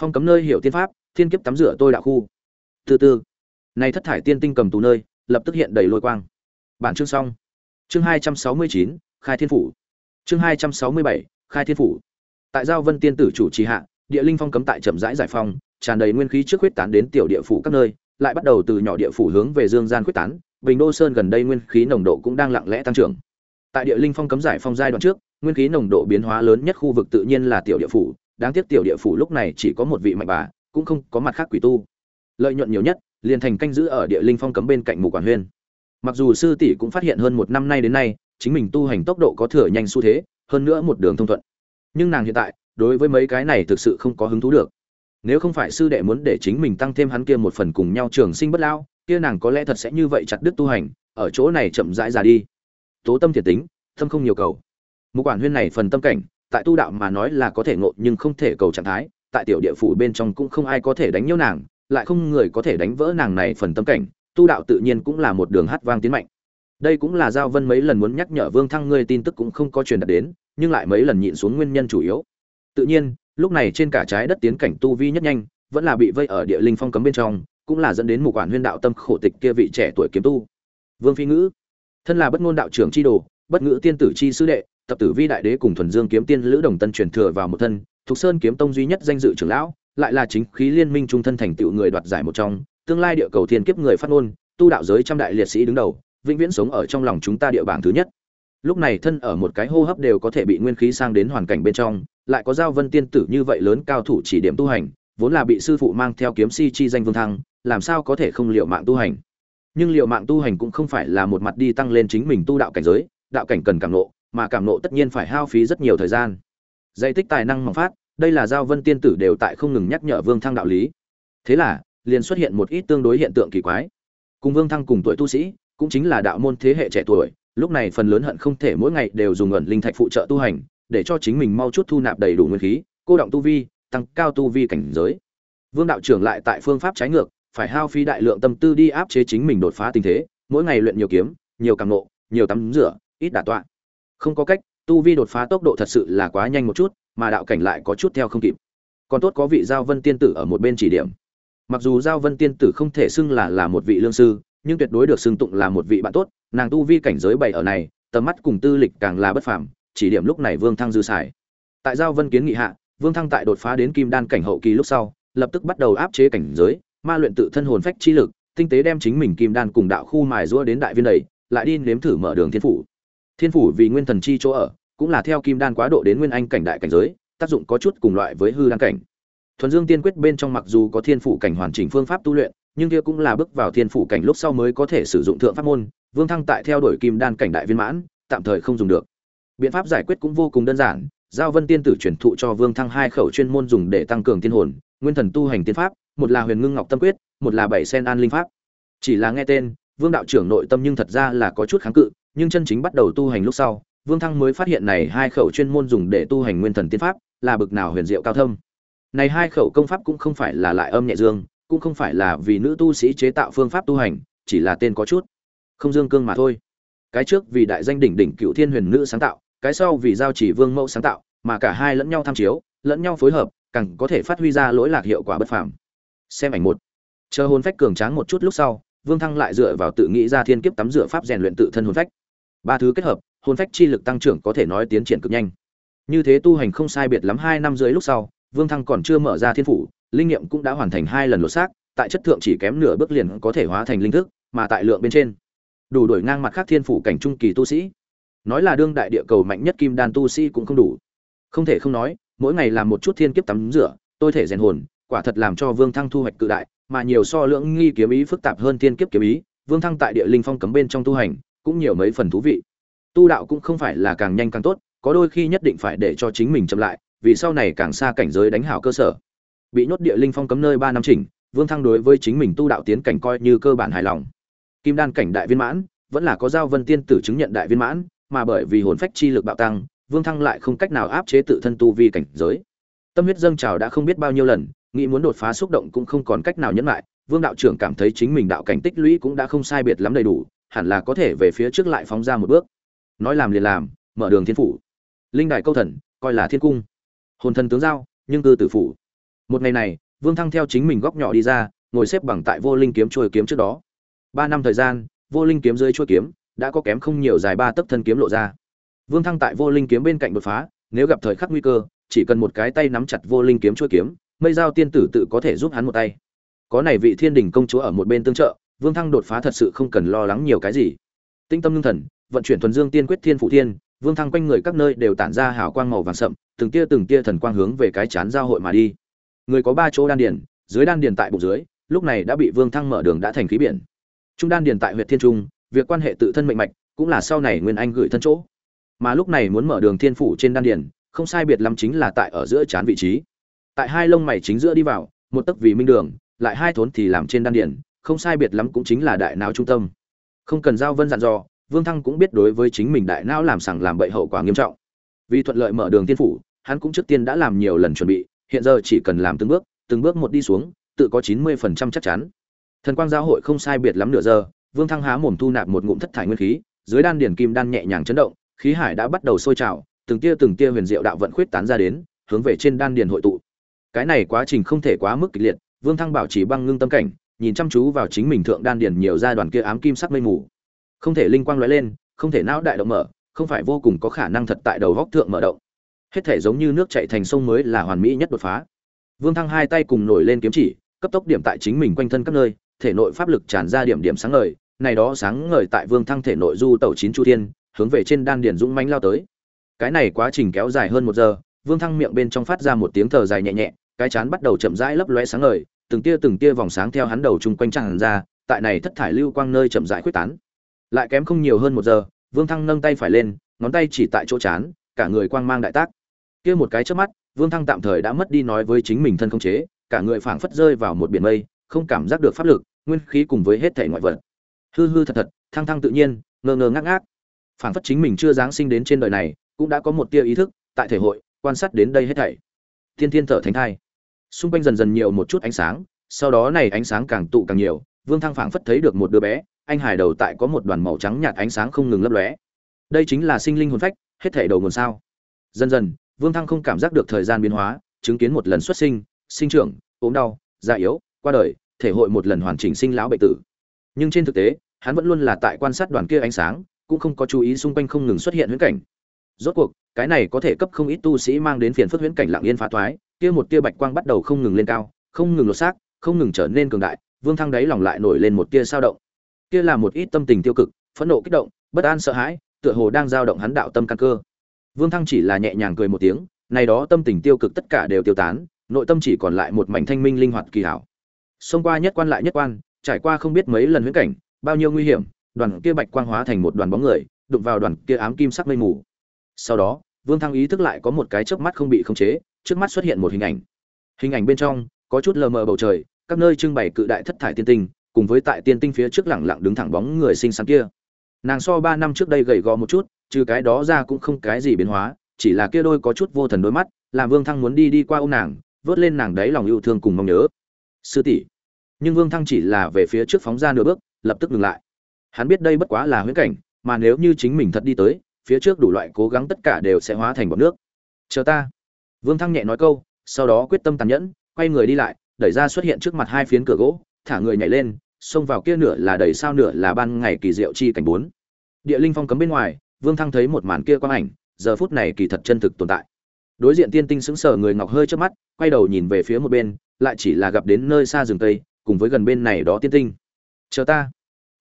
Phong cấm nơi hiểu tiên pháp, thiên kiếp tắm rửa tôi đạo khu. Từ từ. Nay thất thải tiên tinh cầm tù nơi, lập tức hiện đầy lôi quang. Bản chương xong. Chương hai trăm sáu mươi chín, khai thiên phủ. Chương hai trăm sáu mươi bảy, khai thiên phủ. Tại giao vân tiên tử chủ trì hạ, địa linh phong cấm tại chậm rãi giải phong tràn đầy nguyên khí trước huyết tán đến tiểu địa phủ các nơi, lại bắt đầu từ nhỏ địa phủ hướng về dương gian huyết tán, bình đô sơn gần đây nguyên khí nồng độ cũng đang lặng lẽ tăng trưởng tại địa linh phong cấm giải phong giai đoạn trước, nguyên khí nồng độ biến hóa lớn nhất khu vực tự nhiên là tiểu địa phủ, đáng tiếc tiểu địa phủ lúc này chỉ có một vị mạnh bà, cũng không có mặt khác quỷ tu. Lợi nhuận nhiều nhất, liền thành canh giữ ở địa linh phong cấm bên cạnh mù quản huyên. Mặc dù sư tỷ cũng phát hiện hơn một năm nay đến nay, chính mình tu hành tốc độ có thừa nhanh xu thế, hơn nữa một đường thông thuận. Nhưng nàng hiện tại, đối với mấy cái này thực sự không có hứng thú được. Nếu không phải sư đệ muốn để chính mình tăng thêm hắn kia một phần cùng nhau trường sinh bất lao kia nàng có lẽ thật sẽ như vậy chặt đứt tu hành, ở chỗ này chậm rãi ra đi tố tâm thiệt tính, tâm không nhiều cầu. Mục quản huyên này phần tâm cảnh, tại tu đạo mà nói là có thể ngộ nhưng không thể cầu trạng thái, tại tiểu địa phủ bên trong cũng không ai có thể đánh nhiễu nàng, lại không người có thể đánh vỡ nàng này phần tâm cảnh, tu đạo tự nhiên cũng là một đường hát vang tiến mạnh. Đây cũng là giao vân mấy lần muốn nhắc nhở vương thăng ngươi tin tức cũng không có truyền đạt đến, nhưng lại mấy lần nhịn xuống nguyên nhân chủ yếu. Tự nhiên, lúc này trên cả trái đất tiến cảnh tu vi nhất nhanh, vẫn là bị vây ở địa linh phong cấm bên trong, cũng là dẫn đến một quản huyên đạo tâm khổ tịch kia vị trẻ tuổi kiếm tu. Vương phi ngữ thân là bất ngôn đạo trưởng chi đồ, bất ngữ tiên tử chi sư đệ, tập tử vi đại đế cùng thuần dương kiếm tiên lữ đồng tân truyền thừa vào một thân, thuộc sơn kiếm tông duy nhất danh dự trưởng lão, lại là chính khí liên minh trung thân thành tựu người đoạt giải một trong, tương lai địa cầu thiên kiếp người phát ngôn, tu đạo giới trăm đại liệt sĩ đứng đầu, vĩnh viễn sống ở trong lòng chúng ta địa bảng thứ nhất. Lúc này thân ở một cái hô hấp đều có thể bị nguyên khí sang đến hoàn cảnh bên trong, lại có giao vân tiên tử như vậy lớn cao thủ chỉ điểm tu hành, vốn là bị sư phụ mang theo kiếm si chi danh vương thăng, làm sao có thể không liệu mạng tu hành? Nhưng liệu mạng tu hành cũng không phải là một mặt đi tăng lên chính mình tu đạo cảnh giới, đạo cảnh cần cảm nộ, mà cảm nộ tất nhiên phải hao phí rất nhiều thời gian. Dạy tích tài năng mỏng phát, đây là giao vân tiên tử đều tại không ngừng nhắc nhở vương thăng đạo lý. Thế là, liền xuất hiện một ít tương đối hiện tượng kỳ quái. Cùng vương thăng cùng tuổi tu sĩ, cũng chính là đạo môn thế hệ trẻ tuổi, lúc này phần lớn hận không thể mỗi ngày đều dùng ẩn linh thạch phụ trợ tu hành, để cho chính mình mau chút thu nạp đầy đủ nguyên khí, cô động tu vi, tăng cao tu vi cảnh giới. Vương đạo trưởng lại tại phương pháp trái ngược phải hao phí đại lượng tâm tư đi áp chế chính mình đột phá tình thế, mỗi ngày luyện nhiều kiếm, nhiều càng nộ nhiều tắm rửa, ít đả tọa. Không có cách, tu vi đột phá tốc độ thật sự là quá nhanh một chút, mà đạo cảnh lại có chút theo không kịp. Còn tốt có vị giao vân tiên tử ở một bên chỉ điểm. Mặc dù giao vân tiên tử không thể xưng là là một vị lương sư, nhưng tuyệt đối được xưng tụng là một vị bạn tốt, nàng tu vi cảnh giới bảy ở này, tầm mắt cùng tư lịch càng là bất phàm, chỉ điểm lúc này vương thăng dư xài. Tại giao vân kiến nghị hạ, vương thăng tại đột phá đến kim đan cảnh hậu kỳ lúc sau, lập tức bắt đầu áp chế cảnh giới ma luyện tự thân hồn phách chi lực, tinh tế đem chính mình kim đan cùng đạo khu mài giũa đến đại viên đầy, lại đi nếm thử mở đường thiên phủ. Thiên phủ vì nguyên thần chi chỗ ở, cũng là theo kim đan quá độ đến nguyên anh cảnh đại cảnh giới, tác dụng có chút cùng loại với hư đan cảnh. Thuần dương tiên quyết bên trong mặc dù có thiên phủ cảnh hoàn chỉnh phương pháp tu luyện, nhưng kia cũng là bước vào thiên phủ cảnh lúc sau mới có thể sử dụng thượng pháp môn, vương thăng tại theo đuổi kim đan cảnh đại viên mãn, tạm thời không dùng được. Biện pháp giải quyết cũng vô cùng đơn giản, giao vân tiên tử truyền thụ cho vương thăng hai khẩu chuyên môn dùng để tăng cường tiên hồn, nguyên thần tu hành tiên pháp một là huyền ngưng ngọc tâm quyết, một là bảy sen an linh pháp. Chỉ là nghe tên, vương đạo trưởng nội tâm nhưng thật ra là có chút kháng cự, nhưng chân chính bắt đầu tu hành lúc sau, vương thăng mới phát hiện này hai khẩu chuyên môn dùng để tu hành nguyên thần tiên pháp là bực nào huyền diệu cao thâm. Này hai khẩu công pháp cũng không phải là lại âm nhẹ dương, cũng không phải là vì nữ tu sĩ chế tạo phương pháp tu hành, chỉ là tên có chút. Không dương cương mà thôi. Cái trước vì đại danh đỉnh đỉnh cựu thiên huyền nữ sáng tạo, cái sau vì giao chỉ vương mẫu sáng tạo, mà cả hai lẫn nhau tham chiếu, lẫn nhau phối hợp, càng có thể phát huy ra lỗi lạc hiệu quả bất phàm xem ảnh một. Chờ hồn phách cường tráng một chút lúc sau, vương thăng lại dựa vào tự nghĩ ra thiên kiếp tắm rửa pháp rèn luyện tự thân hồn phách. Ba thứ kết hợp, hồn phách chi lực tăng trưởng có thể nói tiến triển cực nhanh. Như thế tu hành không sai biệt lắm hai năm dưới lúc sau, vương thăng còn chưa mở ra thiên phủ, linh nghiệm cũng đã hoàn thành hai lần lột xác, tại chất thượng chỉ kém nửa bước liền có thể hóa thành linh thức, mà tại lượng bên trên. Đủ đổi ngang mặt khác thiên phủ cảnh trung kỳ tu sĩ. Nói là đương đại địa cầu mạnh nhất kim đan tu sĩ cũng không đủ. Không thể không nói, mỗi ngày làm một chút thiên kiếp tắm rửa, tôi thể rèn hồn quả thật làm cho vương thăng thu hoạch cự đại, mà nhiều so lượng nghi kiếm ý phức tạp hơn thiên kiếp kiếm ý, vương thăng tại địa linh phong cấm bên trong tu hành, cũng nhiều mấy phần thú vị. Tu đạo cũng không phải là càng nhanh càng tốt, có đôi khi nhất định phải để cho chính mình chậm lại, vì sau này càng xa cảnh giới đánh hảo cơ sở. Bị nhốt địa linh phong cấm nơi ba năm chỉnh, vương thăng đối với chính mình tu đạo tiến cảnh coi như cơ bản hài lòng. Kim đan cảnh đại viên mãn, vẫn là có giao vân tiên tử chứng nhận đại viên mãn, mà bởi vì hồn phách chi lực bạo tăng, vương thăng lại không cách nào áp chế tự thân tu vi cảnh giới. Tâm huyết dâng trào đã không biết bao nhiêu lần nghĩ muốn đột phá xúc động cũng không còn cách nào nhẫn lại, vương đạo trưởng cảm thấy chính mình đạo cảnh tích lũy cũng đã không sai biệt lắm đầy đủ, hẳn là có thể về phía trước lại phóng ra một bước. Nói làm liền làm, mở đường thiên phủ. Linh đại câu thần, coi là thiên cung. Hồn thần tướng giao, nhưng cư tử phủ. Một ngày này, vương thăng theo chính mình góc nhỏ đi ra, ngồi xếp bằng tại vô linh kiếm trôi kiếm trước đó. Ba năm thời gian, vô linh kiếm dưới trôi kiếm, đã có kém không nhiều dài ba tấc thân kiếm lộ ra. Vương thăng tại vô linh kiếm bên cạnh đột phá, nếu gặp thời khắc nguy cơ, chỉ cần một cái tay nắm chặt vô linh kiếm trôi kiếm mây giao tiên tử tự có thể giúp hắn một tay. Có này vị thiên đình công chúa ở một bên tương trợ, vương thăng đột phá thật sự không cần lo lắng nhiều cái gì. Tinh tâm ngưng thần, vận chuyển thuần dương tiên quyết thiên phụ thiên, vương thăng quanh người các nơi đều tản ra hào quang màu vàng sậm, từng tia từng tia thần quang hướng về cái chán giao hội mà đi. Người có ba chỗ đan điền, dưới đan điền tại bụng dưới, lúc này đã bị vương thăng mở đường đã thành khí biển. Trung đan điền tại huyện thiên trung, việc quan hệ tự thân mệnh mạch, cũng là sau này nguyên anh gửi thân chỗ. Mà lúc này muốn mở đường thiên phủ trên đan điền, không sai biệt lắm chính là tại ở giữa chán vị trí tại hai lông mày chính giữa đi vào, một tấc vì minh đường, lại hai thốn thì làm trên đan điền, không sai biệt lắm cũng chính là đại não trung tâm. Không cần giao vân dặn dò, vương thăng cũng biết đối với chính mình đại não làm sằng làm bậy hậu quả nghiêm trọng. Vì thuận lợi mở đường tiên phủ, hắn cũng trước tiên đã làm nhiều lần chuẩn bị, hiện giờ chỉ cần làm từng bước từng bước một đi xuống, tự có chín mươi phần trăm chắc chắn. Thần quang giao hội không sai biệt lắm nửa giờ, vương thăng há mồm thu nạp một ngụm thất thải nguyên khí, dưới đan điển kim đan nhẹ nhàng chấn động, khí hải đã bắt đầu sôi trào, từng tia từng tia huyền diệu đạo vận khuyết tán ra đến, hướng về trên đan điền hội tụ cái này quá trình không thể quá mức kịch liệt, vương thăng bảo trì băng ngưng tâm cảnh, nhìn chăm chú vào chính mình thượng đan điền nhiều giai đoạn kia ám kim sắc mây mù. Không thể linh quang lóe lên, không thể não đại động mở, không phải vô cùng có khả năng thật tại đầu góc thượng mở động. Hết thể giống như nước chảy thành sông mới là hoàn mỹ nhất đột phá. Vương thăng hai tay cùng nổi lên kiếm chỉ, cấp tốc điểm tại chính mình quanh thân các nơi, thể nội pháp lực tràn ra điểm điểm sáng ngời, này đó sáng ngời tại vương thăng thể nội du tẩu chín chu thiên, hướng về trên đan điền dũng mãnh lao tới. Cái này quá trình kéo dài hơn một giờ vương thăng miệng bên trong phát ra một tiếng thở dài nhẹ nhẹ, cái chán bắt đầu chậm rãi lấp lóe sáng ngời, từng tia từng tia vòng sáng theo hắn đầu trung quanh tràn ra, tại này thất thải lưu quang nơi chậm rãi khuếch tán. Lại kém không nhiều hơn một giờ, vương thăng nâng tay phải lên, ngón tay chỉ tại chỗ chán, cả người quang mang đại tác. Kia một cái chớp mắt, vương thăng tạm thời đã mất đi nói với chính mình thân không chế, cả người phảng phất rơi vào một biển mây, không cảm giác được pháp lực, nguyên khí cùng với hết thể ngoại vật. Hư hư thật thật, thăng thăng tự nhiên, ngơ ngơ ngác ngác. Phảng phất chính mình chưa giáng sinh đến trên đời này, cũng đã có một tia ý thức, tại thể hội quan sát đến đây hết thảy. Thiên thiên thở thánh thai. Xung quanh dần dần nhiều một chút ánh sáng, sau đó này ánh sáng càng tụ càng nhiều, vương thăng phảng phất thấy được một đứa bé, anh hải đầu tại có một đoàn màu trắng nhạt ánh sáng không ngừng lấp lóe. Đây chính là sinh linh hồn phách, hết thảy đầu nguồn sao. Dần dần, vương thăng không cảm giác được thời gian biến hóa, chứng kiến một lần xuất sinh sinh trưởng, ốm đau, già yếu, qua đời, thể hội một lần hoàn chỉnh sinh lão bệnh tử. Nhưng trên thực tế, hắn vẫn luôn là tại quan sát đoàn kia ánh sáng, cũng không có chú ý xung quanh không ngừng xuất hiện huyễn cảnh. Rốt cuộc cái này có thể cấp không ít tu sĩ mang đến phiền phức huyễn cảnh lặng yên phá thoái, kia một tia bạch quang bắt đầu không ngừng lên cao, không ngừng lột xác, không ngừng trở nên cường đại, vương thăng đáy lòng lại nổi lên một tia sao động. Kia là một ít tâm tình tiêu cực, phẫn nộ kích động, bất an sợ hãi, tựa hồ đang dao động hắn đạo tâm căn cơ. Vương thăng chỉ là nhẹ nhàng cười một tiếng, này đó tâm tình tiêu cực tất cả đều tiêu tán, nội tâm chỉ còn lại một mảnh thanh minh linh hoạt kỳ hảo. Xông qua nhất quan lại nhất quan, trải qua không biết mấy lần huyễn cảnh, bao nhiêu nguy hiểm, đoàn kia bạch quang hóa thành một đoàn bóng người, đụng vào đoàn kia ám kim sắc mây mù. Sau đó vương thăng ý thức lại có một cái chớp mắt không bị khống chế, trước mắt xuất hiện một hình ảnh. Hình ảnh bên trong, có chút lờ mờ bầu trời, các nơi trưng bày cự đại thất thải tiên tinh, cùng với tại tiên tinh phía trước lẳng lặng đứng thẳng bóng người xinh xắn kia. Nàng so ba năm trước đây gầy gò một chút, trừ cái đó ra cũng không cái gì biến hóa, chỉ là kia đôi có chút vô thần đôi mắt, làm vương thăng muốn đi đi qua ô nàng, vớt lên nàng đấy lòng yêu thương cùng mong nhớ. Sư tỷ. Nhưng vương thăng chỉ là về phía trước phóng ra nửa bước, lập tức dừng lại. Hắn biết đây bất quá là huyễn cảnh, mà nếu như chính mình thật đi tới phía trước đủ loại cố gắng tất cả đều sẽ hóa thành bọt nước. Chờ ta. Vương thăng nhẹ nói câu, sau đó quyết tâm tàn nhẫn, quay người đi lại, đẩy ra xuất hiện trước mặt hai phiến cửa gỗ, thả người nhảy lên, xông vào kia nửa là đầy sao nửa là ban ngày kỳ diệu chi cảnh bốn. Địa linh phong cấm bên ngoài, vương thăng thấy một màn kia quang ảnh, giờ phút này kỳ thật chân thực tồn tại. Đối diện tiên tinh sững sờ người ngọc hơi trước mắt, quay đầu nhìn về phía một bên, lại chỉ là gặp đến nơi xa rừng tây cùng với gần bên này đó tiên tinh. Chờ ta.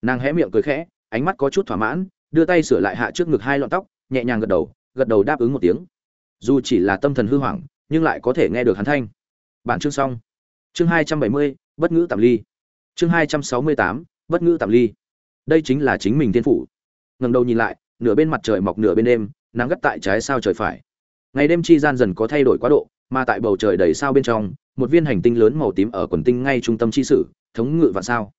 Nàng hé miệng cười khẽ, ánh mắt có chút thỏa mãn đưa tay sửa lại hạ trước ngực hai lọn tóc, nhẹ nhàng gật đầu gật đầu đáp ứng một tiếng. Dù chỉ là tâm thần hư hoảng, nhưng lại có thể nghe được hắn thanh. Bản chương xong. Chương hai trăm bảy mươi, bất ngữ tạm ly. Chương hai trăm sáu mươi tám, bất ngữ tạm ly. Đây chính là chính mình thiên phủ. Ngẩng đầu nhìn lại, nửa bên mặt trời mọc nửa bên đêm, nắng gắt tại trái sao trời phải. Ngày đêm chi gian dần có thay đổi quá độ, mà tại bầu trời đầy sao bên trong, một viên hành tinh lớn màu tím ở quần tinh ngay trung tâm chi sử, thống ngự vạn sao.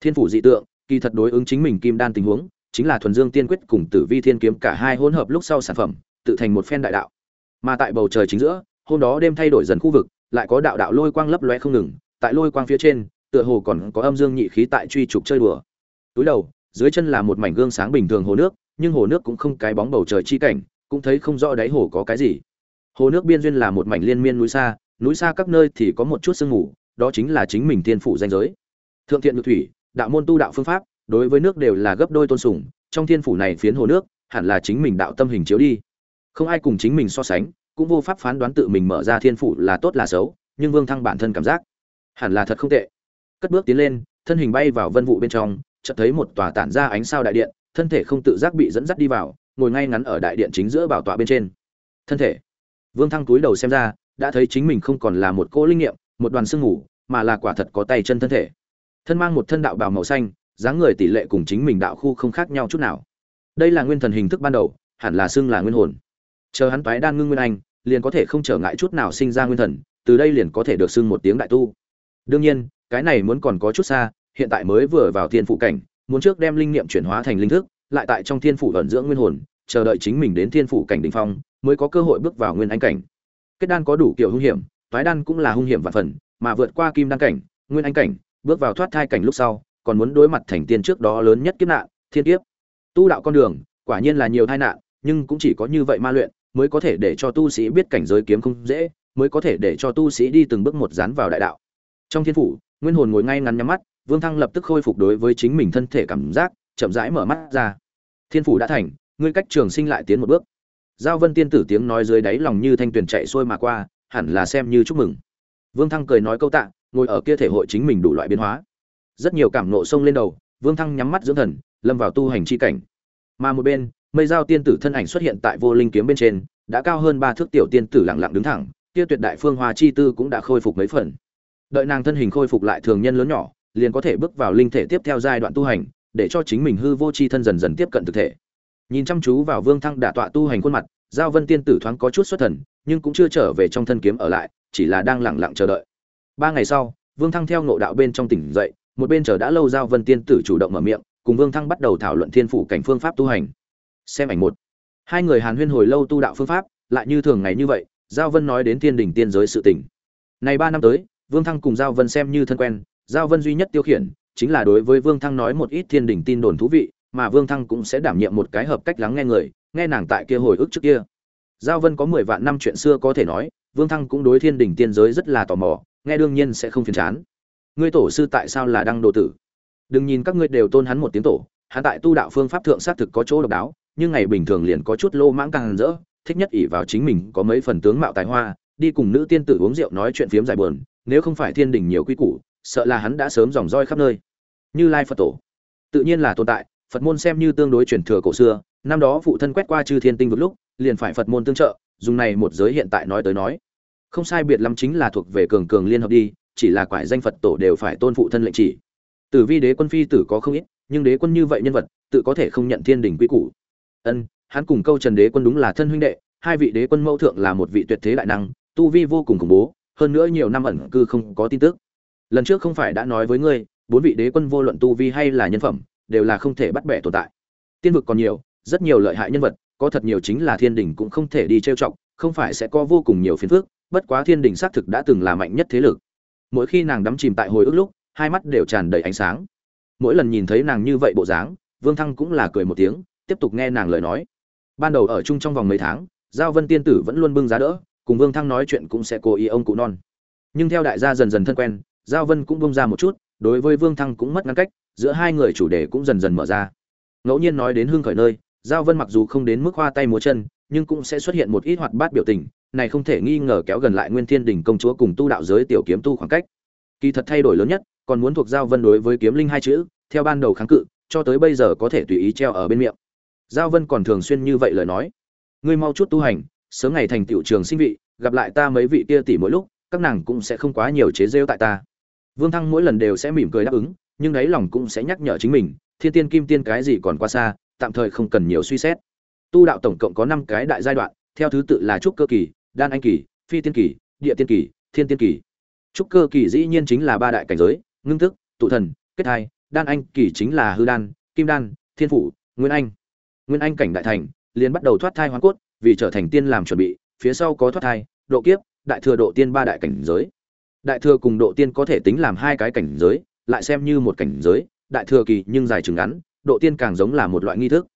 Thiên phủ dị tượng, kỳ thật đối ứng chính mình kim đan tình huống chính là thuần dương tiên quyết cùng tử vi thiên kiếm cả hai hỗn hợp lúc sau sản phẩm, tự thành một phen đại đạo. Mà tại bầu trời chính giữa, hôm đó đêm thay đổi dần khu vực, lại có đạo đạo lôi quang lấp loe không ngừng, tại lôi quang phía trên, tựa hồ còn có âm dương nhị khí tại truy trục chơi đùa. Túi đầu, dưới chân là một mảnh gương sáng bình thường hồ nước, nhưng hồ nước cũng không cái bóng bầu trời chi cảnh, cũng thấy không rõ đáy hồ có cái gì. Hồ nước biên duyên là một mảnh liên miên núi xa núi xa các nơi thì có một chút sương mù, đó chính là chính mình tiên phủ danh giới. Thượng thiện ngự thủy, đạo môn tu đạo phương pháp đối với nước đều là gấp đôi tôn sùng, trong thiên phủ này phiến hồ nước, hẳn là chính mình đạo tâm hình chiếu đi. Không ai cùng chính mình so sánh, cũng vô pháp phán đoán tự mình mở ra thiên phủ là tốt là xấu, nhưng vương thăng bản thân cảm giác, hẳn là thật không tệ. Cất bước tiến lên, thân hình bay vào vân vụ bên trong, chợt thấy một tòa tản ra ánh sao đại điện, thân thể không tự giác bị dẫn dắt đi vào, ngồi ngay ngắn ở đại điện chính giữa bảo tọa bên trên. Thân thể. Vương thăng túi đầu xem ra, đã thấy chính mình không còn là một cô linh nghiệm, một đoàn sương ngủ mà là quả thật có tay chân thân thể. Thân mang một thân đạo bào màu xanh dáng người tỷ lệ cùng chính mình đạo khu không khác nhau chút nào. Đây là nguyên thần hình thức ban đầu, hẳn là xưng là nguyên hồn. Chờ hắn toái đan ngưng nguyên anh, liền có thể không trở ngại chút nào sinh ra nguyên thần, từ đây liền có thể được xưng một tiếng đại tu. Đương nhiên, cái này muốn còn có chút xa, hiện tại mới vừa vào thiên phụ cảnh, muốn trước đem linh niệm chuyển hóa thành linh thức, lại tại trong thiên phủ ẩn dưỡng nguyên hồn, chờ đợi chính mình đến thiên phủ cảnh đỉnh phong, mới có cơ hội bước vào nguyên anh cảnh. Kết đan có đủ kiểu hung hiểm, toái đan cũng là hung hiểm vạn phần, mà vượt qua kim đan cảnh, nguyên anh cảnh, bước vào thoát thai cảnh lúc sau còn muốn đối mặt thành tiên trước đó lớn nhất kiếp nạn, thiên kiếp. Tu đạo con đường, quả nhiên là nhiều tai nạn, nhưng cũng chỉ có như vậy ma luyện, mới có thể để cho tu sĩ biết cảnh giới kiếm không dễ, mới có thể để cho tu sĩ đi từng bước một dán vào đại đạo. Trong thiên phủ, nguyên hồn ngồi ngay ngắn nhắm mắt, vương thăng lập tức khôi phục đối với chính mình thân thể cảm giác, chậm rãi mở mắt ra. Thiên phủ đã thành, ngươi cách trường sinh lại tiến một bước. Giao vân tiên tử tiếng nói dưới đáy lòng như thanh tuyền chạy xuôi mà qua, hẳn là xem như chúc mừng. Vương thăng cười nói câu tạ, ngồi ở kia thể hội chính mình đủ loại biến hóa rất nhiều cảm nộ sông lên đầu, vương thăng nhắm mắt dưỡng thần, lâm vào tu hành chi cảnh. Mà một bên, mây giao tiên tử thân ảnh xuất hiện tại vô linh kiếm bên trên, đã cao hơn ba thước tiểu tiên tử lặng lặng đứng thẳng, kia tuyệt đại phương hoa chi tư cũng đã khôi phục mấy phần. Đợi nàng thân hình khôi phục lại thường nhân lớn nhỏ, liền có thể bước vào linh thể tiếp theo giai đoạn tu hành, để cho chính mình hư vô chi thân dần dần tiếp cận thực thể. Nhìn chăm chú vào vương thăng đả tọa tu hành khuôn mặt, giao vân tiên tử thoáng có chút xuất thần, nhưng cũng chưa trở về trong thân kiếm ở lại, chỉ là đang lặng lặng chờ đợi. Ba ngày sau, vương thăng theo ngộ đạo bên trong tỉnh dậy một bên chờ đã lâu giao vân tiên tử chủ động mở miệng, cùng vương thăng bắt đầu thảo luận thiên phủ cảnh phương pháp tu hành. Xem ảnh một. Hai người hàn huyên hồi lâu tu đạo phương pháp, lại như thường ngày như vậy, giao vân nói đến thiên đình tiên giới sự tỉnh này ba năm tới, vương thăng cùng giao vân xem như thân quen, giao vân duy nhất tiêu khiển, chính là đối với vương thăng nói một ít thiên đình tin đồn thú vị, mà vương thăng cũng sẽ đảm nhiệm một cái hợp cách lắng nghe người, nghe nàng tại kia hồi ức trước kia. Giao vân có mười vạn năm chuyện xưa có thể nói, vương thăng cũng đối thiên đình tiên giới rất là tò mò, nghe đương nhiên sẽ không phiền chán ngươi tổ sư tại sao là đăng đồ tử? Đừng nhìn các ngươi đều tôn hắn một tiếng tổ, hắn tại tu đạo phương pháp thượng xác thực có chỗ độc đáo, nhưng ngày bình thường liền có chút lô mãng càng rỡ, thích nhất ỷ vào chính mình có mấy phần tướng mạo tài hoa, đi cùng nữ tiên tử uống rượu nói chuyện phiếm dài buồn, nếu không phải thiên đình nhiều quy củ, sợ là hắn đã sớm dòng roi khắp nơi. Như lai phật tổ, tự nhiên là tồn tại, phật môn xem như tương đối truyền thừa cổ xưa, năm đó phụ thân quét qua chư thiên tinh vực lúc, liền phải phật môn tương trợ, dùng này một giới hiện tại nói tới nói. Không sai biệt lắm chính là thuộc về cường cường liên hợp đi chỉ là quải danh phật tổ đều phải tôn phụ thân lệnh chỉ. Tử vi đế quân phi tử có không ít, nhưng đế quân như vậy nhân vật, tự có thể không nhận thiên đình quy củ. Ân, hắn cùng câu trần đế quân đúng là thân huynh đệ, hai vị đế quân mẫu thượng là một vị tuyệt thế đại năng, tu vi vô cùng khủng bố, hơn nữa nhiều năm ẩn cư không có tin tức. Lần trước không phải đã nói với ngươi, bốn vị đế quân vô luận tu vi hay là nhân phẩm, đều là không thể bắt bẻ tồn tại. Tiên vực còn nhiều, rất nhiều lợi hại nhân vật, có thật nhiều chính là thiên đình cũng không thể đi trêu chọc, không phải sẽ có vô cùng nhiều phiền phức, bất quá thiên đình xác thực đã từng là mạnh nhất thế lực mỗi khi nàng đắm chìm tại hồi ức lúc, hai mắt đều tràn đầy ánh sáng. Mỗi lần nhìn thấy nàng như vậy bộ dáng, vương thăng cũng là cười một tiếng, tiếp tục nghe nàng lời nói. Ban đầu ở chung trong vòng mấy tháng, giao vân tiên tử vẫn luôn bưng giá đỡ, cùng vương thăng nói chuyện cũng sẽ cố ý ông cụ non. Nhưng theo đại gia dần dần thân quen, giao vân cũng bông ra một chút, đối với vương thăng cũng mất ngăn cách, giữa hai người chủ đề cũng dần dần mở ra. Ngẫu nhiên nói đến hương khởi nơi, giao vân mặc dù không đến mức hoa tay múa chân, nhưng cũng sẽ xuất hiện một ít hoạt bát biểu tình này không thể nghi ngờ kéo gần lại nguyên thiên đình công chúa cùng tu đạo giới tiểu kiếm tu khoảng cách. Kỳ thật thay đổi lớn nhất, còn muốn thuộc giao vân đối với kiếm linh hai chữ, theo ban đầu kháng cự, cho tới bây giờ có thể tùy ý treo ở bên miệng. Giao vân còn thường xuyên như vậy lời nói. Ngươi mau chút tu hành, sớm ngày thành tiểu trường sinh vị, gặp lại ta mấy vị kia tỷ mỗi lúc, các nàng cũng sẽ không quá nhiều chế rêu tại ta. Vương thăng mỗi lần đều sẽ mỉm cười đáp ứng, nhưng đáy lòng cũng sẽ nhắc nhở chính mình, thiên tiên kim tiên cái gì còn quá xa, tạm thời không cần nhiều suy xét. Tu đạo tổng cộng có năm cái đại giai đoạn, theo thứ tự là trúc cơ kỳ đan anh kỳ phi tiên kỳ địa tiên kỳ thiên tiên kỳ. Trúc cơ kỳ dĩ nhiên chính là ba đại cảnh giới ngưng thức tụ thần kết Thai, đan anh kỳ chính là hư đan kim đan thiên phủ nguyên anh. Nguyên anh cảnh đại thành liền bắt đầu thoát thai hoàn cốt vì trở thành tiên làm chuẩn bị phía sau có thoát thai độ kiếp đại thừa độ tiên ba đại cảnh giới. Đại thừa cùng độ tiên có thể tính làm hai cái cảnh giới lại xem như một cảnh giới đại thừa kỳ nhưng dài chừng ngắn độ tiên càng giống là một loại nghi thức.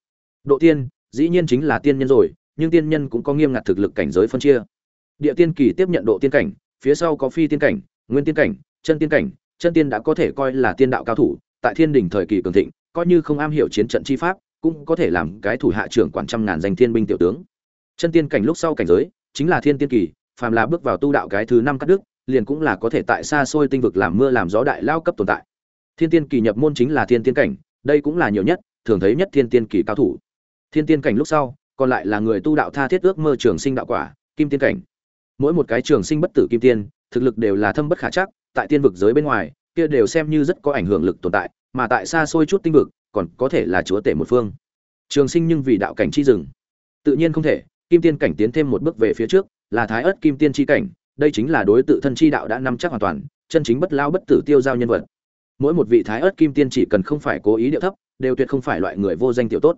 Độ tiên dĩ nhiên chính là tiên nhân rồi nhưng tiên nhân cũng có nghiêm ngặt thực lực cảnh giới phân chia. Địa tiên kỳ tiếp nhận độ tiên cảnh, phía sau có phi tiên cảnh, nguyên tiên cảnh, chân tiên cảnh, chân tiên đã có thể coi là tiên đạo cao thủ, tại thiên đình thời kỳ cường thịnh, coi như không am hiểu chiến trận chi pháp, cũng có thể làm cái thủ hạ trưởng quản trăm ngàn danh thiên binh tiểu tướng. Chân tiên cảnh lúc sau cảnh giới, chính là thiên tiên kỳ, phàm là bước vào tu đạo cái thứ năm cắt đức liền cũng là có thể tại xa xôi tinh vực làm mưa làm gió đại lao cấp tồn tại. Thiên tiên kỳ nhập môn chính là thiên tiên cảnh, đây cũng là nhiều nhất, thường thấy nhất thiên tiên kỳ cao thủ. Thiên tiên cảnh lúc sau còn lại là người tu đạo tha thiết ước mơ trường sinh đạo quả, kim tiên cảnh. Mỗi một cái trường sinh bất tử kim tiên, thực lực đều là thâm bất khả chắc, tại tiên vực giới bên ngoài, kia đều xem như rất có ảnh hưởng lực tồn tại, mà tại xa xôi chút tinh vực, còn có thể là chúa tể một phương. Trường sinh nhưng vì đạo cảnh chi rừng. Tự nhiên không thể, kim tiên cảnh tiến thêm một bước về phía trước, là thái ớt kim tiên chi cảnh, đây chính là đối tự thân chi đạo đã nắm chắc hoàn toàn, chân chính bất lao bất tử tiêu giao nhân vật. Mỗi một vị thái ớt kim tiên chỉ cần không phải cố ý điệu thấp, đều tuyệt không phải loại người vô danh tiểu tốt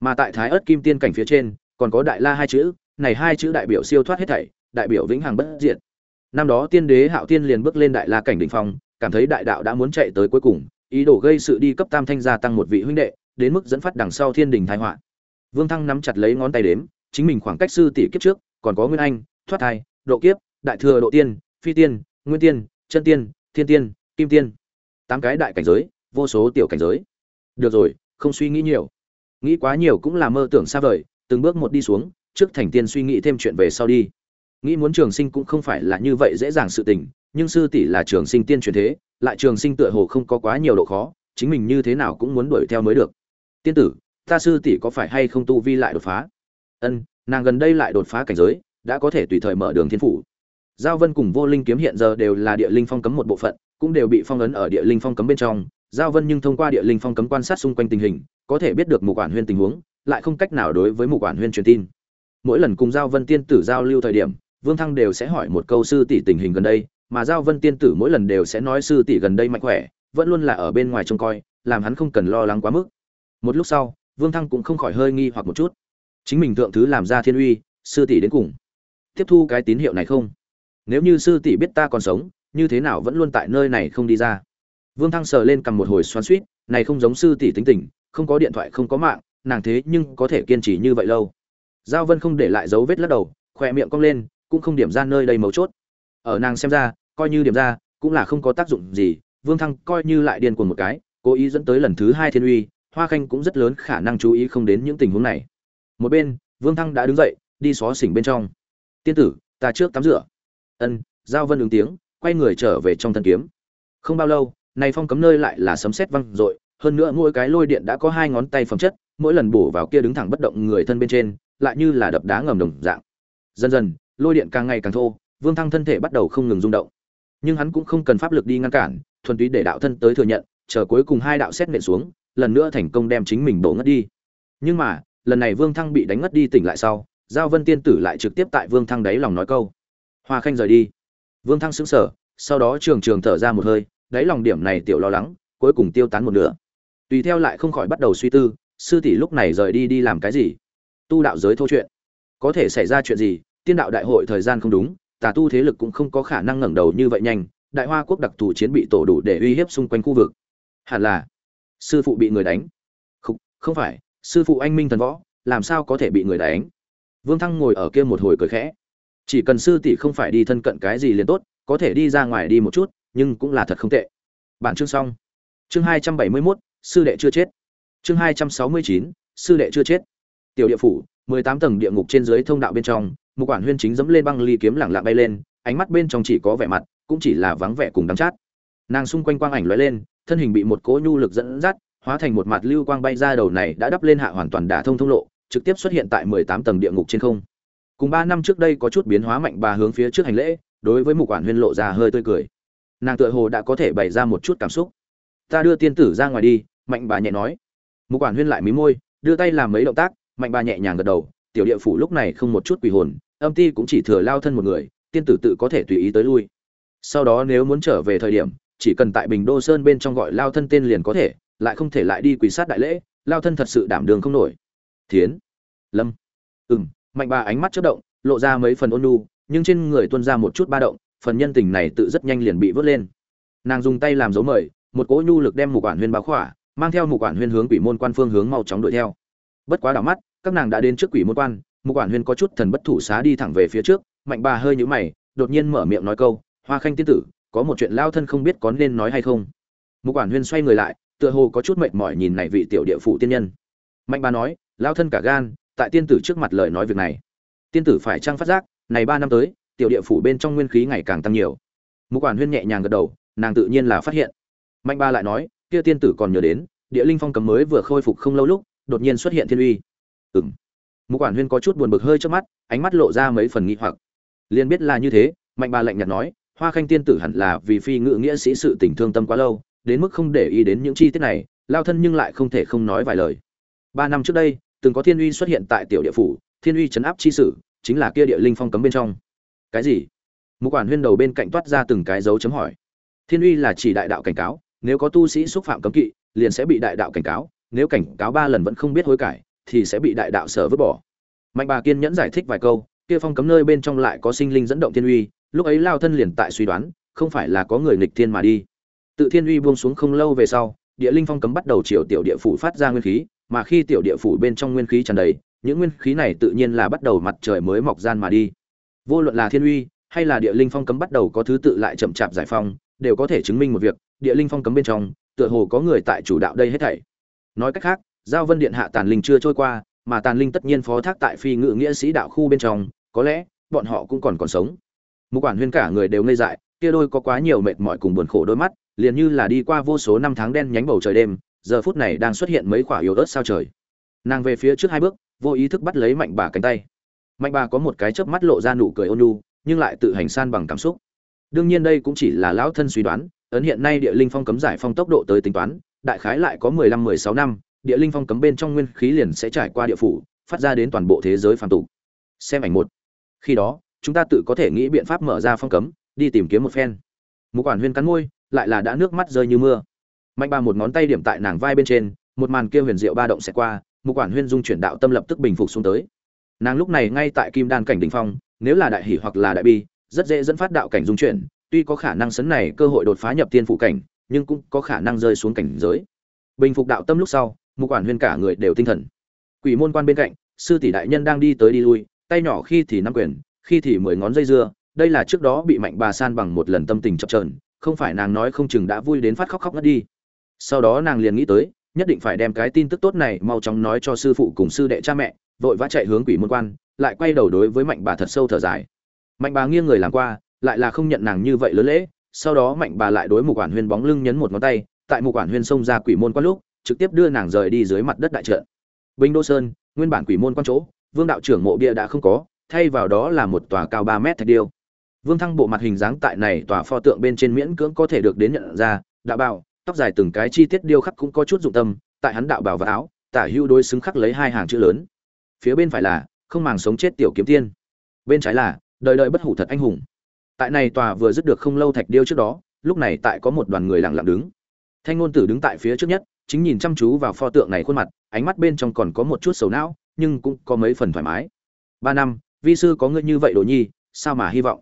mà tại thái ớt kim tiên cảnh phía trên, còn có đại la hai chữ, này hai chữ đại biểu siêu thoát hết thảy, đại biểu vĩnh hằng bất diệt. Năm đó tiên đế hạo tiên liền bước lên đại la cảnh đỉnh phong, cảm thấy đại đạo đã muốn chạy tới cuối cùng, ý đồ gây sự đi cấp tam thanh gia tăng một vị huynh đệ, đến mức dẫn phát đằng sau thiên đình thái họa. Vương thăng nắm chặt lấy ngón tay đếm, chính mình khoảng cách sư tỷ kiếp trước, còn có nguyên anh, thoát thai, độ kiếp, đại thừa độ tiên, phi tiên, nguyên tiên, chân tiên, thiên tiên, kim tiên. Tám cái đại cảnh giới, vô số tiểu cảnh giới. Được rồi, không suy nghĩ nhiều nghĩ quá nhiều cũng là mơ tưởng xa vời, từng bước một đi xuống, trước thành tiên suy nghĩ thêm chuyện về sau đi. Nghĩ muốn trường sinh cũng không phải là như vậy dễ dàng sự tình, nhưng sư tỷ là trường sinh tiên truyền thế, lại trường sinh tựa hồ không có quá nhiều độ khó, chính mình như thế nào cũng muốn đuổi theo mới được. Tiên tử, ta sư tỷ có phải hay không tu vi lại đột phá? Ân, nàng gần đây lại đột phá cảnh giới, đã có thể tùy thời mở đường thiên phủ. Giao vân cùng vô linh kiếm hiện giờ đều là địa linh phong cấm một bộ phận, cũng đều bị phong ấn ở địa linh phong cấm bên trong giao vân nhưng thông qua địa linh phong cấm quan sát xung quanh tình hình, có thể biết được mục quản huyên tình huống, lại không cách nào đối với mục quản huyên truyền tin. Mỗi lần cùng giao vân tiên tử giao lưu thời điểm, vương thăng đều sẽ hỏi một câu sư tỷ tình hình gần đây, mà giao vân tiên tử mỗi lần đều sẽ nói sư tỷ gần đây mạnh khỏe, vẫn luôn là ở bên ngoài trông coi, làm hắn không cần lo lắng quá mức. Một lúc sau, vương thăng cũng không khỏi hơi nghi hoặc một chút. Chính mình thượng thứ làm ra thiên uy, sư tỷ đến cùng tiếp thu cái tín hiệu này không? Nếu như sư tỷ biết ta còn sống, như thế nào vẫn luôn tại nơi này không đi ra? Vương thăng sờ lên cầm một hồi xoắn xuýt, này không giống sư tỷ tính tình không có điện thoại không có mạng nàng thế nhưng có thể kiên trì như vậy lâu. Giao vân không để lại dấu vết lắc đầu khỏe miệng cong lên cũng không điểm ra nơi đây mấu chốt. Ở nàng xem ra coi như điểm ra cũng là không có tác dụng gì vương thăng coi như lại điên cuồng một cái cố ý dẫn tới lần thứ hai thiên uy hoa khanh cũng rất lớn khả năng chú ý không đến những tình huống này. Một bên vương thăng đã đứng dậy đi xó xỉnh bên trong. Tiên tử ta trước tắm rửa. Ân giao vân ứng tiếng quay người trở về trong thân kiếm. Không bao lâu này phong cấm nơi lại là sấm sét văng rội hơn nữa mỗi cái lôi điện đã có hai ngón tay phẩm chất, mỗi lần bổ vào kia đứng thẳng bất động người thân bên trên, lại như là đập đá ngầm đồng dạng. Dần dần, lôi điện càng ngày càng thô, vương thăng thân thể bắt đầu không ngừng rung động. Nhưng hắn cũng không cần pháp lực đi ngăn cản, thuần túy để đạo thân tới thừa nhận, chờ cuối cùng hai đạo xét nện xuống, lần nữa thành công đem chính mình đổ ngất đi. Nhưng mà, lần này vương thăng bị đánh ngất đi tỉnh lại sau, giao vân tiên tử lại trực tiếp tại vương thăng đáy lòng nói câu. Hoa khanh rời đi. Vương thăng sững sờ, sau đó trường trường thở ra một hơi đáy lòng điểm này tiểu lo lắng cuối cùng tiêu tán một nửa. Tùy theo lại không khỏi bắt đầu suy tư sư tỷ lúc này rời đi đi làm cái gì? Tu đạo giới thô chuyện. Có thể xảy ra chuyện gì? Tiên đạo đại hội thời gian không đúng tà tu thế lực cũng không có khả năng ngẩng đầu như vậy nhanh đại hoa quốc đặc thù chiến bị tổ đủ để uy hiếp xung quanh khu vực. Hẳn là sư phụ bị người đánh. Không, không phải sư phụ anh minh thần võ làm sao có thể bị người đánh? Vương thăng ngồi ở kia một hồi cười khẽ. Chỉ cần sư tỷ không phải đi thân cận cái gì liền tốt có thể đi ra ngoài đi một chút nhưng cũng là thật không tệ. Bản chương xong. Chương hai trăm bảy mươi mốt, sư đệ chưa chết. Chương hai trăm sáu mươi chín, sư đệ chưa chết. Tiểu địa phủ, mười tám tầng địa ngục trên dưới thông đạo bên trong, một quản huyên chính dẫm lên băng ly kiếm lẳng lặng bay lên, ánh mắt bên trong chỉ có vẻ mặt, cũng chỉ là vắng vẻ cùng đắng chát. Nàng xung quanh quang ảnh lóe lên, thân hình bị một cỗ nhu lực dẫn dắt, hóa thành một mặt lưu quang bay ra đầu này đã đắp lên hạ hoàn toàn đả thông thông lộ, trực tiếp xuất hiện tại mười tám tầng địa ngục trên không. Cùng ba năm trước đây có chút biến hóa mạnh bà hướng phía trước hành lễ, đối với mục quản huyên lộ ra hơi tươi cười nàng tựa hồ đã có thể bày ra một chút cảm xúc. Ta đưa tiên tử ra ngoài đi, mạnh bà nhẹ nói. Mục quản huyên lại mí môi, đưa tay làm mấy động tác, mạnh bà nhẹ nhàng gật đầu. Tiểu địa phủ lúc này không một chút quỷ hồn, âm ti cũng chỉ thừa lao thân một người, tiên tử tự có thể tùy ý tới lui. Sau đó nếu muốn trở về thời điểm, chỉ cần tại bình đô sơn bên trong gọi lao thân tên liền có thể, lại không thể lại đi quỳ sát đại lễ, lao thân thật sự đảm đường không nổi. Thiến. Lâm. Ừm, mạnh bà ánh mắt chớp động, lộ ra mấy phần ôn nhu, nhưng trên người tuôn ra một chút ba động phần nhân tình này tự rất nhanh liền bị vớt lên. Nàng dùng tay làm dấu mời, một cỗ nhu lực đem mục quản huyên báo khỏa, mang theo mục quản huyên hướng quỷ môn quan phương hướng mau chóng đuổi theo. Bất quá đảo mắt, các nàng đã đến trước quỷ môn quan, mục quản huyên có chút thần bất thủ xá đi thẳng về phía trước, mạnh bà hơi nhũ mày, đột nhiên mở miệng nói câu, hoa khanh tiên tử, có một chuyện lao thân không biết có nên nói hay không? Mục quản huyên xoay người lại, tựa hồ có chút mệt mỏi nhìn này vị tiểu địa phủ tiên nhân. Mạnh bà nói, lao thân cả gan, tại tiên tử trước mặt lời nói việc này, tiên tử phải trang phát giác, này ba năm tới tiểu địa phủ bên trong nguyên khí ngày càng tăng nhiều. Mục quản huyên nhẹ nhàng gật đầu, nàng tự nhiên là phát hiện. Mạnh ba lại nói, kia tiên tử còn nhớ đến, địa linh phong cấm mới vừa khôi phục không lâu lúc, đột nhiên xuất hiện thiên uy. Ừm. Mục quản huyên có chút buồn bực hơi trước mắt, ánh mắt lộ ra mấy phần nghi hoặc. Liền biết là như thế, mạnh Ba lạnh nhạt nói, hoa khanh tiên tử hẳn là vì phi ngự nghĩa sĩ sự tình thương tâm quá lâu, đến mức không để ý đến những chi tiết này, lao thân nhưng lại không thể không nói vài lời. Ba năm trước đây, từng có thiên uy xuất hiện tại tiểu địa phủ, thiên uy chấn áp chi sử, chính là kia địa linh phong cấm bên trong cái gì? Mục quản huyên đầu bên cạnh toát ra từng cái dấu chấm hỏi. Thiên uy là chỉ đại đạo cảnh cáo, nếu có tu sĩ xúc phạm cấm kỵ, liền sẽ bị đại đạo cảnh cáo, nếu cảnh cáo ba lần vẫn không biết hối cải, thì sẽ bị đại đạo sở vứt bỏ. Mạnh bà kiên nhẫn giải thích vài câu, kia phong cấm nơi bên trong lại có sinh linh dẫn động thiên uy, lúc ấy lao thân liền tại suy đoán, không phải là có người nghịch thiên mà đi. Tự thiên uy buông xuống không lâu về sau, địa linh phong cấm bắt đầu chiều tiểu địa phủ phát ra nguyên khí, mà khi tiểu địa phủ bên trong nguyên khí tràn đầy, những nguyên khí này tự nhiên là bắt đầu mặt trời mới mọc gian mà đi vô luận là thiên uy hay là địa linh phong cấm bắt đầu có thứ tự lại chậm chạp giải phong đều có thể chứng minh một việc, địa linh phong cấm bên trong, tựa hồ có người tại chủ đạo đây hết thảy. Nói cách khác, giao vân điện hạ tàn linh chưa trôi qua, mà tàn linh tất nhiên phó thác tại phi ngự nghĩa sĩ đạo khu bên trong, có lẽ, bọn họ cũng còn còn sống. Một quản huyên cả người đều ngây dại, kia đôi có quá nhiều mệt mỏi cùng buồn khổ đôi mắt, liền như là đi qua vô số năm tháng đen nhánh bầu trời đêm, giờ phút này đang xuất hiện mấy quả yếu ớt sao trời. Nàng về phía trước hai bước, vô ý thức bắt lấy mạnh bà cánh tay mạnh bà có một cái chớp mắt lộ ra nụ cười ôn nhu, nhưng lại tự hành san bằng cảm xúc. Đương nhiên đây cũng chỉ là lão thân suy đoán, ấn hiện nay địa linh phong cấm giải phong tốc độ tới tính toán, đại khái lại có mười lăm, mười sáu năm, địa linh phong cấm bên trong nguyên khí liền sẽ trải qua địa phủ, phát ra đến toàn bộ thế giới phàm tục. Xem ảnh một. Khi đó, chúng ta tự có thể nghĩ biện pháp mở ra phong cấm, đi tìm kiếm một phen. Một quản huyên cắn môi, lại là đã nước mắt rơi như mưa. Mạnh ba một ngón tay điểm tại nàng vai bên trên, một màn kia huyền diệu ba động sẽ qua một quản huyên dung chuyển đạo tâm lập tức bình phục xuống tới nàng lúc này ngay tại kim đan cảnh đỉnh phong, nếu là đại hỷ hoặc là đại bi, rất dễ dẫn phát đạo cảnh dung chuyển, tuy có khả năng sấn này cơ hội đột phá nhập tiên phụ cảnh, nhưng cũng có khả năng rơi xuống cảnh giới. Bình phục đạo tâm lúc sau một quản huyên cả người đều tinh thần. Quỷ môn quan bên cạnh, sư tỷ đại nhân đang đi tới đi lui, tay nhỏ khi thì năm quyền, khi thì mười ngón dây dưa, đây là trước đó bị mạnh bà san bằng một lần tâm tình chập trờn không phải nàng nói không chừng đã vui đến phát khóc khóc ngất đi. Sau đó nàng liền nghĩ tới, nhất định phải đem cái tin tức tốt này mau chóng nói cho sư phụ cùng sư đệ cha mẹ vội vã chạy hướng quỷ môn quan lại quay đầu đối với mạnh bà thật sâu thở dài. Mạnh bà nghiêng người làm qua lại là không nhận nàng như vậy lớn lễ sau đó mạnh bà lại đối một quản huyên bóng lưng nhấn một ngón tay tại một quản huyên xông ra quỷ môn quan lúc trực tiếp đưa nàng rời đi dưới mặt đất đại trận. Bình đô sơn nguyên bản quỷ môn quan chỗ vương đạo trưởng mộ bia đã không có thay vào đó là một tòa cao ba mét thạch điêu. Vương thăng bộ mặt hình dáng tại này tòa pho tượng bên trên miễn cưỡng có thể được đến nhận ra đạo bảo, tóc dài từng cái chi tiết điêu khắc cũng có chút dụng tâm tại hắn đạo bào và áo tả hưu đôi xứng khắc lấy hai hàng chữ lớn phía bên phải là, không màng sống chết tiểu kiếm tiên. Bên trái là, đời đời bất hủ thật anh hùng. Tại này tòa vừa dứt được không lâu thạch điêu trước đó, lúc này tại có một đoàn người lặng lặng đứng. Thanh ngôn tử đứng tại phía trước nhất, chính nhìn chăm chú vào pho tượng này khuôn mặt, ánh mắt bên trong còn có một chút sầu não, nhưng cũng có mấy phần thoải mái. Ba năm, vi sư có ngươi như vậy đồ nhi, sao mà hy vọng?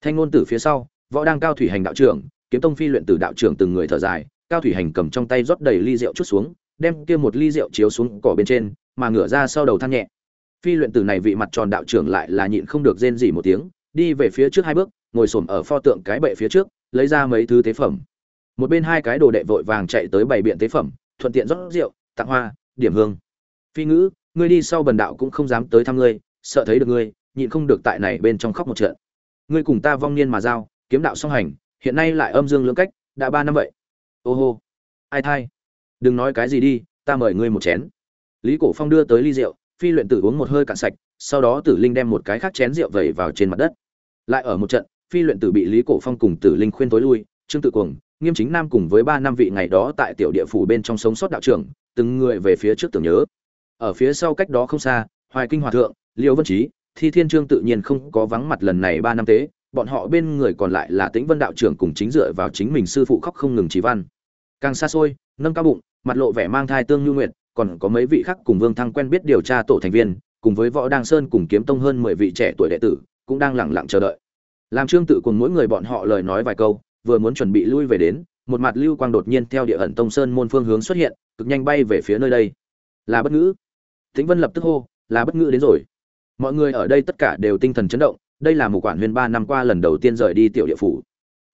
Thanh ngôn tử phía sau, võ đang cao thủy hành đạo trưởng, kiếm tông phi luyện tử đạo trưởng từng người thở dài, cao thủy hành cầm trong tay rót đầy ly rượu chút xuống, đem kia một ly rượu chiếu xuống cỏ bên trên, mà ngửa ra sau đầu than nhẹ phi luyện tử này vị mặt tròn đạo trưởng lại là nhịn không được rên gì một tiếng, đi về phía trước hai bước, ngồi xổm ở pho tượng cái bệ phía trước, lấy ra mấy thứ tế phẩm. Một bên hai cái đồ đệ vội vàng chạy tới bày biện tế phẩm, thuận tiện rót rượu, tặng hoa, điểm hương. Phi ngữ, ngươi đi sau bần đạo cũng không dám tới thăm ngươi, sợ thấy được ngươi, nhịn không được tại này bên trong khóc một trận. Ngươi cùng ta vong niên mà giao, kiếm đạo song hành, hiện nay lại âm dương lưỡng cách, đã ba năm vậy. Ô hô, ai thai? Đừng nói cái gì đi, ta mời ngươi một chén. Lý cổ phong đưa tới ly rượu phi luyện tử uống một hơi cạn sạch, sau đó tử linh đem một cái khác chén rượu vẩy vào trên mặt đất. Lại ở một trận, phi luyện tử bị lý cổ phong cùng tử linh khuyên tối lui, trương tự cuồng, nghiêm chính nam cùng với ba năm vị ngày đó tại tiểu địa phủ bên trong sống sót đạo trưởng, từng người về phía trước tưởng nhớ. Ở phía sau cách đó không xa, hoài kinh hòa thượng, liêu vân trí, thi thiên trương tự nhiên không có vắng mặt lần này ba năm tế, bọn họ bên người còn lại là tĩnh vân đạo trưởng cùng chính dựa vào chính mình sư phụ khóc không ngừng trí văn. Càng xa xôi, nâng cao bụng, mặt lộ vẻ mang thai tương nhu nguyện còn có mấy vị khác cùng vương thăng quen biết điều tra tổ thành viên, cùng với võ đăng sơn cùng kiếm tông hơn mười vị trẻ tuổi đệ tử, cũng đang lẳng lặng chờ đợi. Làm trương tự cùng mỗi người bọn họ lời nói vài câu, vừa muốn chuẩn bị lui về đến, một mặt lưu quang đột nhiên theo địa ẩn tông sơn môn phương hướng xuất hiện, cực nhanh bay về phía nơi đây. Là bất ngữ. Tĩnh vân lập tức hô, là bất ngữ đến rồi. Mọi người ở đây tất cả đều tinh thần chấn động, đây là một quản huyền ba năm qua lần đầu tiên rời đi tiểu địa phủ.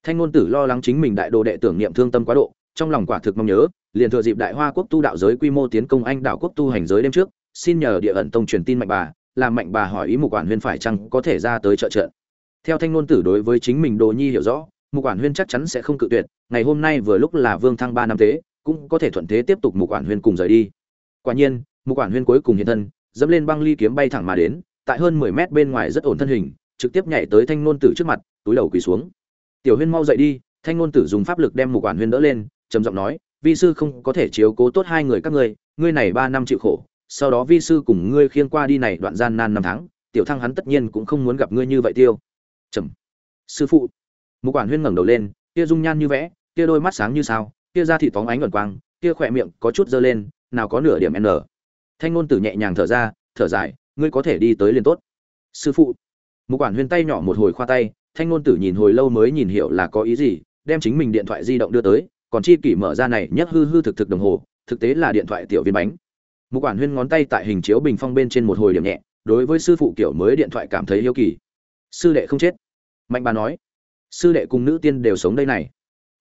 Thanh ngôn tử lo lắng chính mình đại đồ đệ tưởng niệm thương tâm quá độ, trong lòng quả thực mong nhớ liền thừa dịp đại hoa quốc tu đạo giới quy mô tiến công anh đạo quốc tu hành giới đêm trước xin nhờ địa ẩn tông truyền tin mạnh bà làm mạnh bà hỏi ý mục quản huyên phải chăng có thể ra tới trợ trợ. Theo thanh ngôn tử đối với chính mình đồ nhi hiểu rõ mục quản huyên chắc chắn sẽ không cự tuyệt ngày hôm nay vừa lúc là vương thăng ba năm thế, cũng có thể thuận thế tiếp tục mục quản huyên cùng rời đi. Quả nhiên mục quản huyên cuối cùng hiện thân dẫm lên băng ly kiếm bay thẳng mà đến tại hơn mười mét bên ngoài rất ổn thân hình trực tiếp nhảy tới thanh ngôn tử trước mặt túi đầu quỳ xuống. Tiểu huyên mau dậy đi. Thanh ngôn tử dùng pháp lực đem mục quản huyên đỡ lên trầm giọng nói vi sư không có thể chiếu cố tốt hai người các ngươi ngươi này ba năm chịu khổ, sau đó vi sư cùng ngươi khiêng qua đi này đoạn gian nan năm tháng, tiểu thăng hắn tất nhiên cũng không muốn gặp ngươi như vậy tiêu. Trầm sư phụ. Mục quản huyên ngẩng đầu lên, kia dung nhan như vẽ, kia đôi mắt sáng như sao, kia da thịt phóng ánh ẩn quang, kia khỏe miệng có chút dơ lên, nào có nửa điểm n. Thanh ngôn tử nhẹ nhàng thở ra, thở dài, ngươi có thể đi tới liền tốt. Sư phụ. Mục quản huyên tay nhỏ một hồi khoa tay, thanh ngôn tử nhìn hồi lâu mới nhìn hiểu là có ý gì, đem chính mình điện thoại di động đưa tới còn chi kỷ mở ra này nhất hư hư thực thực đồng hồ, thực tế là điện thoại tiểu viên bánh. Một quản huyên ngón tay tại hình chiếu bình phong bên trên một hồi điểm nhẹ, đối với sư phụ kiểu mới điện thoại cảm thấy yêu kỳ. Sư đệ không chết. Mạnh bà nói. Sư đệ cùng nữ tiên đều sống đây này.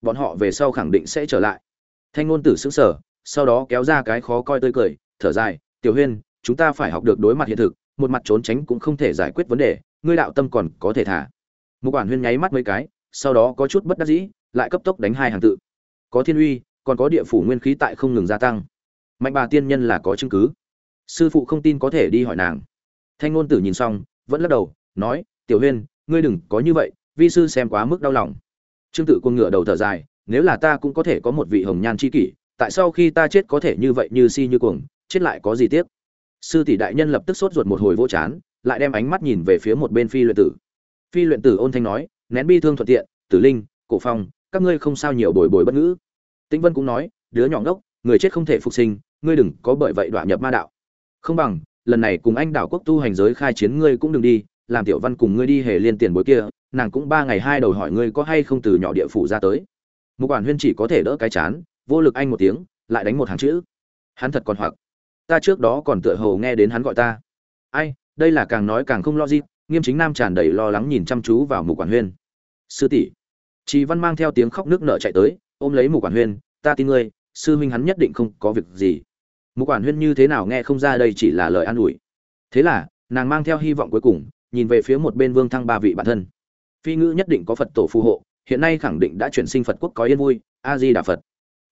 Bọn họ về sau khẳng định sẽ trở lại. Thanh ngôn tử xứng sở sau đó kéo ra cái khó coi tươi cười, thở dài, tiểu huyên, chúng ta phải học được đối mặt hiện thực, một mặt trốn tránh cũng không thể giải quyết vấn đề, ngươi đạo tâm còn có thể thả. Một quản huyên nháy mắt mấy cái, sau đó có chút bất đắc dĩ, lại cấp tốc đánh hai hàng tự có thiên uy, còn có địa phủ nguyên khí tại không ngừng gia tăng. Mạnh bà tiên nhân là có chứng cứ. Sư phụ không tin có thể đi hỏi nàng. Thanh ngôn tử nhìn xong, vẫn lắc đầu, nói, tiểu huyên, ngươi đừng có như vậy, vi sư xem quá mức đau lòng. Trương tự quân ngựa đầu thở dài, nếu là ta cũng có thể có một vị hồng nhan c h i kỷ, tại sao khi ta chết có thể như vậy như si như cuồng, chết lại có gì tiếc? Sư tỷ đại nhân lập tức sốt ruột một hồi vỗ chán, lại đem ánh mắt nhìn về phía một bên phi luyện tử. Phi luyện tử ôn thanh nói, nén bi thương thuận tiện, tử linh, cổ phong các ngươi không sao nhiều bồi bồi bất ngữ. Tĩnh vân cũng nói, đứa nhỏ ngốc, người chết không thể phục sinh, ngươi đừng có bởi vậy đoạn nhập ma đạo. Không bằng, lần này cùng anh đảo quốc tu hành giới khai chiến ngươi cũng đừng đi, làm tiểu văn cùng ngươi đi hề liên tiền bối kia, nàng cũng ba ngày hai đầu hỏi ngươi có hay không từ nhỏ địa phủ ra tới. Một quản huyên chỉ có thể đỡ cái chán, vô lực anh một tiếng, lại đánh một hàng chữ. Hắn thật còn hoặc. Ta trước đó còn tựa hồ nghe đến hắn gọi ta. Ai, đây là càng nói càng không lo gì nghiêm chính nam tràn đầy lo lắng nhìn chăm chú vào mục quản huyên. Sư tỷ chị văn mang theo tiếng khóc nước nở chạy tới, ôm lấy mục quản huyên, ta tin ngươi, sư huynh hắn nhất định không có việc gì. Mục quản huyên như thế nào nghe không ra đây chỉ là lời an ủi. Thế là, nàng mang theo hy vọng cuối cùng, nhìn về phía một bên vương thăng ba vị bản thân. Phi ngữ nhất định có phật tổ phù hộ, hiện nay khẳng định đã chuyển sinh phật quốc có yên vui, a di đà phật.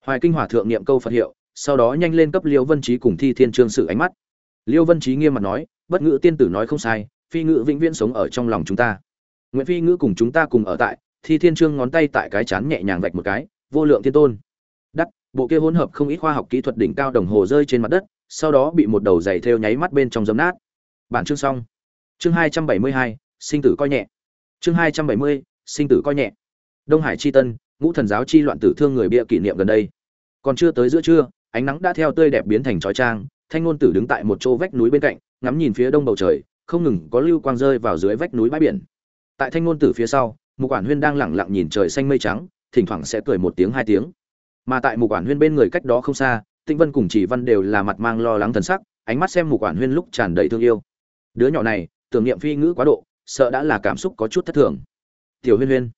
Hoài kinh hòa thượng niệm câu phật hiệu, sau đó nhanh lên cấp liêu vân Chí cùng thi thiên trương sự ánh mắt. Liêu vân Chí nghiêm mặt nói, bất ngữ tiên tử nói không sai, phi ngữ vĩnh viễn sống ở trong lòng chúng ta. Nguyện phi ngữ cùng chúng ta cùng ở tại thi thiên trương ngón tay tại cái chán nhẹ nhàng vạch một cái, vô lượng thiên tôn. Đắt bộ kia hỗn hợp không ít khoa học kỹ thuật đỉnh cao đồng hồ rơi trên mặt đất, sau đó bị một đầu giày theo nháy mắt bên trong giấm nát. Bản chương xong. Chương hai trăm bảy mươi hai, sinh tử coi nhẹ. Chương hai trăm bảy mươi, sinh tử coi nhẹ. Đông hải chi tân, ngũ thần giáo chi loạn tử thương người bịa kỷ niệm gần đây. Còn chưa tới giữa trưa, ánh nắng đã theo tươi đẹp biến thành trói trang thanh ngôn tử đứng tại một chỗ vách núi bên cạnh, ngắm nhìn phía đông bầu trời, không ngừng có lưu quang rơi vào dưới vách núi bãi biển. Tại thanh ngôn tử phía sau một quản huyên đang lẳng lặng nhìn trời xanh mây trắng, thỉnh thoảng sẽ cười một tiếng hai tiếng. Mà tại một quản huyên bên người cách đó không xa, tĩnh vân cùng chỉ văn đều là mặt mang lo lắng thần sắc, ánh mắt xem một quản huyên lúc tràn đầy thương yêu. Đứa nhỏ này, tưởng niệm phi ngữ quá độ, sợ đã là cảm xúc có chút thất thường. Tiểu huyên huyên.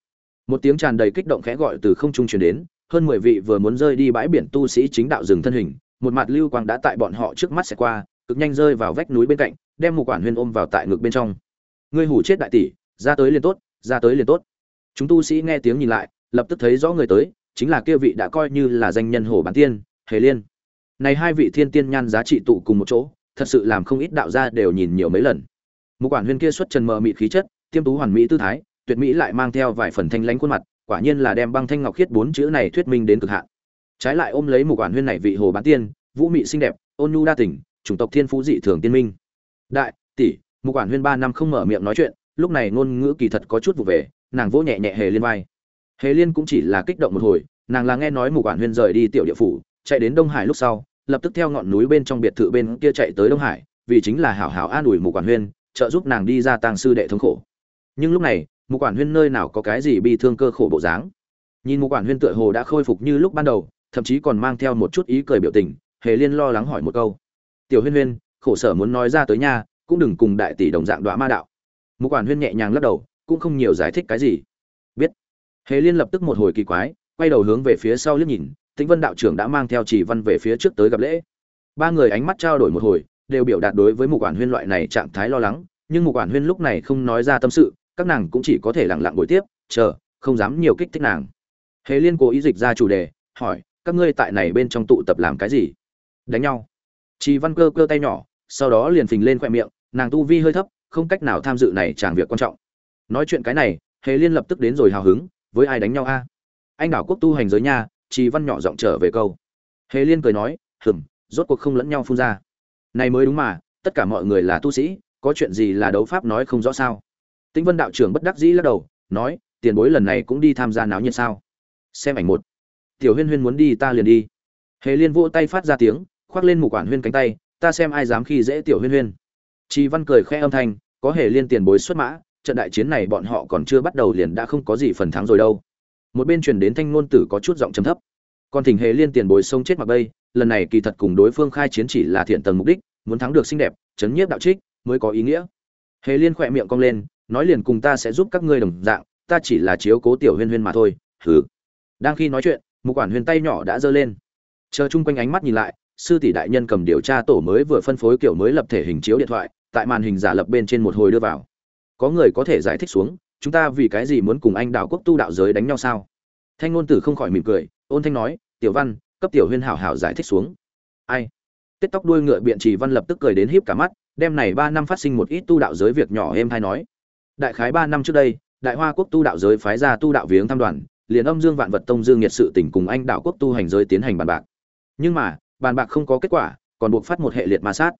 Một tiếng tràn đầy kích động khẽ gọi từ không trung truyền đến, hơn mười vị vừa muốn rơi đi bãi biển tu sĩ chính đạo dừng thân hình, một mặt lưu quang đã tại bọn họ trước mắt sẽ qua, cực nhanh rơi vào vách núi bên cạnh, đem một quản huyên ôm vào tại ngực bên trong. Ngươi hủ chết đại tỷ, ra tới liền tốt, ra tới liền tốt chúng tu sĩ nghe tiếng nhìn lại, lập tức thấy rõ người tới, chính là kia vị đã coi như là danh nhân hồ bán tiên, hề liên. Này hai vị thiên tiên nhan giá trị tụ cùng một chỗ, thật sự làm không ít đạo gia đều nhìn nhiều mấy lần. Một quản huyên kia xuất trần mờ mịt khí chất, tiêm tú hoàn mỹ tư thái, tuyệt mỹ lại mang theo vài phần thanh lãnh khuôn mặt, quả nhiên là đem băng thanh ngọc khiết bốn chữ này thuyết minh đến cực hạn. Trái lại ôm lấy một quản huyên này vị hồ bán tiên, vũ mị xinh đẹp, ôn nhu đa tình, chủng tộc thiên phú dị thường tiên minh. Đại, tỷ, một quản huyên ba năm không mở miệng nói chuyện, lúc này ngôn ngữ kỳ thật có chút vụ về nàng vỗ nhẹ nhẹ hề liên vai. Hề liên cũng chỉ là kích động một hồi, nàng là nghe nói mục quản huyên rời đi tiểu địa phủ, chạy đến đông hải lúc sau, lập tức theo ngọn núi bên trong biệt thự bên kia chạy tới đông hải, vì chính là hảo hảo an ủi mục quản huyên, trợ giúp nàng đi ra tàng sư đệ thống khổ. Nhưng lúc này, mục quản huyên nơi nào có cái gì bị thương cơ khổ bộ dáng. Nhìn mục quản huyên tựa hồ đã khôi phục như lúc ban đầu, thậm chí còn mang theo một chút ý cười biểu tình, hề liên lo lắng hỏi một câu. Tiểu huyên huyên, khổ sở muốn nói ra tới nha, cũng đừng cùng đại tỷ đồng dạng đọa ma đạo. Mục quản huyên nhẹ nhàng lắc đầu cũng không nhiều giải thích cái gì. Biết. Hề liên lập tức một hồi kỳ quái, quay đầu hướng về phía sau liếc nhìn, tĩnh vân đạo trưởng đã mang theo chỉ văn về phía trước tới gặp lễ. Ba người ánh mắt trao đổi một hồi, đều biểu đạt đối với một quản huyên loại này trạng thái lo lắng, nhưng một quản huyên lúc này không nói ra tâm sự, các nàng cũng chỉ có thể lặng lặng ngồi tiếp, chờ, không dám nhiều kích thích nàng. Hề liên cố ý dịch ra chủ đề, hỏi, các ngươi tại này bên trong tụ tập làm cái gì? Đánh nhau. Chị văn cơ cơ tay nhỏ, sau đó liền phình lên khoe miệng, nàng tu vi hơi thấp, không cách nào tham dự này chàng việc quan trọng nói chuyện cái này hề liên lập tức đến rồi hào hứng với ai đánh nhau a? Anh đảo quốc tu hành giới nha trì văn nhỏ giọng trở về câu. Hề liên cười nói hừm rốt cuộc không lẫn nhau phun ra. Này mới đúng mà tất cả mọi người là tu sĩ có chuyện gì là đấu pháp nói không rõ sao? Tĩnh vân đạo trưởng bất đắc dĩ lắc đầu nói tiền bối lần này cũng đi tham gia náo nhiệt sao? Xem ảnh một. Tiểu huyên huyên muốn đi ta liền đi. Hề liên vỗ tay phát ra tiếng khoác lên mục quản huyên cánh tay ta xem ai dám khi dễ tiểu huyên huyên. Trì Văn cười khẽ âm thanh, có hề liên tiền bối xuất mã, trận đại chiến này bọn họ còn chưa bắt đầu liền đã không có gì phần thắng rồi đâu. Một bên truyền đến thanh ngôn tử có chút giọng trầm thấp. Còn thỉnh hề liên tiền bồi sông chết mặc bay, lần này kỳ thật cùng đối phương khai chiến chỉ là thiện tầng mục đích, muốn thắng được xinh đẹp, chấn nhiếp đạo trích mới có ý nghĩa. Hề liên khỏe miệng cong lên, nói liền cùng ta sẽ giúp các ngươi đồng dạng, ta chỉ là chiếu cố tiểu huyên huyên mà thôi. Hừ. Đang khi nói chuyện, một quản huyên tay nhỏ đã giơ lên. Chờ chung quanh ánh mắt nhìn lại, sư tỷ đại nhân cầm điều tra tổ mới vừa phân phối kiểu mới lập thể hình chiếu điện thoại, tại màn hình giả lập bên trên một hồi đưa vào có người có thể giải thích xuống, chúng ta vì cái gì muốn cùng anh đạo quốc tu đạo giới đánh nhau sao? Thanh ngôn tử không khỏi mỉm cười, ôn thanh nói, tiểu văn, cấp tiểu huyên hảo hảo giải thích xuống. Ai? Tết tóc đuôi ngựa biện trì văn lập tức cười đến híp cả mắt, đêm này ba năm phát sinh một ít tu đạo giới việc nhỏ êm hay nói. Đại khái ba năm trước đây, đại hoa quốc tu đạo giới phái ra tu đạo viếng tham đoàn, liền âm dương vạn vật tông dương nhiệt sự tỉnh cùng anh đạo quốc tu hành giới tiến hành bàn bạc. Nhưng mà, bàn bạc không có kết quả, còn buộc phát một hệ liệt ma sát.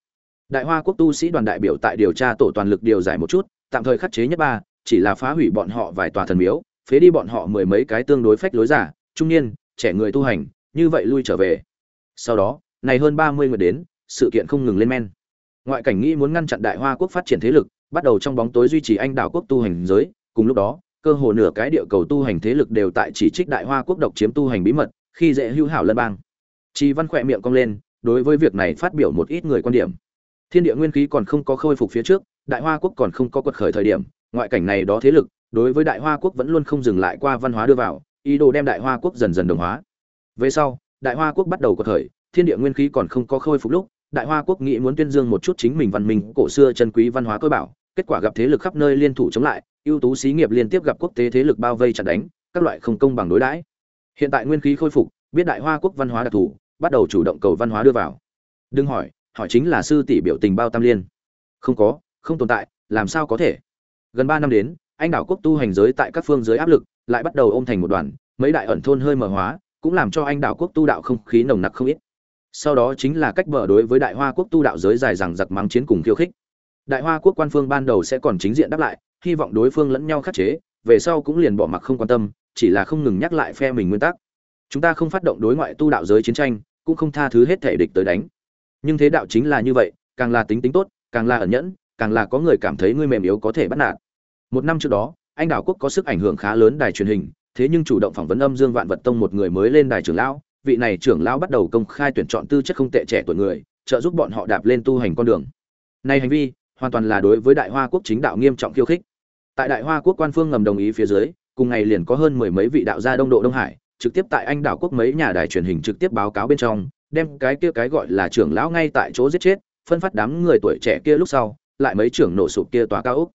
Đại hoa quốc tu sĩ đoàn đại biểu tại điều tra tổ toàn lực điều giải một chút tạm thời khắc chế nhất ba, chỉ là phá hủy bọn họ vài tòa thần miếu, phế đi bọn họ mười mấy cái tương đối phách lối giả, trung niên, trẻ người tu hành, như vậy lui trở về. Sau đó, này hơn ba mươi người đến, sự kiện không ngừng lên men. Ngoại cảnh nghĩ muốn ngăn chặn đại hoa quốc phát triển thế lực, bắt đầu trong bóng tối duy trì anh đảo quốc tu hành giới, cùng lúc đó, cơ hồ nửa cái địa cầu tu hành thế lực đều tại chỉ trích đại hoa quốc độc chiếm tu hành bí mật, khi dễ hữu hảo lân bang. Chi văn khỏe miệng cong lên, đối với việc này phát biểu một ít người quan điểm. Thiên địa nguyên khí còn không có khôi phục phía trước đại hoa quốc còn không có quật khởi thời điểm, ngoại cảnh này đó thế lực, đối với đại hoa quốc vẫn luôn không dừng lại qua văn hóa đưa vào, ý đồ đem đại hoa quốc dần dần đồng hóa. Về sau, đại hoa quốc bắt đầu quật khởi, thiên địa nguyên khí còn không có khôi phục lúc, đại hoa quốc nghĩ muốn tuyên dương một chút chính mình văn minh, cổ xưa chân quý văn hóa cơ bảo, kết quả gặp thế lực khắp nơi liên thủ chống lại, ưu tú xí nghiệp liên tiếp gặp quốc tế thế lực bao vây chặt đánh, các loại không công bằng đối đãi. Hiện tại nguyên khí khôi phục, biết đại hoa quốc văn hóa đặc thù, bắt đầu chủ động cầu văn hóa đưa vào. Đừng hỏi hỏi chính là sư tỷ biểu tình bao tam liên. Không có không tồn tại, làm sao có thể? Gần ba năm đến, anh đảo quốc tu hành giới tại các phương giới áp lực lại bắt đầu ôm thành một đoàn, mấy đại ẩn thôn hơi mở hóa, cũng làm cho anh đảo quốc tu đạo không khí nồng nặc không ít. Sau đó chính là cách bờ đối với đại hoa quốc tu đạo giới dài rằng giặc mắng chiến cùng khiêu khích. Đại hoa quốc quan phương ban đầu sẽ còn chính diện đáp lại, hy vọng đối phương lẫn nhau khắc chế, về sau cũng liền bỏ mặc không quan tâm, chỉ là không ngừng nhắc lại phe mình nguyên tắc. Chúng ta không phát động đối ngoại tu đạo giới chiến tranh, cũng không tha thứ hết thể địch tới đánh. Nhưng thế đạo chính là như vậy, càng là tính tính tốt, càng là ẩn nhẫn càng là có người cảm thấy ngươi mềm yếu có thể bắt nạt. Một năm trước đó anh đảo quốc có sức ảnh hưởng khá lớn đài truyền hình thế nhưng chủ động phỏng vấn âm dương vạn vật tông một người mới lên đài trưởng lão vị này trưởng lão bắt đầu công khai tuyển chọn tư chất không tệ trẻ tuổi người trợ giúp bọn họ đạp lên tu hành con đường. Này hành vi hoàn toàn là đối với đại hoa quốc chính đạo nghiêm trọng khiêu khích. Tại đại hoa quốc quan phương ngầm đồng ý phía dưới cùng ngày liền có hơn mười mấy vị đạo gia đông độ đông hải trực tiếp tại anh đảo quốc mấy nhà đài truyền hình trực tiếp báo cáo bên trong đem cái kia cái gọi là trưởng lão ngay tại chỗ giết chết, phân phát đám người tuổi trẻ kia lúc sau, lại mấy trưởng nổ sụp kia tòa cao ốc.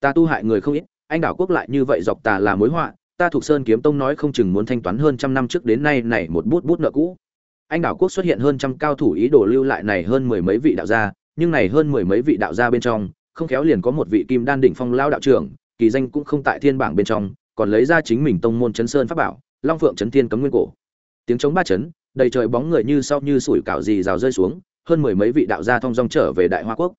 Ta tu hại người không ít, anh đảo quốc lại như vậy dọc tà là mối họa, ta thuộc Sơn kiếm tông nói không chừng muốn thanh toán hơn trăm năm trước đến nay này một bút bút nợ cũ. Anh đảo quốc xuất hiện hơn trăm cao thủ ý đồ lưu lại này hơn mười mấy vị đạo gia, nhưng này hơn mười mấy vị đạo gia bên trong, không khéo liền có một vị kim đan đỉnh phong lao đạo trưởng, kỳ danh cũng không tại thiên bảng bên trong, còn lấy ra chính mình tông môn chấn sơn pháp bảo, Long Phượng chấn thiên cấm nguyên cổ. Tiếng chống ba chấn, đầy trời bóng người như sau như sủi cảo gì rào rơi xuống hơn mười mấy vị đạo gia thong dong trở về đại hoa quốc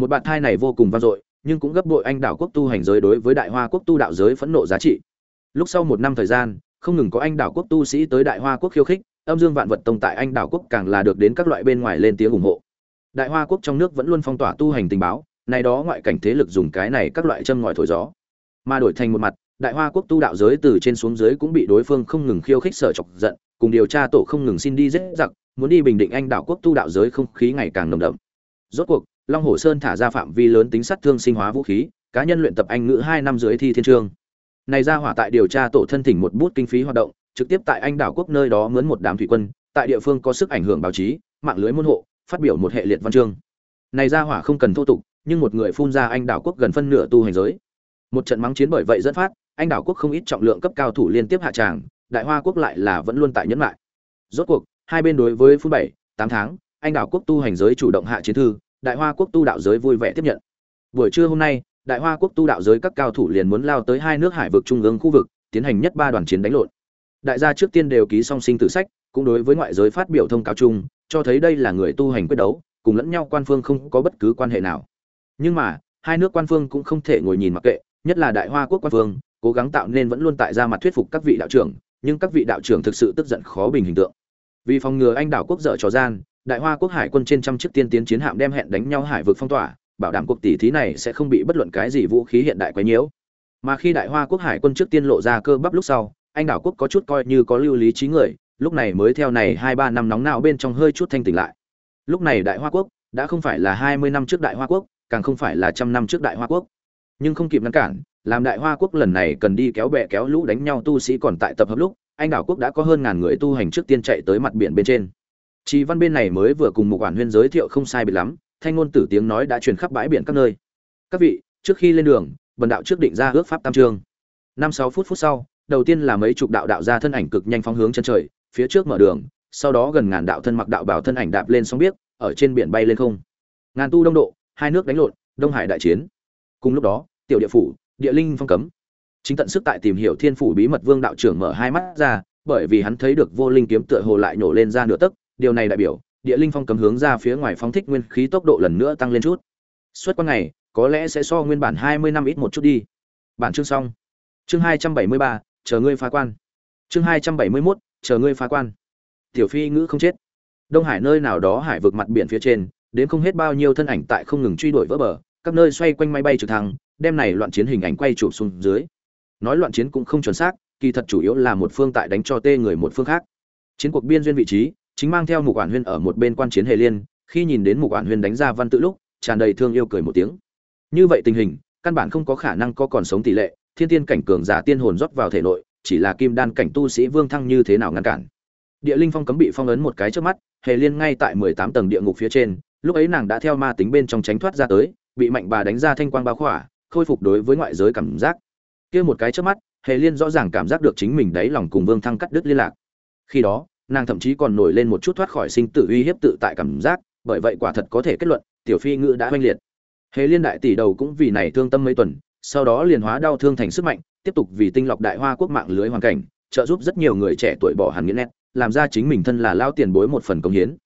một bạn thai này vô cùng vang dội, nhưng cũng gấp bội anh đảo quốc tu hành giới đối với đại hoa quốc tu đạo giới phẫn nộ giá trị. Lúc sau một năm thời gian, không ngừng có anh đảo quốc tu sĩ tới đại hoa quốc khiêu khích, âm dương vạn vật tông tại anh đảo quốc càng là được đến các loại bên ngoài lên tiếng ủng hộ. Đại hoa quốc trong nước vẫn luôn phong tỏa tu hành tình báo nay đó ngoại cảnh thế lực dùng cái này các loại châm ngòi thổi gió. Mà đổi thành một mặt, đại hoa quốc tu đạo giới từ trên xuống dưới cũng bị đối phương không ngừng khiêu khích sở chọc giận, cùng điều tra tổ không ngừng xin đi dễ giặc, muốn đi bình định anh đảo quốc tu đạo giới không khí ngày càng nồng đậm. Rốt cuộc long hồ sơn thả ra phạm vi lớn tính sát thương sinh hóa vũ khí, cá nhân luyện tập anh ngữ hai năm dưới thi thiên trương này ra hỏa tại điều tra tổ thân thỉnh một bút kinh phí hoạt động, trực tiếp tại anh đảo quốc nơi đó mướn một đám thủy quân, tại địa phương có sức ảnh hưởng báo chí, mạng lưới môn hộ, phát biểu một hệ liệt văn chương. Này ra hỏa không cần thô tục, nhưng một người phun ra anh đảo quốc gần phân nửa tu hành giới. Một trận mắng chiến bởi vậy dẫn phát, anh đảo quốc không ít trọng lượng cấp cao thủ liên tiếp hạ tràng, đại hoa quốc lại là vẫn luôn tại nhẫn lại rốt cuộc, hai bên đối với phút bảy, tám tháng, anh đảo quốc tu hành giới chủ động hạ chiến thư đại hoa quốc tu đạo giới vui vẻ tiếp nhận. Buổi trưa hôm nay, đại hoa quốc tu đạo giới các cao thủ liền muốn lao tới hai nước hải vực trung ương khu vực, tiến hành nhất ba đoàn chiến đánh lộn. Đại gia trước tiên đều ký song sinh tử sách, cũng đối với ngoại giới phát biểu thông cáo chung, cho thấy đây là người tu hành quyết đấu, cùng lẫn nhau quan phương không có bất cứ quan hệ nào. Nhưng mà, hai nước quan phương cũng không thể ngồi nhìn mặc kệ, nhất là đại hoa quốc quan phương, cố gắng tạo nên vẫn luôn tại ra mặt thuyết phục các vị đạo trưởng, nhưng các vị đạo trưởng thực sự tức giận khó bình hình tượng. Vì phòng ngừa anh đảo quốc dở trò gian đại hoa quốc hải quân trên trăm chiếc tiên tiến chiến hạm đem hẹn đánh nhau hải vực phong tỏa, bảo đảm cuộc tỷ thí này sẽ không bị bất luận cái gì vũ khí hiện đại quấy nhiễu. Mà khi đại hoa quốc hải quân trước tiên lộ ra cơ bắp lúc sau, anh đảo quốc có chút coi như có lưu lý trí người, lúc này mới theo này hai ba năm nóng nào bên trong hơi chút thanh tỉnh lại. Lúc này đại hoa quốc đã không phải là hai mươi năm trước đại hoa quốc, càng không phải là trăm năm trước đại hoa quốc. Nhưng không kịp ngăn cản, làm đại hoa quốc lần này cần đi kéo bè kéo lũ đánh nhau tu sĩ còn tại tập hợp lúc, anh đảo quốc đã có hơn ngàn người tu hành trước tiên chạy tới mặt biển bên trên. Chỉ văn bên này mới vừa cùng một quản huyên giới thiệu không sai biệt lắm, thanh ngôn tử tiếng nói đã truyền khắp bãi biển các nơi. Các vị, trước khi lên đường, bần đạo trước định ra ước pháp tam chương. năm sáu phút phút sau, đầu tiên là mấy chục đạo đạo ra thân ảnh cực nhanh phóng hướng chân trời, phía trước mở đường, sau đó gần ngàn đạo thân mặc đạo bảo thân ảnh đạp lên sóng biết ở trên biển bay lên không. Ngàn tu đông độ, hai nước đánh lộn, đông hải đại chiến. Cùng lúc đó, tiểu địa phủ, địa linh phong cấm. Chính tận sức tại tìm hiểu thiên phủ bí mật vương đạo trưởng mở hai mắt ra, bởi vì hắn thấy được vô linh kiếm tựa hồ lại nổ lên ra nửa tấc điều này đại biểu, địa linh phong cấm hướng ra phía ngoài phóng thích nguyên khí tốc độ lần nữa tăng lên chút. Suốt qua ngày, có lẽ sẽ so nguyên bản hai mươi năm ít một chút đi. Bản chương xong. Chương hai trăm bảy mươi ba, chờ ngươi phá quan. Chương hai trăm bảy mươi mốt, chờ ngươi phá quan. Tiểu phi ngữ không chết. Đông hải nơi nào đó hải vực mặt biển phía trên, đến không hết bao nhiêu thân ảnh tại không ngừng truy đuổi vỡ bờ, các nơi xoay quanh máy bay trực thăng, đem này loạn chiến hình ảnh quay chụp xuống dưới. Nói loạn chiến cũng không chuẩn xác, kỳ thật chủ yếu là một phương tại đánh cho tê người một phương khác. Chiến cuộc biên duyên vị trí chính mang theo mục quản huyên ở một bên quan chiến hề liên, khi nhìn đến mục quản huyên đánh ra văn tự lúc, tràn đầy thương yêu cười một tiếng. Như vậy tình hình, căn bản không có khả năng có còn sống tỷ lệ, thiên tiên cảnh cường giả tiên hồn rót vào thể nội, chỉ là kim đan cảnh tu sĩ vương thăng như thế nào ngăn cản. Địa linh phong cấm bị phong ấn một cái trước mắt, hề liên ngay tại mười tám tầng địa ngục phía trên, lúc ấy nàng đã theo ma tính bên trong tránh thoát ra tới, bị mạnh bà đánh ra thanh quang bao khỏa, khôi phục đối với ngoại giới cảm giác. Kia một cái trước mắt, hề liên rõ ràng cảm giác được chính mình đáy lòng cùng vương thăng cắt đứt liên lạc. Khi đó nàng thậm chí còn nổi lên một chút thoát khỏi sinh tử uy hiếp tự tại cảm giác, bởi vậy quả thật có thể kết luận, tiểu phi ngữ đã oanh liệt. Hề liên đại tỷ đầu cũng vì này thương tâm mấy tuần, sau đó liền hóa đau thương thành sức mạnh, tiếp tục vì tinh lọc đại hoa quốc mạng lưới hoàn cảnh, trợ giúp rất nhiều người trẻ tuổi bỏ hẳn nghĩa nét, làm ra chính mình thân là lao tiền bối một phần công hiến.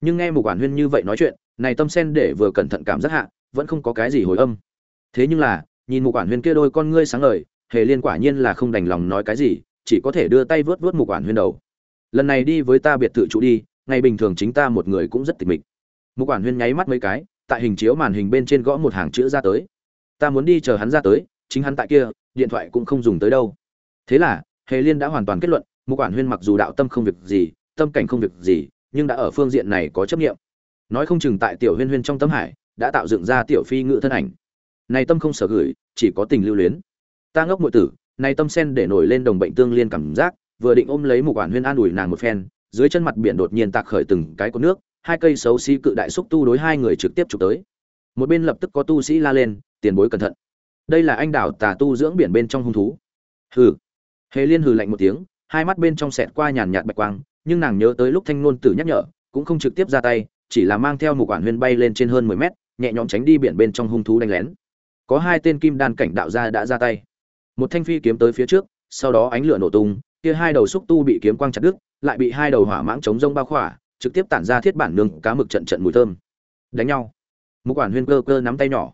Nhưng nghe một quản huyên như vậy nói chuyện, này tâm sen để vừa cẩn thận cảm giác hạ, vẫn không có cái gì hồi âm. Thế nhưng là, nhìn một quản huyên kia đôi con ngươi sáng ngời, hề liên quả nhiên là không đành lòng nói cái gì, chỉ có thể đưa tay vớt vớt một quản huyên đầu lần này đi với ta biệt thự trụ đi, ngày bình thường chính ta một người cũng rất tịch mịch. Một quản huyên nháy mắt mấy cái, tại hình chiếu màn hình bên trên gõ một hàng chữ ra tới. Ta muốn đi chờ hắn ra tới, chính hắn tại kia, điện thoại cũng không dùng tới đâu. Thế là, hề liên đã hoàn toàn kết luận một quản huyên mặc dù đạo tâm không việc gì, tâm cảnh không việc gì, nhưng đã ở phương diện này có chấp nghiệm nói không chừng tại tiểu huyên huyên trong tâm hải, đã tạo dựng ra tiểu phi ngự thân ảnh. Này tâm không sở gửi, chỉ có tình lưu luyến. Ta ngốc muội tử, này tâm sen để nổi lên đồng bệnh tương liên cảm giác vừa định ôm lấy một quản huyên an ủi nàng một phen, dưới chân mặt biển đột nhiên tạc khởi từng cái cột nước, hai cây xấu xí cự đại xúc tu đối hai người trực tiếp chụp tới. Một bên lập tức có tu sĩ la lên, tiền bối cẩn thận. Đây là anh đảo tà tu dưỡng biển bên trong hung thú. Hừ. Hề liên hừ lạnh một tiếng, hai mắt bên trong sẹt qua nhàn nhạt bạch quang, nhưng nàng nhớ tới lúc thanh nôn tử nhắc nhở, cũng không trực tiếp ra tay, chỉ là mang theo một quản huyên bay lên trên hơn mười mét, nhẹ nhõm tránh đi biển bên trong hung thú đánh lén. Có hai tên kim đan cảnh đạo gia đã ra tay. Một thanh phi kiếm tới phía trước, sau đó ánh lửa nổ tung kia hai đầu xúc tu bị kiếm quang chặt đứt, lại bị hai đầu hỏa mãng chống rông bao khỏa, trực tiếp tản ra thiết bản nương cá mực trận trận mùi thơm. Đánh nhau. Mục quản huyên cơ cơ nắm tay nhỏ.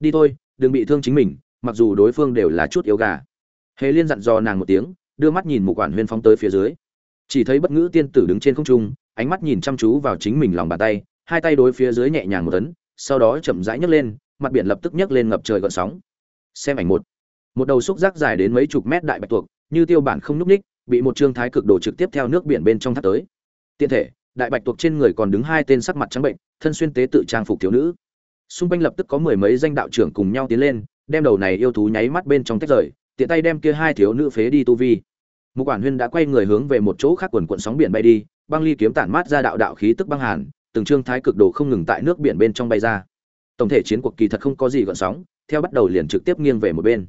Đi thôi, đừng bị thương chính mình, mặc dù đối phương đều là chút yếu gà. Hề liên dặn dò nàng một tiếng, đưa mắt nhìn Mục quản huyên phóng tới phía dưới. Chỉ thấy bất ngữ tiên tử đứng trên không trung, ánh mắt nhìn chăm chú vào chính mình lòng bàn tay, hai tay đối phía dưới nhẹ nhàng một tấn sau đó chậm rãi nhấc lên, mặt biển lập tức nhấc lên ngập trời gợn sóng. Xem ảnh một. Một đầu xúc giác dài đến mấy chục mét đại bạch tuộc như tiêu bản không núp ních bị một trương thái cực đổ trực tiếp theo nước biển bên trong thắt tới. Tiện thể, đại bạch tuộc trên người còn đứng hai tên sắc mặt trắng bệnh, thân xuyên tế tự trang phục thiếu nữ. Xung quanh lập tức có mười mấy danh đạo trưởng cùng nhau tiến lên, đem đầu này yêu thú nháy mắt bên trong tách rời, tiện tay đem kia hai thiếu nữ phế đi tu vi. Một quản huyên đã quay người hướng về một chỗ khác quần quận sóng biển bay đi, băng ly kiếm tản mát ra đạo đạo khí tức băng hàn, từng trương thái cực đồ không ngừng tại nước biển bên trong bay ra. Tổng thể chiến cuộc kỳ thật không có gì gợn sóng, theo bắt đầu liền trực tiếp nghiêng về một bên.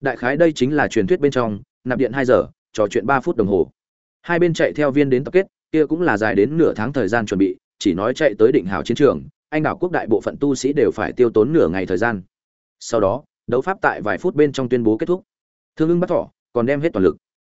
Đại khái đây chính là truyền thuyết bên trong nạp điện hai giờ, trò chuyện ba phút đồng hồ. Hai bên chạy theo viên đến tập kết, kia cũng là dài đến nửa tháng thời gian chuẩn bị, chỉ nói chạy tới định hảo chiến trường, anh đảo quốc đại bộ phận tu sĩ đều phải tiêu tốn nửa ngày thời gian. Sau đó, đấu pháp tại vài phút bên trong tuyên bố kết thúc. Thương ưng bắt thỏ, còn đem hết toàn lực.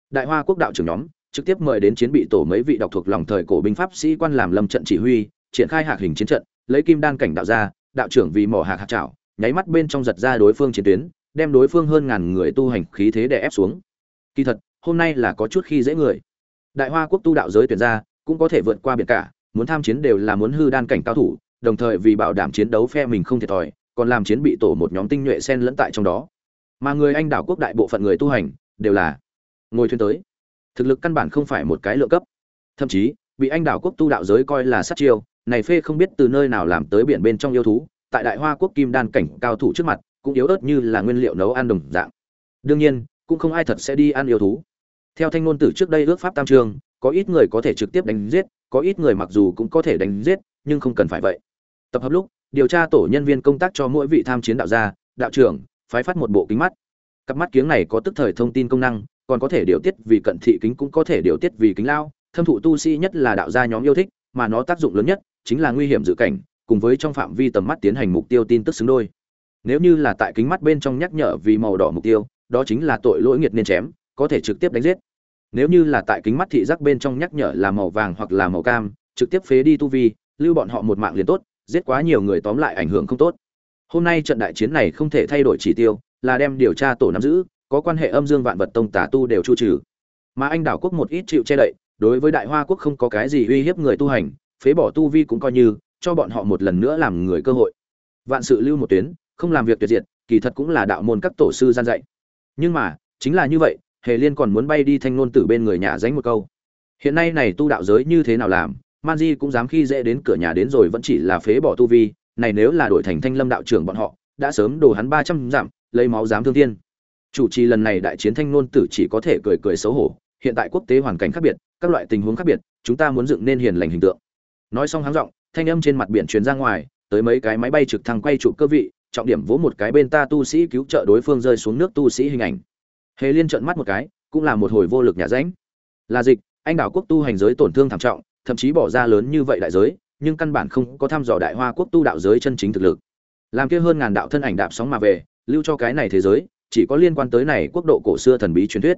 Đại hoa quốc đạo trưởng nhóm, trực tiếp mời đến chiến bị tổ mấy vị đọc thuộc lòng thời cổ binh pháp sĩ quan làm lâm trận chỉ huy, triển khai hạc hình chiến trận, lấy kim đan cảnh đạo ra, đạo trưởng vì mỏ hạc hạt chảo, nháy mắt bên trong giật ra đối phương chiến tuyến, đem đối phương hơn ngàn người tu hành khí thế đè ép xuống kỳ thật, hôm nay là có chút khi dễ người. Đại hoa quốc tu đạo giới tuyển ra, cũng có thể vượt qua biển cả, muốn tham chiến đều là muốn hư đan cảnh cao thủ, đồng thời vì bảo đảm chiến đấu phe mình không thiệt thòi, còn làm chiến bị tổ một nhóm tinh nhuệ xen lẫn tại trong đó. Mà người anh đảo quốc đại bộ phận người tu hành, đều là ngồi thuyền tới. Thực lực căn bản không phải một cái lựa cấp. Thậm chí, bị anh đảo quốc tu đạo giới coi là sát chiêu, này phê không biết từ nơi nào làm tới biển bên trong yêu thú, tại đại hoa quốc kim đan cảnh cao thủ trước mặt, cũng yếu ớt như là nguyên liệu nấu ăn đồng dạng. Đương nhiên cũng không ai thật sẽ đi ăn yêu thú. Theo thanh ngôn tử trước đây ước pháp tam trường, có ít người có thể trực tiếp đánh giết, có ít người mặc dù cũng có thể đánh giết, nhưng không cần phải vậy. Tập hợp lúc, điều tra tổ nhân viên công tác cho mỗi vị tham chiến đạo gia, đạo trưởng, phái phát một bộ kính mắt. Cặp mắt kiếng này có tức thời thông tin công năng, còn có thể điều tiết vì cận thị kính cũng có thể điều tiết vì kính lao. Thâm thụ tu sĩ nhất là đạo gia nhóm yêu thích, mà nó tác dụng lớn nhất chính là nguy hiểm dự cảnh, cùng với trong phạm vi tầm mắt tiến hành mục tiêu tin tức xứng đôi. Nếu như là tại kính mắt bên trong nhắc nhở vì màu đỏ mục tiêu đó chính là tội lỗi nghiệt nên chém, có thể trực tiếp đánh giết. Nếu như là tại kính mắt thị giác bên trong nhắc nhở là màu vàng hoặc là màu cam, trực tiếp phế đi tu vi, lưu bọn họ một mạng liền tốt, giết quá nhiều người tóm lại ảnh hưởng không tốt. Hôm nay trận đại chiến này không thể thay đổi chỉ tiêu, là đem điều tra tổ nắm giữ, có quan hệ âm dương vạn vật tông tà tu đều chu trừ. Mà anh đảo quốc một ít chịu che đậy, đối với đại hoa quốc không có cái gì uy hiếp người tu hành, phế bỏ tu vi cũng coi như, cho bọn họ một lần nữa làm người cơ hội. Vạn sự lưu một tuyến, không làm việc tuyệt diệt, kỳ thật cũng là đạo môn các tổ sư gian dạy nhưng mà, chính là như vậy, hề liên còn muốn bay đi thanh ngôn tử bên người nhà dánh một câu. Hiện nay này tu đạo giới như thế nào làm, man di cũng dám khi dễ đến cửa nhà đến rồi vẫn chỉ là phế bỏ tu vi, này nếu là đổi thành thanh lâm đạo trưởng bọn họ, đã sớm đồ hắn ba trăm dặm, lấy máu dám thương tiên chủ trì lần này đại chiến thanh ngôn tử chỉ có thể cười cười xấu hổ, hiện tại quốc tế hoàn cảnh khác biệt, các loại tình huống khác biệt, chúng ta muốn dựng nên hiền lành hình tượng. Nói xong háng giọng, thanh âm trên mặt biển truyền ra ngoài, tới mấy cái máy bay trực thăng quay trụ cơ vị trọng điểm vỗ một cái bên ta tu sĩ cứu trợ đối phương rơi xuống nước tu sĩ hình ảnh. Hề liên trợn mắt một cái, cũng là một hồi vô lực nhà ránh là dịch, anh đảo quốc tu hành giới tổn thương thảm trọng, thậm chí bỏ ra lớn như vậy đại giới, nhưng căn bản không có thăm dò đại hoa quốc tu đạo giới chân chính thực lực. Làm kia hơn ngàn đạo thân ảnh đạp sóng mà về, lưu cho cái này thế giới, chỉ có liên quan tới này quốc độ cổ xưa thần bí truyền thuyết.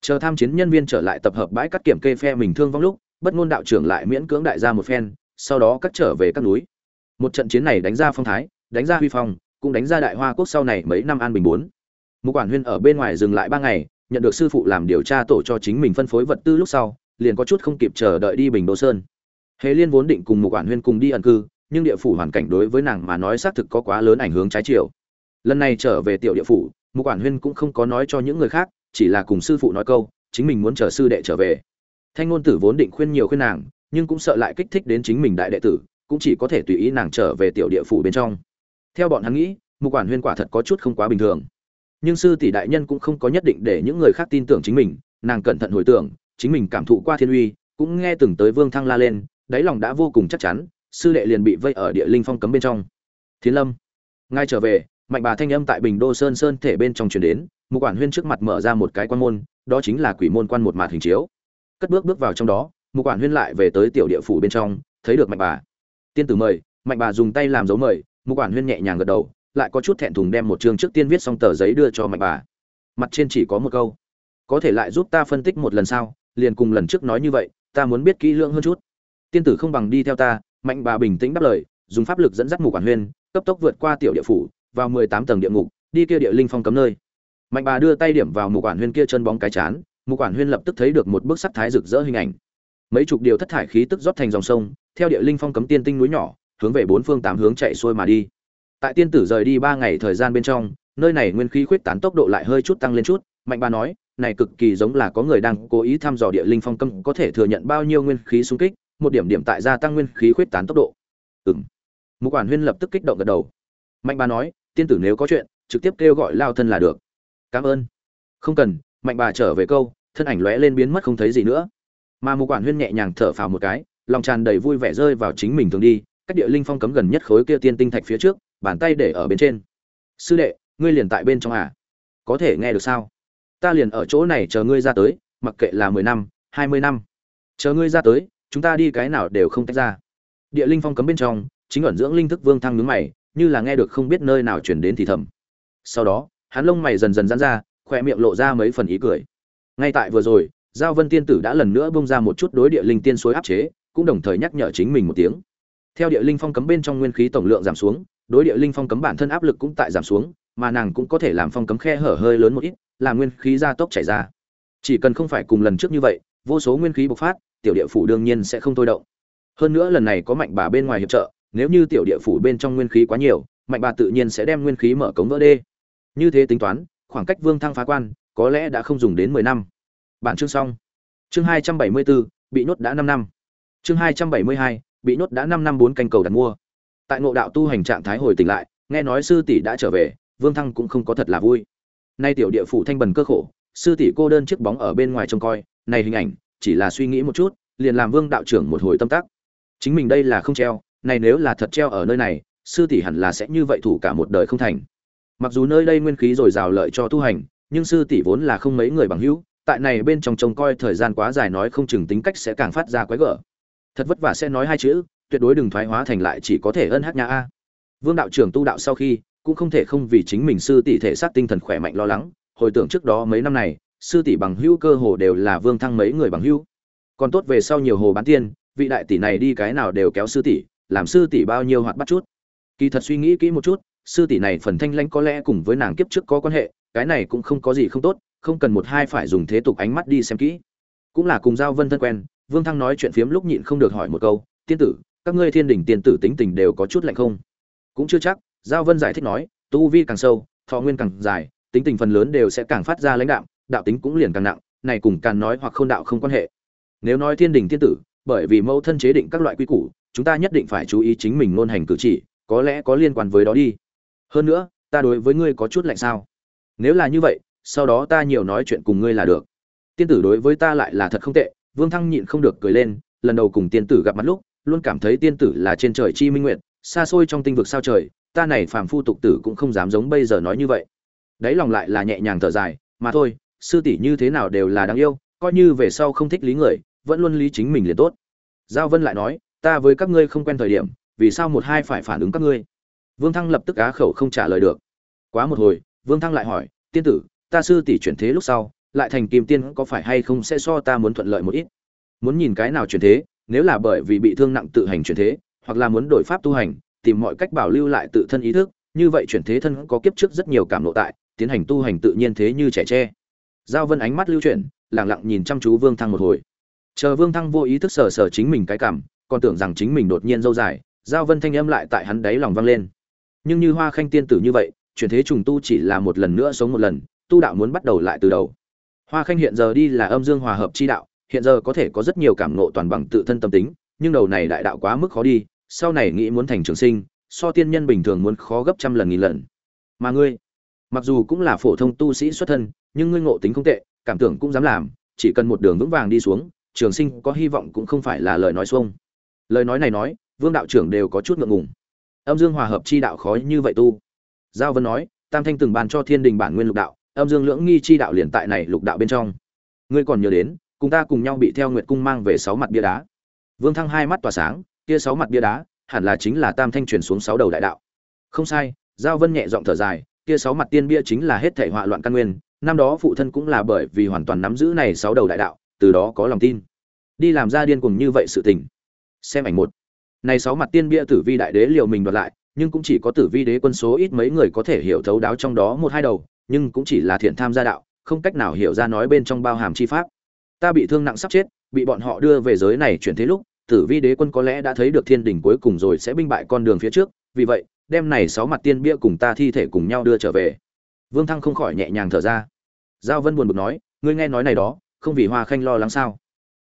Chờ tham chiến nhân viên trở lại tập hợp bãi cắt kiểm kê phe mình thương vong lúc, bất ngôn đạo trưởng lại miễn cưỡng đại ra một phen, sau đó cắt trở về các núi. Một trận chiến này đánh ra phong thái, đánh ra huy phong cũng đánh ra đại hoa quốc sau này mấy năm an bình bốn. Một quản huyên ở bên ngoài dừng lại ba ngày, nhận được sư phụ làm điều tra tổ cho chính mình phân phối vật tư lúc sau, liền có chút không kịp chờ đợi đi bình đô sơn. Hề liên vốn định cùng một quản huyên cùng đi ẩn cư, nhưng địa phủ hoàn cảnh đối với nàng mà nói xác thực có quá lớn ảnh hưởng trái chiều. Lần này trở về tiểu địa phủ một quản huyên cũng không có nói cho những người khác, chỉ là cùng sư phụ nói câu, chính mình muốn chờ sư đệ trở về. Thanh ngôn tử vốn định khuyên nhiều khuyên nàng, nhưng cũng sợ lại kích thích đến chính mình đại đệ tử, cũng chỉ có thể tùy ý nàng trở về tiểu địa phủ bên trong theo bọn hắn nghĩ một quản huyên quả thật có chút không quá bình thường. Nhưng sư tỷ đại nhân cũng không có nhất định để những người khác tin tưởng chính mình, nàng cẩn thận hồi tưởng, chính mình cảm thụ qua thiên uy, cũng nghe từng tới vương thăng la lên, đáy lòng đã vô cùng chắc chắn, sư đệ liền bị vây ở địa linh phong cấm bên trong. Thiên lâm, ngay trở về, mạnh bà thanh âm tại bình đô sơn sơn thể bên trong truyền đến một quản huyên trước mặt mở ra một cái quan môn, đó chính là quỷ môn quan một mạt hình chiếu. Cất bước bước vào trong đó một quản huyên lại về tới tiểu địa phủ bên trong, thấy được mạnh bà. Tiên tử mời, mạnh bà dùng tay làm dấu mời mục quản huyên nhẹ nhàng gật đầu, lại có chút thẹn thùng đem một chương trước tiên viết xong tờ giấy đưa cho mạnh bà. Mặt trên chỉ có một câu, có thể lại giúp ta phân tích một lần sau liền cùng lần trước nói như vậy, ta muốn biết kỹ lưỡng hơn chút. Tiên tử không bằng đi theo ta, mạnh bà bình tĩnh đáp lời, dùng pháp lực dẫn dắt mục quản huyên, cấp tốc vượt qua tiểu địa phủ, vào mười tám tầng địa ngục, đi kia địa linh phong cấm nơi. Mạnh bà đưa tay điểm vào mục quản huyên kia chân bóng cái chán, mục quản huyên lập tức thấy được một bức sắc thái rực rỡ hình ảnh. Mấy chục điều thất thải khí tức rót thành dòng sông, theo địa linh phong cấm tiên tinh núi nhỏ hướng về bốn phương tám hướng chạy xuôi mà đi. Tại tiên tử rời đi ba ngày thời gian bên trong, nơi này nguyên khí khuyết tán tốc độ lại hơi chút tăng lên chút. Mạnh bà nói, này cực kỳ giống là có người đang cố ý thăm dò địa linh phong cấm, có thể thừa nhận bao nhiêu nguyên khí xung kích, một điểm điểm tại gia tăng nguyên khí khuyết tán tốc độ. Ừm. Mục quản huyên lập tức kích động gật đầu. Mạnh bà nói, tiên tử nếu có chuyện, trực tiếp kêu gọi lao thân là được. Cảm ơn. Không cần. Mạnh bà trở về câu, thân ảnh lóe lên biến mất không thấy gì nữa. Mà mục quản huyên nhẹ nhàng thở phào một cái, lòng tràn đầy vui vẻ rơi vào chính mình thường đi cách địa linh phong cấm gần nhất khối kia tiên tinh thạch phía trước, bàn tay để ở bên trên. Sư đệ, ngươi liền tại bên trong à? Có thể nghe được sao? Ta liền ở chỗ này chờ ngươi ra tới, mặc kệ là mười năm, hai mươi năm. Chờ ngươi ra tới, chúng ta đi cái nào đều không tách ra. Địa linh phong cấm bên trong, chính ẩn dưỡng linh thức vương thăng nhướng mày, như là nghe được không biết nơi nào chuyển đến thì thầm. Sau đó, hắn lông mày dần dần dán ra khoe miệng lộ ra mấy phần ý cười. Ngay tại vừa rồi, giao vân tiên tử đã lần nữa bông ra một chút đối địa linh tiên suối áp chế, cũng đồng thời nhắc nhở chính mình một tiếng theo địa linh phong cấm bên trong nguyên khí tổng lượng giảm xuống, đối địa linh phong cấm bản thân áp lực cũng tại giảm xuống, mà nàng cũng có thể làm phong cấm khe hở hơi lớn một ít, làm nguyên khí gia tốc chảy ra. Chỉ cần không phải cùng lần trước như vậy, vô số nguyên khí bộc phát, tiểu địa phủ đương nhiên sẽ không thôi động. Hơn nữa lần này có mạnh bà bên ngoài hiệp trợ, nếu như tiểu địa phủ bên trong nguyên khí quá nhiều, mạnh bà tự nhiên sẽ đem nguyên khí mở cống vỡ đê. Như thế tính toán, khoảng cách vương thăng phá quan, có lẽ đã không dùng đến mười năm. Bản chương xong. Chương hai trăm bảy mươi bốn bị nhốt đã năm năm. Chương hai trăm bảy mươi hai bị nhốt đã năm năm bốn canh cầu đặt mua. Tại ngộ đạo tu hành trạng thái hồi tỉnh lại, nghe nói sư tỷ đã trở về, vương thăng cũng không có thật là vui. Nay tiểu địa phủ thanh bần cơ khổ, sư tỷ cô đơn chiếc bóng ở bên ngoài trông coi, này hình ảnh, chỉ là suy nghĩ một chút, liền làm vương đạo trưởng một hồi tâm tác chính mình đây là không treo, này nếu là thật treo ở nơi này, sư tỷ hẳn là sẽ như vậy thủ cả một đời không thành. Mặc dù nơi đây nguyên khí dồi dào lợi cho tu hành, nhưng sư tỷ vốn là không mấy người bằng hữu, tại này bên trong trông coi thời gian quá dài nói không chừng tính cách sẽ càng phát ra quái gở thật vất vả sẽ nói hai chữ, tuyệt đối đừng thoái hóa thành lại chỉ có thể ân hát nhà a. Vương đạo trưởng tu đạo sau khi, cũng không thể không vì chính mình sư tỷ thể xác tinh thần khỏe mạnh lo lắng, hồi tưởng trước đó mấy năm này, sư tỷ bằng hữu cơ hồ đều là vương thăng mấy người bằng hữu. Còn tốt về sau nhiều hồ bán tiên, vị đại tỷ này đi cái nào đều kéo sư tỷ, làm sư tỷ bao nhiêu hoạt bắt chút. Kỳ thật suy nghĩ kỹ một chút, sư tỷ này phần thanh lãnh có lẽ cùng với nàng kiếp trước có quan hệ, cái này cũng không có gì không tốt, không cần một hai phải dùng thế tục ánh mắt đi xem kỹ. Cũng là cùng giao vân thân quen vương thăng nói chuyện phiếm lúc nhịn không được hỏi một câu tiên tử các ngươi thiên đỉnh tiên tử tính tình đều có chút lạnh không? Cũng chưa chắc. Giao vân giải thích nói tu vi càng sâu thọ nguyên càng dài tính tình phần lớn đều sẽ càng phát ra lãnh đạm, đạo tính cũng liền càng nặng này cùng càng nói hoặc không đạo không quan hệ. Nếu nói thiên đỉnh tiên tử bởi vì mẫu thân chế định các loại quy củ chúng ta nhất định phải chú ý chính mình ngôn hành cử chỉ có lẽ có liên quan với đó đi. Hơn nữa ta đối với ngươi có chút lạnh sao? Nếu là như vậy sau đó ta nhiều nói chuyện cùng ngươi là được. Tiên tử đối với ta lại là thật không tệ vương thăng nhịn không được cười lên, lần đầu cùng tiên tử gặp mặt lúc, luôn cảm thấy tiên tử là trên trời chi minh nguyện xa xôi trong tinh vực sao trời, ta này phàm phu tục tử cũng không dám giống bây giờ nói như vậy. Đấy lòng lại là nhẹ nhàng thở dài, mà thôi, sư tỷ như thế nào đều là đáng yêu, coi như về sau không thích lý người, vẫn luôn lý chính mình liền tốt. Giao vân lại nói, ta với các ngươi không quen thời điểm, vì sao một hai phải phản ứng các ngươi? Vương thăng lập tức á khẩu không trả lời được. Quá một hồi, vương thăng lại hỏi, tiên tử, ta sư tỷ chuyển thế lúc sau lại thành kim tiên có phải hay không sẽ so ta muốn thuận lợi một ít. Muốn nhìn cái nào chuyển thế, nếu là bởi vì bị thương nặng tự hành chuyển thế, hoặc là muốn đổi pháp tu hành, tìm mọi cách bảo lưu lại tự thân ý thức, như vậy chuyển thế thân có kiếp trước rất nhiều cảm nội tại, tiến hành tu hành tự nhiên thế như trẻ tre. Giao vân ánh mắt lưu chuyển lẳng lặng nhìn chăm chú vương thăng một hồi. Chờ vương thăng vô ý thức sờ sờ chính mình cái cảm, còn tưởng rằng chính mình đột nhiên dâu dài, giao vân thanh âm lại tại hắn đáy lòng vang lên. Nhưng như hoa khanh tiên tử như vậy, chuyển thế trùng tu chỉ là một lần nữa sống một lần, tu đạo muốn bắt đầu lại từ đầu hoa khanh hiện giờ đi là âm dương hòa hợp chi đạo, hiện giờ có thể có rất nhiều cảm ngộ toàn bằng tự thân tâm tính, nhưng đầu này đại đạo quá mức khó đi, sau này nghĩ muốn thành trường sinh, so tiên nhân bình thường muốn khó gấp trăm lần nghìn lần. Mà ngươi, mặc dù cũng là phổ thông tu sĩ xuất thân, nhưng ngươi ngộ tính không tệ, cảm tưởng cũng dám làm, chỉ cần một đường vững vàng đi xuống, trường sinh có hy vọng cũng không phải là lời nói xuông. Lời nói này nói, vương đạo trưởng đều có chút ngượng ngùng. Âm dương hòa hợp chi đạo khó như vậy tu. Giao vân nói, tam thanh từng bàn cho thiên đình bản nguyên lục đạo âm dương lưỡng nghi chi đạo liền tại này lục đạo bên trong. Ngươi còn nhớ đến, cùng ta cùng nhau bị theo nguyệt cung mang về sáu mặt bia đá. Vương thăng hai mắt tỏa sáng, kia sáu mặt bia đá, hẳn là chính là tam thanh truyền xuống sáu đầu đại đạo. Không sai, giao vân nhẹ giọng thở dài, kia sáu mặt tiên bia chính là hết thể họa loạn căn nguyên, năm đó phụ thân cũng là bởi vì hoàn toàn nắm giữ này sáu đầu đại đạo, từ đó có lòng tin. Đi làm ra điên cùng như vậy sự tình. Xem ảnh một. Này sáu mặt tiên bia tử vi đại đế liều mình đoạt lại, nhưng cũng chỉ có tử vi đế quân số ít mấy người có thể hiểu thấu đáo trong đó một hai đầu nhưng cũng chỉ là thiện tham gia đạo, không cách nào hiểu ra nói bên trong bao hàm chi pháp. Ta bị thương nặng sắp chết, bị bọn họ đưa về giới này chuyển thế lúc, tử vi đế quân có lẽ đã thấy được thiên đình cuối cùng rồi sẽ binh bại con đường phía trước, vì vậy, đem này sáu mặt tiên bia cùng ta thi thể cùng nhau đưa trở về. Vương thăng không khỏi nhẹ nhàng thở ra. Giao vân buồn bực nói, ngươi nghe nói này đó, không vì hoa khanh lo lắng sao?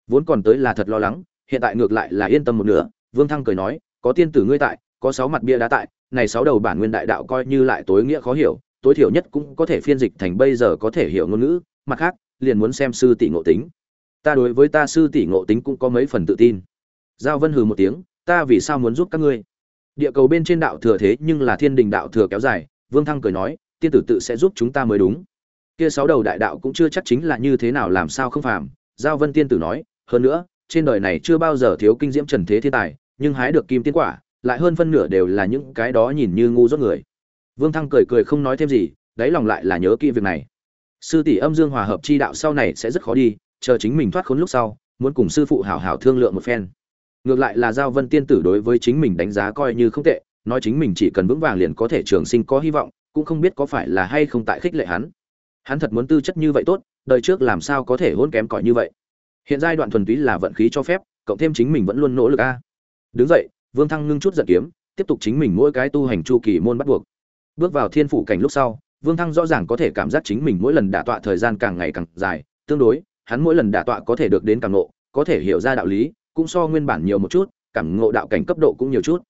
Vốn còn tới là thật lo lắng, hiện tại ngược lại là yên tâm một nửa, vương thăng cười nói, có tiên tử ngươi tại, có sáu mặt bia đá tại, này sáu đầu bản nguyên đại đạo coi như lại tối nghĩa khó hiểu tối thiểu nhất cũng có thể phiên dịch thành bây giờ có thể hiểu ngôn ngữ, mặt khác, liền muốn xem sư tỷ ngộ tính. Ta đối với ta sư tỷ ngộ tính cũng có mấy phần tự tin. Giao vân hừ một tiếng, ta vì sao muốn giúp các ngươi? Địa cầu bên trên đạo thừa thế nhưng là thiên đình đạo thừa kéo dài, vương thăng cười nói, tiên tử tự sẽ giúp chúng ta mới đúng. Kia sáu đầu đại đạo cũng chưa chắc chính là như thế nào làm sao không phàm, giao vân tiên tử nói, hơn nữa, trên đời này chưa bao giờ thiếu kinh diễm trần thế thiên tài, nhưng hái được kim tiên quả, lại hơn phân nửa đều là những cái đó nhìn như ngu dốt người vương thăng cười cười không nói thêm gì, đáy lòng lại là nhớ kỹ việc này. Sư tỷ âm dương hòa hợp chi đạo sau này sẽ rất khó đi, chờ chính mình thoát khốn lúc sau, muốn cùng sư phụ hảo hảo thương lượng một phen. Ngược lại là giao vân tiên tử đối với chính mình đánh giá coi như không tệ, nói chính mình chỉ cần vững vàng liền có thể trường sinh có hy vọng, cũng không biết có phải là hay không tại khích lệ hắn. Hắn thật muốn tư chất như vậy tốt, đời trước làm sao có thể hôn kém cỏi như vậy? Hiện giai đoạn thuần túy là vận khí cho phép, cộng thêm chính mình vẫn luôn nỗ lực a. Đứng dậy, vương thăng ngưng chút giận kiếm, tiếp tục chính mình mỗi cái tu hành chu kỳ môn bắt buộc bước vào thiên phủ cảnh lúc sau, vương thăng rõ ràng có thể cảm giác chính mình mỗi lần đả tọa thời gian càng ngày càng dài, tương đối, hắn mỗi lần đả tọa có thể được đến càng nộ có thể hiểu ra đạo lý, cũng so nguyên bản nhiều một chút, cảm ngộ đạo cảnh cấp độ cũng nhiều chút.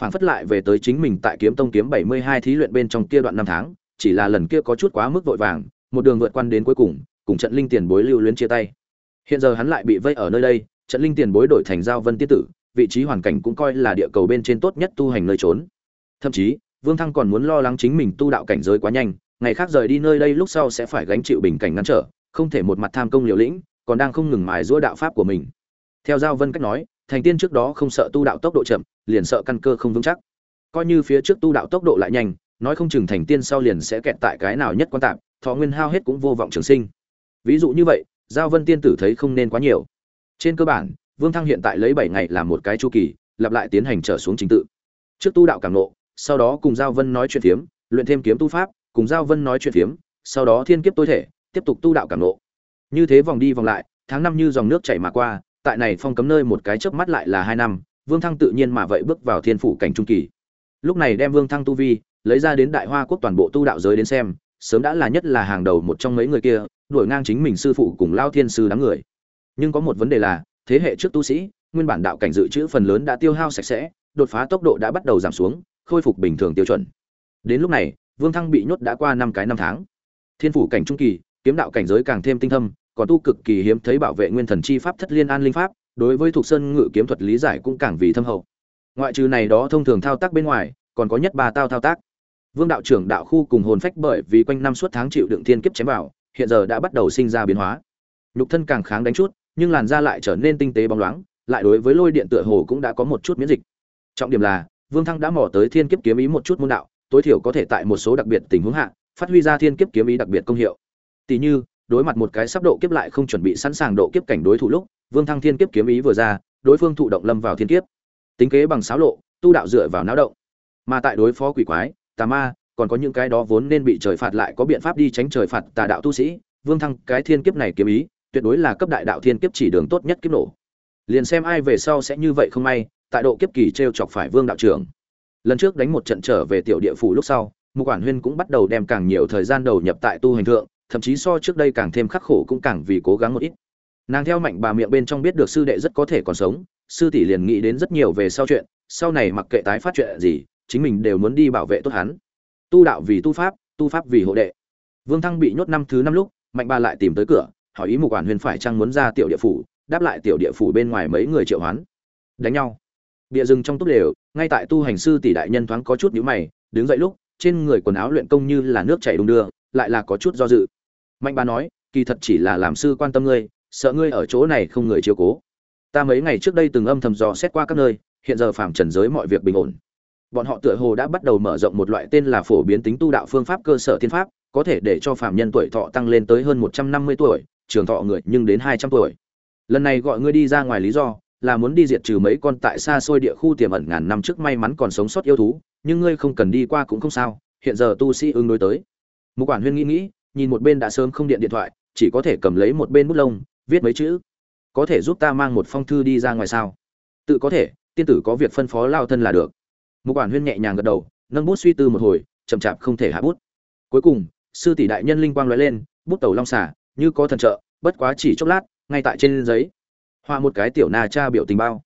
Phản phất lại về tới chính mình tại kiếm tông kiếm bảy mươi hai thí luyện bên trong kia đoạn năm tháng, chỉ là lần kia có chút quá mức vội vàng, một đường vượt quan đến cuối cùng cùng trận linh tiền bối lưu luyến chia tay. Hiện giờ hắn lại bị vây ở nơi đây, trận linh tiền bối đổi thành giao vân tiết tử, vị trí hoàn cảnh cũng coi là địa cầu bên trên tốt nhất tu hành nơi trốn. Thậm chí vương thăng còn muốn lo lắng chính mình tu đạo cảnh giới quá nhanh ngày khác rời đi nơi đây lúc sau sẽ phải gánh chịu bình cảnh ngăn trở không thể một mặt tham công liều lĩnh còn đang không ngừng mài giũa đạo pháp của mình. Theo giao vân cách nói thành tiên trước đó không sợ tu đạo tốc độ chậm liền sợ căn cơ không vững chắc. Coi như phía trước tu đạo tốc độ lại nhanh nói không chừng thành tiên sau liền sẽ kẹt tại cái nào nhất quan tạm, thọ nguyên hao hết cũng vô vọng trường sinh. Ví dụ như vậy giao vân tiên tử thấy không nên quá nhiều. Trên cơ bản vương thăng hiện tại lấy bảy ngày làm một cái chu kỳ lặp lại tiến hành trở xuống trình tự. Trước tu đạo cảm nộ sau đó cùng giao vân nói chuyện phiếm luyện thêm kiếm tu pháp cùng giao vân nói chuyện phiếm sau đó thiên kiếp tối thể tiếp tục tu đạo cảm ngộ, như thế vòng đi vòng lại tháng năm như dòng nước chảy mà qua tại này phong cấm nơi một cái chớp mắt lại là hai năm vương thăng tự nhiên mà vậy bước vào thiên phủ cảnh trung kỳ. Lúc này đem vương thăng tu vi lấy ra đến đại hoa quốc toàn bộ tu đạo giới đến xem sớm đã là nhất là hàng đầu một trong mấy người kia đuổi ngang chính mình sư phụ cùng lao thiên sư đám người. Nhưng có một vấn đề là thế hệ trước tu sĩ nguyên bản đạo cảnh dự trữ phần lớn đã tiêu hao sạch sẽ đột phá tốc độ đã bắt đầu giảm xuống khôi phục bình thường tiêu chuẩn. Đến lúc này, vương thăng bị nhốt đã qua năm cái năm tháng. Thiên phủ cảnh trung kỳ, kiếm đạo cảnh giới càng thêm tinh thâm, còn tu cực kỳ hiếm thấy bảo vệ nguyên thần chi pháp thất liên an linh pháp, đối với thuộc sơn ngự kiếm thuật lý giải cũng càng vì thâm hậu. Ngoại trừ này đó thông thường thao tác bên ngoài, còn có nhất ba tao thao tác. Vương đạo trưởng đạo khu cùng hồn phách bởi vì quanh năm suốt tháng chịu đựng thiên kiếp chém vào, hiện giờ đã bắt đầu sinh ra biến hóa. Nhục thân càng kháng đánh chút, nhưng làn da lại trở nên tinh tế bóng loáng, lại đối với lôi điện tựa hồ cũng đã có một chút miễn dịch. Trọng điểm là vương thăng đã mò tới thiên kiếp kiếm ý một chút môn đạo, tối thiểu có thể tại một số đặc biệt tình huống hạ, phát huy ra thiên kiếp kiếm ý đặc biệt công hiệu. Tỷ như, đối mặt một cái sắp độ kiếp lại không chuẩn bị sẵn sàng độ kiếp cảnh đối thủ lúc, vương thăng thiên kiếp kiếm ý vừa ra, đối phương thụ động lâm vào thiên kiếp. Tính kế bằng xáo lộ, tu đạo dựa vào não động. Mà tại đối phó quỷ quái, tà ma, còn có những cái đó vốn nên bị trời phạt lại có biện pháp đi tránh trời phạt tà đạo tu sĩ, vương thăng, cái thiên kiếp này kiếm ý, tuyệt đối là cấp đại đạo thiên kiếp chỉ đường tốt nhất kiếp nổ. Liền xem ai về sau sẽ như vậy không may tại độ kiếp kỳ t chọc phải vương đạo trưởng. Lần trước đánh một trận trở về tiểu địa phủ lúc sau, mục quản huyên cũng bắt đầu đem càng nhiều thời gian đầu nhập tại tu hành thượng, thậm chí so trước đây càng thêm khắc khổ cũng càng vì cố gắng một ít. Nàng theo mạnh bà miệng bên trong biết được sư đệ rất có thể còn sống, sư tỷ liền nghĩ đến rất nhiều về sau chuyện, sau này mặc kệ tái phát chuyện gì, chính mình đều muốn đi bảo vệ tốt hắn. Tu đạo vì tu pháp tu pháp vì hộ đệ. Vương thăng bị nhốt năm thứ năm lúc, mạnh bà lại tìm tới cửa, hỏi ý mục quản huyên phải chăng muốn ra tiểu địa phủ, đáp lại tiểu địa phủ bên ngoài mấy người triệu hoán. Đánh nhau bịa rừng trong túp lều, ngay tại tu hành sư tỷ đại nhân thoáng có chút nhíu mày, đứng dậy lúc, trên người quần áo luyện công như là nước chảy đung đưa, lại là có chút do dự. Mạnh bà nói, kỳ thật chỉ là làm sư quan tâm ngươi, sợ ngươi ở chỗ này không người chiếu cố. Ta mấy ngày trước đây từng âm thầm dò xét qua các nơi, hiện giờ phàm trần giới mọi việc bình ổn. Bọn họ tựa hồ đã bắt đầu mở rộng một loại tên là phổ biến tính tu đạo phương pháp cơ sở thiên pháp, có thể để cho phạm nhân tuổi thọ tăng lên tới hơn một trăm năm mươi tuổi, trường thọ người nhưng đến hai trăm tuổi. Lần này gọi ngươi đi ra ngoài lý do là muốn đi diệt trừ mấy con tại xa xôi địa khu tiềm ẩn ngàn năm trước may mắn còn sống sót yêu thú, nhưng ngươi không cần đi qua cũng không sao, hiện giờ tu sĩ ứng đối tới. Mục quản huyên nghĩ nghĩ, nhìn một bên đã sớm không điện điện thoại, chỉ có thể cầm lấy một bên bút lông, viết mấy chữ. Có thể giúp ta mang một phong thư đi ra ngoài sao? Tự có thể, tiên tử có việc phân phó lao thân là được. Mục quản huyên nhẹ nhàng gật đầu, nâng bút suy tư một hồi, chậm chạp không thể hạ bút. Cuối cùng, sư tỷ đại nhân linh quang lóe lên, bút tẩu long xả như có thần trợ, bất quá chỉ chốc lát, ngay tại trên giấy họa một cái tiểu na cha biểu tình bao.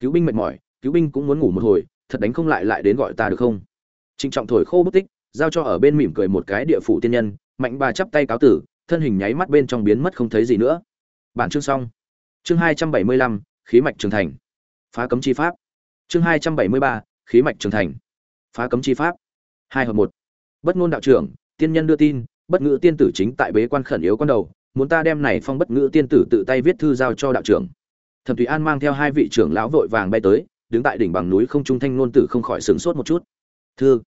Cứu binh mệt mỏi, cứu binh cũng muốn ngủ một hồi, thật đánh không lại lại đến gọi ta được không? Trịnh trọng thổi khô bút tích, giao cho ở bên mỉm cười một cái địa phủ tiên nhân, mạnh bà chắp tay cáo tử, thân hình nháy mắt bên trong biến mất không thấy gì nữa. Bản chương xong. Chương hai trăm bảy mươi lăm, khí mạch trưởng thành. Phá cấm chi pháp. Chương hai trăm bảy mươi ba, khí mạch trưởng thành. Phá cấm chi pháp. Hai hợp một. Bất ngôn đạo trưởng, tiên nhân đưa tin, bất ngữ tiên tử chính tại bế quan khẩn yếu con đầu, muốn ta đem này phong bất ngữ tiên tử tự tay viết thư giao cho đạo trưởng thẩm thủy an mang theo hai vị trưởng lão vội vàng bay tới đứng tại đỉnh bằng núi không trung thanh ngôn tử không khỏi sửng sốt một chút. Thưa,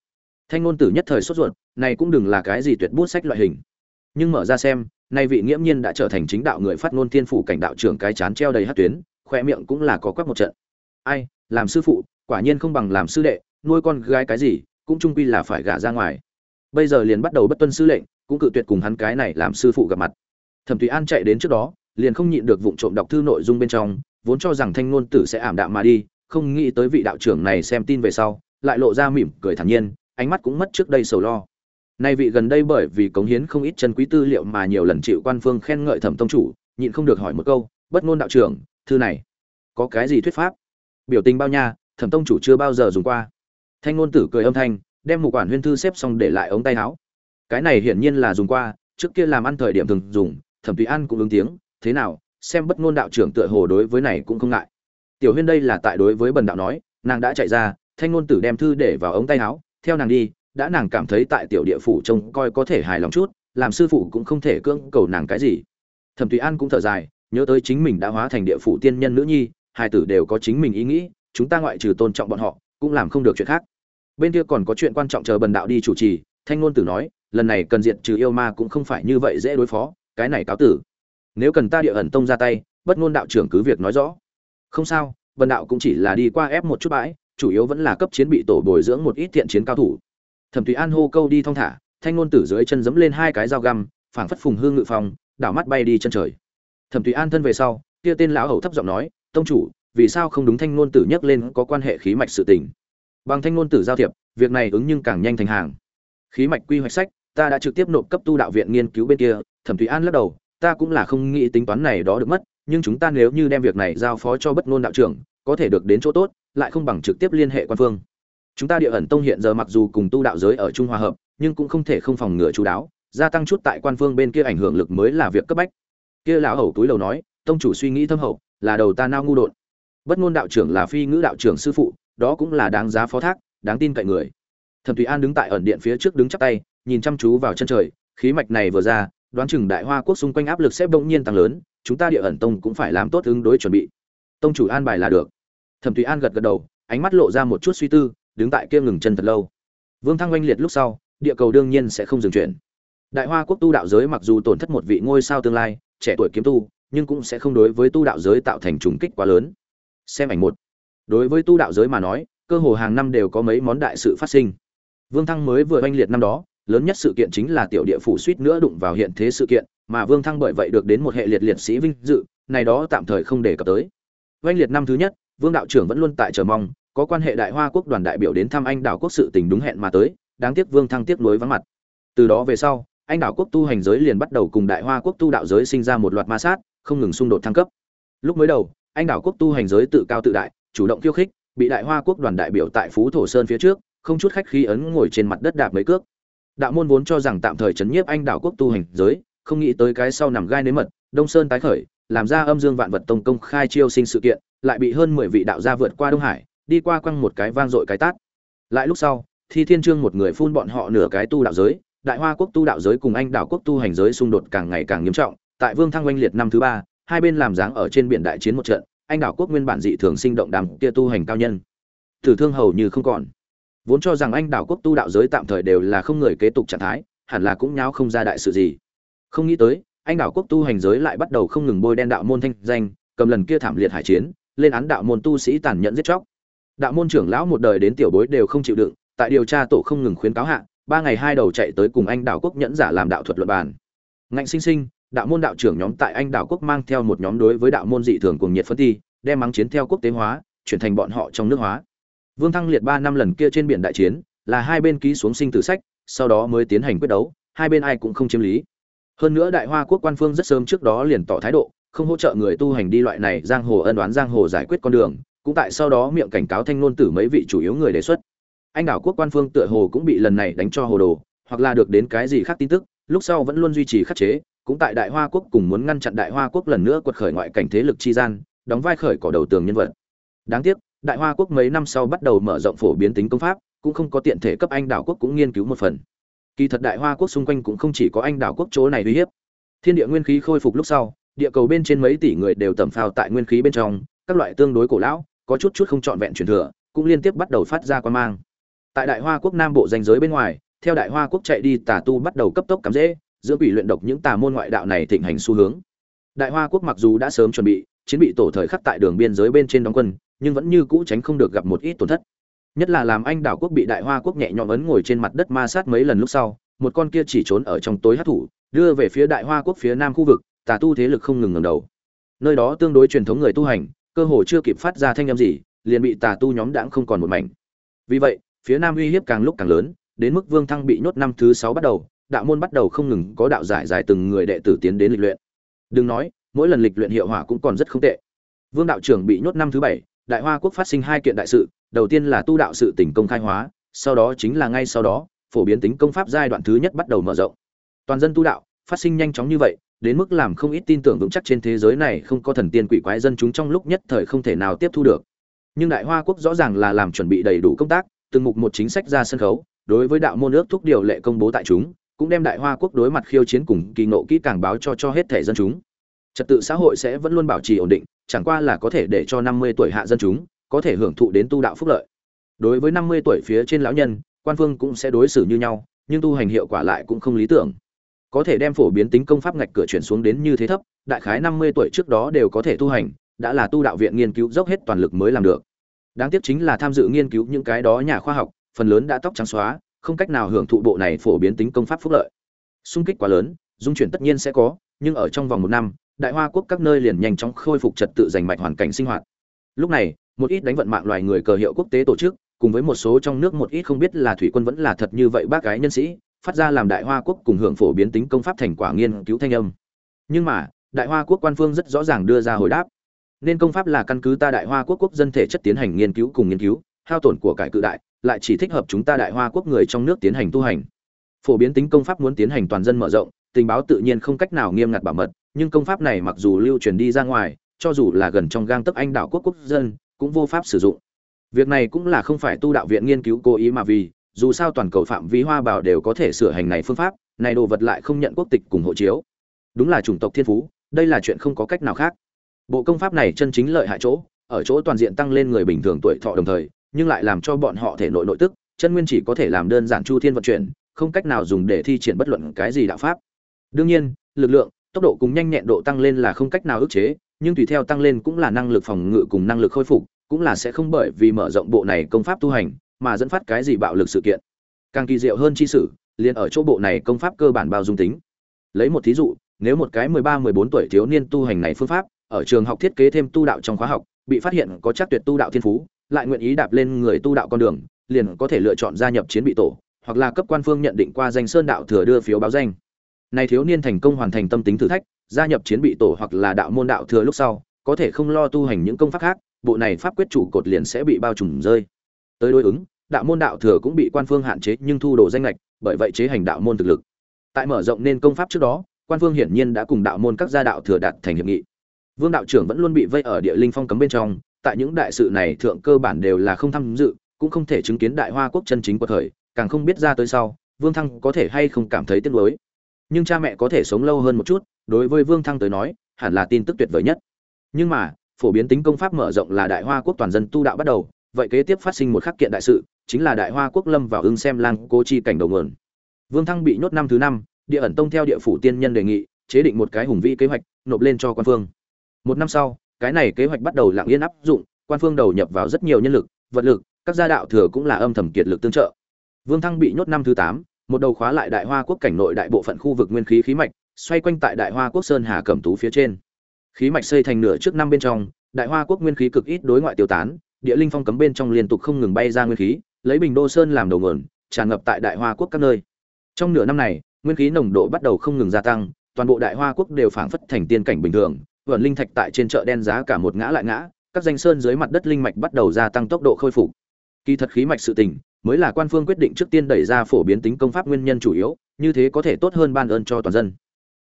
thanh ngôn tử nhất thời sốt ruột này cũng đừng là cái gì tuyệt bút sách loại hình. Nhưng mở ra xem nay vị nghiễm nhiên đã trở thành chính đạo người phát ngôn thiên phủ cảnh đạo trưởng cái chán treo đầy hát tuyến khoe miệng cũng là có quắc một trận. Ai làm sư phụ quả nhiên không bằng làm sư đệ nuôi con gái cái gì cũng trung quy là phải gả ra ngoài. Bây giờ liền bắt đầu bất tuân sư lệnh cũng cự tuyệt cùng hắn cái này làm sư phụ gặp mặt. Thẩm thúy an chạy đến trước đó liền không nhịn được vụng trộm đọc thư nội dung bên trong vốn cho rằng thanh ngôn tử sẽ ảm đạm mà đi, không nghĩ tới vị đạo trưởng này xem tin về sau, lại lộ ra mỉm cười thản nhiên, ánh mắt cũng mất trước đây sầu lo. Nay vị gần đây bởi vì cống hiến không ít chân quý tư liệu mà nhiều lần chịu quan phương khen ngợi thẩm tông chủ, nhịn không được hỏi một câu, bất ngôn đạo trưởng, thư này có cái gì thuyết pháp? Biểu tình bao nha, thẩm tông chủ chưa bao giờ dùng qua. Thanh ngôn tử cười âm thanh, đem một quản huyên thư xếp xong để lại ống tay áo. Cái này hiển nhiên là dùng qua, trước kia làm ăn thời điểm thường dùng, thẩm tùy ăn cũng ứng tiếng, thế nào xem bất ngôn đạo trưởng tựa hồ đối với này cũng không ngại. Tiểu huyên đây là tại đối với bần đạo nói, nàng đã chạy ra, thanh ngôn tử đem thư để vào ống tay áo, theo nàng đi, đã nàng cảm thấy tại tiểu địa phủ trông coi có thể hài lòng chút, làm sư phụ cũng không thể cưỡng cầu nàng cái gì. Thẩm tùy an cũng thở dài, nhớ tới chính mình đã hóa thành địa phủ tiên nhân nữ nhi, hai tử đều có chính mình ý nghĩ, chúng ta ngoại trừ tôn trọng bọn họ, cũng làm không được chuyện khác. Bên kia còn có chuyện quan trọng chờ bần đạo đi chủ trì, thanh ngôn tử nói, lần này cần diện trừ yêu ma cũng không phải như vậy dễ đối phó, cái này cáo tử nếu cần ta địa ẩn tông ra tay, bất ngôn đạo trưởng cứ việc nói rõ. Không sao vần đạo cũng chỉ là đi qua ép một chút bãi, chủ yếu vẫn là cấp chiến bị tổ bồi dưỡng một ít thiện chiến cao thủ. Thẩm tùy an hô câu đi thong thả, thanh ngôn tử dưới chân giẫm lên hai cái dao găm, phảng phất phùng hương ngự phòng đảo mắt bay đi chân trời. Thẩm tùy an thân về sau, kia tên lão hầu thấp giọng nói, tông chủ, vì sao không đúng thanh ngôn tử nhắc lên có quan hệ khí mạch sự tình? Bằng thanh ngôn tử giao thiệp, việc này ứng nhưng càng nhanh thành hàng. Khí mạch quy hoạch sách, ta đã trực tiếp nộp cấp tu đạo viện nghiên cứu bên kia, thẩm thúy an lắc đầu ta cũng là không nghĩ tính toán này đó được mất, nhưng chúng ta nếu như đem việc này giao phó cho bất ngôn đạo trưởng, có thể được đến chỗ tốt, lại không bằng trực tiếp liên hệ quan phương. Chúng ta địa ẩn tông hiện giờ mặc dù cùng tu đạo giới ở trung hòa hợp, nhưng cũng không thể không phòng ngừa chú đáo, gia tăng chút tại quan phương bên kia ảnh hưởng lực mới là việc cấp bách. Kia lão hầu túi lầu nói, tông chủ suy nghĩ thâm hậu, là đầu ta nao ngu đột. Bất ngôn đạo trưởng là phi ngữ đạo trưởng sư phụ, đó cũng là đáng giá phó thác, đáng tin cậy người. Thẩm thúy an đứng tại ẩn điện phía trước đứng chắp tay, nhìn chăm chú vào chân trời, khí mạch này vừa ra đoán chừng đại hoa quốc xung quanh áp lực sẽ bỗng nhiên tăng lớn, chúng ta địa ẩn tông cũng phải làm tốt ứng đối chuẩn bị. Tông chủ an bài là được. Thẩm thúy an gật gật đầu, ánh mắt lộ ra một chút suy tư, đứng tại kia ngừng chân thật lâu. Vương thăng oanh liệt lúc sau, địa cầu đương nhiên sẽ không dừng chuyển. Đại hoa quốc tu đạo giới mặc dù tổn thất một vị ngôi sao tương lai, trẻ tuổi kiếm tu, nhưng cũng sẽ không đối với tu đạo giới tạo thành trùng kích quá lớn. Xem ảnh một. Đối với tu đạo giới mà nói, cơ hồ hàng năm đều có mấy món đại sự phát sinh. Vương thăng mới vừa oanh liệt năm đó lớn nhất sự kiện chính là tiểu địa phủ suýt nữa đụng vào hiện thế sự kiện, mà vương thăng bởi vậy được đến một hệ liệt liệt sĩ vinh dự, này đó tạm thời không đề cập tới. Vinh liệt năm thứ nhất, vương đạo trưởng vẫn luôn tại chờ mong, có quan hệ đại hoa quốc đoàn đại biểu đến thăm anh đảo quốc sự tình đúng hẹn mà tới, đáng tiếc vương thăng tiếp nối vắng mặt. Từ đó về sau, anh đảo quốc tu hành giới liền bắt đầu cùng đại hoa quốc tu đạo giới sinh ra một loạt ma sát, không ngừng xung đột thăng cấp. Lúc mới đầu, anh đảo quốc tu hành giới tự cao tự đại, chủ động khiêu khích, bị đại hoa quốc đoàn đại biểu tại phú thổ sơn phía trước, không chút khách khí ấn ngồi trên mặt đất đạp mấy cước đạo môn vốn cho rằng tạm thời chấn nhiếp anh đảo quốc tu hành giới, không nghĩ tới cái sau nằm gai nếm mật, đông sơn tái khởi, làm ra âm dương vạn vật tông công khai chiêu sinh sự kiện, lại bị hơn mười vị đạo gia vượt qua đông hải, đi qua quăng một cái vang dội cái tát. Lại lúc sau, thi thiên trương một người phun bọn họ nửa cái tu đạo giới, đại hoa quốc tu đạo giới cùng anh đảo quốc tu hành giới xung đột càng ngày càng nghiêm trọng, tại vương thăng oanh liệt năm thứ ba, hai bên làm dáng ở trên biển đại chiến một trận, anh đảo quốc nguyên bản dị thường sinh động đàm kia tu hành cao nhân. Tử thương hầu như không còn vốn cho rằng anh đảo quốc tu đạo giới tạm thời đều là không người kế tục trạng thái, hẳn là cũng nháo không ra đại sự gì. Không nghĩ tới, anh đảo quốc tu hành giới lại bắt đầu không ngừng bôi đen đạo môn thanh danh, cầm lần kia thảm liệt hải chiến, lên án đạo môn tu sĩ tàn nhẫn giết chóc. Đạo môn trưởng lão một đời đến tiểu bối đều không chịu đựng, tại điều tra tổ không ngừng khuyến cáo hạ, ba ngày hai đầu chạy tới cùng anh đảo quốc nhẫn giả làm đạo thuật luận bàn. Ngạnh sinh sinh, đạo môn đạo trưởng nhóm tại anh đảo quốc mang theo một nhóm đối với đạo môn dị thường cùng nhiệt phân thi đem mắng chiến theo quốc tế hóa, chuyển thành bọn họ trong nước hóa vương thăng liệt ba năm lần kia trên biển đại chiến, là hai bên ký xuống sinh tử sách, sau đó mới tiến hành quyết đấu, hai bên ai cũng không chiếm lý. Hơn nữa đại hoa quốc quan phương rất sớm trước đó liền tỏ thái độ, không hỗ trợ người tu hành đi loại này giang hồ ân đoán giang hồ giải quyết con đường, cũng tại sau đó miệng cảnh cáo thanh ngôn tử mấy vị chủ yếu người đề xuất. Anh đảo quốc quan phương tựa hồ cũng bị lần này đánh cho hồ đồ, hoặc là được đến cái gì khác tin tức, lúc sau vẫn luôn duy trì khắc chế, cũng tại đại hoa quốc cùng muốn ngăn chặn đại hoa quốc lần nữa quật khởi ngoại cảnh thế lực chi gian, đóng vai khởi cỏ đầu tường nhân vật. Đáng tiếc đại hoa quốc mấy năm sau bắt đầu mở rộng phổ biến tính công pháp, cũng không có tiện thể cấp anh đảo quốc cũng nghiên cứu một phần. Kỳ thật đại hoa quốc xung quanh cũng không chỉ có anh đảo quốc chỗ này uy hiếp. Thiên địa nguyên khí khôi phục lúc sau, địa cầu bên trên mấy tỷ người đều tẩm phào tại nguyên khí bên trong, các loại tương đối cổ lão, có chút chút không trọn vẹn truyền thừa, cũng liên tiếp bắt đầu phát ra quan mang. Tại đại hoa quốc nam bộ danh giới bên ngoài, theo đại hoa quốc chạy đi, tà tu bắt đầu cấp tốc cắm dễ giữa quỷ luyện độc những tà môn ngoại đạo này thịnh hành xu hướng. Đại hoa quốc mặc dù đã sớm chuẩn bị chiến bị tổ thời khắc tại đường biên giới bên trên đóng quân, nhưng vẫn như cũ tránh không được gặp một ít tổn thất. Nhất là làm anh đảo quốc bị đại hoa quốc nhẹ nhõm ấn ngồi trên mặt đất ma sát mấy lần lúc sau, một con kia chỉ trốn ở trong tối hát thủ, đưa về phía đại hoa quốc phía nam khu vực, tà tu thế lực không ngừng ngầm đầu. Nơi đó tương đối truyền thống người tu hành, cơ hồ chưa kịp phát ra thanh âm gì, liền bị tà tu nhóm đãng không còn một mảnh. Vì vậy, phía nam uy hiếp càng lúc càng lớn, đến mức vương thăng bị nhốt năm thứ sáu bắt đầu, đạo môn bắt đầu không ngừng có đạo giải giải từng người đệ tử tiến đến lịch luyện. Đừng nói mỗi lần lịch luyện hiệu hỏa cũng còn rất không tệ. Vương đạo trưởng bị nhốt năm thứ bảy, đại hoa quốc phát sinh hai kiện đại sự, đầu tiên là tu đạo sự tỉnh công khai hóa, sau đó chính là ngay sau đó, phổ biến tính công pháp giai đoạn thứ nhất bắt đầu mở rộng. Toàn dân tu đạo, phát sinh nhanh chóng như vậy, đến mức làm không ít tin tưởng vững chắc trên thế giới này không có thần tiên quỷ quái dân chúng trong lúc nhất thời không thể nào tiếp thu được. Nhưng đại hoa quốc rõ ràng là làm chuẩn bị đầy đủ công tác, từng mục một chính sách ra sân khấu, đối với đạo môn ước thúc điều lệ công bố tại chúng, cũng đem đại hoa quốc đối mặt khiêu chiến cùng kỳ nộ kỹ càng báo cho cho hết thể dân chúng trật tự xã hội sẽ vẫn luôn bảo trì ổn định, chẳng qua là có thể để cho năm mươi tuổi hạ dân chúng có thể hưởng thụ đến tu đạo phúc lợi. Đối với năm mươi tuổi phía trên lão nhân, quan phương cũng sẽ đối xử như nhau, nhưng tu hành hiệu quả lại cũng không lý tưởng. Có thể đem phổ biến tính công pháp ngạch cửa chuyển xuống đến như thế thấp, đại khái năm mươi tuổi trước đó đều có thể tu hành, đã là tu đạo viện nghiên cứu dốc hết toàn lực mới làm được. Đáng tiếc chính là tham dự nghiên cứu những cái đó nhà khoa học, phần lớn đã tóc trắng xóa, không cách nào hưởng thụ bộ này phổ biến tính công pháp phúc lợi. Xung kích quá lớn, dung chuyển tất nhiên sẽ có, nhưng ở trong vòng một năm đại hoa quốc các nơi liền nhanh chóng khôi phục trật tự giành mạch hoàn cảnh sinh hoạt. Lúc này, một ít đánh vận mạng loài người cờ hiệu quốc tế tổ chức, cùng với một số trong nước một ít không biết là thủy quân vẫn là thật như vậy bác gái nhân sĩ, phát ra làm đại hoa quốc cùng hưởng phổ biến tính công pháp thành quả nghiên cứu thanh âm. Nhưng mà, đại hoa quốc quan phương rất rõ ràng đưa ra hồi đáp. Nên công pháp là căn cứ ta đại hoa quốc quốc dân thể chất tiến hành nghiên cứu cùng nghiên cứu, hao tổn của cải cự đại, lại chỉ thích hợp chúng ta đại hoa quốc người trong nước tiến hành tu hành. Phổ biến tính công pháp muốn tiến hành toàn dân mở rộng, tình báo tự nhiên không cách nào nghiêm ngặt bảo mật nhưng công pháp này mặc dù lưu truyền đi ra ngoài, cho dù là gần trong gang tấc anh đạo quốc quốc dân, cũng vô pháp sử dụng. Việc này cũng là không phải tu đạo viện nghiên cứu cố ý mà vì, dù sao toàn cầu phạm vi hoa bảo đều có thể sửa hành này phương pháp, này đồ vật lại không nhận quốc tịch cùng hộ chiếu. Đúng là chủng tộc thiên phú, đây là chuyện không có cách nào khác. Bộ công pháp này chân chính lợi hại chỗ, ở chỗ toàn diện tăng lên người bình thường tuổi thọ đồng thời, nhưng lại làm cho bọn họ thể nội nội tức, chân nguyên chỉ có thể làm đơn giản chu thiên vận chuyển, không cách nào dùng để thi triển bất luận cái gì đạo pháp. Đương nhiên, lực lượng tốc độ cùng nhanh nhẹn độ tăng lên là không cách nào ức chế, nhưng tùy theo tăng lên cũng là năng lực phòng ngự cùng năng lực khôi phục, cũng là sẽ không bởi vì mở rộng bộ này công pháp tu hành mà dẫn phát cái gì bạo lực sự kiện. Càng kỳ diệu hơn chi sử, liền ở chỗ bộ này công pháp cơ bản bao dung tính. Lấy một thí dụ, nếu một cái mười ba, mười bốn tuổi thiếu niên tu hành này phương pháp, ở trường học thiết kế thêm tu đạo trong khóa học, bị phát hiện có chắc tuyệt tu đạo thiên phú, lại nguyện ý đạp lên người tu đạo con đường, liền có thể lựa chọn gia nhập chiến bị tổ, hoặc là cấp quan phương nhận định qua danh sơn đạo thừa đưa phiếu báo danh này thiếu niên thành công hoàn thành tâm tính thử thách, gia nhập chiến bị tổ hoặc là đạo môn đạo thừa lúc sau, có thể không lo tu hành những công pháp khác, bộ này pháp quyết chủ cột liền sẽ bị bao trùm rơi. Tới đối ứng, đạo môn đạo thừa cũng bị quan phương hạn chế nhưng thu đồ danh lệch bởi vậy chế hành đạo môn thực lực. Tại mở rộng nên công pháp trước đó, quan phương hiển nhiên đã cùng đạo môn các gia đạo thừa đạt thành hiệp nghị. Vương đạo trưởng vẫn luôn bị vây ở địa linh phong cấm bên trong, tại những đại sự này thượng cơ bản đều là không tham dự, cũng không thể chứng kiến đại hoa quốc chân chính của thời càng không biết ra tới sau, vương thăng có thể hay không cảm thấy tiếc nuối nhưng cha mẹ có thể sống lâu hơn một chút, đối với vương thăng tới nói, hẳn là tin tức tuyệt vời nhất. Nhưng mà, phổ biến tính công pháp mở rộng là đại hoa quốc toàn dân tu đạo bắt đầu, vậy kế tiếp phát sinh một khắc kiện đại sự, chính là đại hoa quốc lâm vào ưng xem lang cố chi cảnh đầu nguồn. Vương thăng bị nhốt năm thứ năm, địa ẩn tông theo địa phủ tiên nhân đề nghị, chế định một cái hùng vĩ kế hoạch, nộp lên cho quan phương. Một năm sau, cái này kế hoạch bắt đầu lặng yên áp dụng, quan phương đầu nhập vào rất nhiều nhân lực, vật lực, các gia đạo thừa cũng là âm thầm kiệt lực tương trợ. Vương thăng bị nhốt năm thứ tám một đầu khóa lại đại hoa quốc cảnh nội đại bộ phận khu vực nguyên khí khí mạch, xoay quanh tại đại hoa quốc sơn hà cẩm tú phía trên. Khí mạch xây thành nửa trước năm bên trong, đại hoa quốc nguyên khí cực ít đối ngoại tiêu tán, địa linh phong cấm bên trong liên tục không ngừng bay ra nguyên khí, lấy bình đô sơn làm đầu nguồn, tràn ngập tại đại hoa quốc các nơi. Trong nửa năm này, nguyên khí nồng độ bắt đầu không ngừng gia tăng, toàn bộ đại hoa quốc đều phảng phất thành tiên cảnh bình thường, vẩn linh thạch tại trên chợ đen giá cả một ngã lại ngã, các danh sơn dưới mặt đất linh mạch bắt đầu gia tăng tốc độ khôi phục. Kỳ thật khí mạch sự tình mới là quan phương quyết định trước tiên đẩy ra phổ biến tính công pháp nguyên nhân chủ yếu như thế có thể tốt hơn ban ơn cho toàn dân.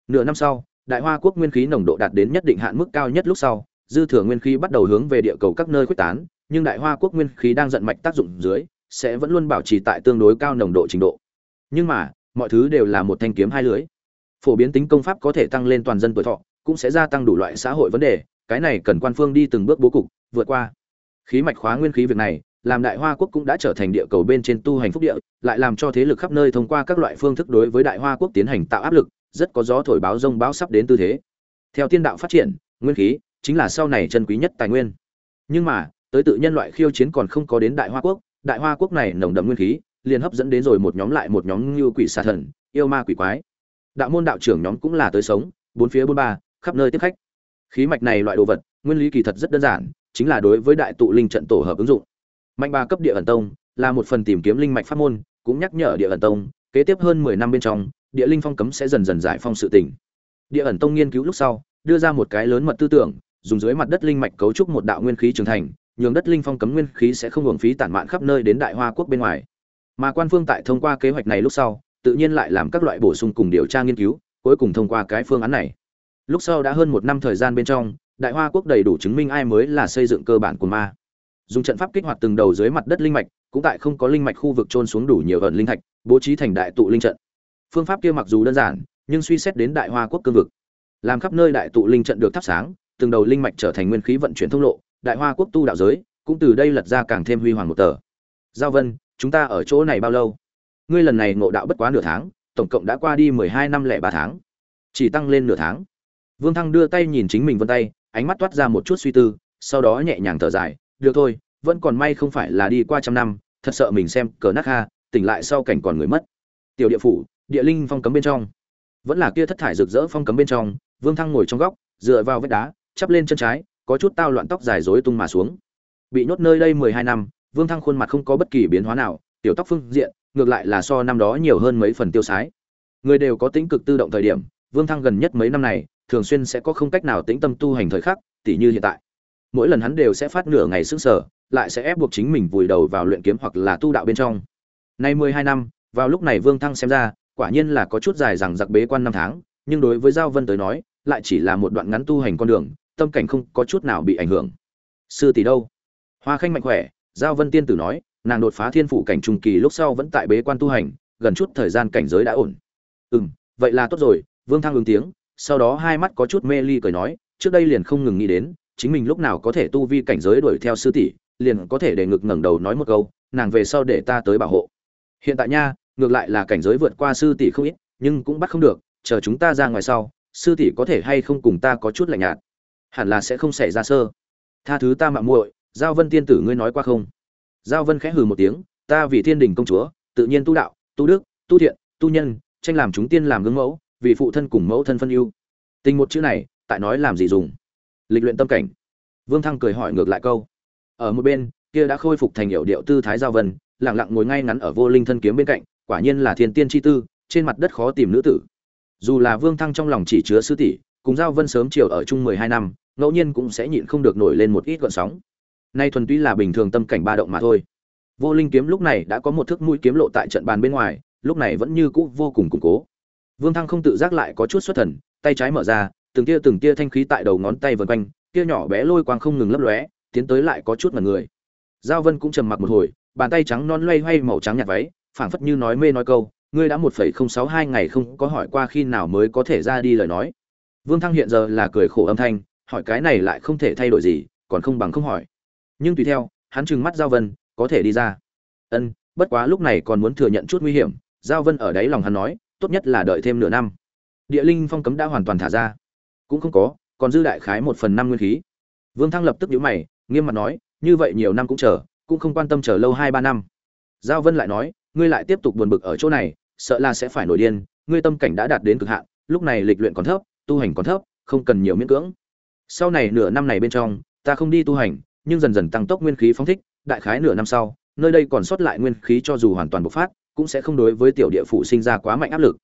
Nửa năm sau đại hoa quốc nguyên khí nồng độ đạt đến nhất định hạn mức cao nhất lúc sau dư thừa nguyên khí bắt đầu hướng về địa cầu các nơi khuếch tán nhưng đại hoa quốc nguyên khí đang giận mạch tác dụng dưới sẽ vẫn luôn bảo trì tại tương đối cao nồng độ trình độ. Nhưng mà mọi thứ đều là một thanh kiếm hai lưỡi, phổ biến tính công pháp có thể tăng lên toàn dân tuổi thọ cũng sẽ gia tăng đủ loại xã hội vấn đề cái này cần quan phương đi từng bước bố cục vượt qua. Khí mạch khóa nguyên khí việc này làm đại hoa quốc cũng đã trở thành địa cầu bên trên tu hành phúc địa, lại làm cho thế lực khắp nơi thông qua các loại phương thức đối với đại hoa quốc tiến hành tạo áp lực, rất có gió thổi báo rông báo sắp đến tư thế. Theo tiên đạo phát triển, nguyên khí chính là sau này chân quý nhất tài nguyên. Nhưng mà, tới tự nhân loại khiêu chiến còn không có đến đại hoa quốc, đại hoa quốc này nồng đậm nguyên khí, liền hấp dẫn đến rồi một nhóm lại một nhóm như quỷ xà thần, yêu ma quỷ quái. Đạo môn đạo trưởng nhóm cũng là tới sống, bốn phía bốn ba, khắp nơi tiếp khách. Khí mạch này loại đồ vật, nguyên lý kỳ thật rất đơn giản, chính là đối với đại tụ linh trận tổ hợp ứng dụng mạnh bà cấp địa ẩn tông là một phần tìm kiếm linh mạch pháp môn, cũng nhắc nhở địa ẩn tông, kế tiếp hơn mười năm bên trong, địa linh phong cấm sẽ dần dần giải phong sự tình. Địa ẩn tông nghiên cứu lúc sau, đưa ra một cái lớn mật tư tưởng, dùng dưới mặt đất linh mạch cấu trúc một đạo nguyên khí trưởng thành, nhường đất linh phong cấm nguyên khí sẽ không uổng phí tản mạn khắp nơi đến đại hoa quốc bên ngoài. Mà quan phương tại thông qua kế hoạch này lúc sau, tự nhiên lại làm các loại bổ sung cùng điều tra nghiên cứu, cuối cùng thông qua cái phương án này. Lúc sau đã hơn một năm thời gian bên trong, đại hoa quốc đầy đủ chứng minh ai mới là xây dựng cơ bản của ma dùng trận pháp kích hoạt từng đầu dưới mặt đất linh mạch, cũng tại không có linh mạch khu vực trôn xuống đủ nhiều ẩn linh thạch, bố trí thành đại tụ linh trận. Phương pháp kia mặc dù đơn giản, nhưng suy xét đến đại hoa quốc cương vực. Làm khắp nơi đại tụ linh trận được thắp sáng, từng đầu linh mạch trở thành nguyên khí vận chuyển thông lộ, đại hoa quốc tu đạo giới, cũng từ đây lật ra càng thêm huy hoàng một tờ. Giao vân, chúng ta ở chỗ này bao lâu? Ngươi lần này ngộ đạo bất quá nửa tháng, tổng cộng đã qua đi mười hai năm lẻ ba tháng. Chỉ tăng lên nửa tháng. Vương thăng đưa tay nhìn chính mình vân tay, ánh mắt toát ra một chút suy tư, sau đó nhẹ nhàng thở dài được thôi, vẫn còn may không phải là đi qua trăm năm, thật sợ mình xem cờ nát ha tỉnh lại sau cảnh còn người mất. Tiểu địa phủ, địa linh phong cấm bên trong. Vẫn là kia thất thải rực rỡ phong cấm bên trong, vương thăng ngồi trong góc, dựa vào vách đá, chắp lên chân trái, có chút tao loạn tóc dài rối tung mà xuống. Bị nhốt nơi đây mười hai năm, vương thăng khuôn mặt không có bất kỳ biến hóa nào, tiểu tóc phương diện, ngược lại là so năm đó nhiều hơn mấy phần tiêu sái. Người đều có tính cực tự động thời điểm, vương thăng gần nhất mấy năm này, thường xuyên sẽ có không cách nào tĩnh tâm tu hành thời khắc, tỉ như hiện tại mỗi lần hắn đều sẽ phát nửa ngày sững sờ, lại sẽ ép buộc chính mình vùi đầu vào luyện kiếm hoặc là tu đạo bên trong. Nay mười hai năm vào lúc này vương thăng xem ra quả nhiên là có chút dài rằng giặc bế quan năm tháng nhưng đối với giao vân tới nói lại chỉ là một đoạn ngắn tu hành con đường tâm cảnh không có chút nào bị ảnh hưởng. Sư tỷ đâu? Hoa khanh mạnh khỏe giao vân tiên tử nói nàng đột phá thiên phủ cảnh trung kỳ lúc sau vẫn tại bế quan tu hành gần chút thời gian cảnh giới đã ổn. Ừm, vậy là tốt rồi vương thăng ứng tiếng sau đó hai mắt có chút mê ly cười nói trước đây liền không ngừng nghĩ đến chính mình lúc nào có thể tu vi cảnh giới đuổi theo sư tỷ, liền có thể để ngực ngẩng đầu nói một câu, nàng về sau để ta tới bảo hộ. Hiện tại nha, ngược lại là cảnh giới vượt qua sư tỷ không ít, nhưng cũng bắt không được, chờ chúng ta ra ngoài sau, sư tỷ có thể hay không cùng ta có chút lạnh nhạt? Hẳn là sẽ không xảy ra sơ. Tha thứ ta mạo muội, giao vân tiên tử ngươi nói qua không? Giao vân khẽ hừ một tiếng, ta vì thiên đình công chúa, tự nhiên tu đạo, tu đức, tu thiện, tu nhân, tranh làm chúng tiên làm gương mẫu, vì phụ thân cùng mẫu thân phân ưu. Tình một chữ này, tại nói làm gì dùng? Lịch luyện tâm cảnh. Vương thăng cười hỏi ngược lại câu, ở một bên, kia đã khôi phục thành hiệu điệu tư thái giao vân lẳng lặng ngồi ngay ngắn ở vô linh thân kiếm bên cạnh, quả nhiên là thiên tiên chi tư, trên mặt đất khó tìm nữ tử. Dù là vương thăng trong lòng chỉ chứa sư tỷ, cùng giao vân sớm chiều ở chung mười hai năm, ngẫu nhiên cũng sẽ nhịn không được nổi lên một ít gọn sóng. Nay thuần túy là bình thường tâm cảnh ba động mà thôi. Vô linh kiếm lúc này đã có một thước mũi kiếm lộ tại trận bàn bên ngoài, lúc này vẫn như cũ vô cùng củng cố. Vương thăng không tự giác lại có chút xuất thần, tay trái mở ra từng tia từng tia thanh khí tại đầu ngón tay vần quanh, tia nhỏ bé lôi quang không ngừng lấp lóe, tiến tới lại có chút mặt người. Giao vân cũng trầm mặc một hồi, bàn tay trắng non loay hoay màu trắng nhạt váy, phảng phất như nói mê nói câu, ngươi đã một phẩy không sáu hai ngày không có hỏi qua khi nào mới có thể ra đi lời nói. Vương thăng hiện giờ là cười khổ âm thanh, hỏi cái này lại không thể thay đổi gì, còn không bằng không hỏi. Nhưng tùy theo, hắn trừng mắt giao vân, có thể đi ra. Ân, bất quá lúc này còn muốn thừa nhận chút nguy hiểm. Giao vân ở đáy lòng hắn nói, tốt nhất là đợi thêm nửa năm. Địa linh phong cấm đã hoàn toàn thả ra cũng không có, còn dư đại khái một phần năm nguyên khí. Vương thăng lập tức nhíu mày, nghiêm mặt nói, như vậy nhiều năm cũng chờ, cũng không quan tâm chờ lâu hai ba năm. Giao vân lại nói, ngươi lại tiếp tục buồn bực ở chỗ này, sợ là sẽ phải nổi điên, ngươi tâm cảnh đã đạt đến cực hạn, lúc này lịch luyện còn thấp, tu hành còn thấp, không cần nhiều miễn cưỡng. Sau này nửa năm này bên trong, ta không đi tu hành, nhưng dần dần tăng tốc nguyên khí phóng thích, đại khái nửa năm sau, nơi đây còn sót lại nguyên khí cho dù hoàn toàn bộc phát, cũng sẽ không đối với tiểu địa phủ sinh ra quá mạnh áp lực.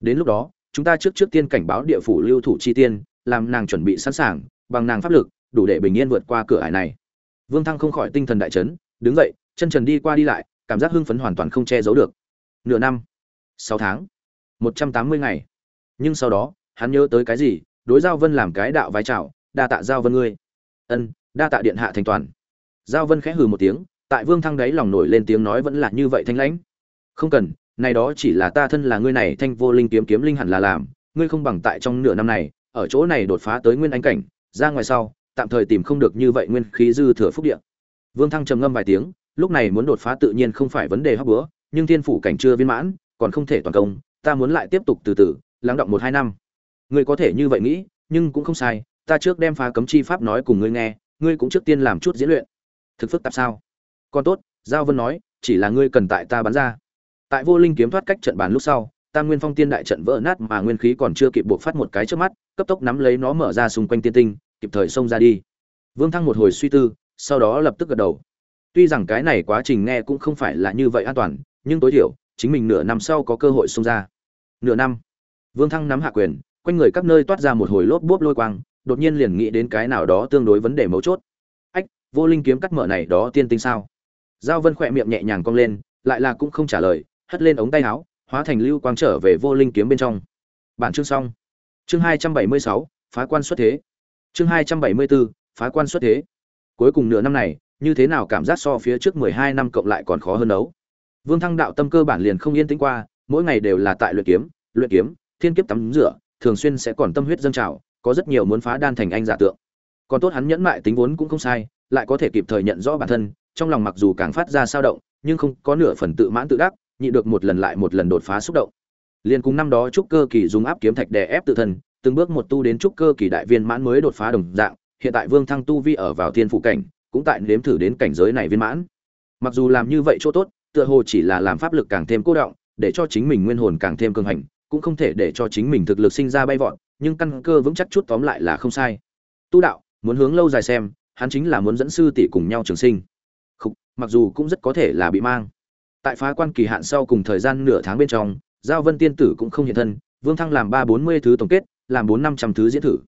Đến lúc đó chúng ta trước trước tiên cảnh báo địa phủ lưu thủ chi tiên, làm nàng chuẩn bị sẵn sàng, bằng nàng pháp lực, đủ để bình yên vượt qua cửa ải này. Vương thăng không khỏi tinh thần đại chấn, đứng dậy, chân trần đi qua đi lại, cảm giác hưng phấn hoàn toàn không che giấu được. Nửa năm, sáu tháng, một trăm tám mươi ngày. Nhưng sau đó, hắn nhớ tới cái gì? Đối giao vân làm cái đạo vai trào, đa tạ giao vân ngươi. Ân, đa tạ điện hạ thành toàn. Giao vân khẽ hừ một tiếng, tại vương thăng đáy lòng nổi lên tiếng nói vẫn là như vậy thanh lãnh. Không cần này đó chỉ là ta thân là ngươi này, thanh vô linh kiếm kiếm linh hẳn là làm, ngươi không bằng tại trong nửa năm này, ở chỗ này đột phá tới nguyên anh cảnh, ra ngoài sau, tạm thời tìm không được như vậy nguyên khí dư thừa phúc điện vương thăng trầm ngâm vài tiếng, lúc này muốn đột phá tự nhiên không phải vấn đề hấp bữa nhưng thiên phủ cảnh chưa viên mãn, còn không thể toàn công, ta muốn lại tiếp tục từ từ, lắng động một hai năm. Ngươi có thể như vậy nghĩ, nhưng cũng không sai, ta trước đem phá cấm chi pháp nói cùng ngươi nghe, ngươi cũng trước tiên làm chút diễn luyện. Thực phức tạp sao? Còn tốt, giao vân nói, chỉ là ngươi cần tại ta bắn ra tại vô linh kiếm thoát cách trận bàn lúc sau, tam nguyên phong tiên đại trận vỡ nát mà nguyên khí còn chưa kịp buộc phát một cái trước mắt, cấp tốc nắm lấy nó mở ra xung quanh tiên tinh, kịp thời xông ra đi. Vương thăng một hồi suy tư, sau đó lập tức gật đầu. Tuy rằng cái này quá trình nghe cũng không phải là như vậy an toàn, nhưng tối thiểu, chính mình nửa năm sau có cơ hội xông ra. Nửa năm. Vương thăng nắm hạ quyền, quanh người các nơi toát ra một hồi lốp bốp lôi quang, đột nhiên liền nghĩ đến cái nào đó tương đối vấn đề mấu chốt. Ách, vô linh kiếm cắt mở này đó tiên tinh sao? Giao vân khỏe miệng nhẹ nhàng cong lên, lại là cũng không trả lời hất lên ống tay áo, hóa thành lưu quang trở về vô linh kiếm bên trong. Bạn chương xong. Chương hai trăm bảy mươi sáu, phá quan xuất thế. Chương hai trăm bảy mươi bốn phá quan xuất thế. Cuối cùng nửa năm này, như thế nào cảm giác so phía trước mười hai năm cộng lại còn khó hơn đấu? Vương thăng đạo tâm cơ bản liền không yên tĩnh qua, mỗi ngày đều là tại luyện kiếm luyện kiếm, thiên kiếp tắm rửa, thường xuyên sẽ còn tâm huyết dâng trào, có rất nhiều muốn phá đan thành anh giả tượng. Còn tốt hắn nhẫn mại tính vốn cũng không sai, lại có thể kịp thời nhận rõ bản thân, trong lòng mặc dù càng phát ra sao động, nhưng không có nửa phần tự mãn tự đắc nhị được một lần lại một lần đột phá xúc động. Liền cùng năm đó trúc cơ kỳ dùng áp kiếm thạch đè ép tự thân từng bước một tu đến trúc cơ kỳ đại viên mãn mới đột phá đồng dạng hiện tại vương thăng tu vi ở vào thiên phụ cảnh cũng tại nếm thử đến cảnh giới này viên mãn. Mặc dù làm như vậy chỗ tốt tựa hồ chỉ là làm pháp lực càng thêm cố động để cho chính mình nguyên hồn càng thêm cường hành cũng không thể để cho chính mình thực lực sinh ra bay vọt nhưng căn cơ vững chắc chút tóm lại là không sai. Tu đạo muốn hướng lâu dài xem hắn chính là muốn dẫn sư tỷ cùng nhau trường sinh. Khúc, mặc dù cũng rất có thể là bị mang tại phá quan kỳ hạn sau cùng thời gian nửa tháng bên trong, giao vân tiên tử cũng không hiện thân, vương thăng làm ba bốn mươi thứ tổng kết, làm bốn năm trăm thứ diễn thử.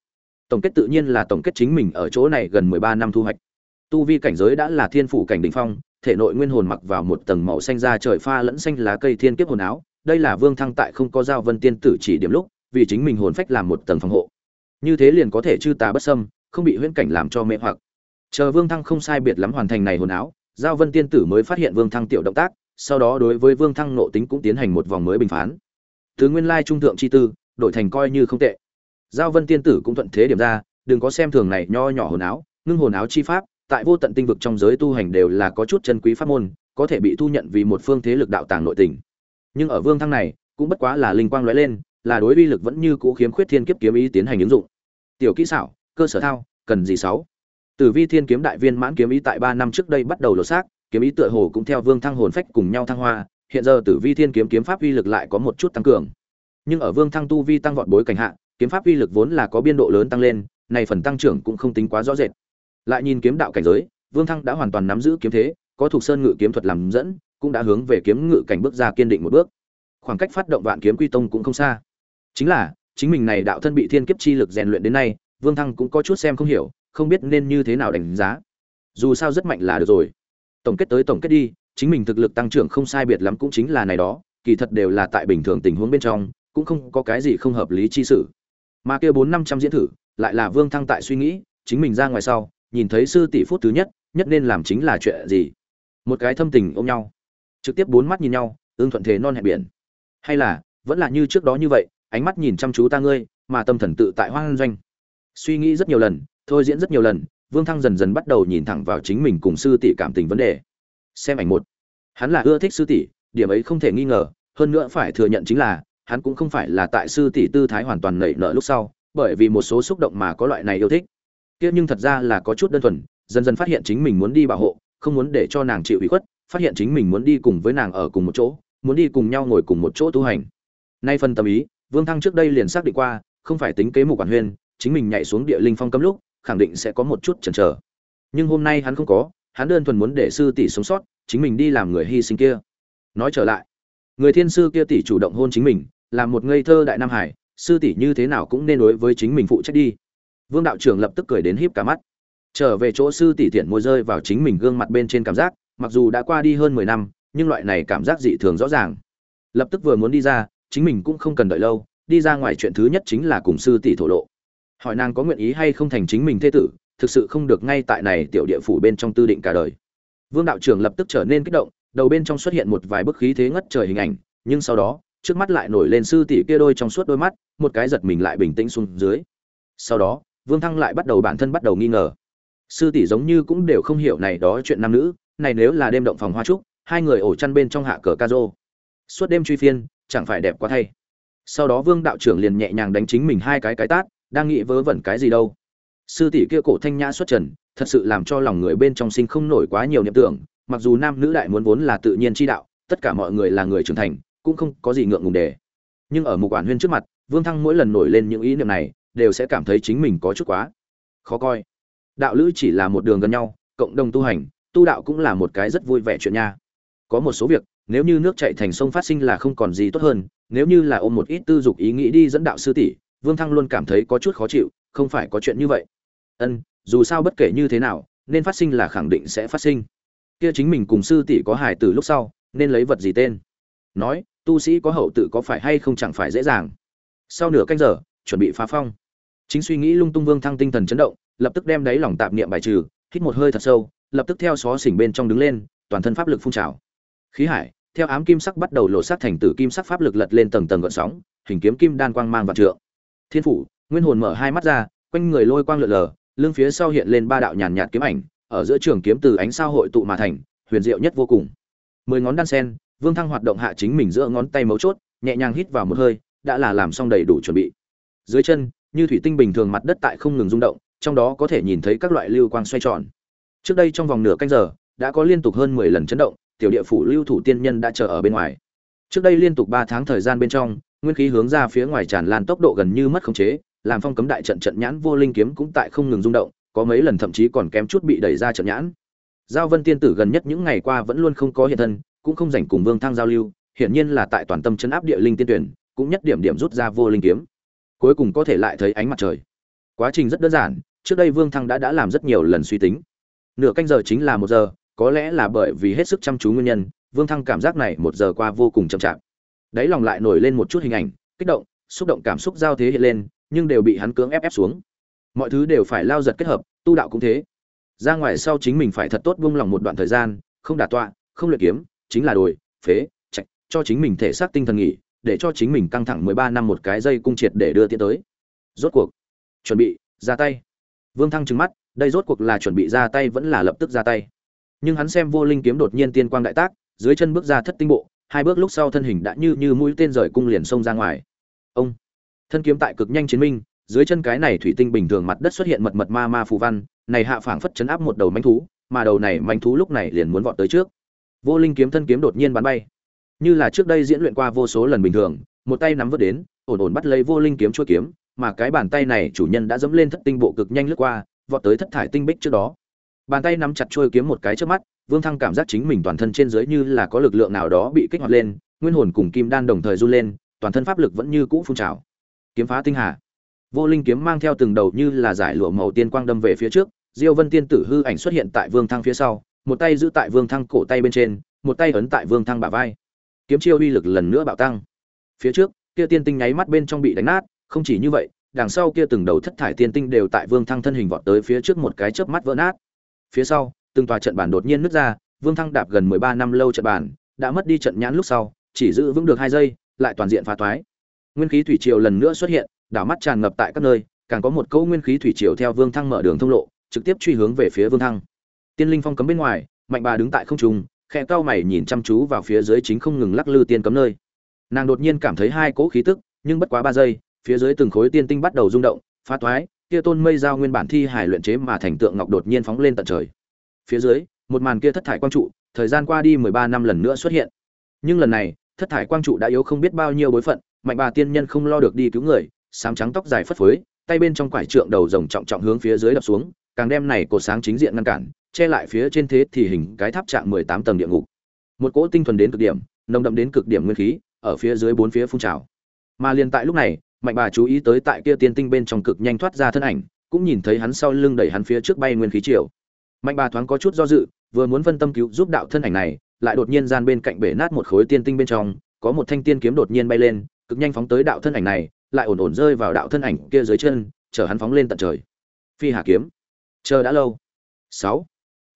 Tổng kết tự nhiên là tổng kết chính mình ở chỗ này gần mười ba năm thu hoạch. Tu vi cảnh giới đã là thiên phủ cảnh đỉnh phong, thể nội nguyên hồn mặc vào một tầng màu xanh da trời pha lẫn xanh lá cây thiên kiếp hồn áo, đây là vương thăng tại không có giao vân tiên tử chỉ điểm lúc, vì chính mình hồn phách làm một tầng phòng hộ. Như thế liền có thể chư tà bất sâm không bị huyễn cảnh làm cho mê hoặc. Chờ vương thăng không sai biệt lắm hoàn thành này hồn áo, giao vân tiên tử mới phát hiện vương thăng tiểu động tác sau đó đối với vương thăng nộ tính cũng tiến hành một vòng mới bình phán. Từ nguyên lai trung thượng chi tư đổi thành coi như không tệ. Giao vân tiên tử cũng thuận thế điểm ra đừng có xem thường này nho nhỏ hồn áo ngưng hồn áo chi pháp tại vô tận tinh vực trong giới tu hành đều là có chút chân quý pháp môn có thể bị thu nhận vì một phương thế lực đạo tàng nội tình. Nhưng ở vương thăng này cũng bất quá là linh quang lóe lên là đối vi lực vẫn như cũ khiếm khuyết thiên kiếp kiếm ý tiến hành ứng dụng. Tiểu kỹ xảo cơ sở thao cần gì sáu? Tử Vi Thiên Kiếm Đại Viên mãn kiếm ý tại 3 năm trước đây bắt đầu lột xác, kiếm ý tựa hồ cũng theo Vương Thăng hồn phách cùng nhau thăng hoa, hiện giờ Tử Vi Thiên Kiếm kiếm pháp uy lực lại có một chút tăng cường. Nhưng ở Vương Thăng tu vi tăng vọt bối cảnh hạ, kiếm pháp uy lực vốn là có biên độ lớn tăng lên, này phần tăng trưởng cũng không tính quá rõ rệt. Lại nhìn kiếm đạo cảnh giới, Vương Thăng đã hoàn toàn nắm giữ kiếm thế, có thuộc sơn ngự kiếm thuật làm dẫn, cũng đã hướng về kiếm ngự cảnh bước ra kiên định một bước. Khoảng cách phát động vạn kiếm quy tông cũng không xa. Chính là, chính mình này đạo thân bị thiên kiếp chi lực rèn luyện đến nay, Vương Thăng cũng có chút xem không hiểu, không biết nên như thế nào đánh giá dù sao rất mạnh là được rồi tổng kết tới tổng kết đi, chính mình thực lực tăng trưởng không sai biệt lắm cũng chính là này đó, kỳ thật đều là tại bình thường tình huống bên trong, cũng không có cái gì không hợp lý chi sự. Mà kia bốn năm trăm diễn thử, lại là vương thăng tại suy nghĩ, chính mình ra ngoài sau, nhìn thấy sư tỷ phút thứ nhất nhất nên làm chính là chuyện gì? Một cái thâm tình ôm nhau. Trực tiếp bốn mắt nhìn nhau ương thuận thế non hẹn biển. Hay là, vẫn là như trước đó như vậy, ánh mắt nhìn chăm chú ta ngươi, mà tâm thần tự tại hoang doanh. Suy nghĩ rất nhiều lần, thôi diễn rất nhiều lần vương thăng dần dần bắt đầu nhìn thẳng vào chính mình cùng sư tỷ cảm tình vấn đề. Xem ảnh một. Hắn là ưa thích sư tỷ, điểm ấy không thể nghi ngờ, hơn nữa phải thừa nhận chính là, hắn cũng không phải là tại sư tỷ tư thái hoàn toàn nảy nở lúc sau, bởi vì một số xúc động mà có loại này yêu thích. Tiếc nhưng thật ra là có chút đơn thuần, dần dần phát hiện chính mình muốn đi bảo hộ, không muốn để cho nàng chịu ủy khuất, phát hiện chính mình muốn đi cùng với nàng ở cùng một chỗ, muốn đi cùng nhau ngồi cùng một chỗ tu hành. Nay phần tâm ý, vương thăng trước đây liền xác định qua, không phải tính kế mục quản huyên chính mình nhảy xuống địa linh phong cấm lúc khẳng định sẽ có một chút chần chờ. Nhưng hôm nay hắn không có, hắn đơn thuần muốn để sư tỷ sống sót, chính mình đi làm người hy sinh kia. Nói trở lại, người thiên sư kia tỷ chủ động hôn chính mình làm một ngây thơ đại nam hải, sư tỷ như thế nào cũng nên đối với chính mình phụ trách đi. Vương đạo trưởng lập tức cười đến híp cả mắt. Trở về chỗ sư tỷ tiện môi rơi vào chính mình gương mặt bên trên cảm giác, mặc dù đã qua đi hơn mười năm, nhưng loại này cảm giác dị thường rõ ràng. Lập tức vừa muốn đi ra, chính mình cũng không cần đợi lâu, đi ra ngoài chuyện thứ nhất chính là cùng sư tỷ thổ lộ hỏi nàng có nguyện ý hay không thành chính mình thế tử, thực sự không được ngay tại này tiểu địa phủ bên trong tư định cả đời. Vương đạo trưởng lập tức trở nên kích động, đầu bên trong xuất hiện một vài bức khí thế ngất trời hình ảnh, nhưng sau đó, trước mắt lại nổi lên sư tỷ kia đôi trong suốt đôi mắt, một cái giật mình lại bình tĩnh xuống dưới. Sau đó, vương thăng lại bắt đầu bản thân bắt đầu nghi ngờ. Sư tỷ giống như cũng đều không hiểu này đó chuyện nam nữ, này nếu là đêm động phòng hoa trúc, hai người ổ chăn bên trong hạ cờ ca rô suốt đêm truy phiên, chẳng phải đẹp quá thay. Sau đó vương đạo trưởng liền nhẹ nhàng đánh chính mình hai cái cái tát đang nghĩ vớ vẩn cái gì đâu. Sư tỷ kia cổ thanh nhã xuất trần, thật sự làm cho lòng người bên trong sinh không nổi quá nhiều niệm tưởng, mặc dù nam nữ đại muốn vốn là tự nhiên chi đạo, tất cả mọi người là người trưởng thành, cũng không có gì ngượng ngùng đề nhưng ở một quản huyên trước mặt, vương thăng mỗi lần nổi lên những ý niệm này, đều sẽ cảm thấy chính mình có chút quá. Khó coi. Đạo lữ chỉ là một đường gần nhau, cộng đồng tu hành, tu đạo cũng là một cái rất vui vẻ chuyện nha. Có một số việc, nếu như nước chảy thành sông phát sinh là không còn gì tốt hơn, nếu như là ôm một ít tư dục ý nghĩ đi dẫn đạo sư tỷ vương thăng luôn cảm thấy có chút khó chịu, không phải có chuyện như vậy. Ân, dù sao bất kể như thế nào, nên phát sinh là khẳng định sẽ phát sinh. Kia chính mình cùng sư tỷ có hài từ lúc sau, nên lấy vật gì tên? Nói, tu sĩ có hậu tự có phải hay không chẳng phải dễ dàng. Sau nửa canh giờ, chuẩn bị phá phong. Chính suy nghĩ lung tung vương thăng tinh thần chấn động, lập tức đem đáy lòng tạp niệm bài trừ, hít một hơi thật sâu, lập tức theo xó xỉnh bên trong đứng lên, toàn thân pháp lực phun trào. Khí hải, theo ám kim sắc bắt đầu lộ sát thành tử kim sắc pháp lực lật lên tầng tầng gợn sóng, hình kiếm kim đan quang mang vạn trượng thiên phủ, nguyên hồn mở hai mắt ra, quanh người lôi quang lượn lờ, lưng phía sau hiện lên ba đạo nhàn nhạt kiếm ảnh, ở giữa trường kiếm từ ánh sao hội tụ mà thành, huyền diệu nhất vô cùng. Mười ngón đan sen, vương thăng hoạt động hạ chính mình giữa ngón tay mấu chốt, nhẹ nhàng hít vào một hơi, đã là làm xong đầy đủ chuẩn bị. Dưới chân, như thủy tinh bình thường mặt đất tại không ngừng rung động, trong đó có thể nhìn thấy các loại lưu quang xoay tròn. Trước đây trong vòng nửa canh giờ, đã có liên tục hơn mười lần chấn động, tiểu địa phủ lưu thủ tiên nhân đã chờ ở bên ngoài. Trước đây liên tục ba tháng thời gian bên trong nguyên khí hướng ra phía ngoài tràn lan tốc độ gần như mất khống chế, làm phong cấm đại trận trận nhãn vô linh kiếm cũng tại không ngừng rung động, có mấy lần thậm chí còn kém chút bị đẩy ra trận nhãn. Giao vân tiên tử gần nhất những ngày qua vẫn luôn không có hiện thân, cũng không dành cùng vương thăng giao lưu, hiển nhiên là tại toàn tâm trấn áp địa linh tiên tuyển, cũng nhất điểm điểm rút ra vô linh kiếm. Cuối cùng có thể lại thấy ánh mặt trời. Quá trình rất đơn giản, trước đây vương thăng đã đã làm rất nhiều lần suy tính. Nửa canh giờ chính là một giờ, có lẽ là bởi vì hết sức chăm chú nguyên nhân, vương thăng cảm giác này một giờ qua vô cùng chậm chạp đáy lòng lại nổi lên một chút hình ảnh, kích động, xúc động cảm xúc giao thế hiện lên, nhưng đều bị hắn cưỡng ép ép xuống. Mọi thứ đều phải lao giật kết hợp, tu đạo cũng thế. Ra ngoài sau chính mình phải thật tốt vung lòng một đoạn thời gian, không đả tọa, không luyện kiếm, chính là đồi, phế chạch cho chính mình thể xác tinh thần nghỉ, để cho chính mình căng thẳng mười ba năm một cái dây cung triệt để đưa tiến tới. Rốt cuộc, chuẩn bị, ra tay. Vương thăng trừng mắt, đây rốt cuộc là chuẩn bị ra tay vẫn là lập tức ra tay. Nhưng hắn xem vô linh kiếm đột nhiên tiên quang đại tác, dưới chân bước ra thất tinh bộ hai bước lúc sau thân hình đã như như mũi tên rời cung liền xông ra ngoài. Ông, thân kiếm tại cực nhanh chiến minh, dưới chân cái này thủy tinh bình thường mặt đất xuất hiện mật mật ma ma phù văn, này hạ phảng phất chấn áp một đầu manh thú, mà đầu này manh thú lúc này liền muốn vọt tới trước. Vô linh kiếm thân kiếm đột nhiên bắn bay. Như là trước đây diễn luyện qua vô số lần bình thường, một tay nắm vớt đến, ổn ổn bắt lấy vô linh kiếm chuôi kiếm, mà cái bàn tay này chủ nhân đã dẫm lên thất tinh bộ cực nhanh lướt qua, vọt tới thất thải tinh bích trước đó. Bàn tay nắm chặt chuôi kiếm một cái trước mắt vương thăng cảm giác chính mình toàn thân trên dưới như là có lực lượng nào đó bị kích hoạt lên, nguyên hồn cùng kim đan đồng thời run lên, toàn thân pháp lực vẫn như cũ phun trào. Kiếm phá tinh hà. Vô linh kiếm mang theo từng đầu như là giải lụa màu tiên quang đâm về phía trước, diêu vân tiên tử hư ảnh xuất hiện tại vương thăng phía sau, một tay giữ tại vương thăng cổ tay bên trên, một tay ấn tại vương thăng bả vai. Kiếm chiêu uy lực lần nữa bạo tăng. Phía trước, kia tiên tinh nháy mắt bên trong bị đánh nát, không chỉ như vậy, đằng sau kia từng đầu thất thải tiên tinh đều tại vương thăng thân hình vọt tới phía trước một cái chớp mắt vỡ nát. Phía sau từng tòa trận bản đột nhiên nứt ra, vương thăng đạp gần mười ba năm lâu trận bản đã mất đi trận nhãn lúc sau, chỉ giữ vững được hai giây, lại toàn diện phá toái. Nguyên khí thủy triều lần nữa xuất hiện, đảo mắt tràn ngập tại các nơi, càng có một câu nguyên khí thủy triều theo vương thăng mở đường thông lộ, trực tiếp truy hướng về phía vương thăng. Tiên linh phong cấm bên ngoài, mạnh bà đứng tại không trung, khẽ cau mày nhìn chăm chú vào phía dưới chính không ngừng lắc lư tiên cấm nơi. Nàng đột nhiên cảm thấy hai cỗ khí tức, nhưng bất quá ba giây, phía dưới từng khối tiên tinh bắt đầu rung động, phá toái, kia tôn mây giao nguyên bản thi hải luyện chế mà thành tượng ngọc đột nhiên phóng lên tận trời phía dưới, một màn kia thất thải quang trụ, thời gian qua đi mười ba năm lần nữa xuất hiện. Nhưng lần này, thất thải quang trụ đã yếu không biết bao nhiêu bối phận, mạnh bà tiên nhân không lo được đi cứu người, sám trắng tóc dài phất phới, tay bên trong quải trượng đầu rồng trọng trọng hướng phía dưới đập xuống, càng đem này cột sáng chính diện ngăn cản, che lại phía trên thế thì hình cái tháp trạng mười tám tầng địa ngục. Một cỗ tinh thuần đến cực điểm, nồng đậm đến cực điểm nguyên khí, ở phía dưới bốn phía phun trào. Mà liền tại lúc này, mạnh bà chú ý tới tại kia tiên tinh bên trong cực nhanh thoát ra thân ảnh, cũng nhìn thấy hắn sau lưng đẩy hắn phía trước bay nguyên khí triều mạnh bà thoáng có chút do dự, vừa muốn phân tâm cứu giúp đạo thân ảnh này, lại đột nhiên gian bên cạnh bể nát một khối tiên tinh bên trong, có một thanh tiên kiếm đột nhiên bay lên, cực nhanh phóng tới đạo thân ảnh này, lại ổn ổn rơi vào đạo thân ảnh kia dưới chân chở hắn phóng lên tận trời. Phi hà kiếm. Chờ đã lâu. Sáu.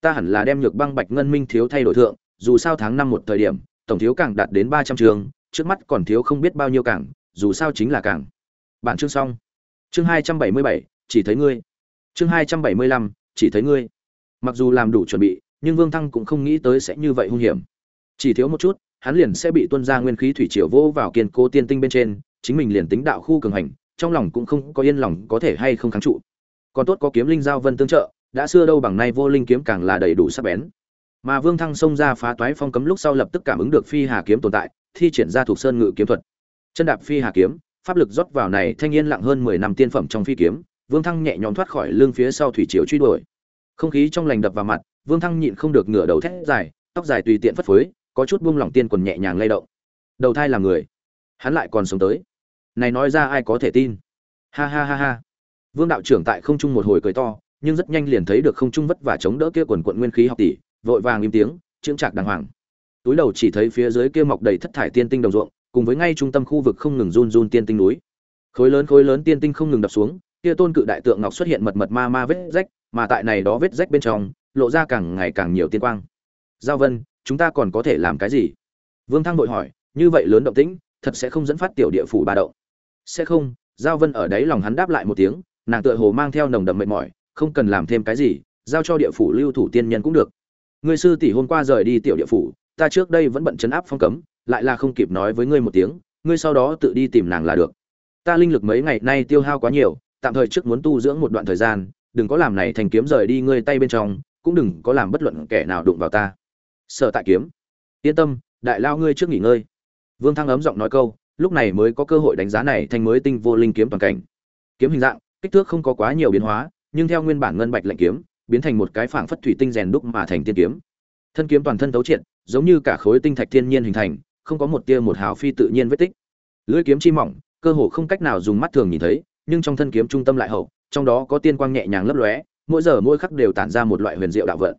Ta hẳn là đem nhược băng bạch ngân minh thiếu thay đổi thượng, dù sao tháng năm một thời điểm, tổng thiếu càng đạt đến ba trăm trường, trước mắt còn thiếu không biết bao nhiêu càng, dù sao chính là càng. Bản chương xong. Chương hai trăm bảy mươi bảy, chỉ thấy ngươi. Chương hai trăm bảy mươi lăm, chỉ thấy ngươi mặc dù làm đủ chuẩn bị, nhưng vương thăng cũng không nghĩ tới sẽ như vậy hung hiểm. Chỉ thiếu một chút, hắn liền sẽ bị tuân ra nguyên khí thủy triều vô vào kiên cố tiên tinh bên trên, chính mình liền tính đạo khu cường hành, trong lòng cũng không có yên lòng có thể hay không kháng trụ. Còn tốt có kiếm linh giao vân tương trợ, đã xưa đâu bằng nay vô linh kiếm càng là đầy đủ sắc bén. Mà vương thăng xông ra phá toái phong cấm lúc sau lập tức cảm ứng được phi hà kiếm tồn tại, thi triển ra thuộc sơn ngự kiếm thuật. Chân đạp phi hà kiếm, pháp lực rót vào này thanh niên lặng hơn mười năm tiên phẩm trong phi kiếm, vương thăng nhẹ nhõm thoát khỏi lưng phía sau thủy triều truy đuổi không khí trong lành đập vào mặt, vương thăng nhịn không được ngửa đầu thét dài, tóc dài tùy tiện phất phới, có chút buông lỏng tiên quần nhẹ nhàng lay động. Đầu thai là người, hắn lại còn sống tới. Này nói ra ai có thể tin? Ha ha ha ha. Vương đạo trưởng tại không trung một hồi cười to, nhưng rất nhanh liền thấy được không trung vất và chống đỡ kia quần quận nguyên khí học tỷ, vội vàng im tiếng, chững chạc đàng hoàng. Túi đầu chỉ thấy phía dưới kia mọc đầy thất thải tiên tinh đồng ruộng, cùng với ngay trung tâm khu vực không ngừng run run tiên tinh núi. Khối lớn khối lớn tiên tinh không ngừng đập xuống, kia tôn cự đại tượng ngọc xuất hiện mật mật ma ma vết rách mà tại này đó vết rách bên trong, lộ ra càng ngày càng nhiều tiên quang. Giao vân, chúng ta còn có thể làm cái gì? Vương thăng vội hỏi, như vậy lớn động tĩnh, thật sẽ không dẫn phát tiểu địa phủ ba động. Sẽ không, giao vân ở đấy lòng hắn đáp lại một tiếng, nàng tựa hồ mang theo nồng đậm mệt mỏi, không cần làm thêm cái gì, giao cho địa phủ lưu thủ tiên nhân cũng được. Ngươi sư tỷ hôm qua rời đi tiểu địa phủ, ta trước đây vẫn bận chấn áp phong cấm, lại là không kịp nói với ngươi một tiếng, ngươi sau đó tự đi tìm nàng là được. Ta linh lực mấy ngày nay tiêu hao quá nhiều, tạm thời trước muốn tu dưỡng một đoạn thời gian đừng có làm này thành kiếm rời đi ngươi tay bên trong, cũng đừng có làm bất luận kẻ nào đụng vào ta. Sợ tại kiếm. Yên tâm, đại lao ngươi trước nghỉ ngơi. Vương thăng ấm giọng nói câu, lúc này mới có cơ hội đánh giá này thành mới tinh vô linh kiếm toàn cảnh. Kiếm hình dạng, kích thước không có quá nhiều biến hóa, nhưng theo nguyên bản ngân bạch lạnh kiếm, biến thành một cái phảng phất thủy tinh rèn đúc mà thành tiên kiếm. Thân kiếm toàn thân tấu triệt, giống như cả khối tinh thạch thiên nhiên hình thành, không có một tia một hào phi tự nhiên vết tích. Lưỡi kiếm chi mỏng, cơ hồ không cách nào dùng mắt thường nhìn thấy, nhưng trong thân kiếm trung tâm lại hậu trong đó có tiên quang nhẹ nhàng lấp lóe, mỗi giờ mỗi khắc đều tản ra một loại huyền diệu đạo vận.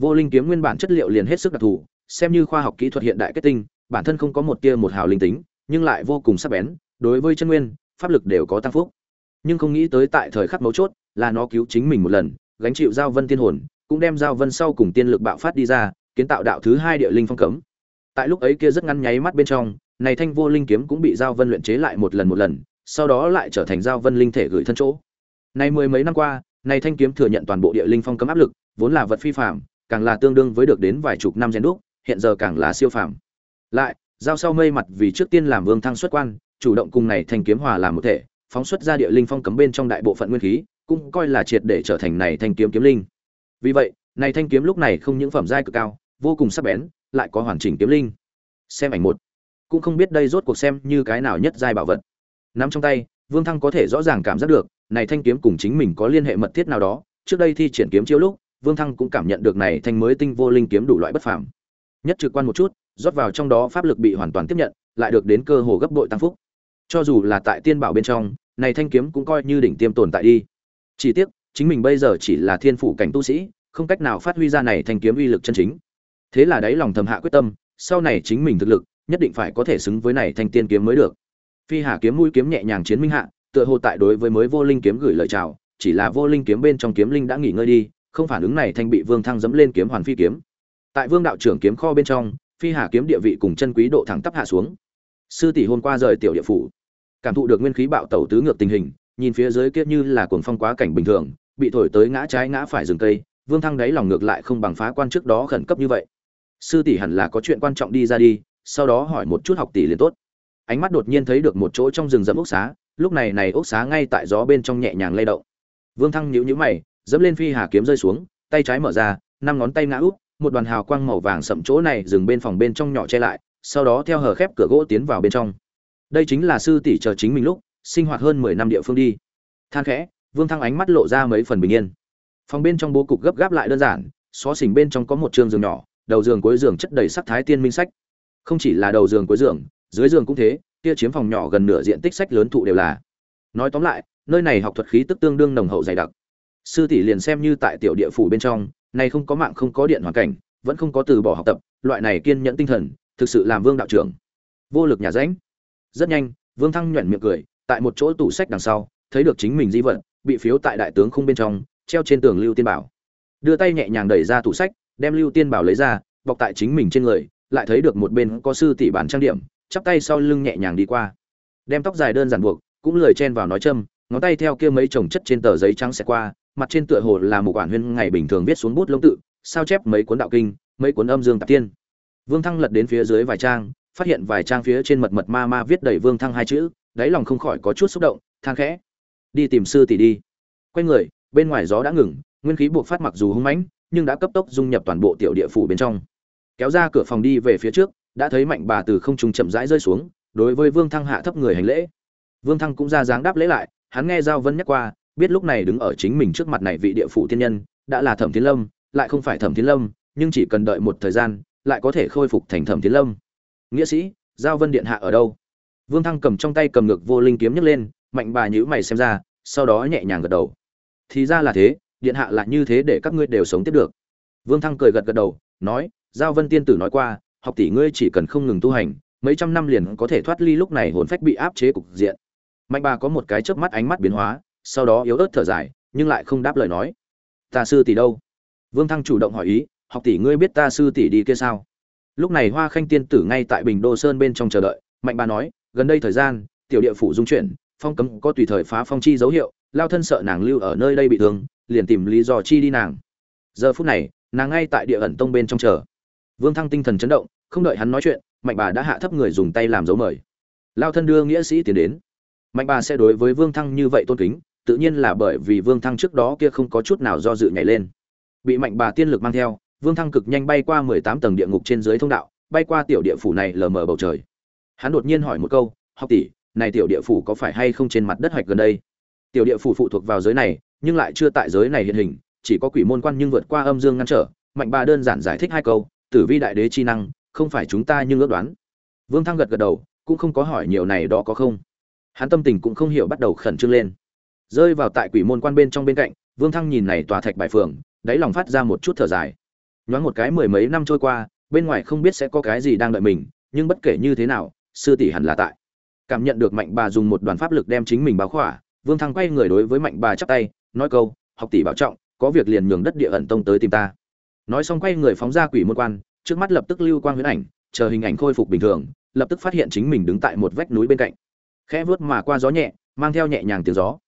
Vô linh kiếm nguyên bản chất liệu liền hết sức đặc thù, xem như khoa học kỹ thuật hiện đại kết tinh, bản thân không có một tia một hào linh tính, nhưng lại vô cùng sắc bén, đối với chân nguyên, pháp lực đều có tăng phúc. Nhưng không nghĩ tới tại thời khắc mấu chốt, là nó cứu chính mình một lần, gánh chịu giao vân tiên hồn, cũng đem giao vân sau cùng tiên lực bạo phát đi ra, kiến tạo đạo thứ hai địa linh phong cấm. Tại lúc ấy kia rất ngắn nháy mắt bên trong, này thanh vô linh kiếm cũng bị giao vân luyện chế lại một lần một lần, sau đó lại trở thành giao vân linh thể gửi thân chỗ này mười mấy năm qua này thanh kiếm thừa nhận toàn bộ địa linh phong cấm áp lực vốn là vật phi phàm, càng là tương đương với được đến vài chục năm rèn đúc hiện giờ càng là siêu phàm. Lại giao sau mây mặt vì trước tiên làm vương thăng xuất quan chủ động cùng này thanh kiếm hòa làm một thể phóng xuất ra địa linh phong cấm bên trong đại bộ phận nguyên khí cũng coi là triệt để trở thành này thanh kiếm kiếm linh. Vì vậy này thanh kiếm lúc này không những phẩm giai cực cao vô cùng sắc bén lại có hoàn chỉnh kiếm linh. Xem ảnh một. Cũng không biết đây rốt cuộc xem như cái nào nhất giai bảo vật. Nắm trong tay vương thăng có thể rõ ràng cảm giác được này thanh kiếm cùng chính mình có liên hệ mật thiết nào đó, trước đây thi triển kiếm chiếu lúc, vương thăng cũng cảm nhận được này thanh mới tinh vô linh kiếm đủ loại bất phàm. Nhất trực quan một chút, rót vào trong đó pháp lực bị hoàn toàn tiếp nhận, lại được đến cơ hồ gấp bội tăng phúc. Cho dù là tại tiên bảo bên trong, này thanh kiếm cũng coi như đỉnh tiêm tồn tại đi. Chỉ tiếc, chính mình bây giờ chỉ là thiên phủ cảnh tu sĩ, không cách nào phát huy ra này thanh kiếm uy lực chân chính. Thế là đáy lòng thầm hạ quyết tâm, sau này chính mình thực lực, nhất định phải có thể xứng với này thanh tiên kiếm mới được. Phi hà kiếm mũi kiếm nhẹ nhàng chiến minh hạ tựa hồ tại đối với mới vô linh kiếm gửi lời chào, chỉ là vô linh kiếm bên trong kiếm linh đã nghỉ ngơi đi, không phản ứng này thanh bị vương thăng dẫm lên kiếm hoàn phi kiếm. Tại vương đạo trưởng kiếm kho bên trong, phi hà kiếm địa vị cùng chân quý độ thẳng tắp hạ xuống. Sư tỷ hôm qua rời tiểu địa phủ, cảm thụ được nguyên khí bạo tẩu tứ ngược tình hình, nhìn phía dưới kiếp như là cuồng phong quá cảnh bình thường, bị thổi tới ngã trái ngã phải rừng cây, vương thăng đáy lòng ngược lại không bằng phá quan trước đó khẩn cấp như vậy. Sư tỷ hẳn là có chuyện quan trọng đi ra đi, sau đó hỏi một chút học tỷ liền tốt. Ánh mắt đột nhiên thấy được một chỗ trong rừng rậm ốc xá lúc này này ốc xá ngay tại gió bên trong nhẹ nhàng lay động. Vương thăng nhíu nhíu mày, dẫm lên phi hà kiếm rơi xuống, tay trái mở ra, năm ngón tay ngã úp, một đoàn hào quang màu vàng sậm chỗ này dừng bên phòng bên trong nhỏ che lại, sau đó theo hở khép cửa gỗ tiến vào bên trong. Đây chính là sư tỷ chờ chính mình lúc, sinh hoạt hơn mười năm địa phương đi. Than khẽ, vương thăng ánh mắt lộ ra mấy phần bình yên. Phòng bên trong bố cục gấp gáp lại đơn giản, xó xỉnh bên trong có một trường giường nhỏ, đầu giường cuối giường chất đầy sắc thái tiên minh sách. Không chỉ là đầu giường cuối giường dưới giường cũng thế, kia chiếm phòng nhỏ gần nửa diện tích sách lớn thụ đều là. Nói tóm lại, nơi này học thuật khí tức tương đương nồng hậu dày đặc. Sư tỷ liền xem như tại tiểu địa phủ bên trong này không có mạng không có điện hoàn cảnh, vẫn không có từ bỏ học tập, loại này kiên nhẫn tinh thần, thực sự làm vương đạo trưởng. Vô lực nhà rãnh rất nhanh, vương thăng nhoẻn miệng cười, tại một chỗ tủ sách đằng sau, thấy được chính mình di vật, bị phiếu tại đại tướng khung bên trong, treo trên tường lưu tiên bảo. Đưa tay nhẹ nhàng đẩy ra tủ sách, đem lưu tiên bảo lấy ra, bọc tại chính mình trên người, lại thấy được một bên có sư tỷ bản trang điểm chắp tay sau lưng nhẹ nhàng đi qua. Đem tóc dài đơn giản buộc, cũng lười chen vào nói châm, ngón tay theo kia mấy chồng chất trên tờ giấy trắng xẹt qua, mặt trên tựa hồ là một quản huyên ngày bình thường viết xuống bút lông tự, sao chép mấy cuốn đạo kinh, mấy cuốn âm dương tạp tiên. Vương thăng lật đến phía dưới vài trang, phát hiện vài trang phía trên mật mật ma ma viết đầy vương thăng hai chữ, đáy lòng không khỏi có chút xúc động, than khẽ. Đi tìm sư tỷ đi. Quay người, bên ngoài gió đã ngừng, nguyên khí buộc phát mặc dù hung mãnh, nhưng đã cấp tốc dung nhập toàn bộ tiểu địa phủ bên trong. Kéo ra cửa phòng đi về phía trước đã thấy mạnh bà từ không trung chậm rãi rơi xuống, đối với vương thăng hạ thấp người hành lễ. Vương thăng cũng ra dáng đáp lễ lại, hắn nghe giao vân nhắc qua, biết lúc này đứng ở chính mình trước mặt này vị địa phủ tiên nhân, đã là thẩm thiên lâm, lại không phải thẩm thiên lâm, nhưng chỉ cần đợi một thời gian, lại có thể khôi phục thành thẩm thiên lâm. Nghĩa sĩ, giao vân điện hạ ở đâu? Vương thăng cầm trong tay cầm ngực vô linh kiếm nhấc lên, mạnh bà nhữ mày xem ra, sau đó nhẹ nhàng gật đầu. Thì ra là thế, điện hạ lại như thế để các ngươi đều sống tiếp được. Vương thăng cười gật gật đầu, nói, giao vân tiên tử nói qua học tỷ ngươi chỉ cần không ngừng tu hành, mấy trăm năm liền có thể thoát ly lúc này hồn phách bị áp chế cục diện. Mạnh bà có một cái chớp mắt ánh mắt biến hóa, sau đó yếu ớt thở dài, nhưng lại không đáp lời nói. Ta sư tỷ đâu? Vương thăng chủ động hỏi ý, học tỷ ngươi biết ta sư tỷ đi kia sao? Lúc này hoa khanh tiên tử ngay tại bình đô sơn bên trong chờ đợi, mạnh bà nói, gần đây thời gian, tiểu địa phủ dung chuyển, phong cấm có tùy thời phá phong chi dấu hiệu, lao thân sợ nàng lưu ở nơi đây bị thương, liền tìm lý do chi đi nàng. Giờ phút này, nàng ngay tại địa ẩn tông bên trong chờ vương thăng tinh thần chấn động, không đợi hắn nói chuyện, mạnh bà đã hạ thấp người dùng tay làm dấu mời. Lao thân đưa nghĩa sĩ tiến đến. Mạnh bà sẽ đối với vương thăng như vậy tôn kính, tự nhiên là bởi vì vương thăng trước đó kia không có chút nào do dự nhảy lên. Bị mạnh bà tiên lực mang theo, vương thăng cực nhanh bay qua mười tám tầng địa ngục trên dưới thông đạo, bay qua tiểu địa phủ này lờ mờ bầu trời. Hắn đột nhiên hỏi một câu, học tỷ, này tiểu địa phủ có phải hay không trên mặt đất hoạch gần đây? Tiểu địa phủ phụ thuộc vào giới này, nhưng lại chưa tại giới này hiện hình, chỉ có quỷ môn quan nhưng vượt qua âm dương ngăn trở. Mạnh bà đơn giản giải thích hai câu tử vi đại đế chi năng, không phải chúng ta nhưng ước đoán. Vương thăng gật gật đầu, cũng không có hỏi nhiều này đó có không. Hắn tâm tình cũng không hiểu bắt đầu khẩn trương lên. Rơi vào tại quỷ môn quan bên trong bên cạnh, vương thăng nhìn này tòa thạch bài phường, đáy lòng phát ra một chút thở dài. Nhoáng một cái mười mấy năm trôi qua, bên ngoài không biết sẽ có cái gì đang đợi mình, nhưng bất kể như thế nào, sư tỷ hẳn là tại. Cảm nhận được mạnh bà dùng một đoàn pháp lực đem chính mình báo khỏa, vương thăng quay người đối với mạnh bà chắp tay, nói câu, học tỷ bảo trọng, có việc liền nhường đất địa ẩn tông tới tìm ta nói xong quay người phóng ra quỷ môn quan, trước mắt lập tức lưu quang huyễn ảnh, chờ hình ảnh khôi phục bình thường, lập tức phát hiện chính mình đứng tại một vách núi bên cạnh. Khẽ vuốt mà qua gió nhẹ, mang theo nhẹ nhàng tiếng gió.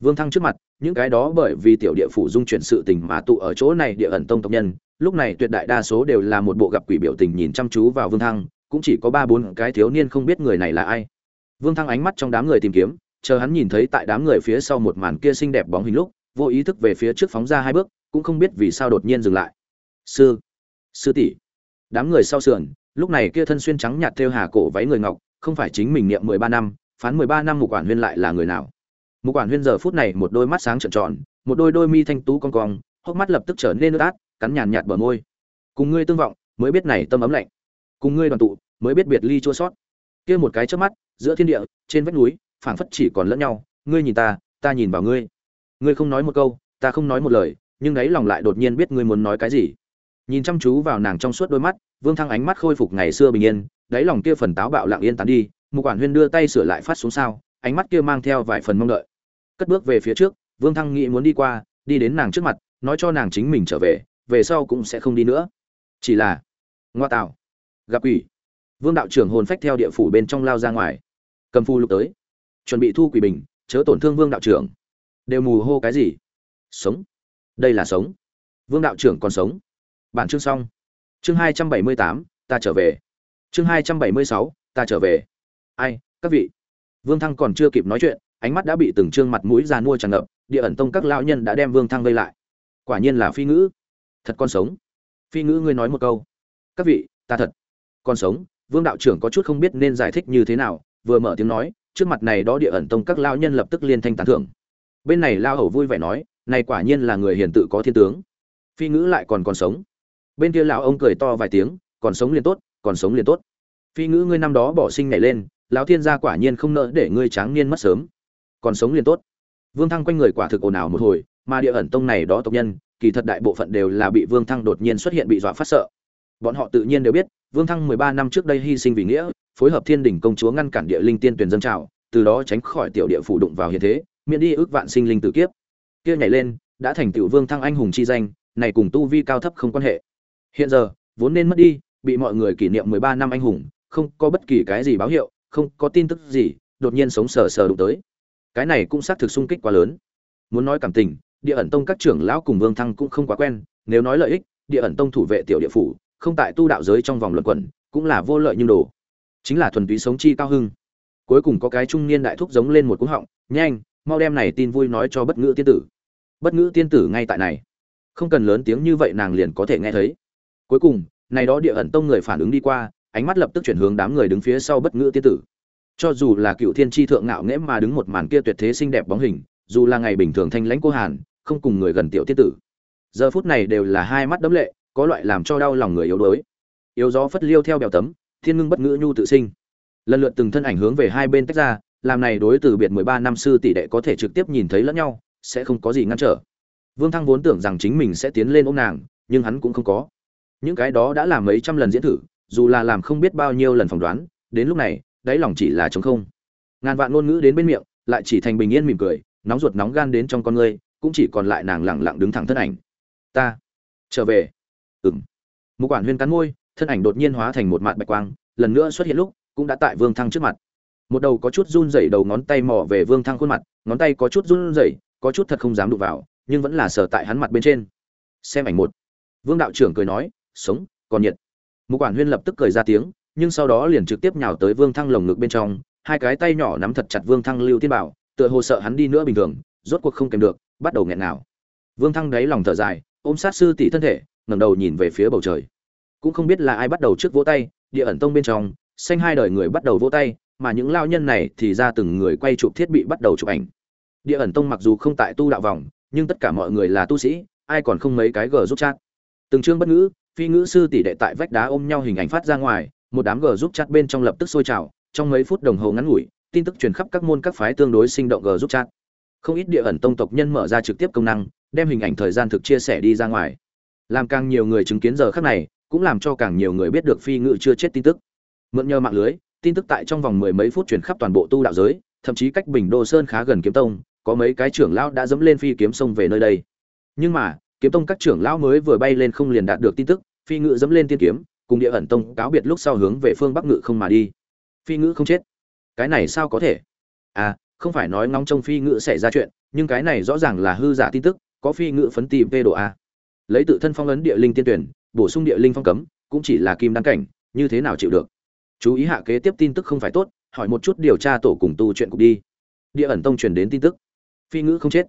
Vương thăng trước mặt, những cái đó bởi vì tiểu địa phủ dung chuyển sự tình mà tụ ở chỗ này địa ẩn tông tộc nhân, lúc này tuyệt đại đa số đều là một bộ gặp quỷ biểu tình nhìn chăm chú vào vương thăng, cũng chỉ có ba bốn cái thiếu niên không biết người này là ai. Vương thăng ánh mắt trong đám người tìm kiếm, chờ hắn nhìn thấy tại đám người phía sau một màn kia xinh đẹp bóng hình lúc, vô ý thức về phía trước phóng ra hai bước, cũng không biết vì sao đột nhiên dừng lại sư sư tỷ. Đám người sau sườn, lúc này kia thân xuyên trắng nhạt theo hà cổ váy người ngọc, không phải chính mình niệm mười ba năm, phán mười ba năm mục quản huyên lại là người nào? Mục quản huyên giờ phút này một đôi mắt sáng trợn tròn, một đôi đôi mi thanh tú cong cong, hốc mắt lập tức trở nên nước át, cắn nhàn nhạt bờ môi. Cùng ngươi tương vọng, mới biết này tâm ấm lạnh. Cùng ngươi đoàn tụ, mới biết biệt ly chua sót. Kia một cái trước mắt, giữa thiên địa, trên vách núi, phảng phất chỉ còn lẫn nhau, ngươi nhìn ta ta nhìn vào ngươi. Ngươi không nói một câu, ta không nói một lời, nhưng đấy lòng lại đột nhiên biết ngươi muốn nói cái gì nhìn chăm chú vào nàng trong suốt đôi mắt, vương thăng ánh mắt khôi phục ngày xưa bình yên, đáy lòng kia phần táo bạo lặng yên tán đi một quản huyên đưa tay sửa lại phát xuống sao, ánh mắt kia mang theo vài phần mong đợi. Cất bước về phía trước, vương thăng nghĩ muốn đi qua, đi đến nàng trước mặt, nói cho nàng chính mình trở về về sau cũng sẽ không đi nữa. Chỉ là, ngoa tạo, gặp quỷ. Vương đạo trưởng hồn phách theo địa phủ bên trong lao ra ngoài. Cầm phu lục tới, chuẩn bị thu quỷ bình, chớ tổn thương vương đạo trưởng. Đều mù hô cái gì? Sống. Đây là sống. Vương đạo trưởng còn sống bản chương xong. Chương hai trăm bảy mươi tám, ta trở về. Chương hai trăm bảy mươi sáu, ta trở về. Ai, các vị. Vương thăng còn chưa kịp nói chuyện, ánh mắt đã bị từng trương mặt mũi già mua tràn ngập, địa ẩn tông các lão nhân đã đem vương thăng vây lại. Quả nhiên là phi ngữ. Thật con sống. Phi ngữ ngươi nói một câu. Các vị, ta thật con sống. Vương đạo trưởng có chút không biết nên giải thích như thế nào, vừa mở tiếng nói, trước mặt này đó địa ẩn tông các lão nhân lập tức liên thanh tán thưởng. Bên này lao hầu vui vẻ nói, này quả nhiên là người hiền tự có thiên tướng. Phi ngữ lại còn còn sống bên kia lão ông cười to vài tiếng, còn sống liền tốt, còn sống liền tốt. Phi ngữ ngươi năm đó bỏ sinh nhảy lên, lão thiên gia quả nhiên không nỡ để ngươi tráng niên mất sớm. Còn sống liền tốt. Vương thăng quanh người quả thực ồn ào một hồi, mà địa ẩn tông này đó tộc nhân, kỳ thật đại bộ phận đều là bị vương thăng đột nhiên xuất hiện bị dọa phát sợ. Bọn họ tự nhiên đều biết, vương thăng mười ba năm trước đây hy sinh vì nghĩa, phối hợp thiên đình công chúa ngăn cản địa linh tiên tuyển dân trào, từ đó tránh khỏi tiểu địa phủ đụng vào hiện thế, miễn đi ước vạn sinh linh tử kiếp. Kia nhảy lên, đã thành tiểu vương thăng anh hùng chi danh, này cùng tu vi cao thấp không quan hệ hiện giờ, vốn nên mất đi, bị mọi người kỷ niệm mười ba năm anh hùng, không có bất kỳ cái gì báo hiệu, không có tin tức gì, đột nhiên sống sờ sờ đụng tới. Cái này cũng xác thực sung kích quá lớn. Muốn nói cảm tình, địa ẩn tông các trưởng lão cùng vương thăng cũng không quá quen, nếu nói lợi ích, địa ẩn tông thủ vệ tiểu địa phủ, không tại tu đạo giới trong vòng luận quẩn, cũng là vô lợi nhưng đồ. Chính là thuần túy sống chi cao hưng. Cuối cùng có cái trung niên đại thúc giống lên một cú họng, nhanh, mau đem này tin vui nói cho bất ngữ tiên tử. Bất ngữ tiên tử ngay tại này. Không cần lớn tiếng như vậy nàng liền có thể nghe thấy cuối cùng, này đó địa ẩn tông người phản ứng đi qua, ánh mắt lập tức chuyển hướng đám người đứng phía sau bất ngữ tiên tử. Cho dù là cựu thiên tri thượng ngạo nghễ mà đứng một màn kia tuyệt thế xinh đẹp bóng hình, dù là ngày bình thường thanh lãnh cô hàn, không cùng người gần tiểu tiên tử. Giờ phút này đều là hai mắt đấm lệ, có loại làm cho đau lòng người yếu đuối. Yếu gió phất liêu theo bèo tấm, thiên ngưng bất ngữ nhu tự sinh. Lần lượt từng thân ảnh hướng về hai bên tách ra, làm này đối từ biệt mười ba năm sư tỷ đệ có thể trực tiếp nhìn thấy lẫn nhau, sẽ không có gì ngăn trở. Vương thăng vốn tưởng rằng chính mình sẽ tiến lên ôm nàng, nhưng hắn cũng không có những cái đó đã làm mấy trăm lần diễn thử, dù là làm không biết bao nhiêu lần phỏng đoán, đến lúc này, đáy lòng chỉ là trống không. Ngàn vạn ngôn ngữ đến bên miệng, lại chỉ thành bình yên mỉm cười, nóng ruột nóng gan đến trong con ngươi, cũng chỉ còn lại nàng lẳng lặng đứng thẳng thân ảnh. Ta, trở về. Ừm. một quản huyên cắn môi, thân ảnh đột nhiên hóa thành một mạt bạch quang, lần nữa xuất hiện lúc, cũng đã tại vương thăng trước mặt. Một đầu có chút run rẩy đầu ngón tay mò về vương thăng khuôn mặt, ngón tay có chút run rẩy, có chút thật không dám đụng vào, nhưng vẫn là sờ tại hắn mặt bên trên. Xem ảnh một. Vương đạo trưởng cười nói sống, còn nhiệt. Một quản huyên lập tức cười ra tiếng, nhưng sau đó liền trực tiếp nhào tới vương thăng lồng ngực bên trong, hai cái tay nhỏ nắm thật chặt vương thăng lưu tiên bảo, tựa hồ sợ hắn đi nữa bình thường, rốt cuộc không kèm được, bắt đầu nghẹn nào vương thăng đáy lòng thở dài, ôm sát sư tỷ thân thể, ngẩng đầu nhìn về phía bầu trời. Cũng không biết là ai bắt đầu trước vỗ tay, địa ẩn tông bên trong, xanh hai đời người bắt đầu vỗ tay, mà những lao nhân này thì ra từng người quay chụp thiết bị bắt đầu chụp ảnh. Địa ẩn tông mặc dù không tại tu đạo vòng, nhưng tất cả mọi người là tu sĩ, ai còn không mấy cái gờ giúp chat. Từng chương bất ngữ phi ngữ sư tỷ đệ tại vách đá ôm nhau hình ảnh phát ra ngoài, một đám gờ giúp chat bên trong lập tức sôi trào, trong mấy phút đồng hồ ngắn ngủi, tin tức truyền khắp các môn các phái tương đối sinh động g giúp chat. Không ít địa ẩn tông tộc nhân mở ra trực tiếp công năng, đem hình ảnh thời gian thực chia sẻ đi ra ngoài. Làm càng nhiều người chứng kiến giờ khắc này, cũng làm cho càng nhiều người biết được phi ngữ chưa chết tin tức. Mượn nhờ mạng lưới, tin tức tại trong vòng mười mấy phút truyền khắp toàn bộ tu đạo giới, thậm chí cách bình đô sơn khá gần kiếm tông, có mấy cái trưởng lão đã dẫm lên phi kiếm sông về nơi đây. Nhưng mà, kiếm tông các trưởng lão mới vừa bay lên không liền đạt được tin tức phi ngự dẫm lên tiên kiếm, cùng địa ẩn tông cáo biệt lúc sau hướng về phương bắc ngự không mà đi. Phi Ngự không chết. Cái này sao có thể? À không phải nói ngóng trông phi ngự xảy ra chuyện, nhưng cái này rõ ràng là hư giả tin tức, có phi ngự phấn tìm tê độ a. Lấy tự thân phong ấn địa linh tiên tuyển, bổ sung địa linh phong cấm, cũng chỉ là kim đăng cảnh, như thế nào chịu được? Chú ý hạ kế tiếp tin tức không phải tốt, hỏi một chút điều tra tổ cùng tu chuyện cục đi. Địa ẩn tông truyền đến tin tức. Phi ngữ không chết.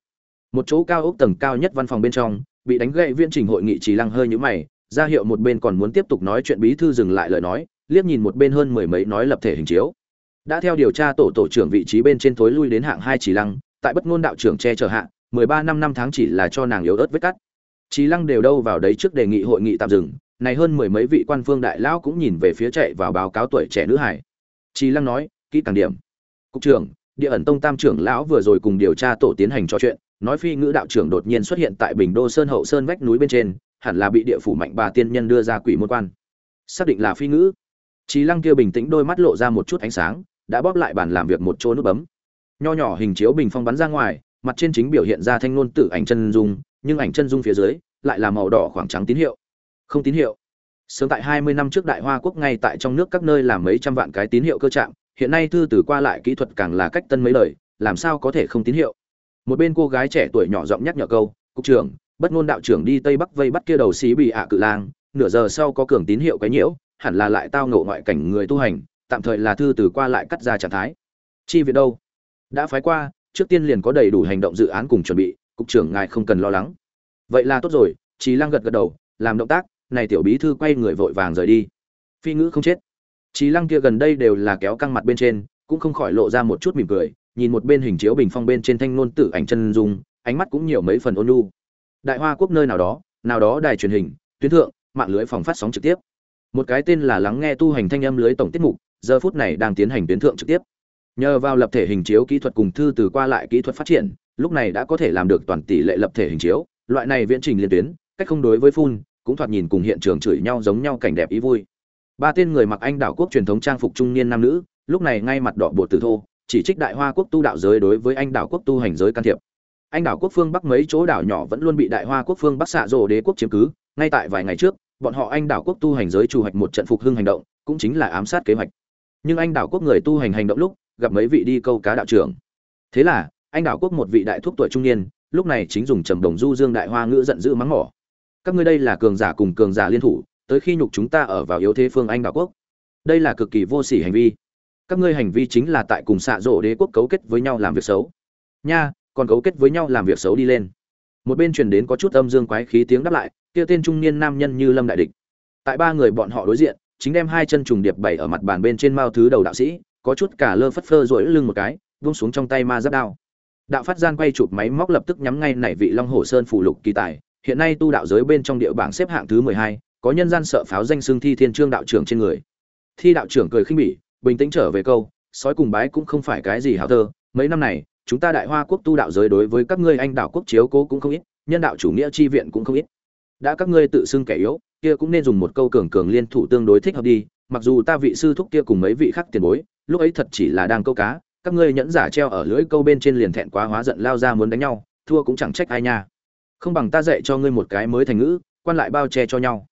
Một chỗ cao ốc tầng cao nhất văn phòng bên trong, bị đánh gậy viên trình hội nghị chỉ lăng hơi nhũ mày ra hiệu một bên còn muốn tiếp tục nói chuyện bí thư dừng lại lời nói, liếc nhìn một bên hơn mười mấy nói lập thể hình chiếu. Đã theo điều tra tổ tổ trưởng vị trí bên trên thối lui đến hạng hai chỉ lăng, tại bất ngôn đạo trưởng che chở hạ, mười ba năm năm tháng chỉ là cho nàng yếu ớt vết cắt. Chỉ lăng đều đâu vào đấy trước đề nghị hội nghị tạm dừng, này hơn mười mấy vị quan phương đại lão cũng nhìn về phía chạy vào báo cáo tuổi trẻ nữ hải. Chỉ lăng nói, kỹ càng điểm. Cục trưởng, địa ẩn tông tam trưởng lão vừa rồi cùng điều tra tổ tiến hành trò chuyện, nói phi ngữ đạo trưởng đột nhiên xuất hiện tại bình đô sơn hậu sơn vách núi bên trên hẳn là bị địa phủ mạnh bà tiên nhân đưa ra quỷ môn quan xác định là phi ngữ Chí Lăng kia bình tĩnh đôi mắt lộ ra một chút ánh sáng, đã bóp lại bàn làm việc một chỗ nút bấm. Nho nhỏ hình chiếu bình phong bắn ra ngoài, mặt trên chính biểu hiện ra thanh ngôn tử ảnh chân dung, nhưng ảnh chân dung phía dưới lại là màu đỏ khoảng trắng tín hiệu. Không tín hiệu. Sớm tại 20 năm trước Đại Hoa quốc ngay tại trong nước các nơi làm mấy trăm vạn cái tín hiệu cơ trạng, hiện nay thư từ qua lại kỹ thuật càng là cách tân mấy lời, làm sao có thể không tín hiệu. Một bên cô gái trẻ tuổi nhỏ giọng nhắc nhở câu, "Cục trưởng, bất ngôn đạo trưởng đi Tây Bắc vây bắt kia đầu xí bị ạ cự lang, nửa giờ sau có cường tín hiệu cái nhiễu, hẳn là lại tao ngộ ngoại cảnh người tu hành, tạm thời là thư từ qua lại cắt ra trạng thái. Chi viện đâu? Đã phái qua, trước tiên liền có đầy đủ hành động dự án cùng chuẩn bị, cục trưởng ngài không cần lo lắng. Vậy là tốt rồi, Chí Lăng gật gật đầu, làm động tác, này tiểu bí thư quay người vội vàng rời đi. Phi ngữ không chết. Chí Lăng kia gần đây đều là kéo căng mặt bên trên, cũng không khỏi lộ ra một chút mỉm cười, nhìn một bên hình chiếu bình phong bên trên thanh nôn tử ảnh chân dung, ánh mắt cũng nhiều mấy phần ôn nhu. Đại Hoa quốc nơi nào đó, nào đó đài truyền hình, tuyến thượng, mạng lưới phòng phát sóng trực tiếp. Một cái tên là lắng nghe tu hành thanh âm lưới tổng tiết mục giờ phút này đang tiến hành tuyến thượng trực tiếp. Nhờ vào lập thể hình chiếu kỹ thuật cùng thư từ qua lại kỹ thuật phát triển lúc này đã có thể làm được toàn tỷ lệ lập thể hình chiếu. Loại này viễn trình liên tuyến cách không đối với phun cũng thoạt nhìn cùng hiện trường chửi nhau giống nhau cảnh đẹp ý vui. Ba tên người mặc anh đảo quốc truyền thống trang phục trung niên nam nữ lúc này ngay mặt đỏ bột từ thô chỉ trích đại hoa quốc tu đạo giới đối với anh đảo quốc tu hành giới can thiệp anh đảo quốc phương bắc mấy chỗ đảo nhỏ vẫn luôn bị đại hoa quốc phương bắc xạ rồ đế quốc chiếm cứ. Ngay tại vài ngày trước, bọn họ anh đảo quốc tu hành giới chủ hoạch một trận phục hưng hành động, cũng chính là ám sát kế hoạch. Nhưng anh đảo quốc người tu hành hành động lúc, gặp mấy vị đi câu cá đạo trưởng. Thế là, anh đảo quốc một vị đại thúc tuổi trung niên, lúc này chính dùng trầm đồng du dương đại hoa ngữ giận dữ mắng mỏ. Các ngươi đây là cường giả cùng cường giả liên thủ, tới khi nhục chúng ta ở vào yếu thế phương anh đảo quốc. Đây là cực kỳ vô sỉ hành vi. Các ngươi hành vi chính là tại cùng xạ rộ đế quốc cấu kết với nhau làm việc xấu. Nha còn cấu kết với nhau làm việc xấu đi lên. Một bên truyền đến có chút âm dương quái khí tiếng đáp lại, kia tên trung niên nam nhân như lâm đại địch. Tại ba người bọn họ đối diện, chính đem hai chân trùng điệp bày ở mặt bàn bên trên mao thứ đầu đạo sĩ, có chút cả lơ phất phơ rỗi lưng một cái vung xuống trong tay ma giáp đao. Đạo phát gian quay chụp máy móc lập tức nhắm ngay nảy vị long hồ sơn phủ lục kỳ tài, hiện nay tu đạo giới bên trong địa bảng xếp hạng thứ mười hai, có nhân gian sợ pháo danh xương thi thiên trương đạo trưởng trên người. Thi đạo trưởng cười khinh bỉ, bình tĩnh trở về câu, sói cùng bái cũng không phải cái gì hảo thơ, mấy năm này chúng ta đại hoa quốc tu đạo giới đối với các ngươi anh đạo quốc chiếu cố cũng không ít, nhân đạo chủ nghĩa chi viện cũng không ít. Đã các ngươi tự xưng kẻ yếu, kia cũng nên dùng một câu cường cường liên thủ tương đối thích hợp đi, mặc dù ta vị sư thúc kia cùng mấy vị khác tiền bối, lúc ấy thật chỉ là đang câu cá, các ngươi nhẫn giả treo ở lưỡi câu bên trên liền thẹn quá hóa giận lao ra muốn đánh nhau, thua cũng chẳng trách ai nha. Không bằng ta dạy cho ngươi một cái mới thành ngữ, quan lại bao che cho nhau.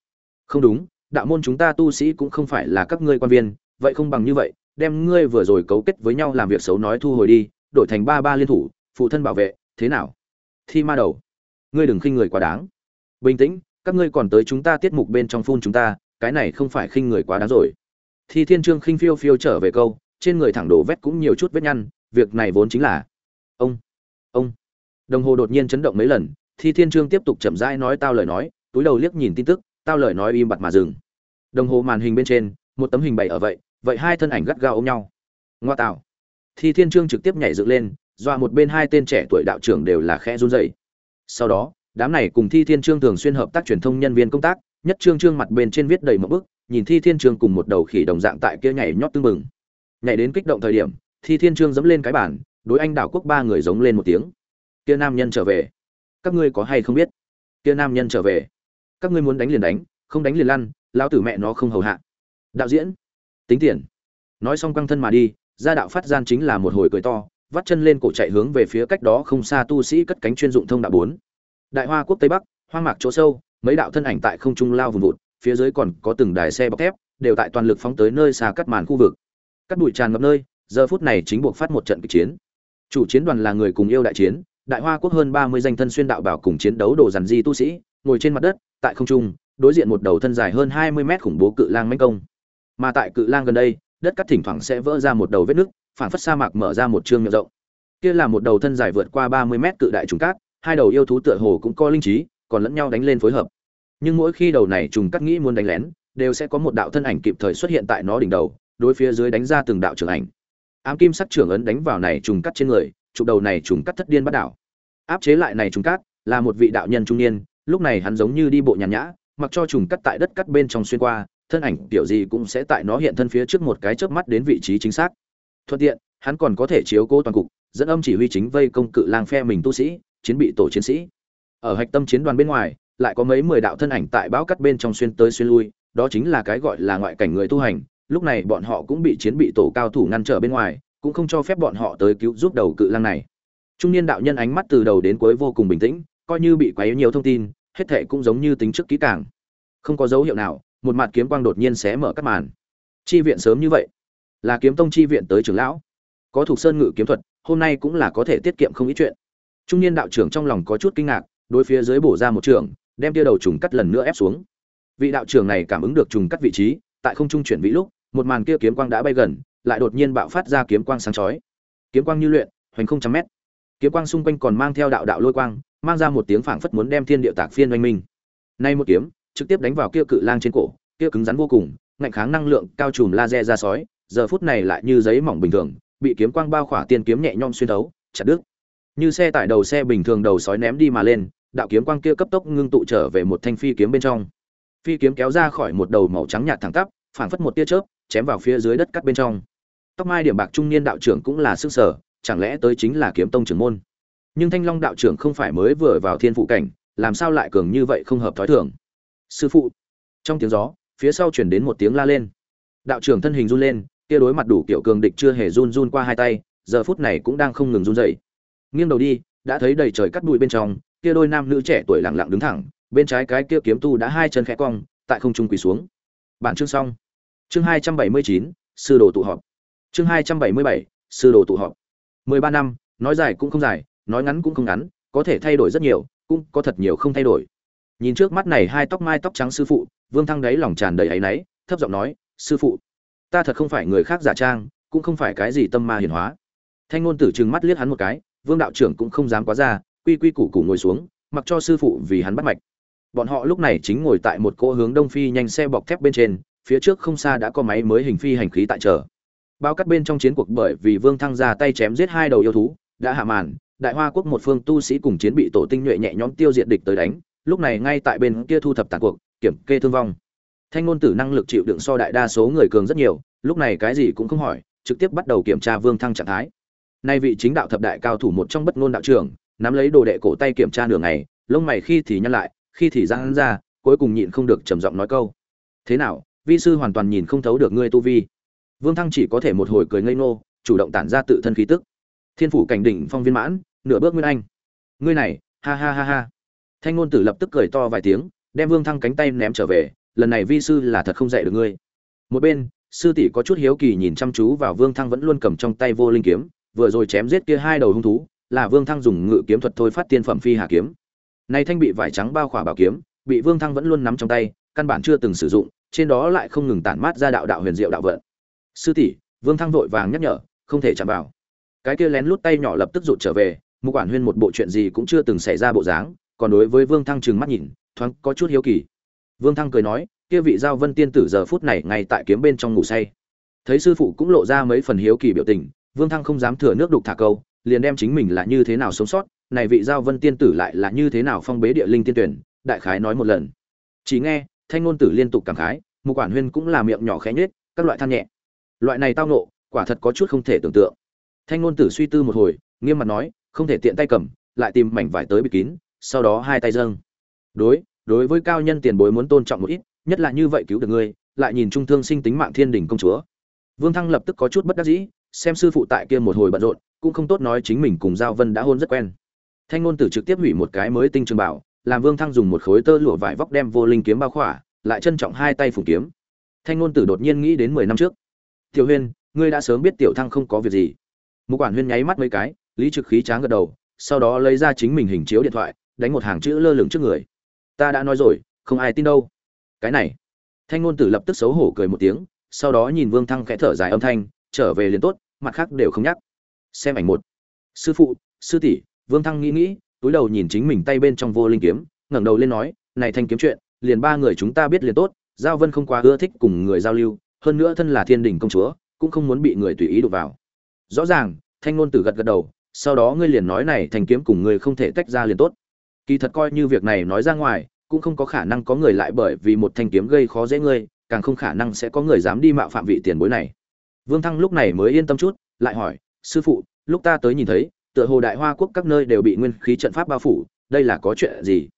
Không đúng, đạo môn chúng ta tu sĩ cũng không phải là các ngươi quan viên, vậy không bằng như vậy, đem ngươi vừa rồi cấu kết với nhau làm việc xấu nói thu hồi đi đổi thành ba ba liên thủ, phụ thân bảo vệ, thế nào? Thi ma đầu, ngươi đừng khinh người quá đáng. Bình tĩnh, các ngươi còn tới chúng ta tiết mục bên trong phun chúng ta, cái này không phải khinh người quá đáng rồi. Thi thiên trương khinh phiêu phiêu trở về câu, trên người thẳng đổ vét cũng nhiều chút vết nhăn, việc này vốn chính là ông ông. Đồng hồ đột nhiên chấn động mấy lần, thi thiên trương tiếp tục chậm rãi nói tao lời nói, túi đầu liếc nhìn tin tức, tao lời nói im bặt mà dừng. Đồng hồ màn hình bên trên, một tấm hình bày ở vậy vậy hai thân ảnh gắt gao ôm nhau. Ngoa tạo thi thiên trương trực tiếp nhảy dựng lên dọa một bên hai tên trẻ tuổi đạo trưởng đều là khẽ run rẩy. Sau đó, đám này cùng thi thiên trương thường xuyên hợp tác truyền thông nhân viên công tác, nhất trương trương mặt bên trên viết đầy một bức, nhìn thi thiên trương cùng một đầu khỉ đồng dạng tại kia nhảy nhót tưng bừng. Nhảy đến kích động thời điểm, thi thiên trương dẫm lên cái bản đối anh đảo quốc ba người giống lên một tiếng. Kia nam nhân trở về. Các ngươi có hay không biết? Kia nam nhân trở về. Các ngươi muốn đánh liền đánh, không đánh liền lăn, lão tử mẹ nó không hầu hạ. Đạo diễn, tính tiền. Nói xong quăng thân mà đi gia đạo phát gian chính là một hồi cười to, vắt chân lên cổ chạy hướng về phía cách đó không xa tu sĩ cất cánh chuyên dụng thông đạo bốn. Đại hoa quốc tây bắc, hoang mạc chỗ sâu, mấy đạo thân ảnh tại không trung lao vùng vụt, phía dưới còn có từng đài xe bọc thép, đều tại toàn lực phóng tới nơi xa cắt màn khu vực. Cắt bụi tràn ngập nơi, giờ phút này chính buộc phát một trận kịch chiến. Chủ chiến đoàn là người cùng yêu đại chiến, đại hoa quốc hơn ba mươi danh thân xuyên đạo bảo cùng chiến đấu đồ dàn di tu sĩ, ngồi trên mặt đất, tại không trung, đối diện một đầu thân dài hơn hai mươi mét khủng bố cự lang mãnh công. Mà tại cự lang gần đây đất cắt thỉnh thoảng sẽ vỡ ra một đầu vết nứt phản phất sa mạc mở ra một trương miệng rộng. Kia là một đầu thân dài vượt qua ba mươi mét cự đại trùng cát, hai đầu yêu thú tựa hồ cũng có linh trí, còn lẫn nhau đánh lên phối hợp. Nhưng mỗi khi đầu này trùng cắt nghĩ muốn đánh lén, đều sẽ có một đạo thân ảnh kịp thời xuất hiện tại nó đỉnh đầu, đối phía dưới đánh ra từng đạo trưởng ảnh. Ám kim sắc trưởng ấn đánh vào này trùng cắt trên người, chụp đầu này trùng cắt thất điên bắt đảo. Áp chế lại này trùng cắt là một vị đạo nhân trung niên, lúc này hắn giống như đi bộ nhàn nhã, mặc cho trùng cắt tại đất cắt bên trong xuyên qua thân ảnh kiểu gì cũng sẽ tại nó hiện thân phía trước một cái chớp mắt đến vị trí chính xác. Thuận tiện, hắn còn có thể chiếu cố toàn cục, dẫn âm chỉ huy chính vây công cự lang phe mình tu sĩ, chiến bị tổ chiến sĩ. Ở hạch tâm chiến đoàn bên ngoài, lại có mấy mười đạo thân ảnh tại bão cắt bên trong xuyên tới xuyên lui, đó chính là cái gọi là ngoại cảnh người tu hành. Lúc này bọn họ cũng bị chiến bị tổ cao thủ ngăn trở bên ngoài, cũng không cho phép bọn họ tới cứu giúp đầu cự lang này. Trung niên đạo nhân ánh mắt từ đầu đến cuối vô cùng bình tĩnh, coi như bị quá nhiều thông tin, hết thảy cũng giống như tính trước kỹ càng. Không có dấu hiệu nào một mặt kiếm quang đột nhiên xé mở các màn. Chi viện sớm như vậy? Là kiếm tông chi viện tới trưởng lão? Có thuộc sơn ngự kiếm thuật, hôm nay cũng là có thể tiết kiệm không ít chuyện. Trung niên đạo trưởng trong lòng có chút kinh ngạc, đối phía dưới bổ ra một trường, đem tia đầu trùng cắt lần nữa ép xuống. Vị đạo trưởng này cảm ứng được trùng cắt vị trí, tại không trung chuyển vị lúc, một màn kia kiếm quang đã bay gần, lại đột nhiên bạo phát ra kiếm quang sáng chói. Kiếm quang như luyện, hoành không trăm mét. Kiếm quang xung quanh còn mang theo đạo đạo lôi quang, mang ra một tiếng phảng phất muốn đem thiên địa tạc phiên oanh minh. Nay một kiếm trực tiếp đánh vào kia cự lang trên cổ, kia cứng rắn vô cùng, ngạnh kháng năng lượng cao trùm laser ra sói, giờ phút này lại như giấy mỏng bình thường, bị kiếm quang bao khỏa tiên kiếm nhẹ nhõm xuyên thấu, chặt đứt. Như xe tải đầu xe bình thường đầu sói ném đi mà lên, đạo kiếm quang kia cấp tốc ngưng tụ trở về một thanh phi kiếm bên trong. Phi kiếm kéo ra khỏi một đầu màu trắng nhạt thẳng tắp, phảng phất một tia chớp, chém vào phía dưới đất cắt bên trong. Tóc mai điểm bạc trung niên đạo trưởng cũng là sức sở, chẳng lẽ tới chính là kiếm tông trưởng môn? Nhưng thanh long đạo trưởng không phải mới vừa vào thiên phụ cảnh, làm sao lại cường như vậy không hợp thói thường? Sư phụ. Trong tiếng gió, phía sau chuyển đến một tiếng la lên. Đạo trưởng thân hình run lên, kia đối mặt đủ kiểu cường địch chưa hề run run qua hai tay, giờ phút này cũng đang không ngừng run dậy nghiêng đầu đi, đã thấy đầy trời cắt bụi bên trong, kia đôi nam nữ trẻ tuổi lặng lặng đứng thẳng, bên trái cái kia kiếm tu đã hai chân khẽ cong, tại không trung quỳ xuống. Bản chương xong. Chương hai trăm bảy mươi chín, sư đồ tụ họp. Chương hai trăm bảy mươi bảy, sư đồ tụ họp. Mười ba năm, nói dài cũng không dài, nói ngắn cũng không ngắn, có thể thay đổi rất nhiều, cũng có thật nhiều không thay đổi nhìn trước mắt này hai tóc mai tóc trắng sư phụ, vương thăng đáy lòng tràn đầy áy náy, thấp giọng nói, sư phụ, ta thật không phải người khác giả trang, cũng không phải cái gì tâm ma hiển hóa. Thanh ngôn tử trừng mắt liếc hắn một cái, vương đạo trưởng cũng không dám quá ra, quy quy củ củ ngồi xuống, mặc cho sư phụ vì hắn bắt mạch. Bọn họ lúc này chính ngồi tại một cỗ hướng đông phi nhanh xe bọc thép bên trên, phía trước không xa đã có máy mới hình phi hành khí tại chờ. Bao cắt bên trong chiến cuộc bởi vì vương thăng ra tay chém giết hai đầu yêu thú, đã hạ màn, đại hoa quốc một phương tu sĩ cùng chiến bị tổ tinh nhuệ nhẹ nhõm tiêu diệt địch tới đánh lúc này ngay tại bên kia thu thập tàn cuộc, kiểm kê thương vong. Thanh ngôn tử năng lực chịu đựng so đại đa số người cường rất nhiều, lúc này cái gì cũng không hỏi, trực tiếp bắt đầu kiểm tra vương thăng trạng thái. Nay vị chính đạo thập đại cao thủ một trong bất ngôn đạo trưởng, nắm lấy đồ đệ cổ tay kiểm tra nửa ngày, lông mày khi thì nhăn lại, khi thì giãn ra, cuối cùng nhịn không được trầm giọng nói câu. Thế nào, vi sư hoàn toàn nhìn không thấu được ngươi tu vi. Vương thăng chỉ có thể một hồi cười ngây ngô, chủ động tản ra tự thân khí tức. Thiên phủ cảnh đỉnh phong viên mãn, nửa bước nguyên anh. Ngươi này, ha ha ha ha thanh ngôn tử lập tức cười to vài tiếng, đem vương thăng cánh tay ném trở về, lần này vi sư là thật không dạy được ngươi. Một bên, sư tỷ có chút hiếu kỳ nhìn chăm chú vào vương thăng vẫn luôn cầm trong tay vô linh kiếm, vừa rồi chém giết kia hai đầu hung thú, là vương thăng dùng ngự kiếm thuật thôi phát tiên phẩm phi hà kiếm. Nay thanh bị vải trắng bao khỏa bảo kiếm, bị vương thăng vẫn luôn nắm trong tay, căn bản chưa từng sử dụng, trên đó lại không ngừng tản mát ra đạo đạo huyền diệu đạo vận. Sư tỷ, vương thăng vội vàng nhắc nhở, không thể chạm vào. Cái kia lén lút tay nhỏ lập tức rụt trở về, mục quản huyên một bộ chuyện gì cũng chưa từng xảy ra bộ dáng còn đối với vương thăng trừng mắt nhìn thoáng có chút hiếu kỳ. Vương thăng cười nói kia vị giao vân tiên tử giờ phút này ngay tại kiếm bên trong ngủ say. Thấy sư phụ cũng lộ ra mấy phần hiếu kỳ biểu tình vương thăng không dám thừa nước đục thả câu liền đem chính mình là như thế nào sống sót này vị giao vân tiên tử lại là như thế nào phong bế địa linh tiên tuyển đại khái nói một lần. Chỉ nghe thanh ngôn tử liên tục cảm khái mục quản huyên cũng là miệng nhỏ khẽ nhếch, các loại than nhẹ. Loại này tao nộ quả thật có chút không thể tưởng tượng. Thanh ngôn tử suy tư một hồi nghiêm mặt nói không thể tiện tay cầm lại tìm mảnh vải tới bịt kín sau đó hai tay dâng. Đối đối với cao nhân tiền bối muốn tôn trọng một ít, nhất là như vậy cứu được ngươi, lại nhìn trung thương sinh tính mạng thiên đình công chúa. Vương thăng lập tức có chút bất đắc dĩ, xem sư phụ tại kia một hồi bận rộn, cũng không tốt nói chính mình cùng giao vân đã hôn rất quen. Thanh ngôn tử trực tiếp hủy một cái mới tinh trường bảo, làm vương thăng dùng một khối tơ lụa vải vóc đem vô linh kiếm bao khỏa, lại trân trọng hai tay phủ kiếm. Thanh ngôn tử đột nhiên nghĩ đến mười năm trước. Tiểu huyên, ngươi đã sớm biết tiểu thăng không có việc gì. Một quản huyên nháy mắt mấy cái, lý trực khí tráng gật đầu, sau đó lấy ra chính mình hình chiếu điện thoại đánh một hàng chữ lơ lửng trước người. Ta đã nói rồi, không ai tin đâu. Cái này. Thanh ngôn tử lập tức xấu hổ cười một tiếng, sau đó nhìn vương thăng khẽ thở dài âm thanh, trở về liền tốt, mặt khác đều không nhắc. Xem ảnh một. Sư phụ, sư tỷ, vương thăng nghĩ nghĩ, túi đầu nhìn chính mình tay bên trong vô linh kiếm, ngẩng đầu lên nói, này thanh kiếm chuyện, liền ba người chúng ta biết liền tốt, giao vân không quá ưa thích cùng người giao lưu, hơn nữa thân là thiên đình công chúa, cũng không muốn bị người tùy ý đụng vào. Rõ ràng, thanh ngôn tử gật gật đầu, sau đó ngươi liền nói này, thanh kiếm cùng người không thể tách ra liền tốt kỳ thật coi như việc này nói ra ngoài, cũng không có khả năng có người lại bởi vì một thanh kiếm gây khó dễ ngươi, càng không khả năng sẽ có người dám đi mạo phạm vị tiền bối này. Vương thăng lúc này mới yên tâm chút, lại hỏi, sư phụ, lúc ta tới nhìn thấy, tựa hồ đại hoa quốc các nơi đều bị nguyên khí trận pháp bao phủ, đây là có chuyện gì?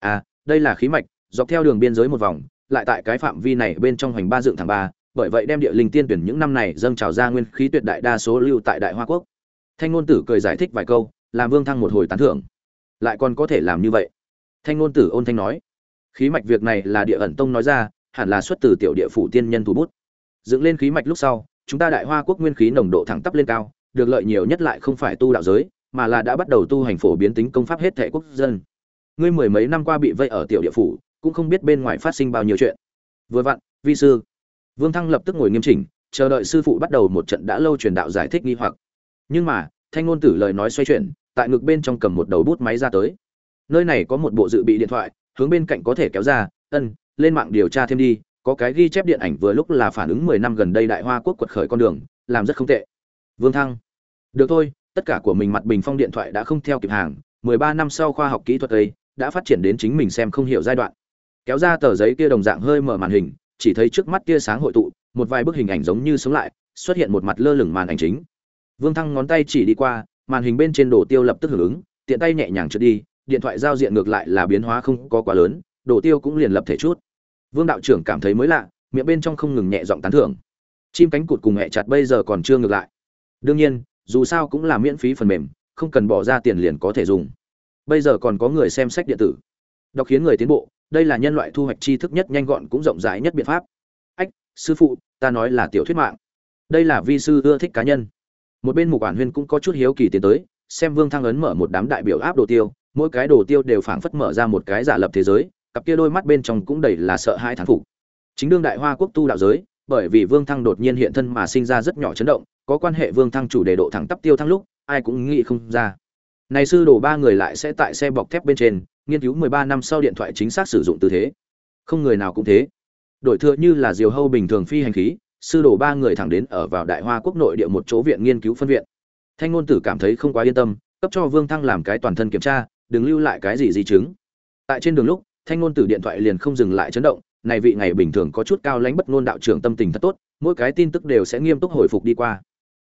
À đây là khí mạch, dọc theo đường biên giới một vòng, lại tại cái phạm vi này bên trong hoành ba dựng thẳng ba, bởi vậy đem địa linh tiên tuyển những năm này dâng trào ra nguyên khí tuyệt đại đa số lưu tại đại hoa quốc. Thanh ngôn tử cười giải thích vài câu, làm vương thăng một hồi tán thưởng lại còn có thể làm như vậy. Thanh ngôn tử ôn thanh nói, khí mạch việc này là địa ẩn tông nói ra, hẳn là xuất từ tiểu địa phủ tiên nhân thủ bút. Dựng lên khí mạch lúc sau, chúng ta đại hoa quốc nguyên khí nồng độ thẳng tắp lên cao, được lợi nhiều nhất lại không phải tu đạo giới, mà là đã bắt đầu tu hành phổ biến tính công pháp hết thể quốc dân. Ngươi mười mấy năm qua bị vây ở tiểu địa phủ, cũng không biết bên ngoài phát sinh bao nhiêu chuyện. Vừa vặn, vi sư, vương thăng lập tức ngồi nghiêm chỉnh, chờ đợi sư phụ bắt đầu một trận đã lâu truyền đạo giải thích nghi hoặc. Nhưng mà, thanh ngôn tử lời nói xoay chuyển tại ngực bên trong cầm một đầu bút máy ra tới. Nơi này có một bộ dự bị điện thoại, hướng bên cạnh có thể kéo ra, ân, lên mạng điều tra thêm đi, có cái ghi chép điện ảnh vừa lúc là phản ứng mười năm gần đây đại hoa quốc quật khởi con đường, làm rất không tệ. Vương thăng, được thôi, tất cả của mình mặt bình phong điện thoại đã không theo kịp hàng, mười ba năm sau khoa học kỹ thuật ấy đã phát triển đến chính mình xem không hiểu giai đoạn. Kéo ra tờ giấy kia đồng dạng hơi mở màn hình, chỉ thấy trước mắt tia sáng hội tụ, một vài bức hình ảnh giống như sống lại, xuất hiện một mặt lơ lửng màn ảnh chính. Vương thăng ngón tay chỉ đi qua màn hình bên trên đồ tiêu lập tức hưởng ứng, tiện tay nhẹ nhàng trượt đi, điện thoại giao diện ngược lại là biến hóa không có quá lớn, đồ tiêu cũng liền lập thể chút. Vương đạo trưởng cảm thấy mới lạ, miệng bên trong không ngừng nhẹ giọng tán thưởng. Chim cánh cụt cùng hẹ chặt bây giờ còn chưa ngược lại. Đương nhiên, dù sao cũng là miễn phí phần mềm, không cần bỏ ra tiền liền có thể dùng. Bây giờ còn có người xem sách điện tử. Đọc khiến người tiến bộ, đây là nhân loại thu hoạch tri thức nhất nhanh gọn cũng rộng rãi nhất biện pháp. Ách, sư phụ, ta nói là tiểu thuyết mạng. Đây là vi sư ưa thích cá nhân một bên mục quản huyên cũng có chút hiếu kỳ tiến tới, xem vương thăng ấn mở một đám đại biểu áp đồ tiêu, mỗi cái đồ tiêu đều phảng phất mở ra một cái giả lập thế giới, cặp kia đôi mắt bên trong cũng đầy là sợ hãi thán phục. Chính đương đại hoa quốc tu đạo giới, bởi vì vương thăng đột nhiên hiện thân mà sinh ra rất nhỏ chấn động, có quan hệ vương thăng chủ đề độ thẳng tắp tiêu thăng lúc, ai cũng nghĩ không ra. Này sư đồ ba người lại sẽ tại xe bọc thép bên trên, nghiên cứu 13 năm sau điện thoại chính xác sử dụng tư thế. Không người nào cũng thế. Đổi thừa như là diều hâu bình thường phi hành khí sư đồ ba người thẳng đến ở vào đại hoa quốc nội địa một chỗ viện nghiên cứu phân viện. Thanh ngôn tử cảm thấy không quá yên tâm, cấp cho vương thăng làm cái toàn thân kiểm tra, đừng lưu lại cái gì di chứng. Tại trên đường lúc, thanh ngôn tử điện thoại liền không dừng lại chấn động, này vị ngày bình thường có chút cao lãnh bất ngôn đạo trưởng tâm tình thật tốt, mỗi cái tin tức đều sẽ nghiêm túc hồi phục đi qua.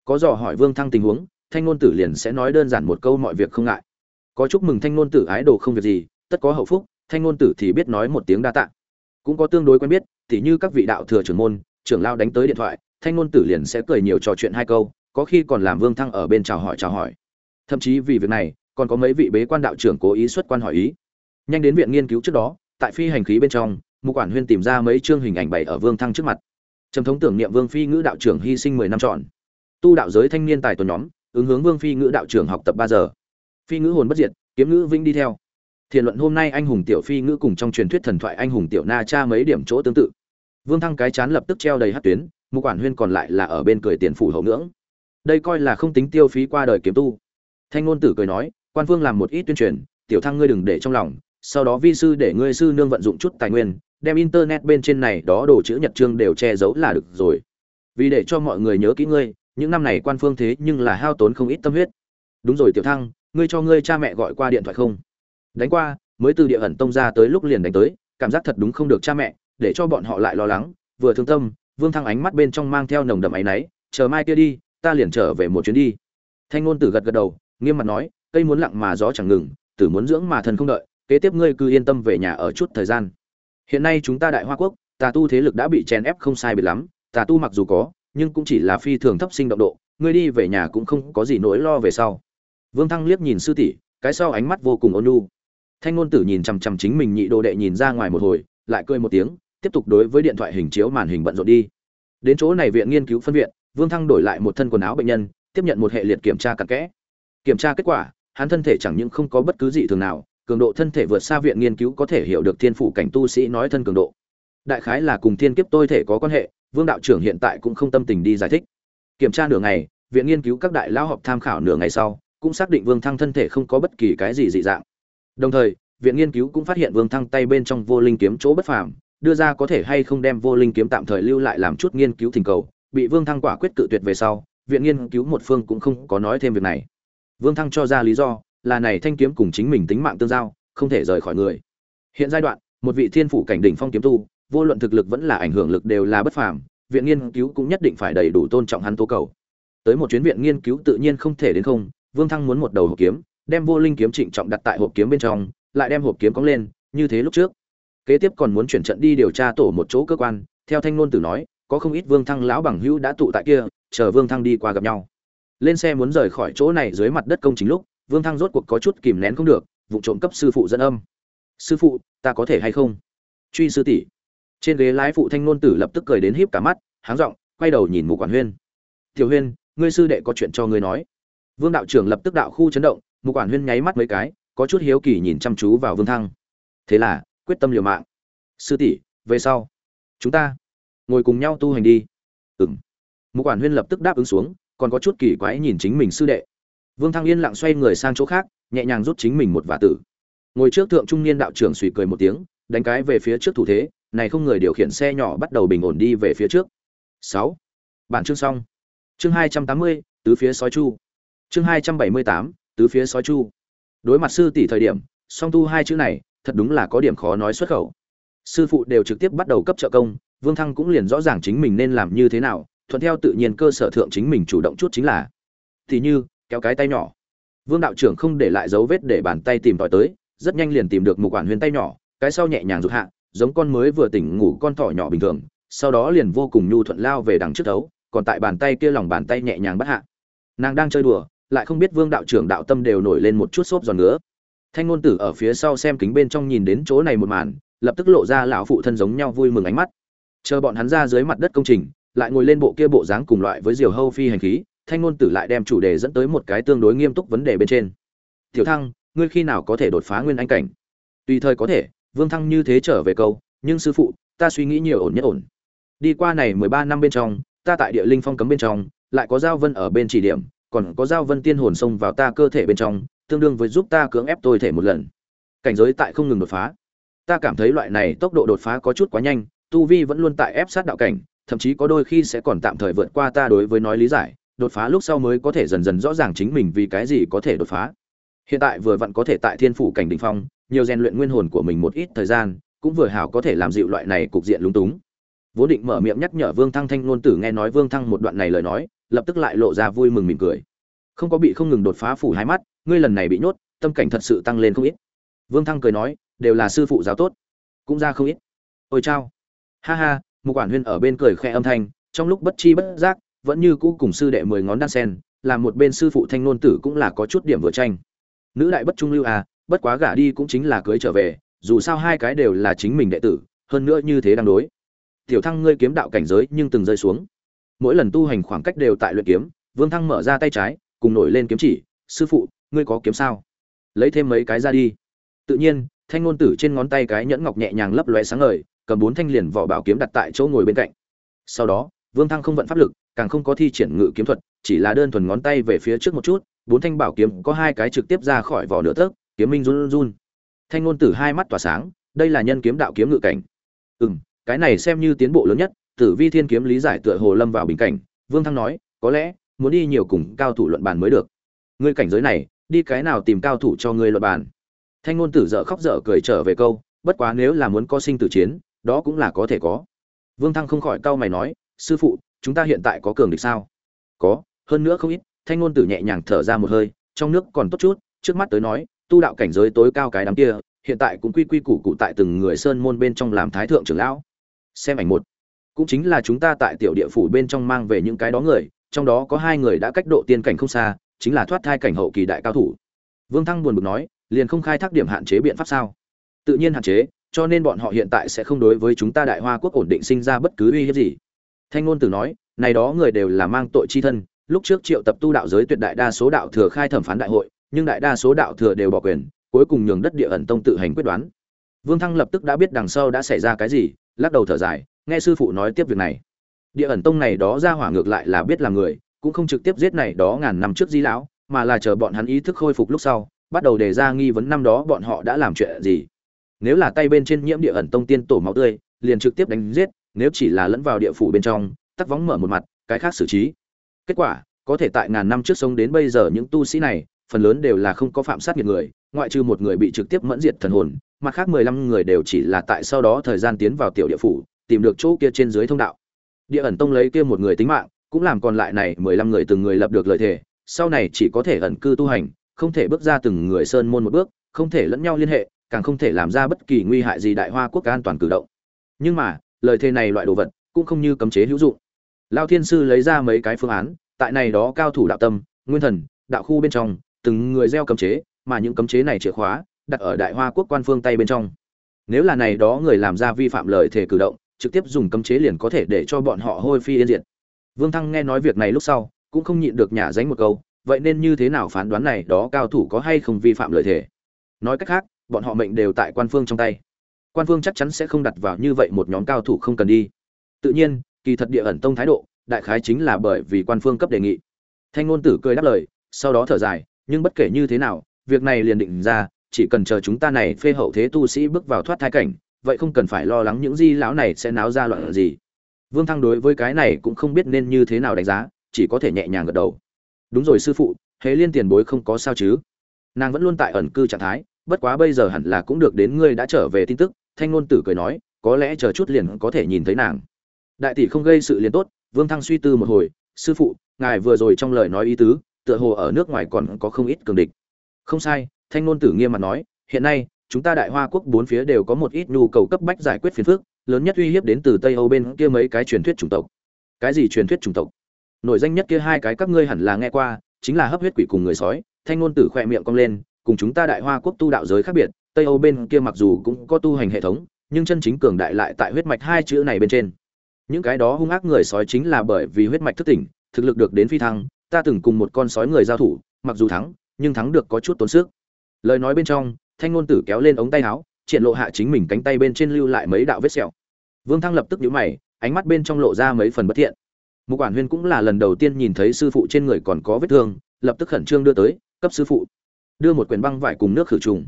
Có dò hỏi vương thăng tình huống, thanh ngôn tử liền sẽ nói đơn giản một câu mọi việc không ngại. Có chúc mừng thanh ngôn tử ái đồ không việc gì, tất có hậu phúc, thanh ngôn tử thì biết nói một tiếng đa tạ. Cũng có tương đối quen biết, tỉ như các vị đạo thừa trưởng môn trưởng lao đánh tới điện thoại, thanh ngôn tử liền sẽ cười nhiều trò chuyện hai câu, có khi còn làm vương thăng ở bên chào hỏi chào hỏi. Thậm chí vì việc này, còn có mấy vị bế quan đạo trưởng cố ý xuất quan hỏi ý. Nhanh đến viện nghiên cứu trước đó, tại phi hành khí bên trong, mục quản huyên tìm ra mấy chương hình ảnh bày ở vương thăng trước mặt. Trầm thống tưởng niệm vương phi ngữ đạo trưởng hy sinh mười năm trọn. Tu đạo giới thanh niên tài tuần nhóm, ứng hướng vương phi ngữ đạo trưởng học tập ba giờ. Phi ngữ hồn bất diệt, kiếm ngữ vinh đi theo. Thiền luận hôm nay anh hùng tiểu phi ngữ cùng trong truyền thuyết thần thoại anh hùng tiểu na cha mấy điểm chỗ tương tự vương thăng cái chán lập tức treo đầy hát tuyến, mục quản huyên còn lại là ở bên cười tiền phủ hậu ngưỡng. Đây coi là không tính tiêu phí qua đời kiếm tu. Thanh ngôn tử cười nói, quan vương làm một ít tuyên truyền, tiểu thăng ngươi đừng để trong lòng, sau đó vi sư để ngươi sư nương vận dụng chút tài nguyên, đem internet bên trên này đó đồ chữ nhật chương đều che giấu là được rồi. Vì để cho mọi người nhớ kỹ ngươi, những năm này quan phương thế nhưng là hao tốn không ít tâm huyết. Đúng rồi, tiểu thăng, ngươi cho ngươi cha mẹ gọi qua điện thoại không? Đánh qua, mới từ địa ẩn tông ra tới lúc liền đánh tới, cảm giác thật đúng không được cha mẹ để cho bọn họ lại lo lắng, vừa thương tâm, vương thăng ánh mắt bên trong mang theo nồng đậm áy náy, chờ mai kia đi, ta liền trở về một chuyến đi. Thanh ngôn tử gật gật đầu, nghiêm mặt nói, cây muốn lặng mà gió chẳng ngừng, tử muốn dưỡng mà thần không đợi, kế tiếp ngươi cứ yên tâm về nhà ở chút thời gian. Hiện nay chúng ta đại hoa quốc, tà tu thế lực đã bị chèn ép không sai biệt lắm, tà tu mặc dù có, nhưng cũng chỉ là phi thường thấp sinh động độ, ngươi đi về nhà cũng không có gì nỗi lo về sau. Vương thăng liếc nhìn sư tỷ, cái sau ánh mắt vô cùng ôn nhu. Thanh ngôn tử nhìn chằm chằm chính mình nhị đồ đệ nhìn ra ngoài một hồi, lại cười một tiếng tiếp tục đối với điện thoại hình chiếu màn hình bận rộn đi. Đến chỗ này viện nghiên cứu phân viện, vương thăng đổi lại một thân quần áo bệnh nhân, tiếp nhận một hệ liệt kiểm tra cặn kẽ. Kiểm tra kết quả, hắn thân thể chẳng những không có bất cứ gì thường nào, cường độ thân thể vượt xa viện nghiên cứu có thể hiểu được thiên phủ cảnh tu sĩ nói thân cường độ. Đại khái là cùng thiên kiếp tôi thể có quan hệ, vương đạo trưởng hiện tại cũng không tâm tình đi giải thích. Kiểm tra nửa ngày, viện nghiên cứu các đại lão họp tham khảo nửa ngày sau, cũng xác định vương thăng thân thể không có bất kỳ cái gì dị dạng. Đồng thời, viện nghiên cứu cũng phát hiện vương thăng tay bên trong vô linh kiếm chỗ bất phàm đưa ra có thể hay không đem vô linh kiếm tạm thời lưu lại làm chút nghiên cứu thỉnh cầu, bị vương thăng quả quyết cự tuyệt về sau, viện nghiên cứu một phương cũng không có nói thêm việc này. Vương thăng cho ra lý do, là này thanh kiếm cùng chính mình tính mạng tương giao, không thể rời khỏi người. Hiện giai đoạn, một vị thiên phủ cảnh đỉnh phong kiếm tu, vô luận thực lực vẫn là ảnh hưởng lực đều là bất phàm, viện nghiên cứu cũng nhất định phải đầy đủ tôn trọng hắn tố cầu. Tới một chuyến viện nghiên cứu tự nhiên không thể đến không, vương thăng muốn một đầu hộp kiếm, đem vô linh kiếm trịnh trọng đặt tại hộp kiếm bên trong, lại đem hộp kiếm cóng lên, như thế lúc trước kế tiếp còn muốn chuyển trận đi điều tra tổ một chỗ cơ quan, theo thanh ngôn tử nói, có không ít vương thăng lão bằng hữu đã tụ tại kia, chờ vương thăng đi qua gặp nhau. Lên xe muốn rời khỏi chỗ này dưới mặt đất công chính lúc, vương thăng rốt cuộc có chút kìm nén không được, vụ trộm cấp sư phụ dẫn âm. Sư phụ, ta có thể hay không? Truy sư tỷ. Trên ghế lái phụ thanh ngôn tử lập tức cười đến híp cả mắt, háng r quay đầu nhìn mù quản huyên. Tiểu huyên, ngươi sư đệ có chuyện cho ngươi nói. Vương đạo trưởng lập tức đạo khu chấn động mù quản huyên nháy mắt mấy cái, có chút hiếu kỳ nhìn chăm chú vào vương thăng. Thế là quyết tâm liều mạng. Sư tỷ, về sau. Chúng ta ngồi cùng nhau tu hành đi. Ừng một quản huyên lập tức đáp ứng xuống, còn có chút kỳ quái nhìn chính mình sư đệ. Vương thăng yên lặng xoay người sang chỗ khác, nhẹ nhàng rút chính mình một vả tử. Ngồi trước thượng trung niên đạo trưởng suy cười một tiếng, đánh cái về phía trước thủ thế, này không người điều khiển xe nhỏ bắt đầu bình ổn đi về phía trước. Sáu. Bản chương xong. Chương hai trăm tám mươi, tứ phía sói chu. Chương hai trăm bảy mươi tám, tứ phía sói chu. Đối mặt sư tỷ thời điểm, song tu hai chữ này thật đúng là có điểm khó nói xuất khẩu. Sư phụ đều trực tiếp bắt đầu cấp trợ công, vương thăng cũng liền rõ ràng chính mình nên làm như thế nào, thuận theo tự nhiên cơ sở thượng chính mình chủ động chút chính là. Thì như, kéo cái tay nhỏ. Vương đạo trưởng không để lại dấu vết để bàn tay tìm tòi tới, rất nhanh liền tìm được một quản huyền tay nhỏ, cái sau nhẹ nhàng rụt hạ, giống con mới vừa tỉnh ngủ con thỏ nhỏ bình thường, sau đó liền vô cùng nhu thuận lao về đằng trước thấu còn tại bàn tay kia lòng bàn tay nhẹ nhàng bắt hạ. Nàng đang chơi đùa, lại không biết vương đạo trưởng đạo tâm đều nổi lên một chút xốp giòn nữa thanh ngôn tử ở phía sau xem kính bên trong nhìn đến chỗ này một màn, lập tức lộ ra lão phụ thân giống nhau vui mừng ánh mắt. Chờ bọn hắn ra dưới mặt đất công trình, lại ngồi lên bộ kia bộ dáng cùng loại với diều hâu phi hành khí, thanh ngôn tử lại đem chủ đề dẫn tới một cái tương đối nghiêm túc vấn đề bên trên. Tiểu thăng, ngươi khi nào có thể đột phá nguyên anh cảnh? Tùy thời có thể, vương thăng như thế trở về câu, nhưng sư phụ, ta suy nghĩ nhiều ổn nhất ổn. Đi qua này mười ba năm bên trong, ta tại địa linh phong cấm bên trong, lại có giao vân ở bên chỉ điểm, còn có giao vân tiên hồn xông vào ta cơ thể bên trong tương đương với giúp ta cưỡng ép tôi thể một lần. Cảnh giới tại không ngừng đột phá. Ta cảm thấy loại này tốc độ đột phá có chút quá nhanh, tu vi vẫn luôn tại ép sát đạo cảnh, thậm chí có đôi khi sẽ còn tạm thời vượt qua ta đối với nói lý giải, đột phá lúc sau mới có thể dần dần rõ ràng chính mình vì cái gì có thể đột phá. Hiện tại vừa vặn có thể tại thiên phủ cảnh đỉnh phong, nhiều rèn luyện nguyên hồn của mình một ít thời gian, cũng vừa hảo có thể làm dịu loại này cục diện lúng túng. Vốn định mở miệng nhắc nhở vương thăng thanh ngôn tử nghe nói vương thăng một đoạn này lời nói, lập tức lại lộ ra vui mừng mỉm cười không có bị không ngừng đột phá phủ hai mắt, ngươi lần này bị nhốt, tâm cảnh thật sự tăng lên không ít. Vương thăng cười nói, đều là sư phụ giáo tốt, cũng ra không ít. Ôi chao. Ha ha một quản huyên ở bên cười khẽ âm thanh, trong lúc bất chi bất giác, vẫn như cũ cùng sư đệ mười ngón đan sen làm một bên sư phụ thanh nôn tử cũng là có chút điểm vừa tranh. Nữ đại bất trung lưu à bất quá gả đi cũng chính là cưới trở về, dù sao hai cái đều là chính mình đệ tử, hơn nữa như thế đang đối. Tiểu thăng ngươi kiếm đạo cảnh giới nhưng từng rơi xuống. Mỗi lần tu hành khoảng cách đều tại luyện kiếm, vương thăng mở ra tay trái cùng nổi lên kiếm chỉ, sư phụ, ngươi có kiếm sao? Lấy thêm mấy cái ra đi. Tự nhiên, thanh ngôn tử trên ngón tay cái nhẫn ngọc nhẹ nhàng lấp lóe sáng ngời, cầm bốn thanh liền vỏ bảo kiếm đặt tại chỗ ngồi bên cạnh. Sau đó, vương thăng không vận pháp lực, càng không có thi triển ngự kiếm thuật, chỉ là đơn thuần ngón tay về phía trước một chút, bốn thanh bảo kiếm có hai cái trực tiếp ra khỏi vỏ nửa tấc, kiếm minh run run thanh ngôn tử hai mắt tỏa sáng, đây là nhân kiếm đạo kiếm ngự cảnh. Ừ cái này xem như tiến bộ lớn nhất, tử vi thiên kiếm lý giải tựa hồ lâm vào bình cảnh. Vương thăng nói, có lẽ muốn đi nhiều cùng cao thủ luận bàn mới được. Ngươi cảnh giới này, đi cái nào tìm cao thủ cho ngươi luận bàn? Thanh ngôn tử dở khóc dở cười trở về câu, bất quá nếu là muốn có sinh tử chiến, đó cũng là có thể có. Vương thăng không khỏi cau mày nói, sư phụ, chúng ta hiện tại có cường địch sao? Có, hơn nữa không ít, thanh ngôn tử nhẹ nhàng thở ra một hơi, trong nước còn tốt chút, trước mắt tới nói, tu đạo cảnh giới tối cao cái đám kia, hiện tại cũng quy quy củ cụ tại từng người sơn môn bên trong làm thái thượng trưởng lão. Xem ảnh một, cũng chính là chúng ta tại tiểu địa phủ bên trong mang về những cái đó người trong đó có hai người đã cách độ tiên cảnh không xa, chính là thoát thai cảnh hậu kỳ đại cao thủ. Vương thăng buồn bực nói, liền không khai thác điểm hạn chế biện pháp sao? Tự nhiên hạn chế, cho nên bọn họ hiện tại sẽ không đối với chúng ta đại hoa quốc ổn định sinh ra bất cứ uy hiếp gì. Thanh ngôn tử nói, này đó người đều là mang tội chi thân, lúc trước triệu tập tu đạo giới tuyệt đại đa số đạo thừa khai thẩm phán đại hội, nhưng đại đa số đạo thừa đều bỏ quyền, cuối cùng nhường đất địa ẩn tông tự hành quyết đoán. Vương thăng lập tức đã biết đằng sau đã xảy ra cái gì, lắc đầu thở dài, nghe sư phụ nói tiếp việc này địa ẩn tông này đó ra hỏa ngược lại là biết là người, cũng không trực tiếp giết này đó ngàn năm trước di lão, mà là chờ bọn hắn ý thức khôi phục lúc sau, bắt đầu đề ra nghi vấn năm đó bọn họ đã làm chuyện gì. Nếu là tay bên trên nhiễm địa ẩn tông tiên tổ máu tươi, liền trực tiếp đánh giết, nếu chỉ là lẫn vào địa phủ bên trong, tắc vóng mở một mặt, cái khác xử trí. Kết quả, có thể tại ngàn năm trước sống đến bây giờ những tu sĩ này, phần lớn đều là không có phạm sát nghiệt người, ngoại trừ một người bị trực tiếp mẫn diệt thần hồn, mặt khác mười lăm người đều chỉ là tại sau đó thời gian tiến vào tiểu địa phủ, tìm được chỗ kia trên dưới thông đạo địa ẩn tông lấy kia một người tính mạng, cũng làm còn lại này mười lăm người từng người lập được lợi thể sau này chỉ có thể ẩn cư tu hành, không thể bước ra từng người sơn môn một bước, không thể lẫn nhau liên hệ, càng không thể làm ra bất kỳ nguy hại gì đại hoa quốc an toàn cử động. Nhưng mà, lời thề này loại đồ vật, cũng không như cấm chế hữu dụng. Lao thiên sư lấy ra mấy cái phương án, tại này đó cao thủ đạo tâm, nguyên thần, đạo khu bên trong, từng người gieo cấm chế, mà những cấm chế này chìa khóa, đặt ở đại hoa quốc quan phương tay bên trong. Nếu là này đó người làm ra vi phạm lời thề cử động trực tiếp dùng cấm chế liền có thể để cho bọn họ hôi phi yên diệt. Vương thăng nghe nói việc này lúc sau, cũng không nhịn được nhả dánh một câu, vậy nên như thế nào phán đoán này, đó cao thủ có hay không vi phạm lợi thể. nói cách khác, bọn họ mệnh đều tại quan phương trong tay. Quan phương chắc chắn sẽ không đặt vào như vậy một nhóm cao thủ không cần đi. Tự nhiên, kỳ thật địa ẩn tông thái độ, đại khái chính là bởi vì quan phương cấp đề nghị. Thanh ngôn tử cười đáp lời, sau đó thở dài, nhưng bất kể như thế nào, việc này liền định ra, chỉ cần chờ chúng ta này phê hậu thế tu sĩ bước vào thoát thai cảnh vậy không cần phải lo lắng những di lão này sẽ náo ra loạn gì. Vương thăng đối với cái này cũng không biết nên như thế nào đánh giá, chỉ có thể nhẹ nhàng gật đầu. Đúng rồi sư phụ hễ liên tiền bối không có sao chứ? Nàng vẫn luôn tại ẩn cư trạng thái, bất quá bây giờ hẳn là cũng được đến ngươi đã trở về tin tức, thanh ngôn tử cười nói, có lẽ chờ chút liền có thể nhìn thấy nàng. Đại tỷ không gây sự liền tốt, vương thăng suy tư một hồi, sư phụ, ngài vừa rồi trong lời nói ý tứ, tựa hồ ở nước ngoài còn có không ít cường địch. Không sai, thanh ngôn tử nghiêm mặt nói, hiện nay chúng ta đại hoa quốc bốn phía đều có một ít nhu cầu cấp bách giải quyết phiền phức, lớn nhất uy hiếp đến từ tây âu bên kia mấy cái truyền thuyết chủng tộc. Cái gì truyền thuyết chủng tộc? Nổi danh nhất kia hai cái các ngươi hẳn là nghe qua, chính là hấp huyết quỷ cùng người sói. Thanh ngôn tử khỏe miệng cong lên, cùng chúng ta đại hoa quốc tu đạo giới khác biệt, tây âu bên kia mặc dù cũng có tu hành hệ thống, nhưng chân chính cường đại lại tại huyết mạch hai chữ này bên trên. Những cái đó hung ác người sói chính là bởi vì huyết mạch thức tỉnh, thực lực được đến phi thăng, ta từng cùng một con sói người giao thủ, mặc dù thắng, nhưng thắng được có chút tốn sức. Lời nói bên trong thanh ngôn tử kéo lên ống tay áo, triển lộ hạ chính mình cánh tay bên trên lưu lại mấy đạo vết sẹo. Vương thăng lập tức nhíu mày, ánh mắt bên trong lộ ra mấy phần bất thiện. Mục quản huyên cũng là lần đầu tiên nhìn thấy sư phụ trên người còn có vết thương, lập tức khẩn trương đưa tới, cấp sư phụ, đưa một quyển băng vải cùng nước khử trùng.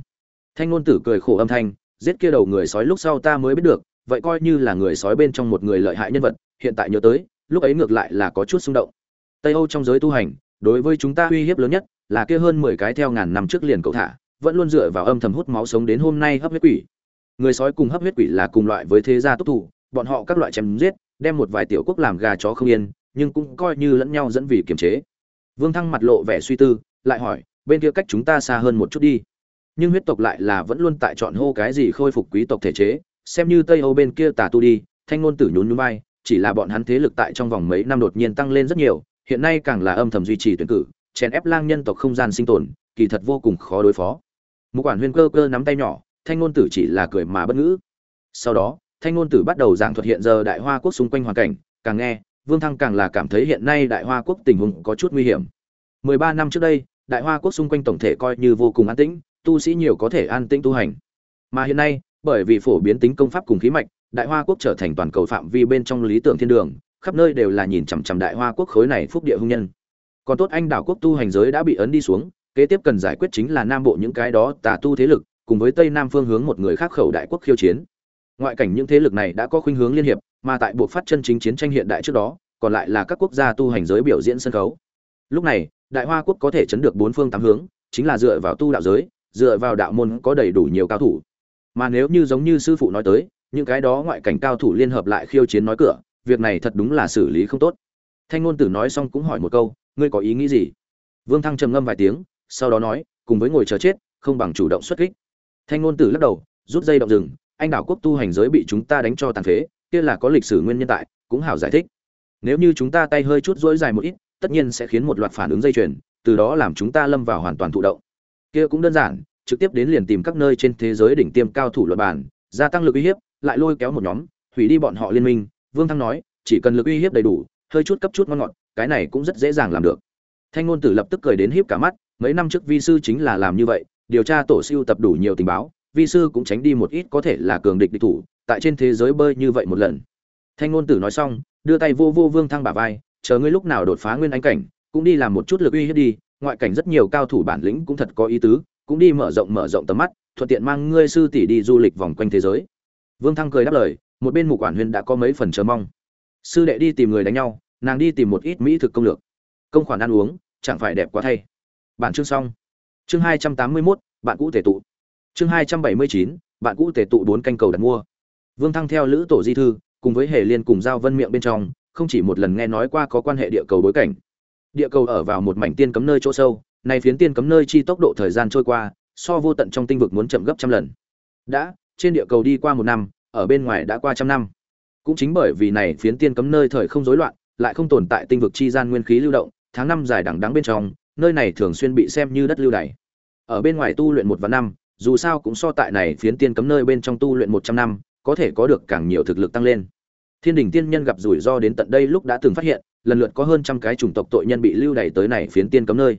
Thanh ngôn tử cười khổ âm thanh, giết kia đầu người sói lúc sau ta mới biết được, vậy coi như là người sói bên trong một người lợi hại nhân vật, hiện tại nhớ tới, lúc ấy ngược lại là có chút xung động. Tây âu trong giới tu hành, đối với chúng ta uy hiếp lớn nhất là kia hơn mười cái theo ngàn năm trước liền cậu thả vẫn luôn dựa vào âm thầm hút máu sống đến hôm nay hấp huyết quỷ. Người sói cùng hấp huyết quỷ là cùng loại với thế gia túc thủ, bọn họ các loại chém giết, đem một vài tiểu quốc làm gà chó không yên, nhưng cũng coi như lẫn nhau dẫn vì kiềm chế. Vương thăng mặt lộ vẻ suy tư, lại hỏi, bên kia cách chúng ta xa hơn một chút đi. Nhưng huyết tộc lại là vẫn luôn tại chọn hô cái gì khôi phục quý tộc thể chế, xem như tây âu bên kia tà tu đi, thanh ngôn tử nhún nhún vai, chỉ là bọn hắn thế lực tại trong vòng mấy năm đột nhiên tăng lên rất nhiều, hiện nay càng là âm thầm duy trì tuyển cử, chèn ép lang nhân tộc không gian sinh tồn, kỳ thật vô cùng khó đối phó một quản huyên cơ cơ nắm tay nhỏ, thanh ngôn tử chỉ là cười mà bất ngữ. Sau đó, thanh ngôn tử bắt đầu giảng thuật hiện giờ đại hoa quốc xung quanh hoàn cảnh, càng nghe, vương thăng càng là cảm thấy hiện nay đại hoa quốc tình huống có chút nguy hiểm. 13 năm trước đây, đại hoa quốc xung quanh tổng thể coi như vô cùng an tĩnh, tu sĩ nhiều có thể an tĩnh tu hành. Mà hiện nay, bởi vì phổ biến tính công pháp cùng khí mạch, đại hoa quốc trở thành toàn cầu phạm vi bên trong lý tưởng thiên đường, khắp nơi đều là nhìn chằm chằm đại hoa quốc khối này phúc địa hung nhân. Còn tốt anh đảo quốc tu hành giới đã bị ấn đi xuống kế tiếp cần giải quyết chính là nam bộ những cái đó tà tu thế lực, cùng với tây nam phương hướng một người khác khẩu đại quốc khiêu chiến. Ngoại cảnh những thế lực này đã có khuynh hướng liên hiệp, mà tại buộc phát chân chính chiến tranh hiện đại trước đó, còn lại là các quốc gia tu hành giới biểu diễn sân khấu. Lúc này, đại hoa quốc có thể chấn được bốn phương tám hướng, chính là dựa vào tu đạo giới, dựa vào đạo môn có đầy đủ nhiều cao thủ. Mà nếu như giống như sư phụ nói tới, những cái đó ngoại cảnh cao thủ liên hợp lại khiêu chiến nói cửa, việc này thật đúng là xử lý không tốt. Thanh ngôn tử nói xong cũng hỏi một câu, ngươi có ý nghĩ gì? Vương thăng trầm ngâm vài tiếng sau đó nói, cùng với ngồi chờ chết, không bằng chủ động xuất kích. Thanh ngôn tử lắc đầu, rút dây động rừng, anh đảo quốc tu hành giới bị chúng ta đánh cho tàn phế, kia là có lịch sử nguyên nhân tại, cũng hảo giải thích. Nếu như chúng ta tay hơi chút rỗi dài một ít, tất nhiên sẽ khiến một loạt phản ứng dây chuyền, từ đó làm chúng ta lâm vào hoàn toàn thụ động. Kia cũng đơn giản, trực tiếp đến liền tìm các nơi trên thế giới đỉnh tiêm cao thủ luật bản, gia tăng lực uy hiếp, lại lôi kéo một nhóm, hủy đi bọn họ liên minh. Vương thăng nói, chỉ cần lực uy hiếp đầy đủ, hơi chút cấp chút ngon ngọt, cái này cũng rất dễ dàng làm được. Thanh ngôn tử lập tức cười đến híp cả mắt mấy năm trước vi sư chính là làm như vậy, điều tra tổ siêu tập đủ nhiều tình báo, vi sư cũng tránh đi một ít có thể là cường địch địch thủ, tại trên thế giới bơi như vậy một lần. Thanh ngôn tử nói xong, đưa tay vô vô vương thăng bả vai, chờ ngươi lúc nào đột phá nguyên anh cảnh, cũng đi làm một chút lực uy hiếp đi, ngoại cảnh rất nhiều cao thủ bản lĩnh cũng thật có ý tứ, cũng đi mở rộng mở rộng tầm mắt, thuận tiện mang ngươi sư tỷ đi du lịch vòng quanh thế giới. Vương thăng cười đáp lời, một bên mục quản huyên đã có mấy phần chờ mong. Sư đệ đi tìm người đánh nhau, nàng đi tìm một ít mỹ thực công lược. Công khoản ăn uống, chẳng phải đẹp quá thay bản chương xong. Chương hai trăm tám mươi mốt, bạn cũ tề tụ. Chương hai trăm bảy mươi chín, bạn cũ tề tụ bốn canh cầu đặt mua. Vương thăng theo lữ tổ di thư, cùng với hề liên cùng giao vân miệng bên trong, không chỉ một lần nghe nói qua có quan hệ địa cầu bối cảnh. Địa cầu ở vào một mảnh tiên cấm nơi chỗ sâu này phiến tiên cấm nơi chi tốc độ thời gian trôi qua, so vô tận trong tinh vực muốn chậm gấp trăm lần. Đã, trên địa cầu đi qua một năm, ở bên ngoài đã qua trăm năm. Cũng chính bởi vì này phiến tiên cấm nơi thời không rối loạn, lại không tồn tại tinh vực chi gian nguyên khí lưu động, tháng năm dài đẳng đẵng bên trong nơi này thường xuyên bị xem như đất lưu đày. Ở bên ngoài tu luyện một và năm, dù sao cũng so tại này phiến tiên cấm nơi bên trong tu luyện một trăm năm, có thể có được càng nhiều thực lực tăng lên. Thiên đình tiên nhân gặp rủi ro đến tận đây lúc đã từng phát hiện, lần lượt có hơn trăm cái chủng tộc tội nhân bị lưu đày tới này phiến tiên cấm nơi.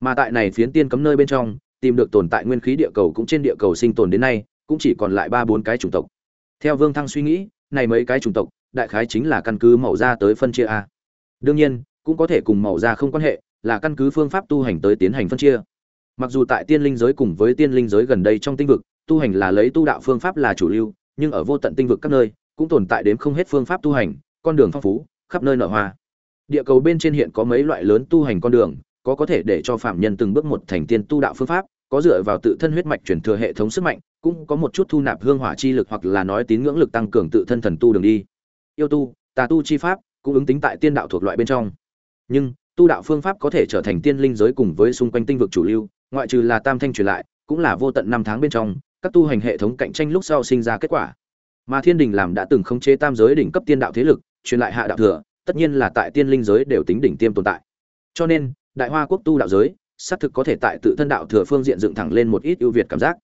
Mà tại này phiến tiên cấm nơi bên trong, tìm được tồn tại nguyên khí địa cầu cũng trên địa cầu sinh tồn đến nay, cũng chỉ còn lại ba bốn cái chủng tộc. Theo vương thăng suy nghĩ, này mấy cái chủng tộc, đại khái chính là căn cứ màu da tới phân chia a. Đương nhiên, cũng có thể cùng màu da không quan hệ là căn cứ phương pháp tu hành tới tiến hành phân chia. Mặc dù tại tiên linh giới cùng với tiên linh giới gần đây trong tinh vực, tu hành là lấy tu đạo phương pháp là chủ lưu, nhưng ở vô tận tinh vực các nơi, cũng tồn tại đến không hết phương pháp tu hành, con đường phong phú, khắp nơi nở hoa. Địa cầu bên trên hiện có mấy loại lớn tu hành con đường, có có thể để cho phạm nhân từng bước một thành tiên tu đạo phương pháp, có dựa vào tự thân huyết mạch chuyển thừa hệ thống sức mạnh, cũng có một chút thu nạp hương hỏa chi lực hoặc là nói tín ngưỡng lực tăng cường tự thân thần tu đường đi. Yêu tu, tà tu chi pháp, cũng ứng tính tại tiên đạo thuộc loại bên trong. Nhưng tu đạo phương pháp có thể trở thành tiên linh giới cùng với xung quanh tinh vực chủ lưu, ngoại trừ là tam thanh truyền lại, cũng là vô tận năm tháng bên trong, các tu hành hệ thống cạnh tranh lúc sau sinh ra kết quả. Mà thiên đình làm đã từng khống chế tam giới đỉnh cấp tiên đạo thế lực, truyền lại hạ đạo thừa, tất nhiên là tại tiên linh giới đều tính đỉnh tiêm tồn tại. Cho nên, đại hoa quốc tu đạo giới, xác thực có thể tại tự thân đạo thừa phương diện dựng thẳng lên một ít ưu việt cảm giác.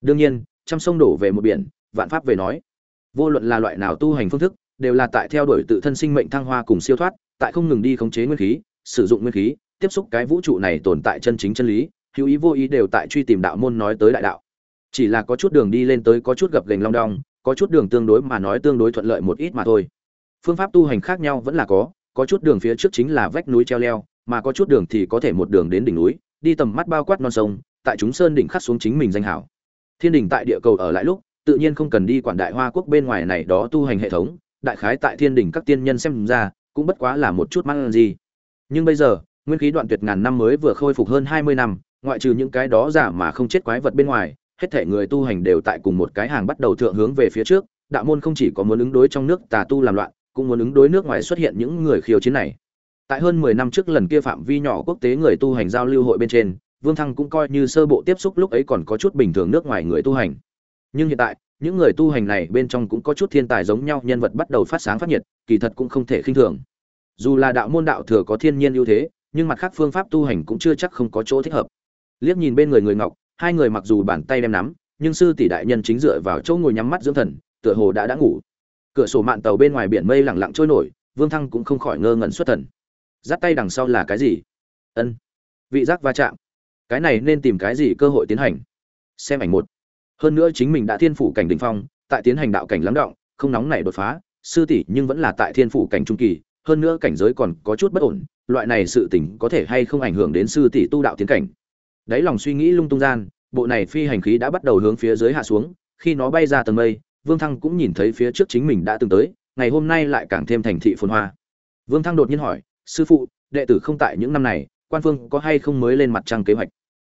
Đương nhiên, trăm sông đổ về một biển, vạn pháp về nói. Vô luận là loại nào tu hành phương thức, đều là tại theo đuổi tự thân sinh mệnh thăng hoa cùng siêu thoát, tại không ngừng đi khống chế nguyên khí sử dụng nguyên khí, tiếp xúc cái vũ trụ này tồn tại chân chính chân lý, hữu ý vô ý đều tại truy tìm đạo môn nói tới đại đạo. Chỉ là có chút đường đi lên tới có chút gập gành long đong, có chút đường tương đối mà nói tương đối thuận lợi một ít mà thôi. Phương pháp tu hành khác nhau vẫn là có có chút đường phía trước chính là vách núi treo leo, mà có chút đường thì có thể một đường đến đỉnh núi, đi tầm mắt bao quát non sông, tại chúng sơn đỉnh khắc xuống chính mình danh hảo. Thiên đình tại địa cầu ở lại lúc, tự nhiên không cần đi quản đại hoa quốc bên ngoài này đó tu hành hệ thống, đại khái tại thiên đình các tiên nhân xem ra, cũng bất quá là một chút mang gì nhưng bây giờ, nguyên khí đoạn tuyệt ngàn năm mới vừa khôi phục hơn hai mươi năm, ngoại trừ những cái đó giả mà không chết quái vật bên ngoài, hết thể người tu hành đều tại cùng một cái hàng bắt đầu thượng hướng về phía trước, đạo môn không chỉ có muốn ứng đối trong nước tà tu làm loạn, cũng muốn ứng đối nước ngoài xuất hiện những người khiêu chiến này. Tại hơn mười năm trước lần kia phạm vi nhỏ quốc tế người tu hành giao lưu hội bên trên, vương thăng cũng coi như sơ bộ tiếp xúc lúc ấy còn có chút bình thường nước ngoài người tu hành. Nhưng hiện tại, những người tu hành này bên trong cũng có chút thiên tài giống nhau, nhân vật bắt đầu phát sáng phát nhiệt, kỳ thật cũng không thể khinh thường dù là đạo môn đạo thừa có thiên nhiên ưu thế, nhưng mặt khác phương pháp tu hành cũng chưa chắc không có chỗ thích hợp. Liếc nhìn bên người người ngọc, hai người mặc dù bàn tay đem nắm, nhưng sư tỷ đại nhân chính dựa vào chỗ ngồi nhắm mắt dưỡng thần, tựa hồ đã đã ngủ. Cửa sổ mạn tàu bên ngoài biển mây lẳng lặng trôi nổi, vương thăng cũng không khỏi ngơ ngẩn xuất thần. Giáp tay đằng sau là cái gì? Ân, vị giác va chạm. Cái này nên tìm cái gì cơ hội tiến hành? Xem ảnh một. Hơn nữa chính mình đã thiên phủ cảnh đỉnh phong, tại tiến hành đạo cảnh lắng động, không nóng này đột phá, sư tỷ nhưng vẫn là tại thiên phủ cảnh trung kỳ hơn nữa cảnh giới còn có chút bất ổn, loại này sự tình có thể hay không ảnh hưởng đến sư tỷ tu đạo tiến cảnh. Đáy lòng suy nghĩ lung tung gian, bộ này phi hành khí đã bắt đầu hướng phía dưới hạ xuống, khi nó bay ra tầng mây, vương thăng cũng nhìn thấy phía trước chính mình đã từng tới, ngày hôm nay lại càng thêm thành thị phồn hoa. Vương thăng đột nhiên hỏi, sư phụ, đệ tử không tại những năm này, quan phương có hay không mới lên mặt trăng kế hoạch?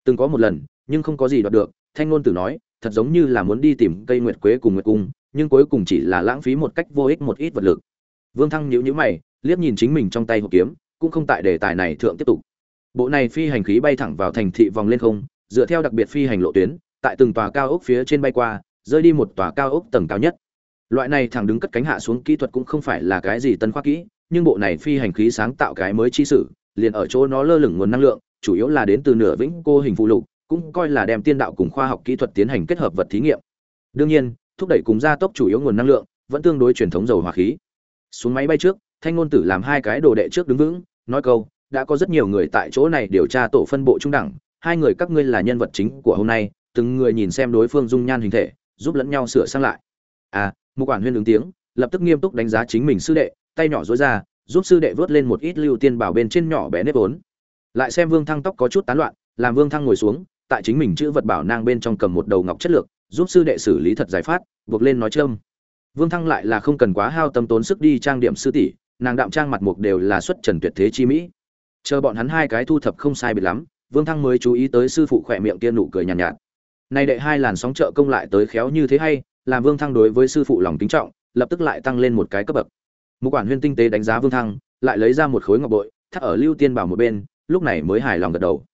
Từng có một lần, nhưng không có gì đoạt được. Thanh ngôn tử nói, thật giống như là muốn đi tìm cây nguyệt quế cùng nguyệt cung, nhưng cuối cùng chỉ là lãng phí một cách vô ích một ít vật lực. Vương thăng nhíu nhíu mày liếc nhìn chính mình trong tay hộp kiếm, cũng không tại đề tài này thượng tiếp tục. Bộ này phi hành khí bay thẳng vào thành thị vòng lên không, dựa theo đặc biệt phi hành lộ tuyến, tại từng tòa cao ốc phía trên bay qua, rơi đi một tòa cao ốc tầng cao nhất. Loại này thẳng đứng cất cánh hạ xuống kỹ thuật cũng không phải là cái gì tân khoa kỹ, nhưng bộ này phi hành khí sáng tạo cái mới chi sử, liền ở chỗ nó lơ lửng nguồn năng lượng, chủ yếu là đến từ nửa vĩnh cô hình phụ lục, cũng coi là đem tiên đạo cùng khoa học kỹ thuật tiến hành kết hợp vật thí nghiệm. Đương nhiên, thúc đẩy cùng gia tốc chủ yếu nguồn năng lượng, vẫn tương đối truyền thống dầu hỏa khí. Xuống máy bay trước thanh ngôn tử làm hai cái đồ đệ trước đứng vững, nói câu, đã có rất nhiều người tại chỗ này điều tra tổ phân bộ trung đẳng, hai người các ngươi là nhân vật chính của hôm nay, từng người nhìn xem đối phương dung nhan hình thể, giúp lẫn nhau sửa sang lại. À một quản huyên ứng tiếng, lập tức nghiêm túc đánh giá chính mình sư đệ, tay nhỏ dối ra, giúp sư đệ vớt lên một ít lưu tiên bảo bên trên nhỏ bé nếp vốn. Lại xem vương thăng tóc có chút tán loạn, làm vương thăng ngồi xuống, tại chính mình chữ vật bảo nang bên trong cầm một đầu ngọc chất lược, giúp sư đệ xử lý thật giải phát, buộc lên nói châm vương thăng lại là không cần quá hao tâm tốn sức đi trang điểm sư tỷ nàng đạm trang mặt mục đều là xuất trần tuyệt thế chi mỹ. Chờ bọn hắn hai cái thu thập không sai biệt lắm vương thăng mới chú ý tới sư phụ khỏe miệng kia nụ cười nhàn nhạt, nhạt. Nay đệ hai làn sóng trợ công lại tới khéo như thế hay làm vương thăng đối với sư phụ lòng kính trọng lập tức lại tăng lên một cái cấp bậc. Một quản huyên tinh tế đánh giá vương thăng lại lấy ra một khối ngọc bội thắt ở lưu tiên bảo một bên lúc này mới hài lòng gật đầu.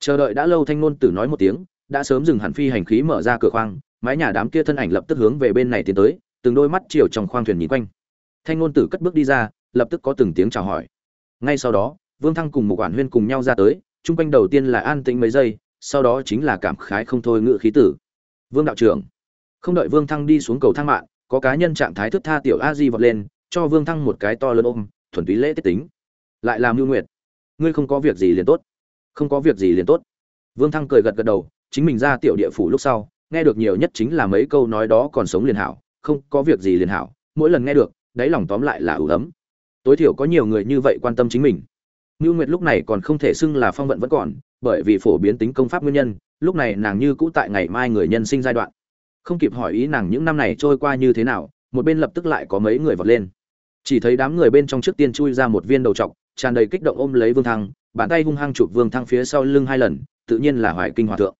Chờ đợi đã lâu thanh ngôn tử nói một tiếng đã sớm dừng hẳn phi hành khí mở ra cửa khoang mái nhà đám kia thân ảnh lập tức hướng về bên này tiến tới từng đôi mắt chiều trong khoang thuyền nhìn quanh. Thanh ngôn tử cất bước đi ra lập tức có từng tiếng chào hỏi. Ngay sau đó, vương thăng cùng một quản huyên cùng nhau ra tới, chung quanh đầu tiên là an tĩnh mấy giây, sau đó chính là cảm khái không thôi ngự khí tử. Vương đạo trưởng, không đợi vương thăng đi xuống cầu thang mạng, có cá nhân trạng thái thức tha tiểu a di vọt lên, cho vương thăng một cái to lớn ôm, thuần túy lễ tiết tính. Lại làm mưu nguyệt, ngươi không có việc gì liền tốt. Không có việc gì liền tốt. Vương thăng cười gật gật đầu, chính mình ra tiểu địa phủ lúc sau, nghe được nhiều nhất chính là mấy câu nói đó còn sống liền hảo, không có việc gì liền hảo, mỗi lần nghe được, đáy lòng tóm lại là ủ ấm tối thiểu có nhiều người như vậy quan tâm chính mình Nưu Nguyệt lúc này còn không thể xưng là phong vận vẫn còn, bởi vì phổ biến tính công pháp nguyên nhân, lúc này nàng như cũ tại ngày mai người nhân sinh giai đoạn. Không kịp hỏi ý nàng những năm này trôi qua như thế nào, một bên lập tức lại có mấy người vọt lên. Chỉ thấy đám người bên trong trước tiên chui ra một viên đầu trọc, tràn đầy kích động ôm lấy Vương Thăng, bàn tay hung hăng chụp Vương Thăng phía sau lưng hai lần, tự nhiên là Hoài Kinh Hòa thượng.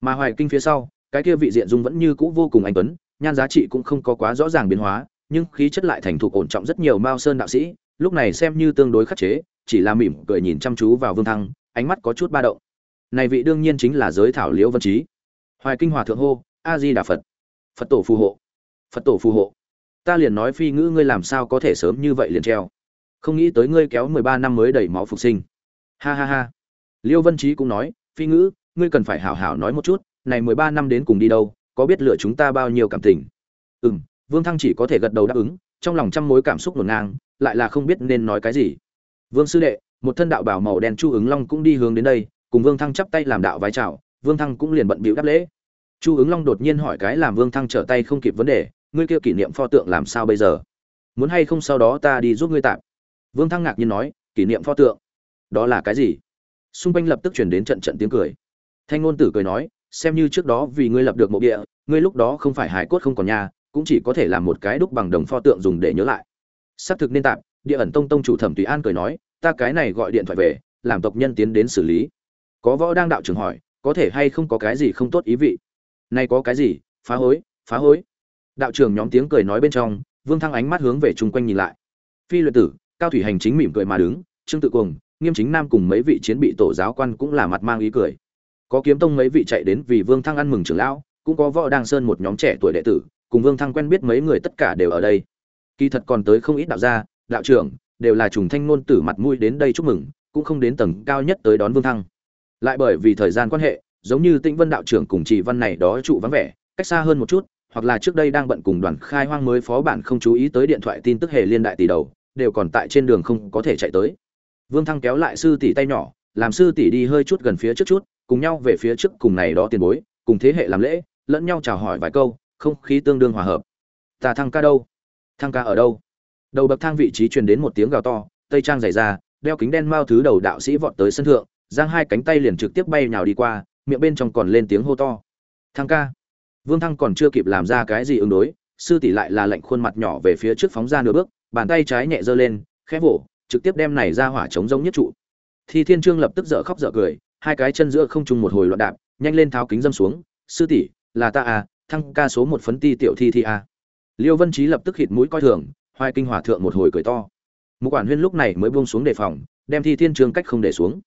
Mà Hoài Kinh phía sau, cái kia vị diện dung vẫn như cũ vô cùng anh tuấn, nhan giá trị cũng không có quá rõ ràng biến hóa, nhưng khí chất lại thành thục ổn trọng rất nhiều Mao Sơn đạo sĩ, lúc này xem như tương đối khắc chế, chỉ là mỉm cười nhìn chăm chú vào Vương Thăng, ánh mắt có chút ba động. Này vị đương nhiên chính là giới thảo Liễu Vân Trí. Hoài Kinh Hòa thượng hô, A Di Đà Phật. Phật tổ phù hộ. Phật tổ phù hộ. Ta liền nói phi ngữ ngươi làm sao có thể sớm như vậy liền treo. Không nghĩ tới ngươi kéo 13 năm mới đẩy máu phục sinh. Ha ha ha. Liêu Vân Trí cũng nói, phi ngữ, ngươi cần phải hảo hảo nói một chút, này 13 năm đến cùng đi đâu, có biết lựa chúng ta bao nhiêu cảm tình. Ừm, Vương Thăng chỉ có thể gật đầu đáp ứng, trong lòng trăm mối cảm xúc ngổn ngang, lại là không biết nên nói cái gì. Vương sư đệ, một thân đạo bảo màu đen chu ứng long cũng đi hướng đến đây, cùng vương thăng chắp tay làm đạo vái chào, vương thăng cũng liền bận bịu đáp lễ. Chu ứng long đột nhiên hỏi cái làm vương thăng trở tay không kịp vấn đề, ngươi kia kỷ niệm pho tượng làm sao bây giờ? Muốn hay không sau đó ta đi giúp ngươi tạm? Vương thăng ngạc nhiên nói, kỷ niệm pho tượng? Đó là cái gì? Xung quanh lập tức chuyển đến trận trận tiếng cười. Thanh ngôn tử cười nói, xem như trước đó vì ngươi lập được mộ địa, ngươi lúc đó không phải hải cốt không còn nhà, cũng chỉ có thể làm một cái đúc bằng đồng pho tượng dùng để nhớ lại xác thực nên tạm, địa ẩn tông tông chủ thẩm tùy an cười nói, ta cái này gọi điện thoại về, làm tộc nhân tiến đến xử lý. Có võ đang đạo trưởng hỏi, có thể hay không có cái gì không tốt ý vị? Nay có cái gì? Phá hối phá hối. Đạo trưởng nhóm tiếng cười nói bên trong, vương thăng ánh mắt hướng về chung quanh nhìn lại. Phi luyện tử, cao thủy hành chính mỉm cười mà đứng, trương tự cùng nghiêm chính nam cùng mấy vị chiến bị tổ giáo quan cũng là mặt mang ý cười. Có kiếm tông mấy vị chạy đến vì vương thăng ăn mừng trưởng lão, cũng có võ đang sơn một nhóm trẻ tuổi đệ tử, cùng vương thăng quen biết mấy người tất cả đều ở đây kỳ thật còn tới không ít đạo gia, đạo trưởng, đều là trùng thanh ngôn tử mặt mũi đến đây chúc mừng, cũng không đến tầng cao nhất tới đón vương thăng. Lại bởi vì thời gian quan hệ, giống như tĩnh vân đạo trưởng cùng chị văn này đó trụ vắng vẻ, cách xa hơn một chút, hoặc là trước đây đang bận cùng đoàn khai hoang mới phó bản không chú ý tới điện thoại tin tức hề liên đại tỷ đầu, đều còn tại trên đường không có thể chạy tới. Vương thăng kéo lại sư tỷ tay nhỏ, làm sư tỷ đi hơi chút gần phía trước chút, cùng nhau về phía trước cùng này đó tiền bối, cùng thế hệ làm lễ, lẫn nhau chào hỏi vài câu, không khí tương đương hòa hợp. Ta thăng ca đâu? Thăng ca ở đâu? Đầu bậc thang vị trí truyền đến một tiếng gào to, tây trang dày ra, đeo kính đen mao thứ đầu đạo sĩ vọt tới sân thượng, giang hai cánh tay liền trực tiếp bay nhào đi qua, miệng bên trong còn lên tiếng hô to. Thăng ca. Vương thăng còn chưa kịp làm ra cái gì ứng đối, sư tỷ lại là lệnh khuôn mặt nhỏ về phía trước phóng ra nửa bước, bàn tay trái nhẹ giơ lên, khẽ vỗ, trực tiếp đem này ra hỏa chống giống nhất trụ. Thi thiên trương lập tức dở khóc dở cười, hai cái chân giữa không trung một hồi loạn đạp, nhanh lên tháo kính dâm xuống, sư tỷ, là ta à thăng ca số một phấn ti tiểu thi thi à liêu vân trí lập tức hít mũi coi thường, hoài kinh hòa thượng một hồi cười to. Mục quản huyên lúc này mới buông xuống đề phòng, đem thi thiên Trường cách không để xuống.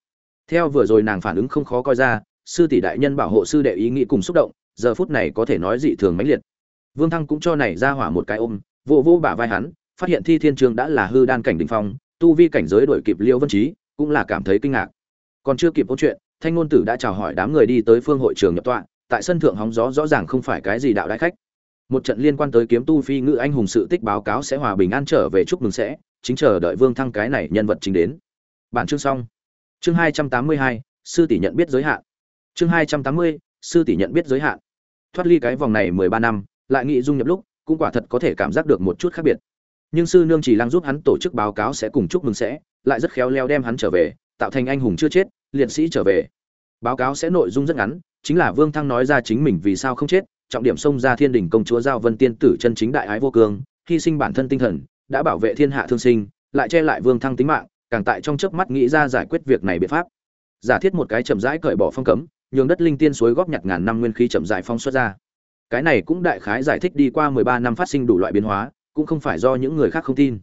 Theo vừa rồi nàng phản ứng không khó coi ra, sư tỷ đại nhân bảo hộ sư đệ ý nghĩ cùng xúc động, giờ phút này có thể nói dị thường mãnh liệt. Vương thăng cũng cho này ra hỏa một cái ôm vô vô bả vai hắn, phát hiện thi thiên Trường đã là hư đan cảnh đỉnh phong, tu vi cảnh giới đổi kịp liêu vân trí, cũng là cảm thấy kinh ngạc. Còn chưa kịp ôn chuyện, thanh ngôn tử đã chào hỏi đám người đi tới phương hội trường nhập tọa, tại sân thượng hóng gió rõ ràng không phải cái gì đạo đại khách một trận liên quan tới kiếm tu phi ngữ anh hùng sự tích báo cáo sẽ hòa bình an trở về chúc mừng sẽ, chính chờ đợi vương thăng cái này nhân vật chính đến. Bản chương xong. Chương hai trăm tám mươi hai, sư tỷ nhận biết giới hạn. Chương hai trăm tám mươi, sư tỷ nhận biết giới hạn. Thoát ly cái vòng này mười ba năm, lại nghị dung nhập lúc, cũng quả thật có thể cảm giác được một chút khác biệt. Nhưng sư nương chỉ lăng giúp hắn tổ chức báo cáo sẽ cùng chúc mừng sẽ, lại rất khéo leo đem hắn trở về, tạo thành anh hùng chưa chết, liệt sĩ trở về. Báo cáo sẽ nội dung rất ngắn, chính là vương thăng nói ra chính mình vì sao không chết trọng điểm xông ra thiên đình công chúa giao vân tiên tử chân chính đại ái vô cương, hy sinh bản thân tinh thần, đã bảo vệ thiên hạ thương sinh, lại che lại vương thăng tính mạng, càng tại trong chớp mắt nghĩ ra giải quyết việc này biện pháp. Giả thiết một cái chậm rãi cởi bỏ phong cấm, nhường đất linh tiên suối góp nhặt ngàn năm nguyên khí chậm rãi phong xuất ra. Cái này cũng đại khái giải thích đi qua mười ba năm phát sinh đủ loại biến hóa, cũng không phải do những người khác không tin.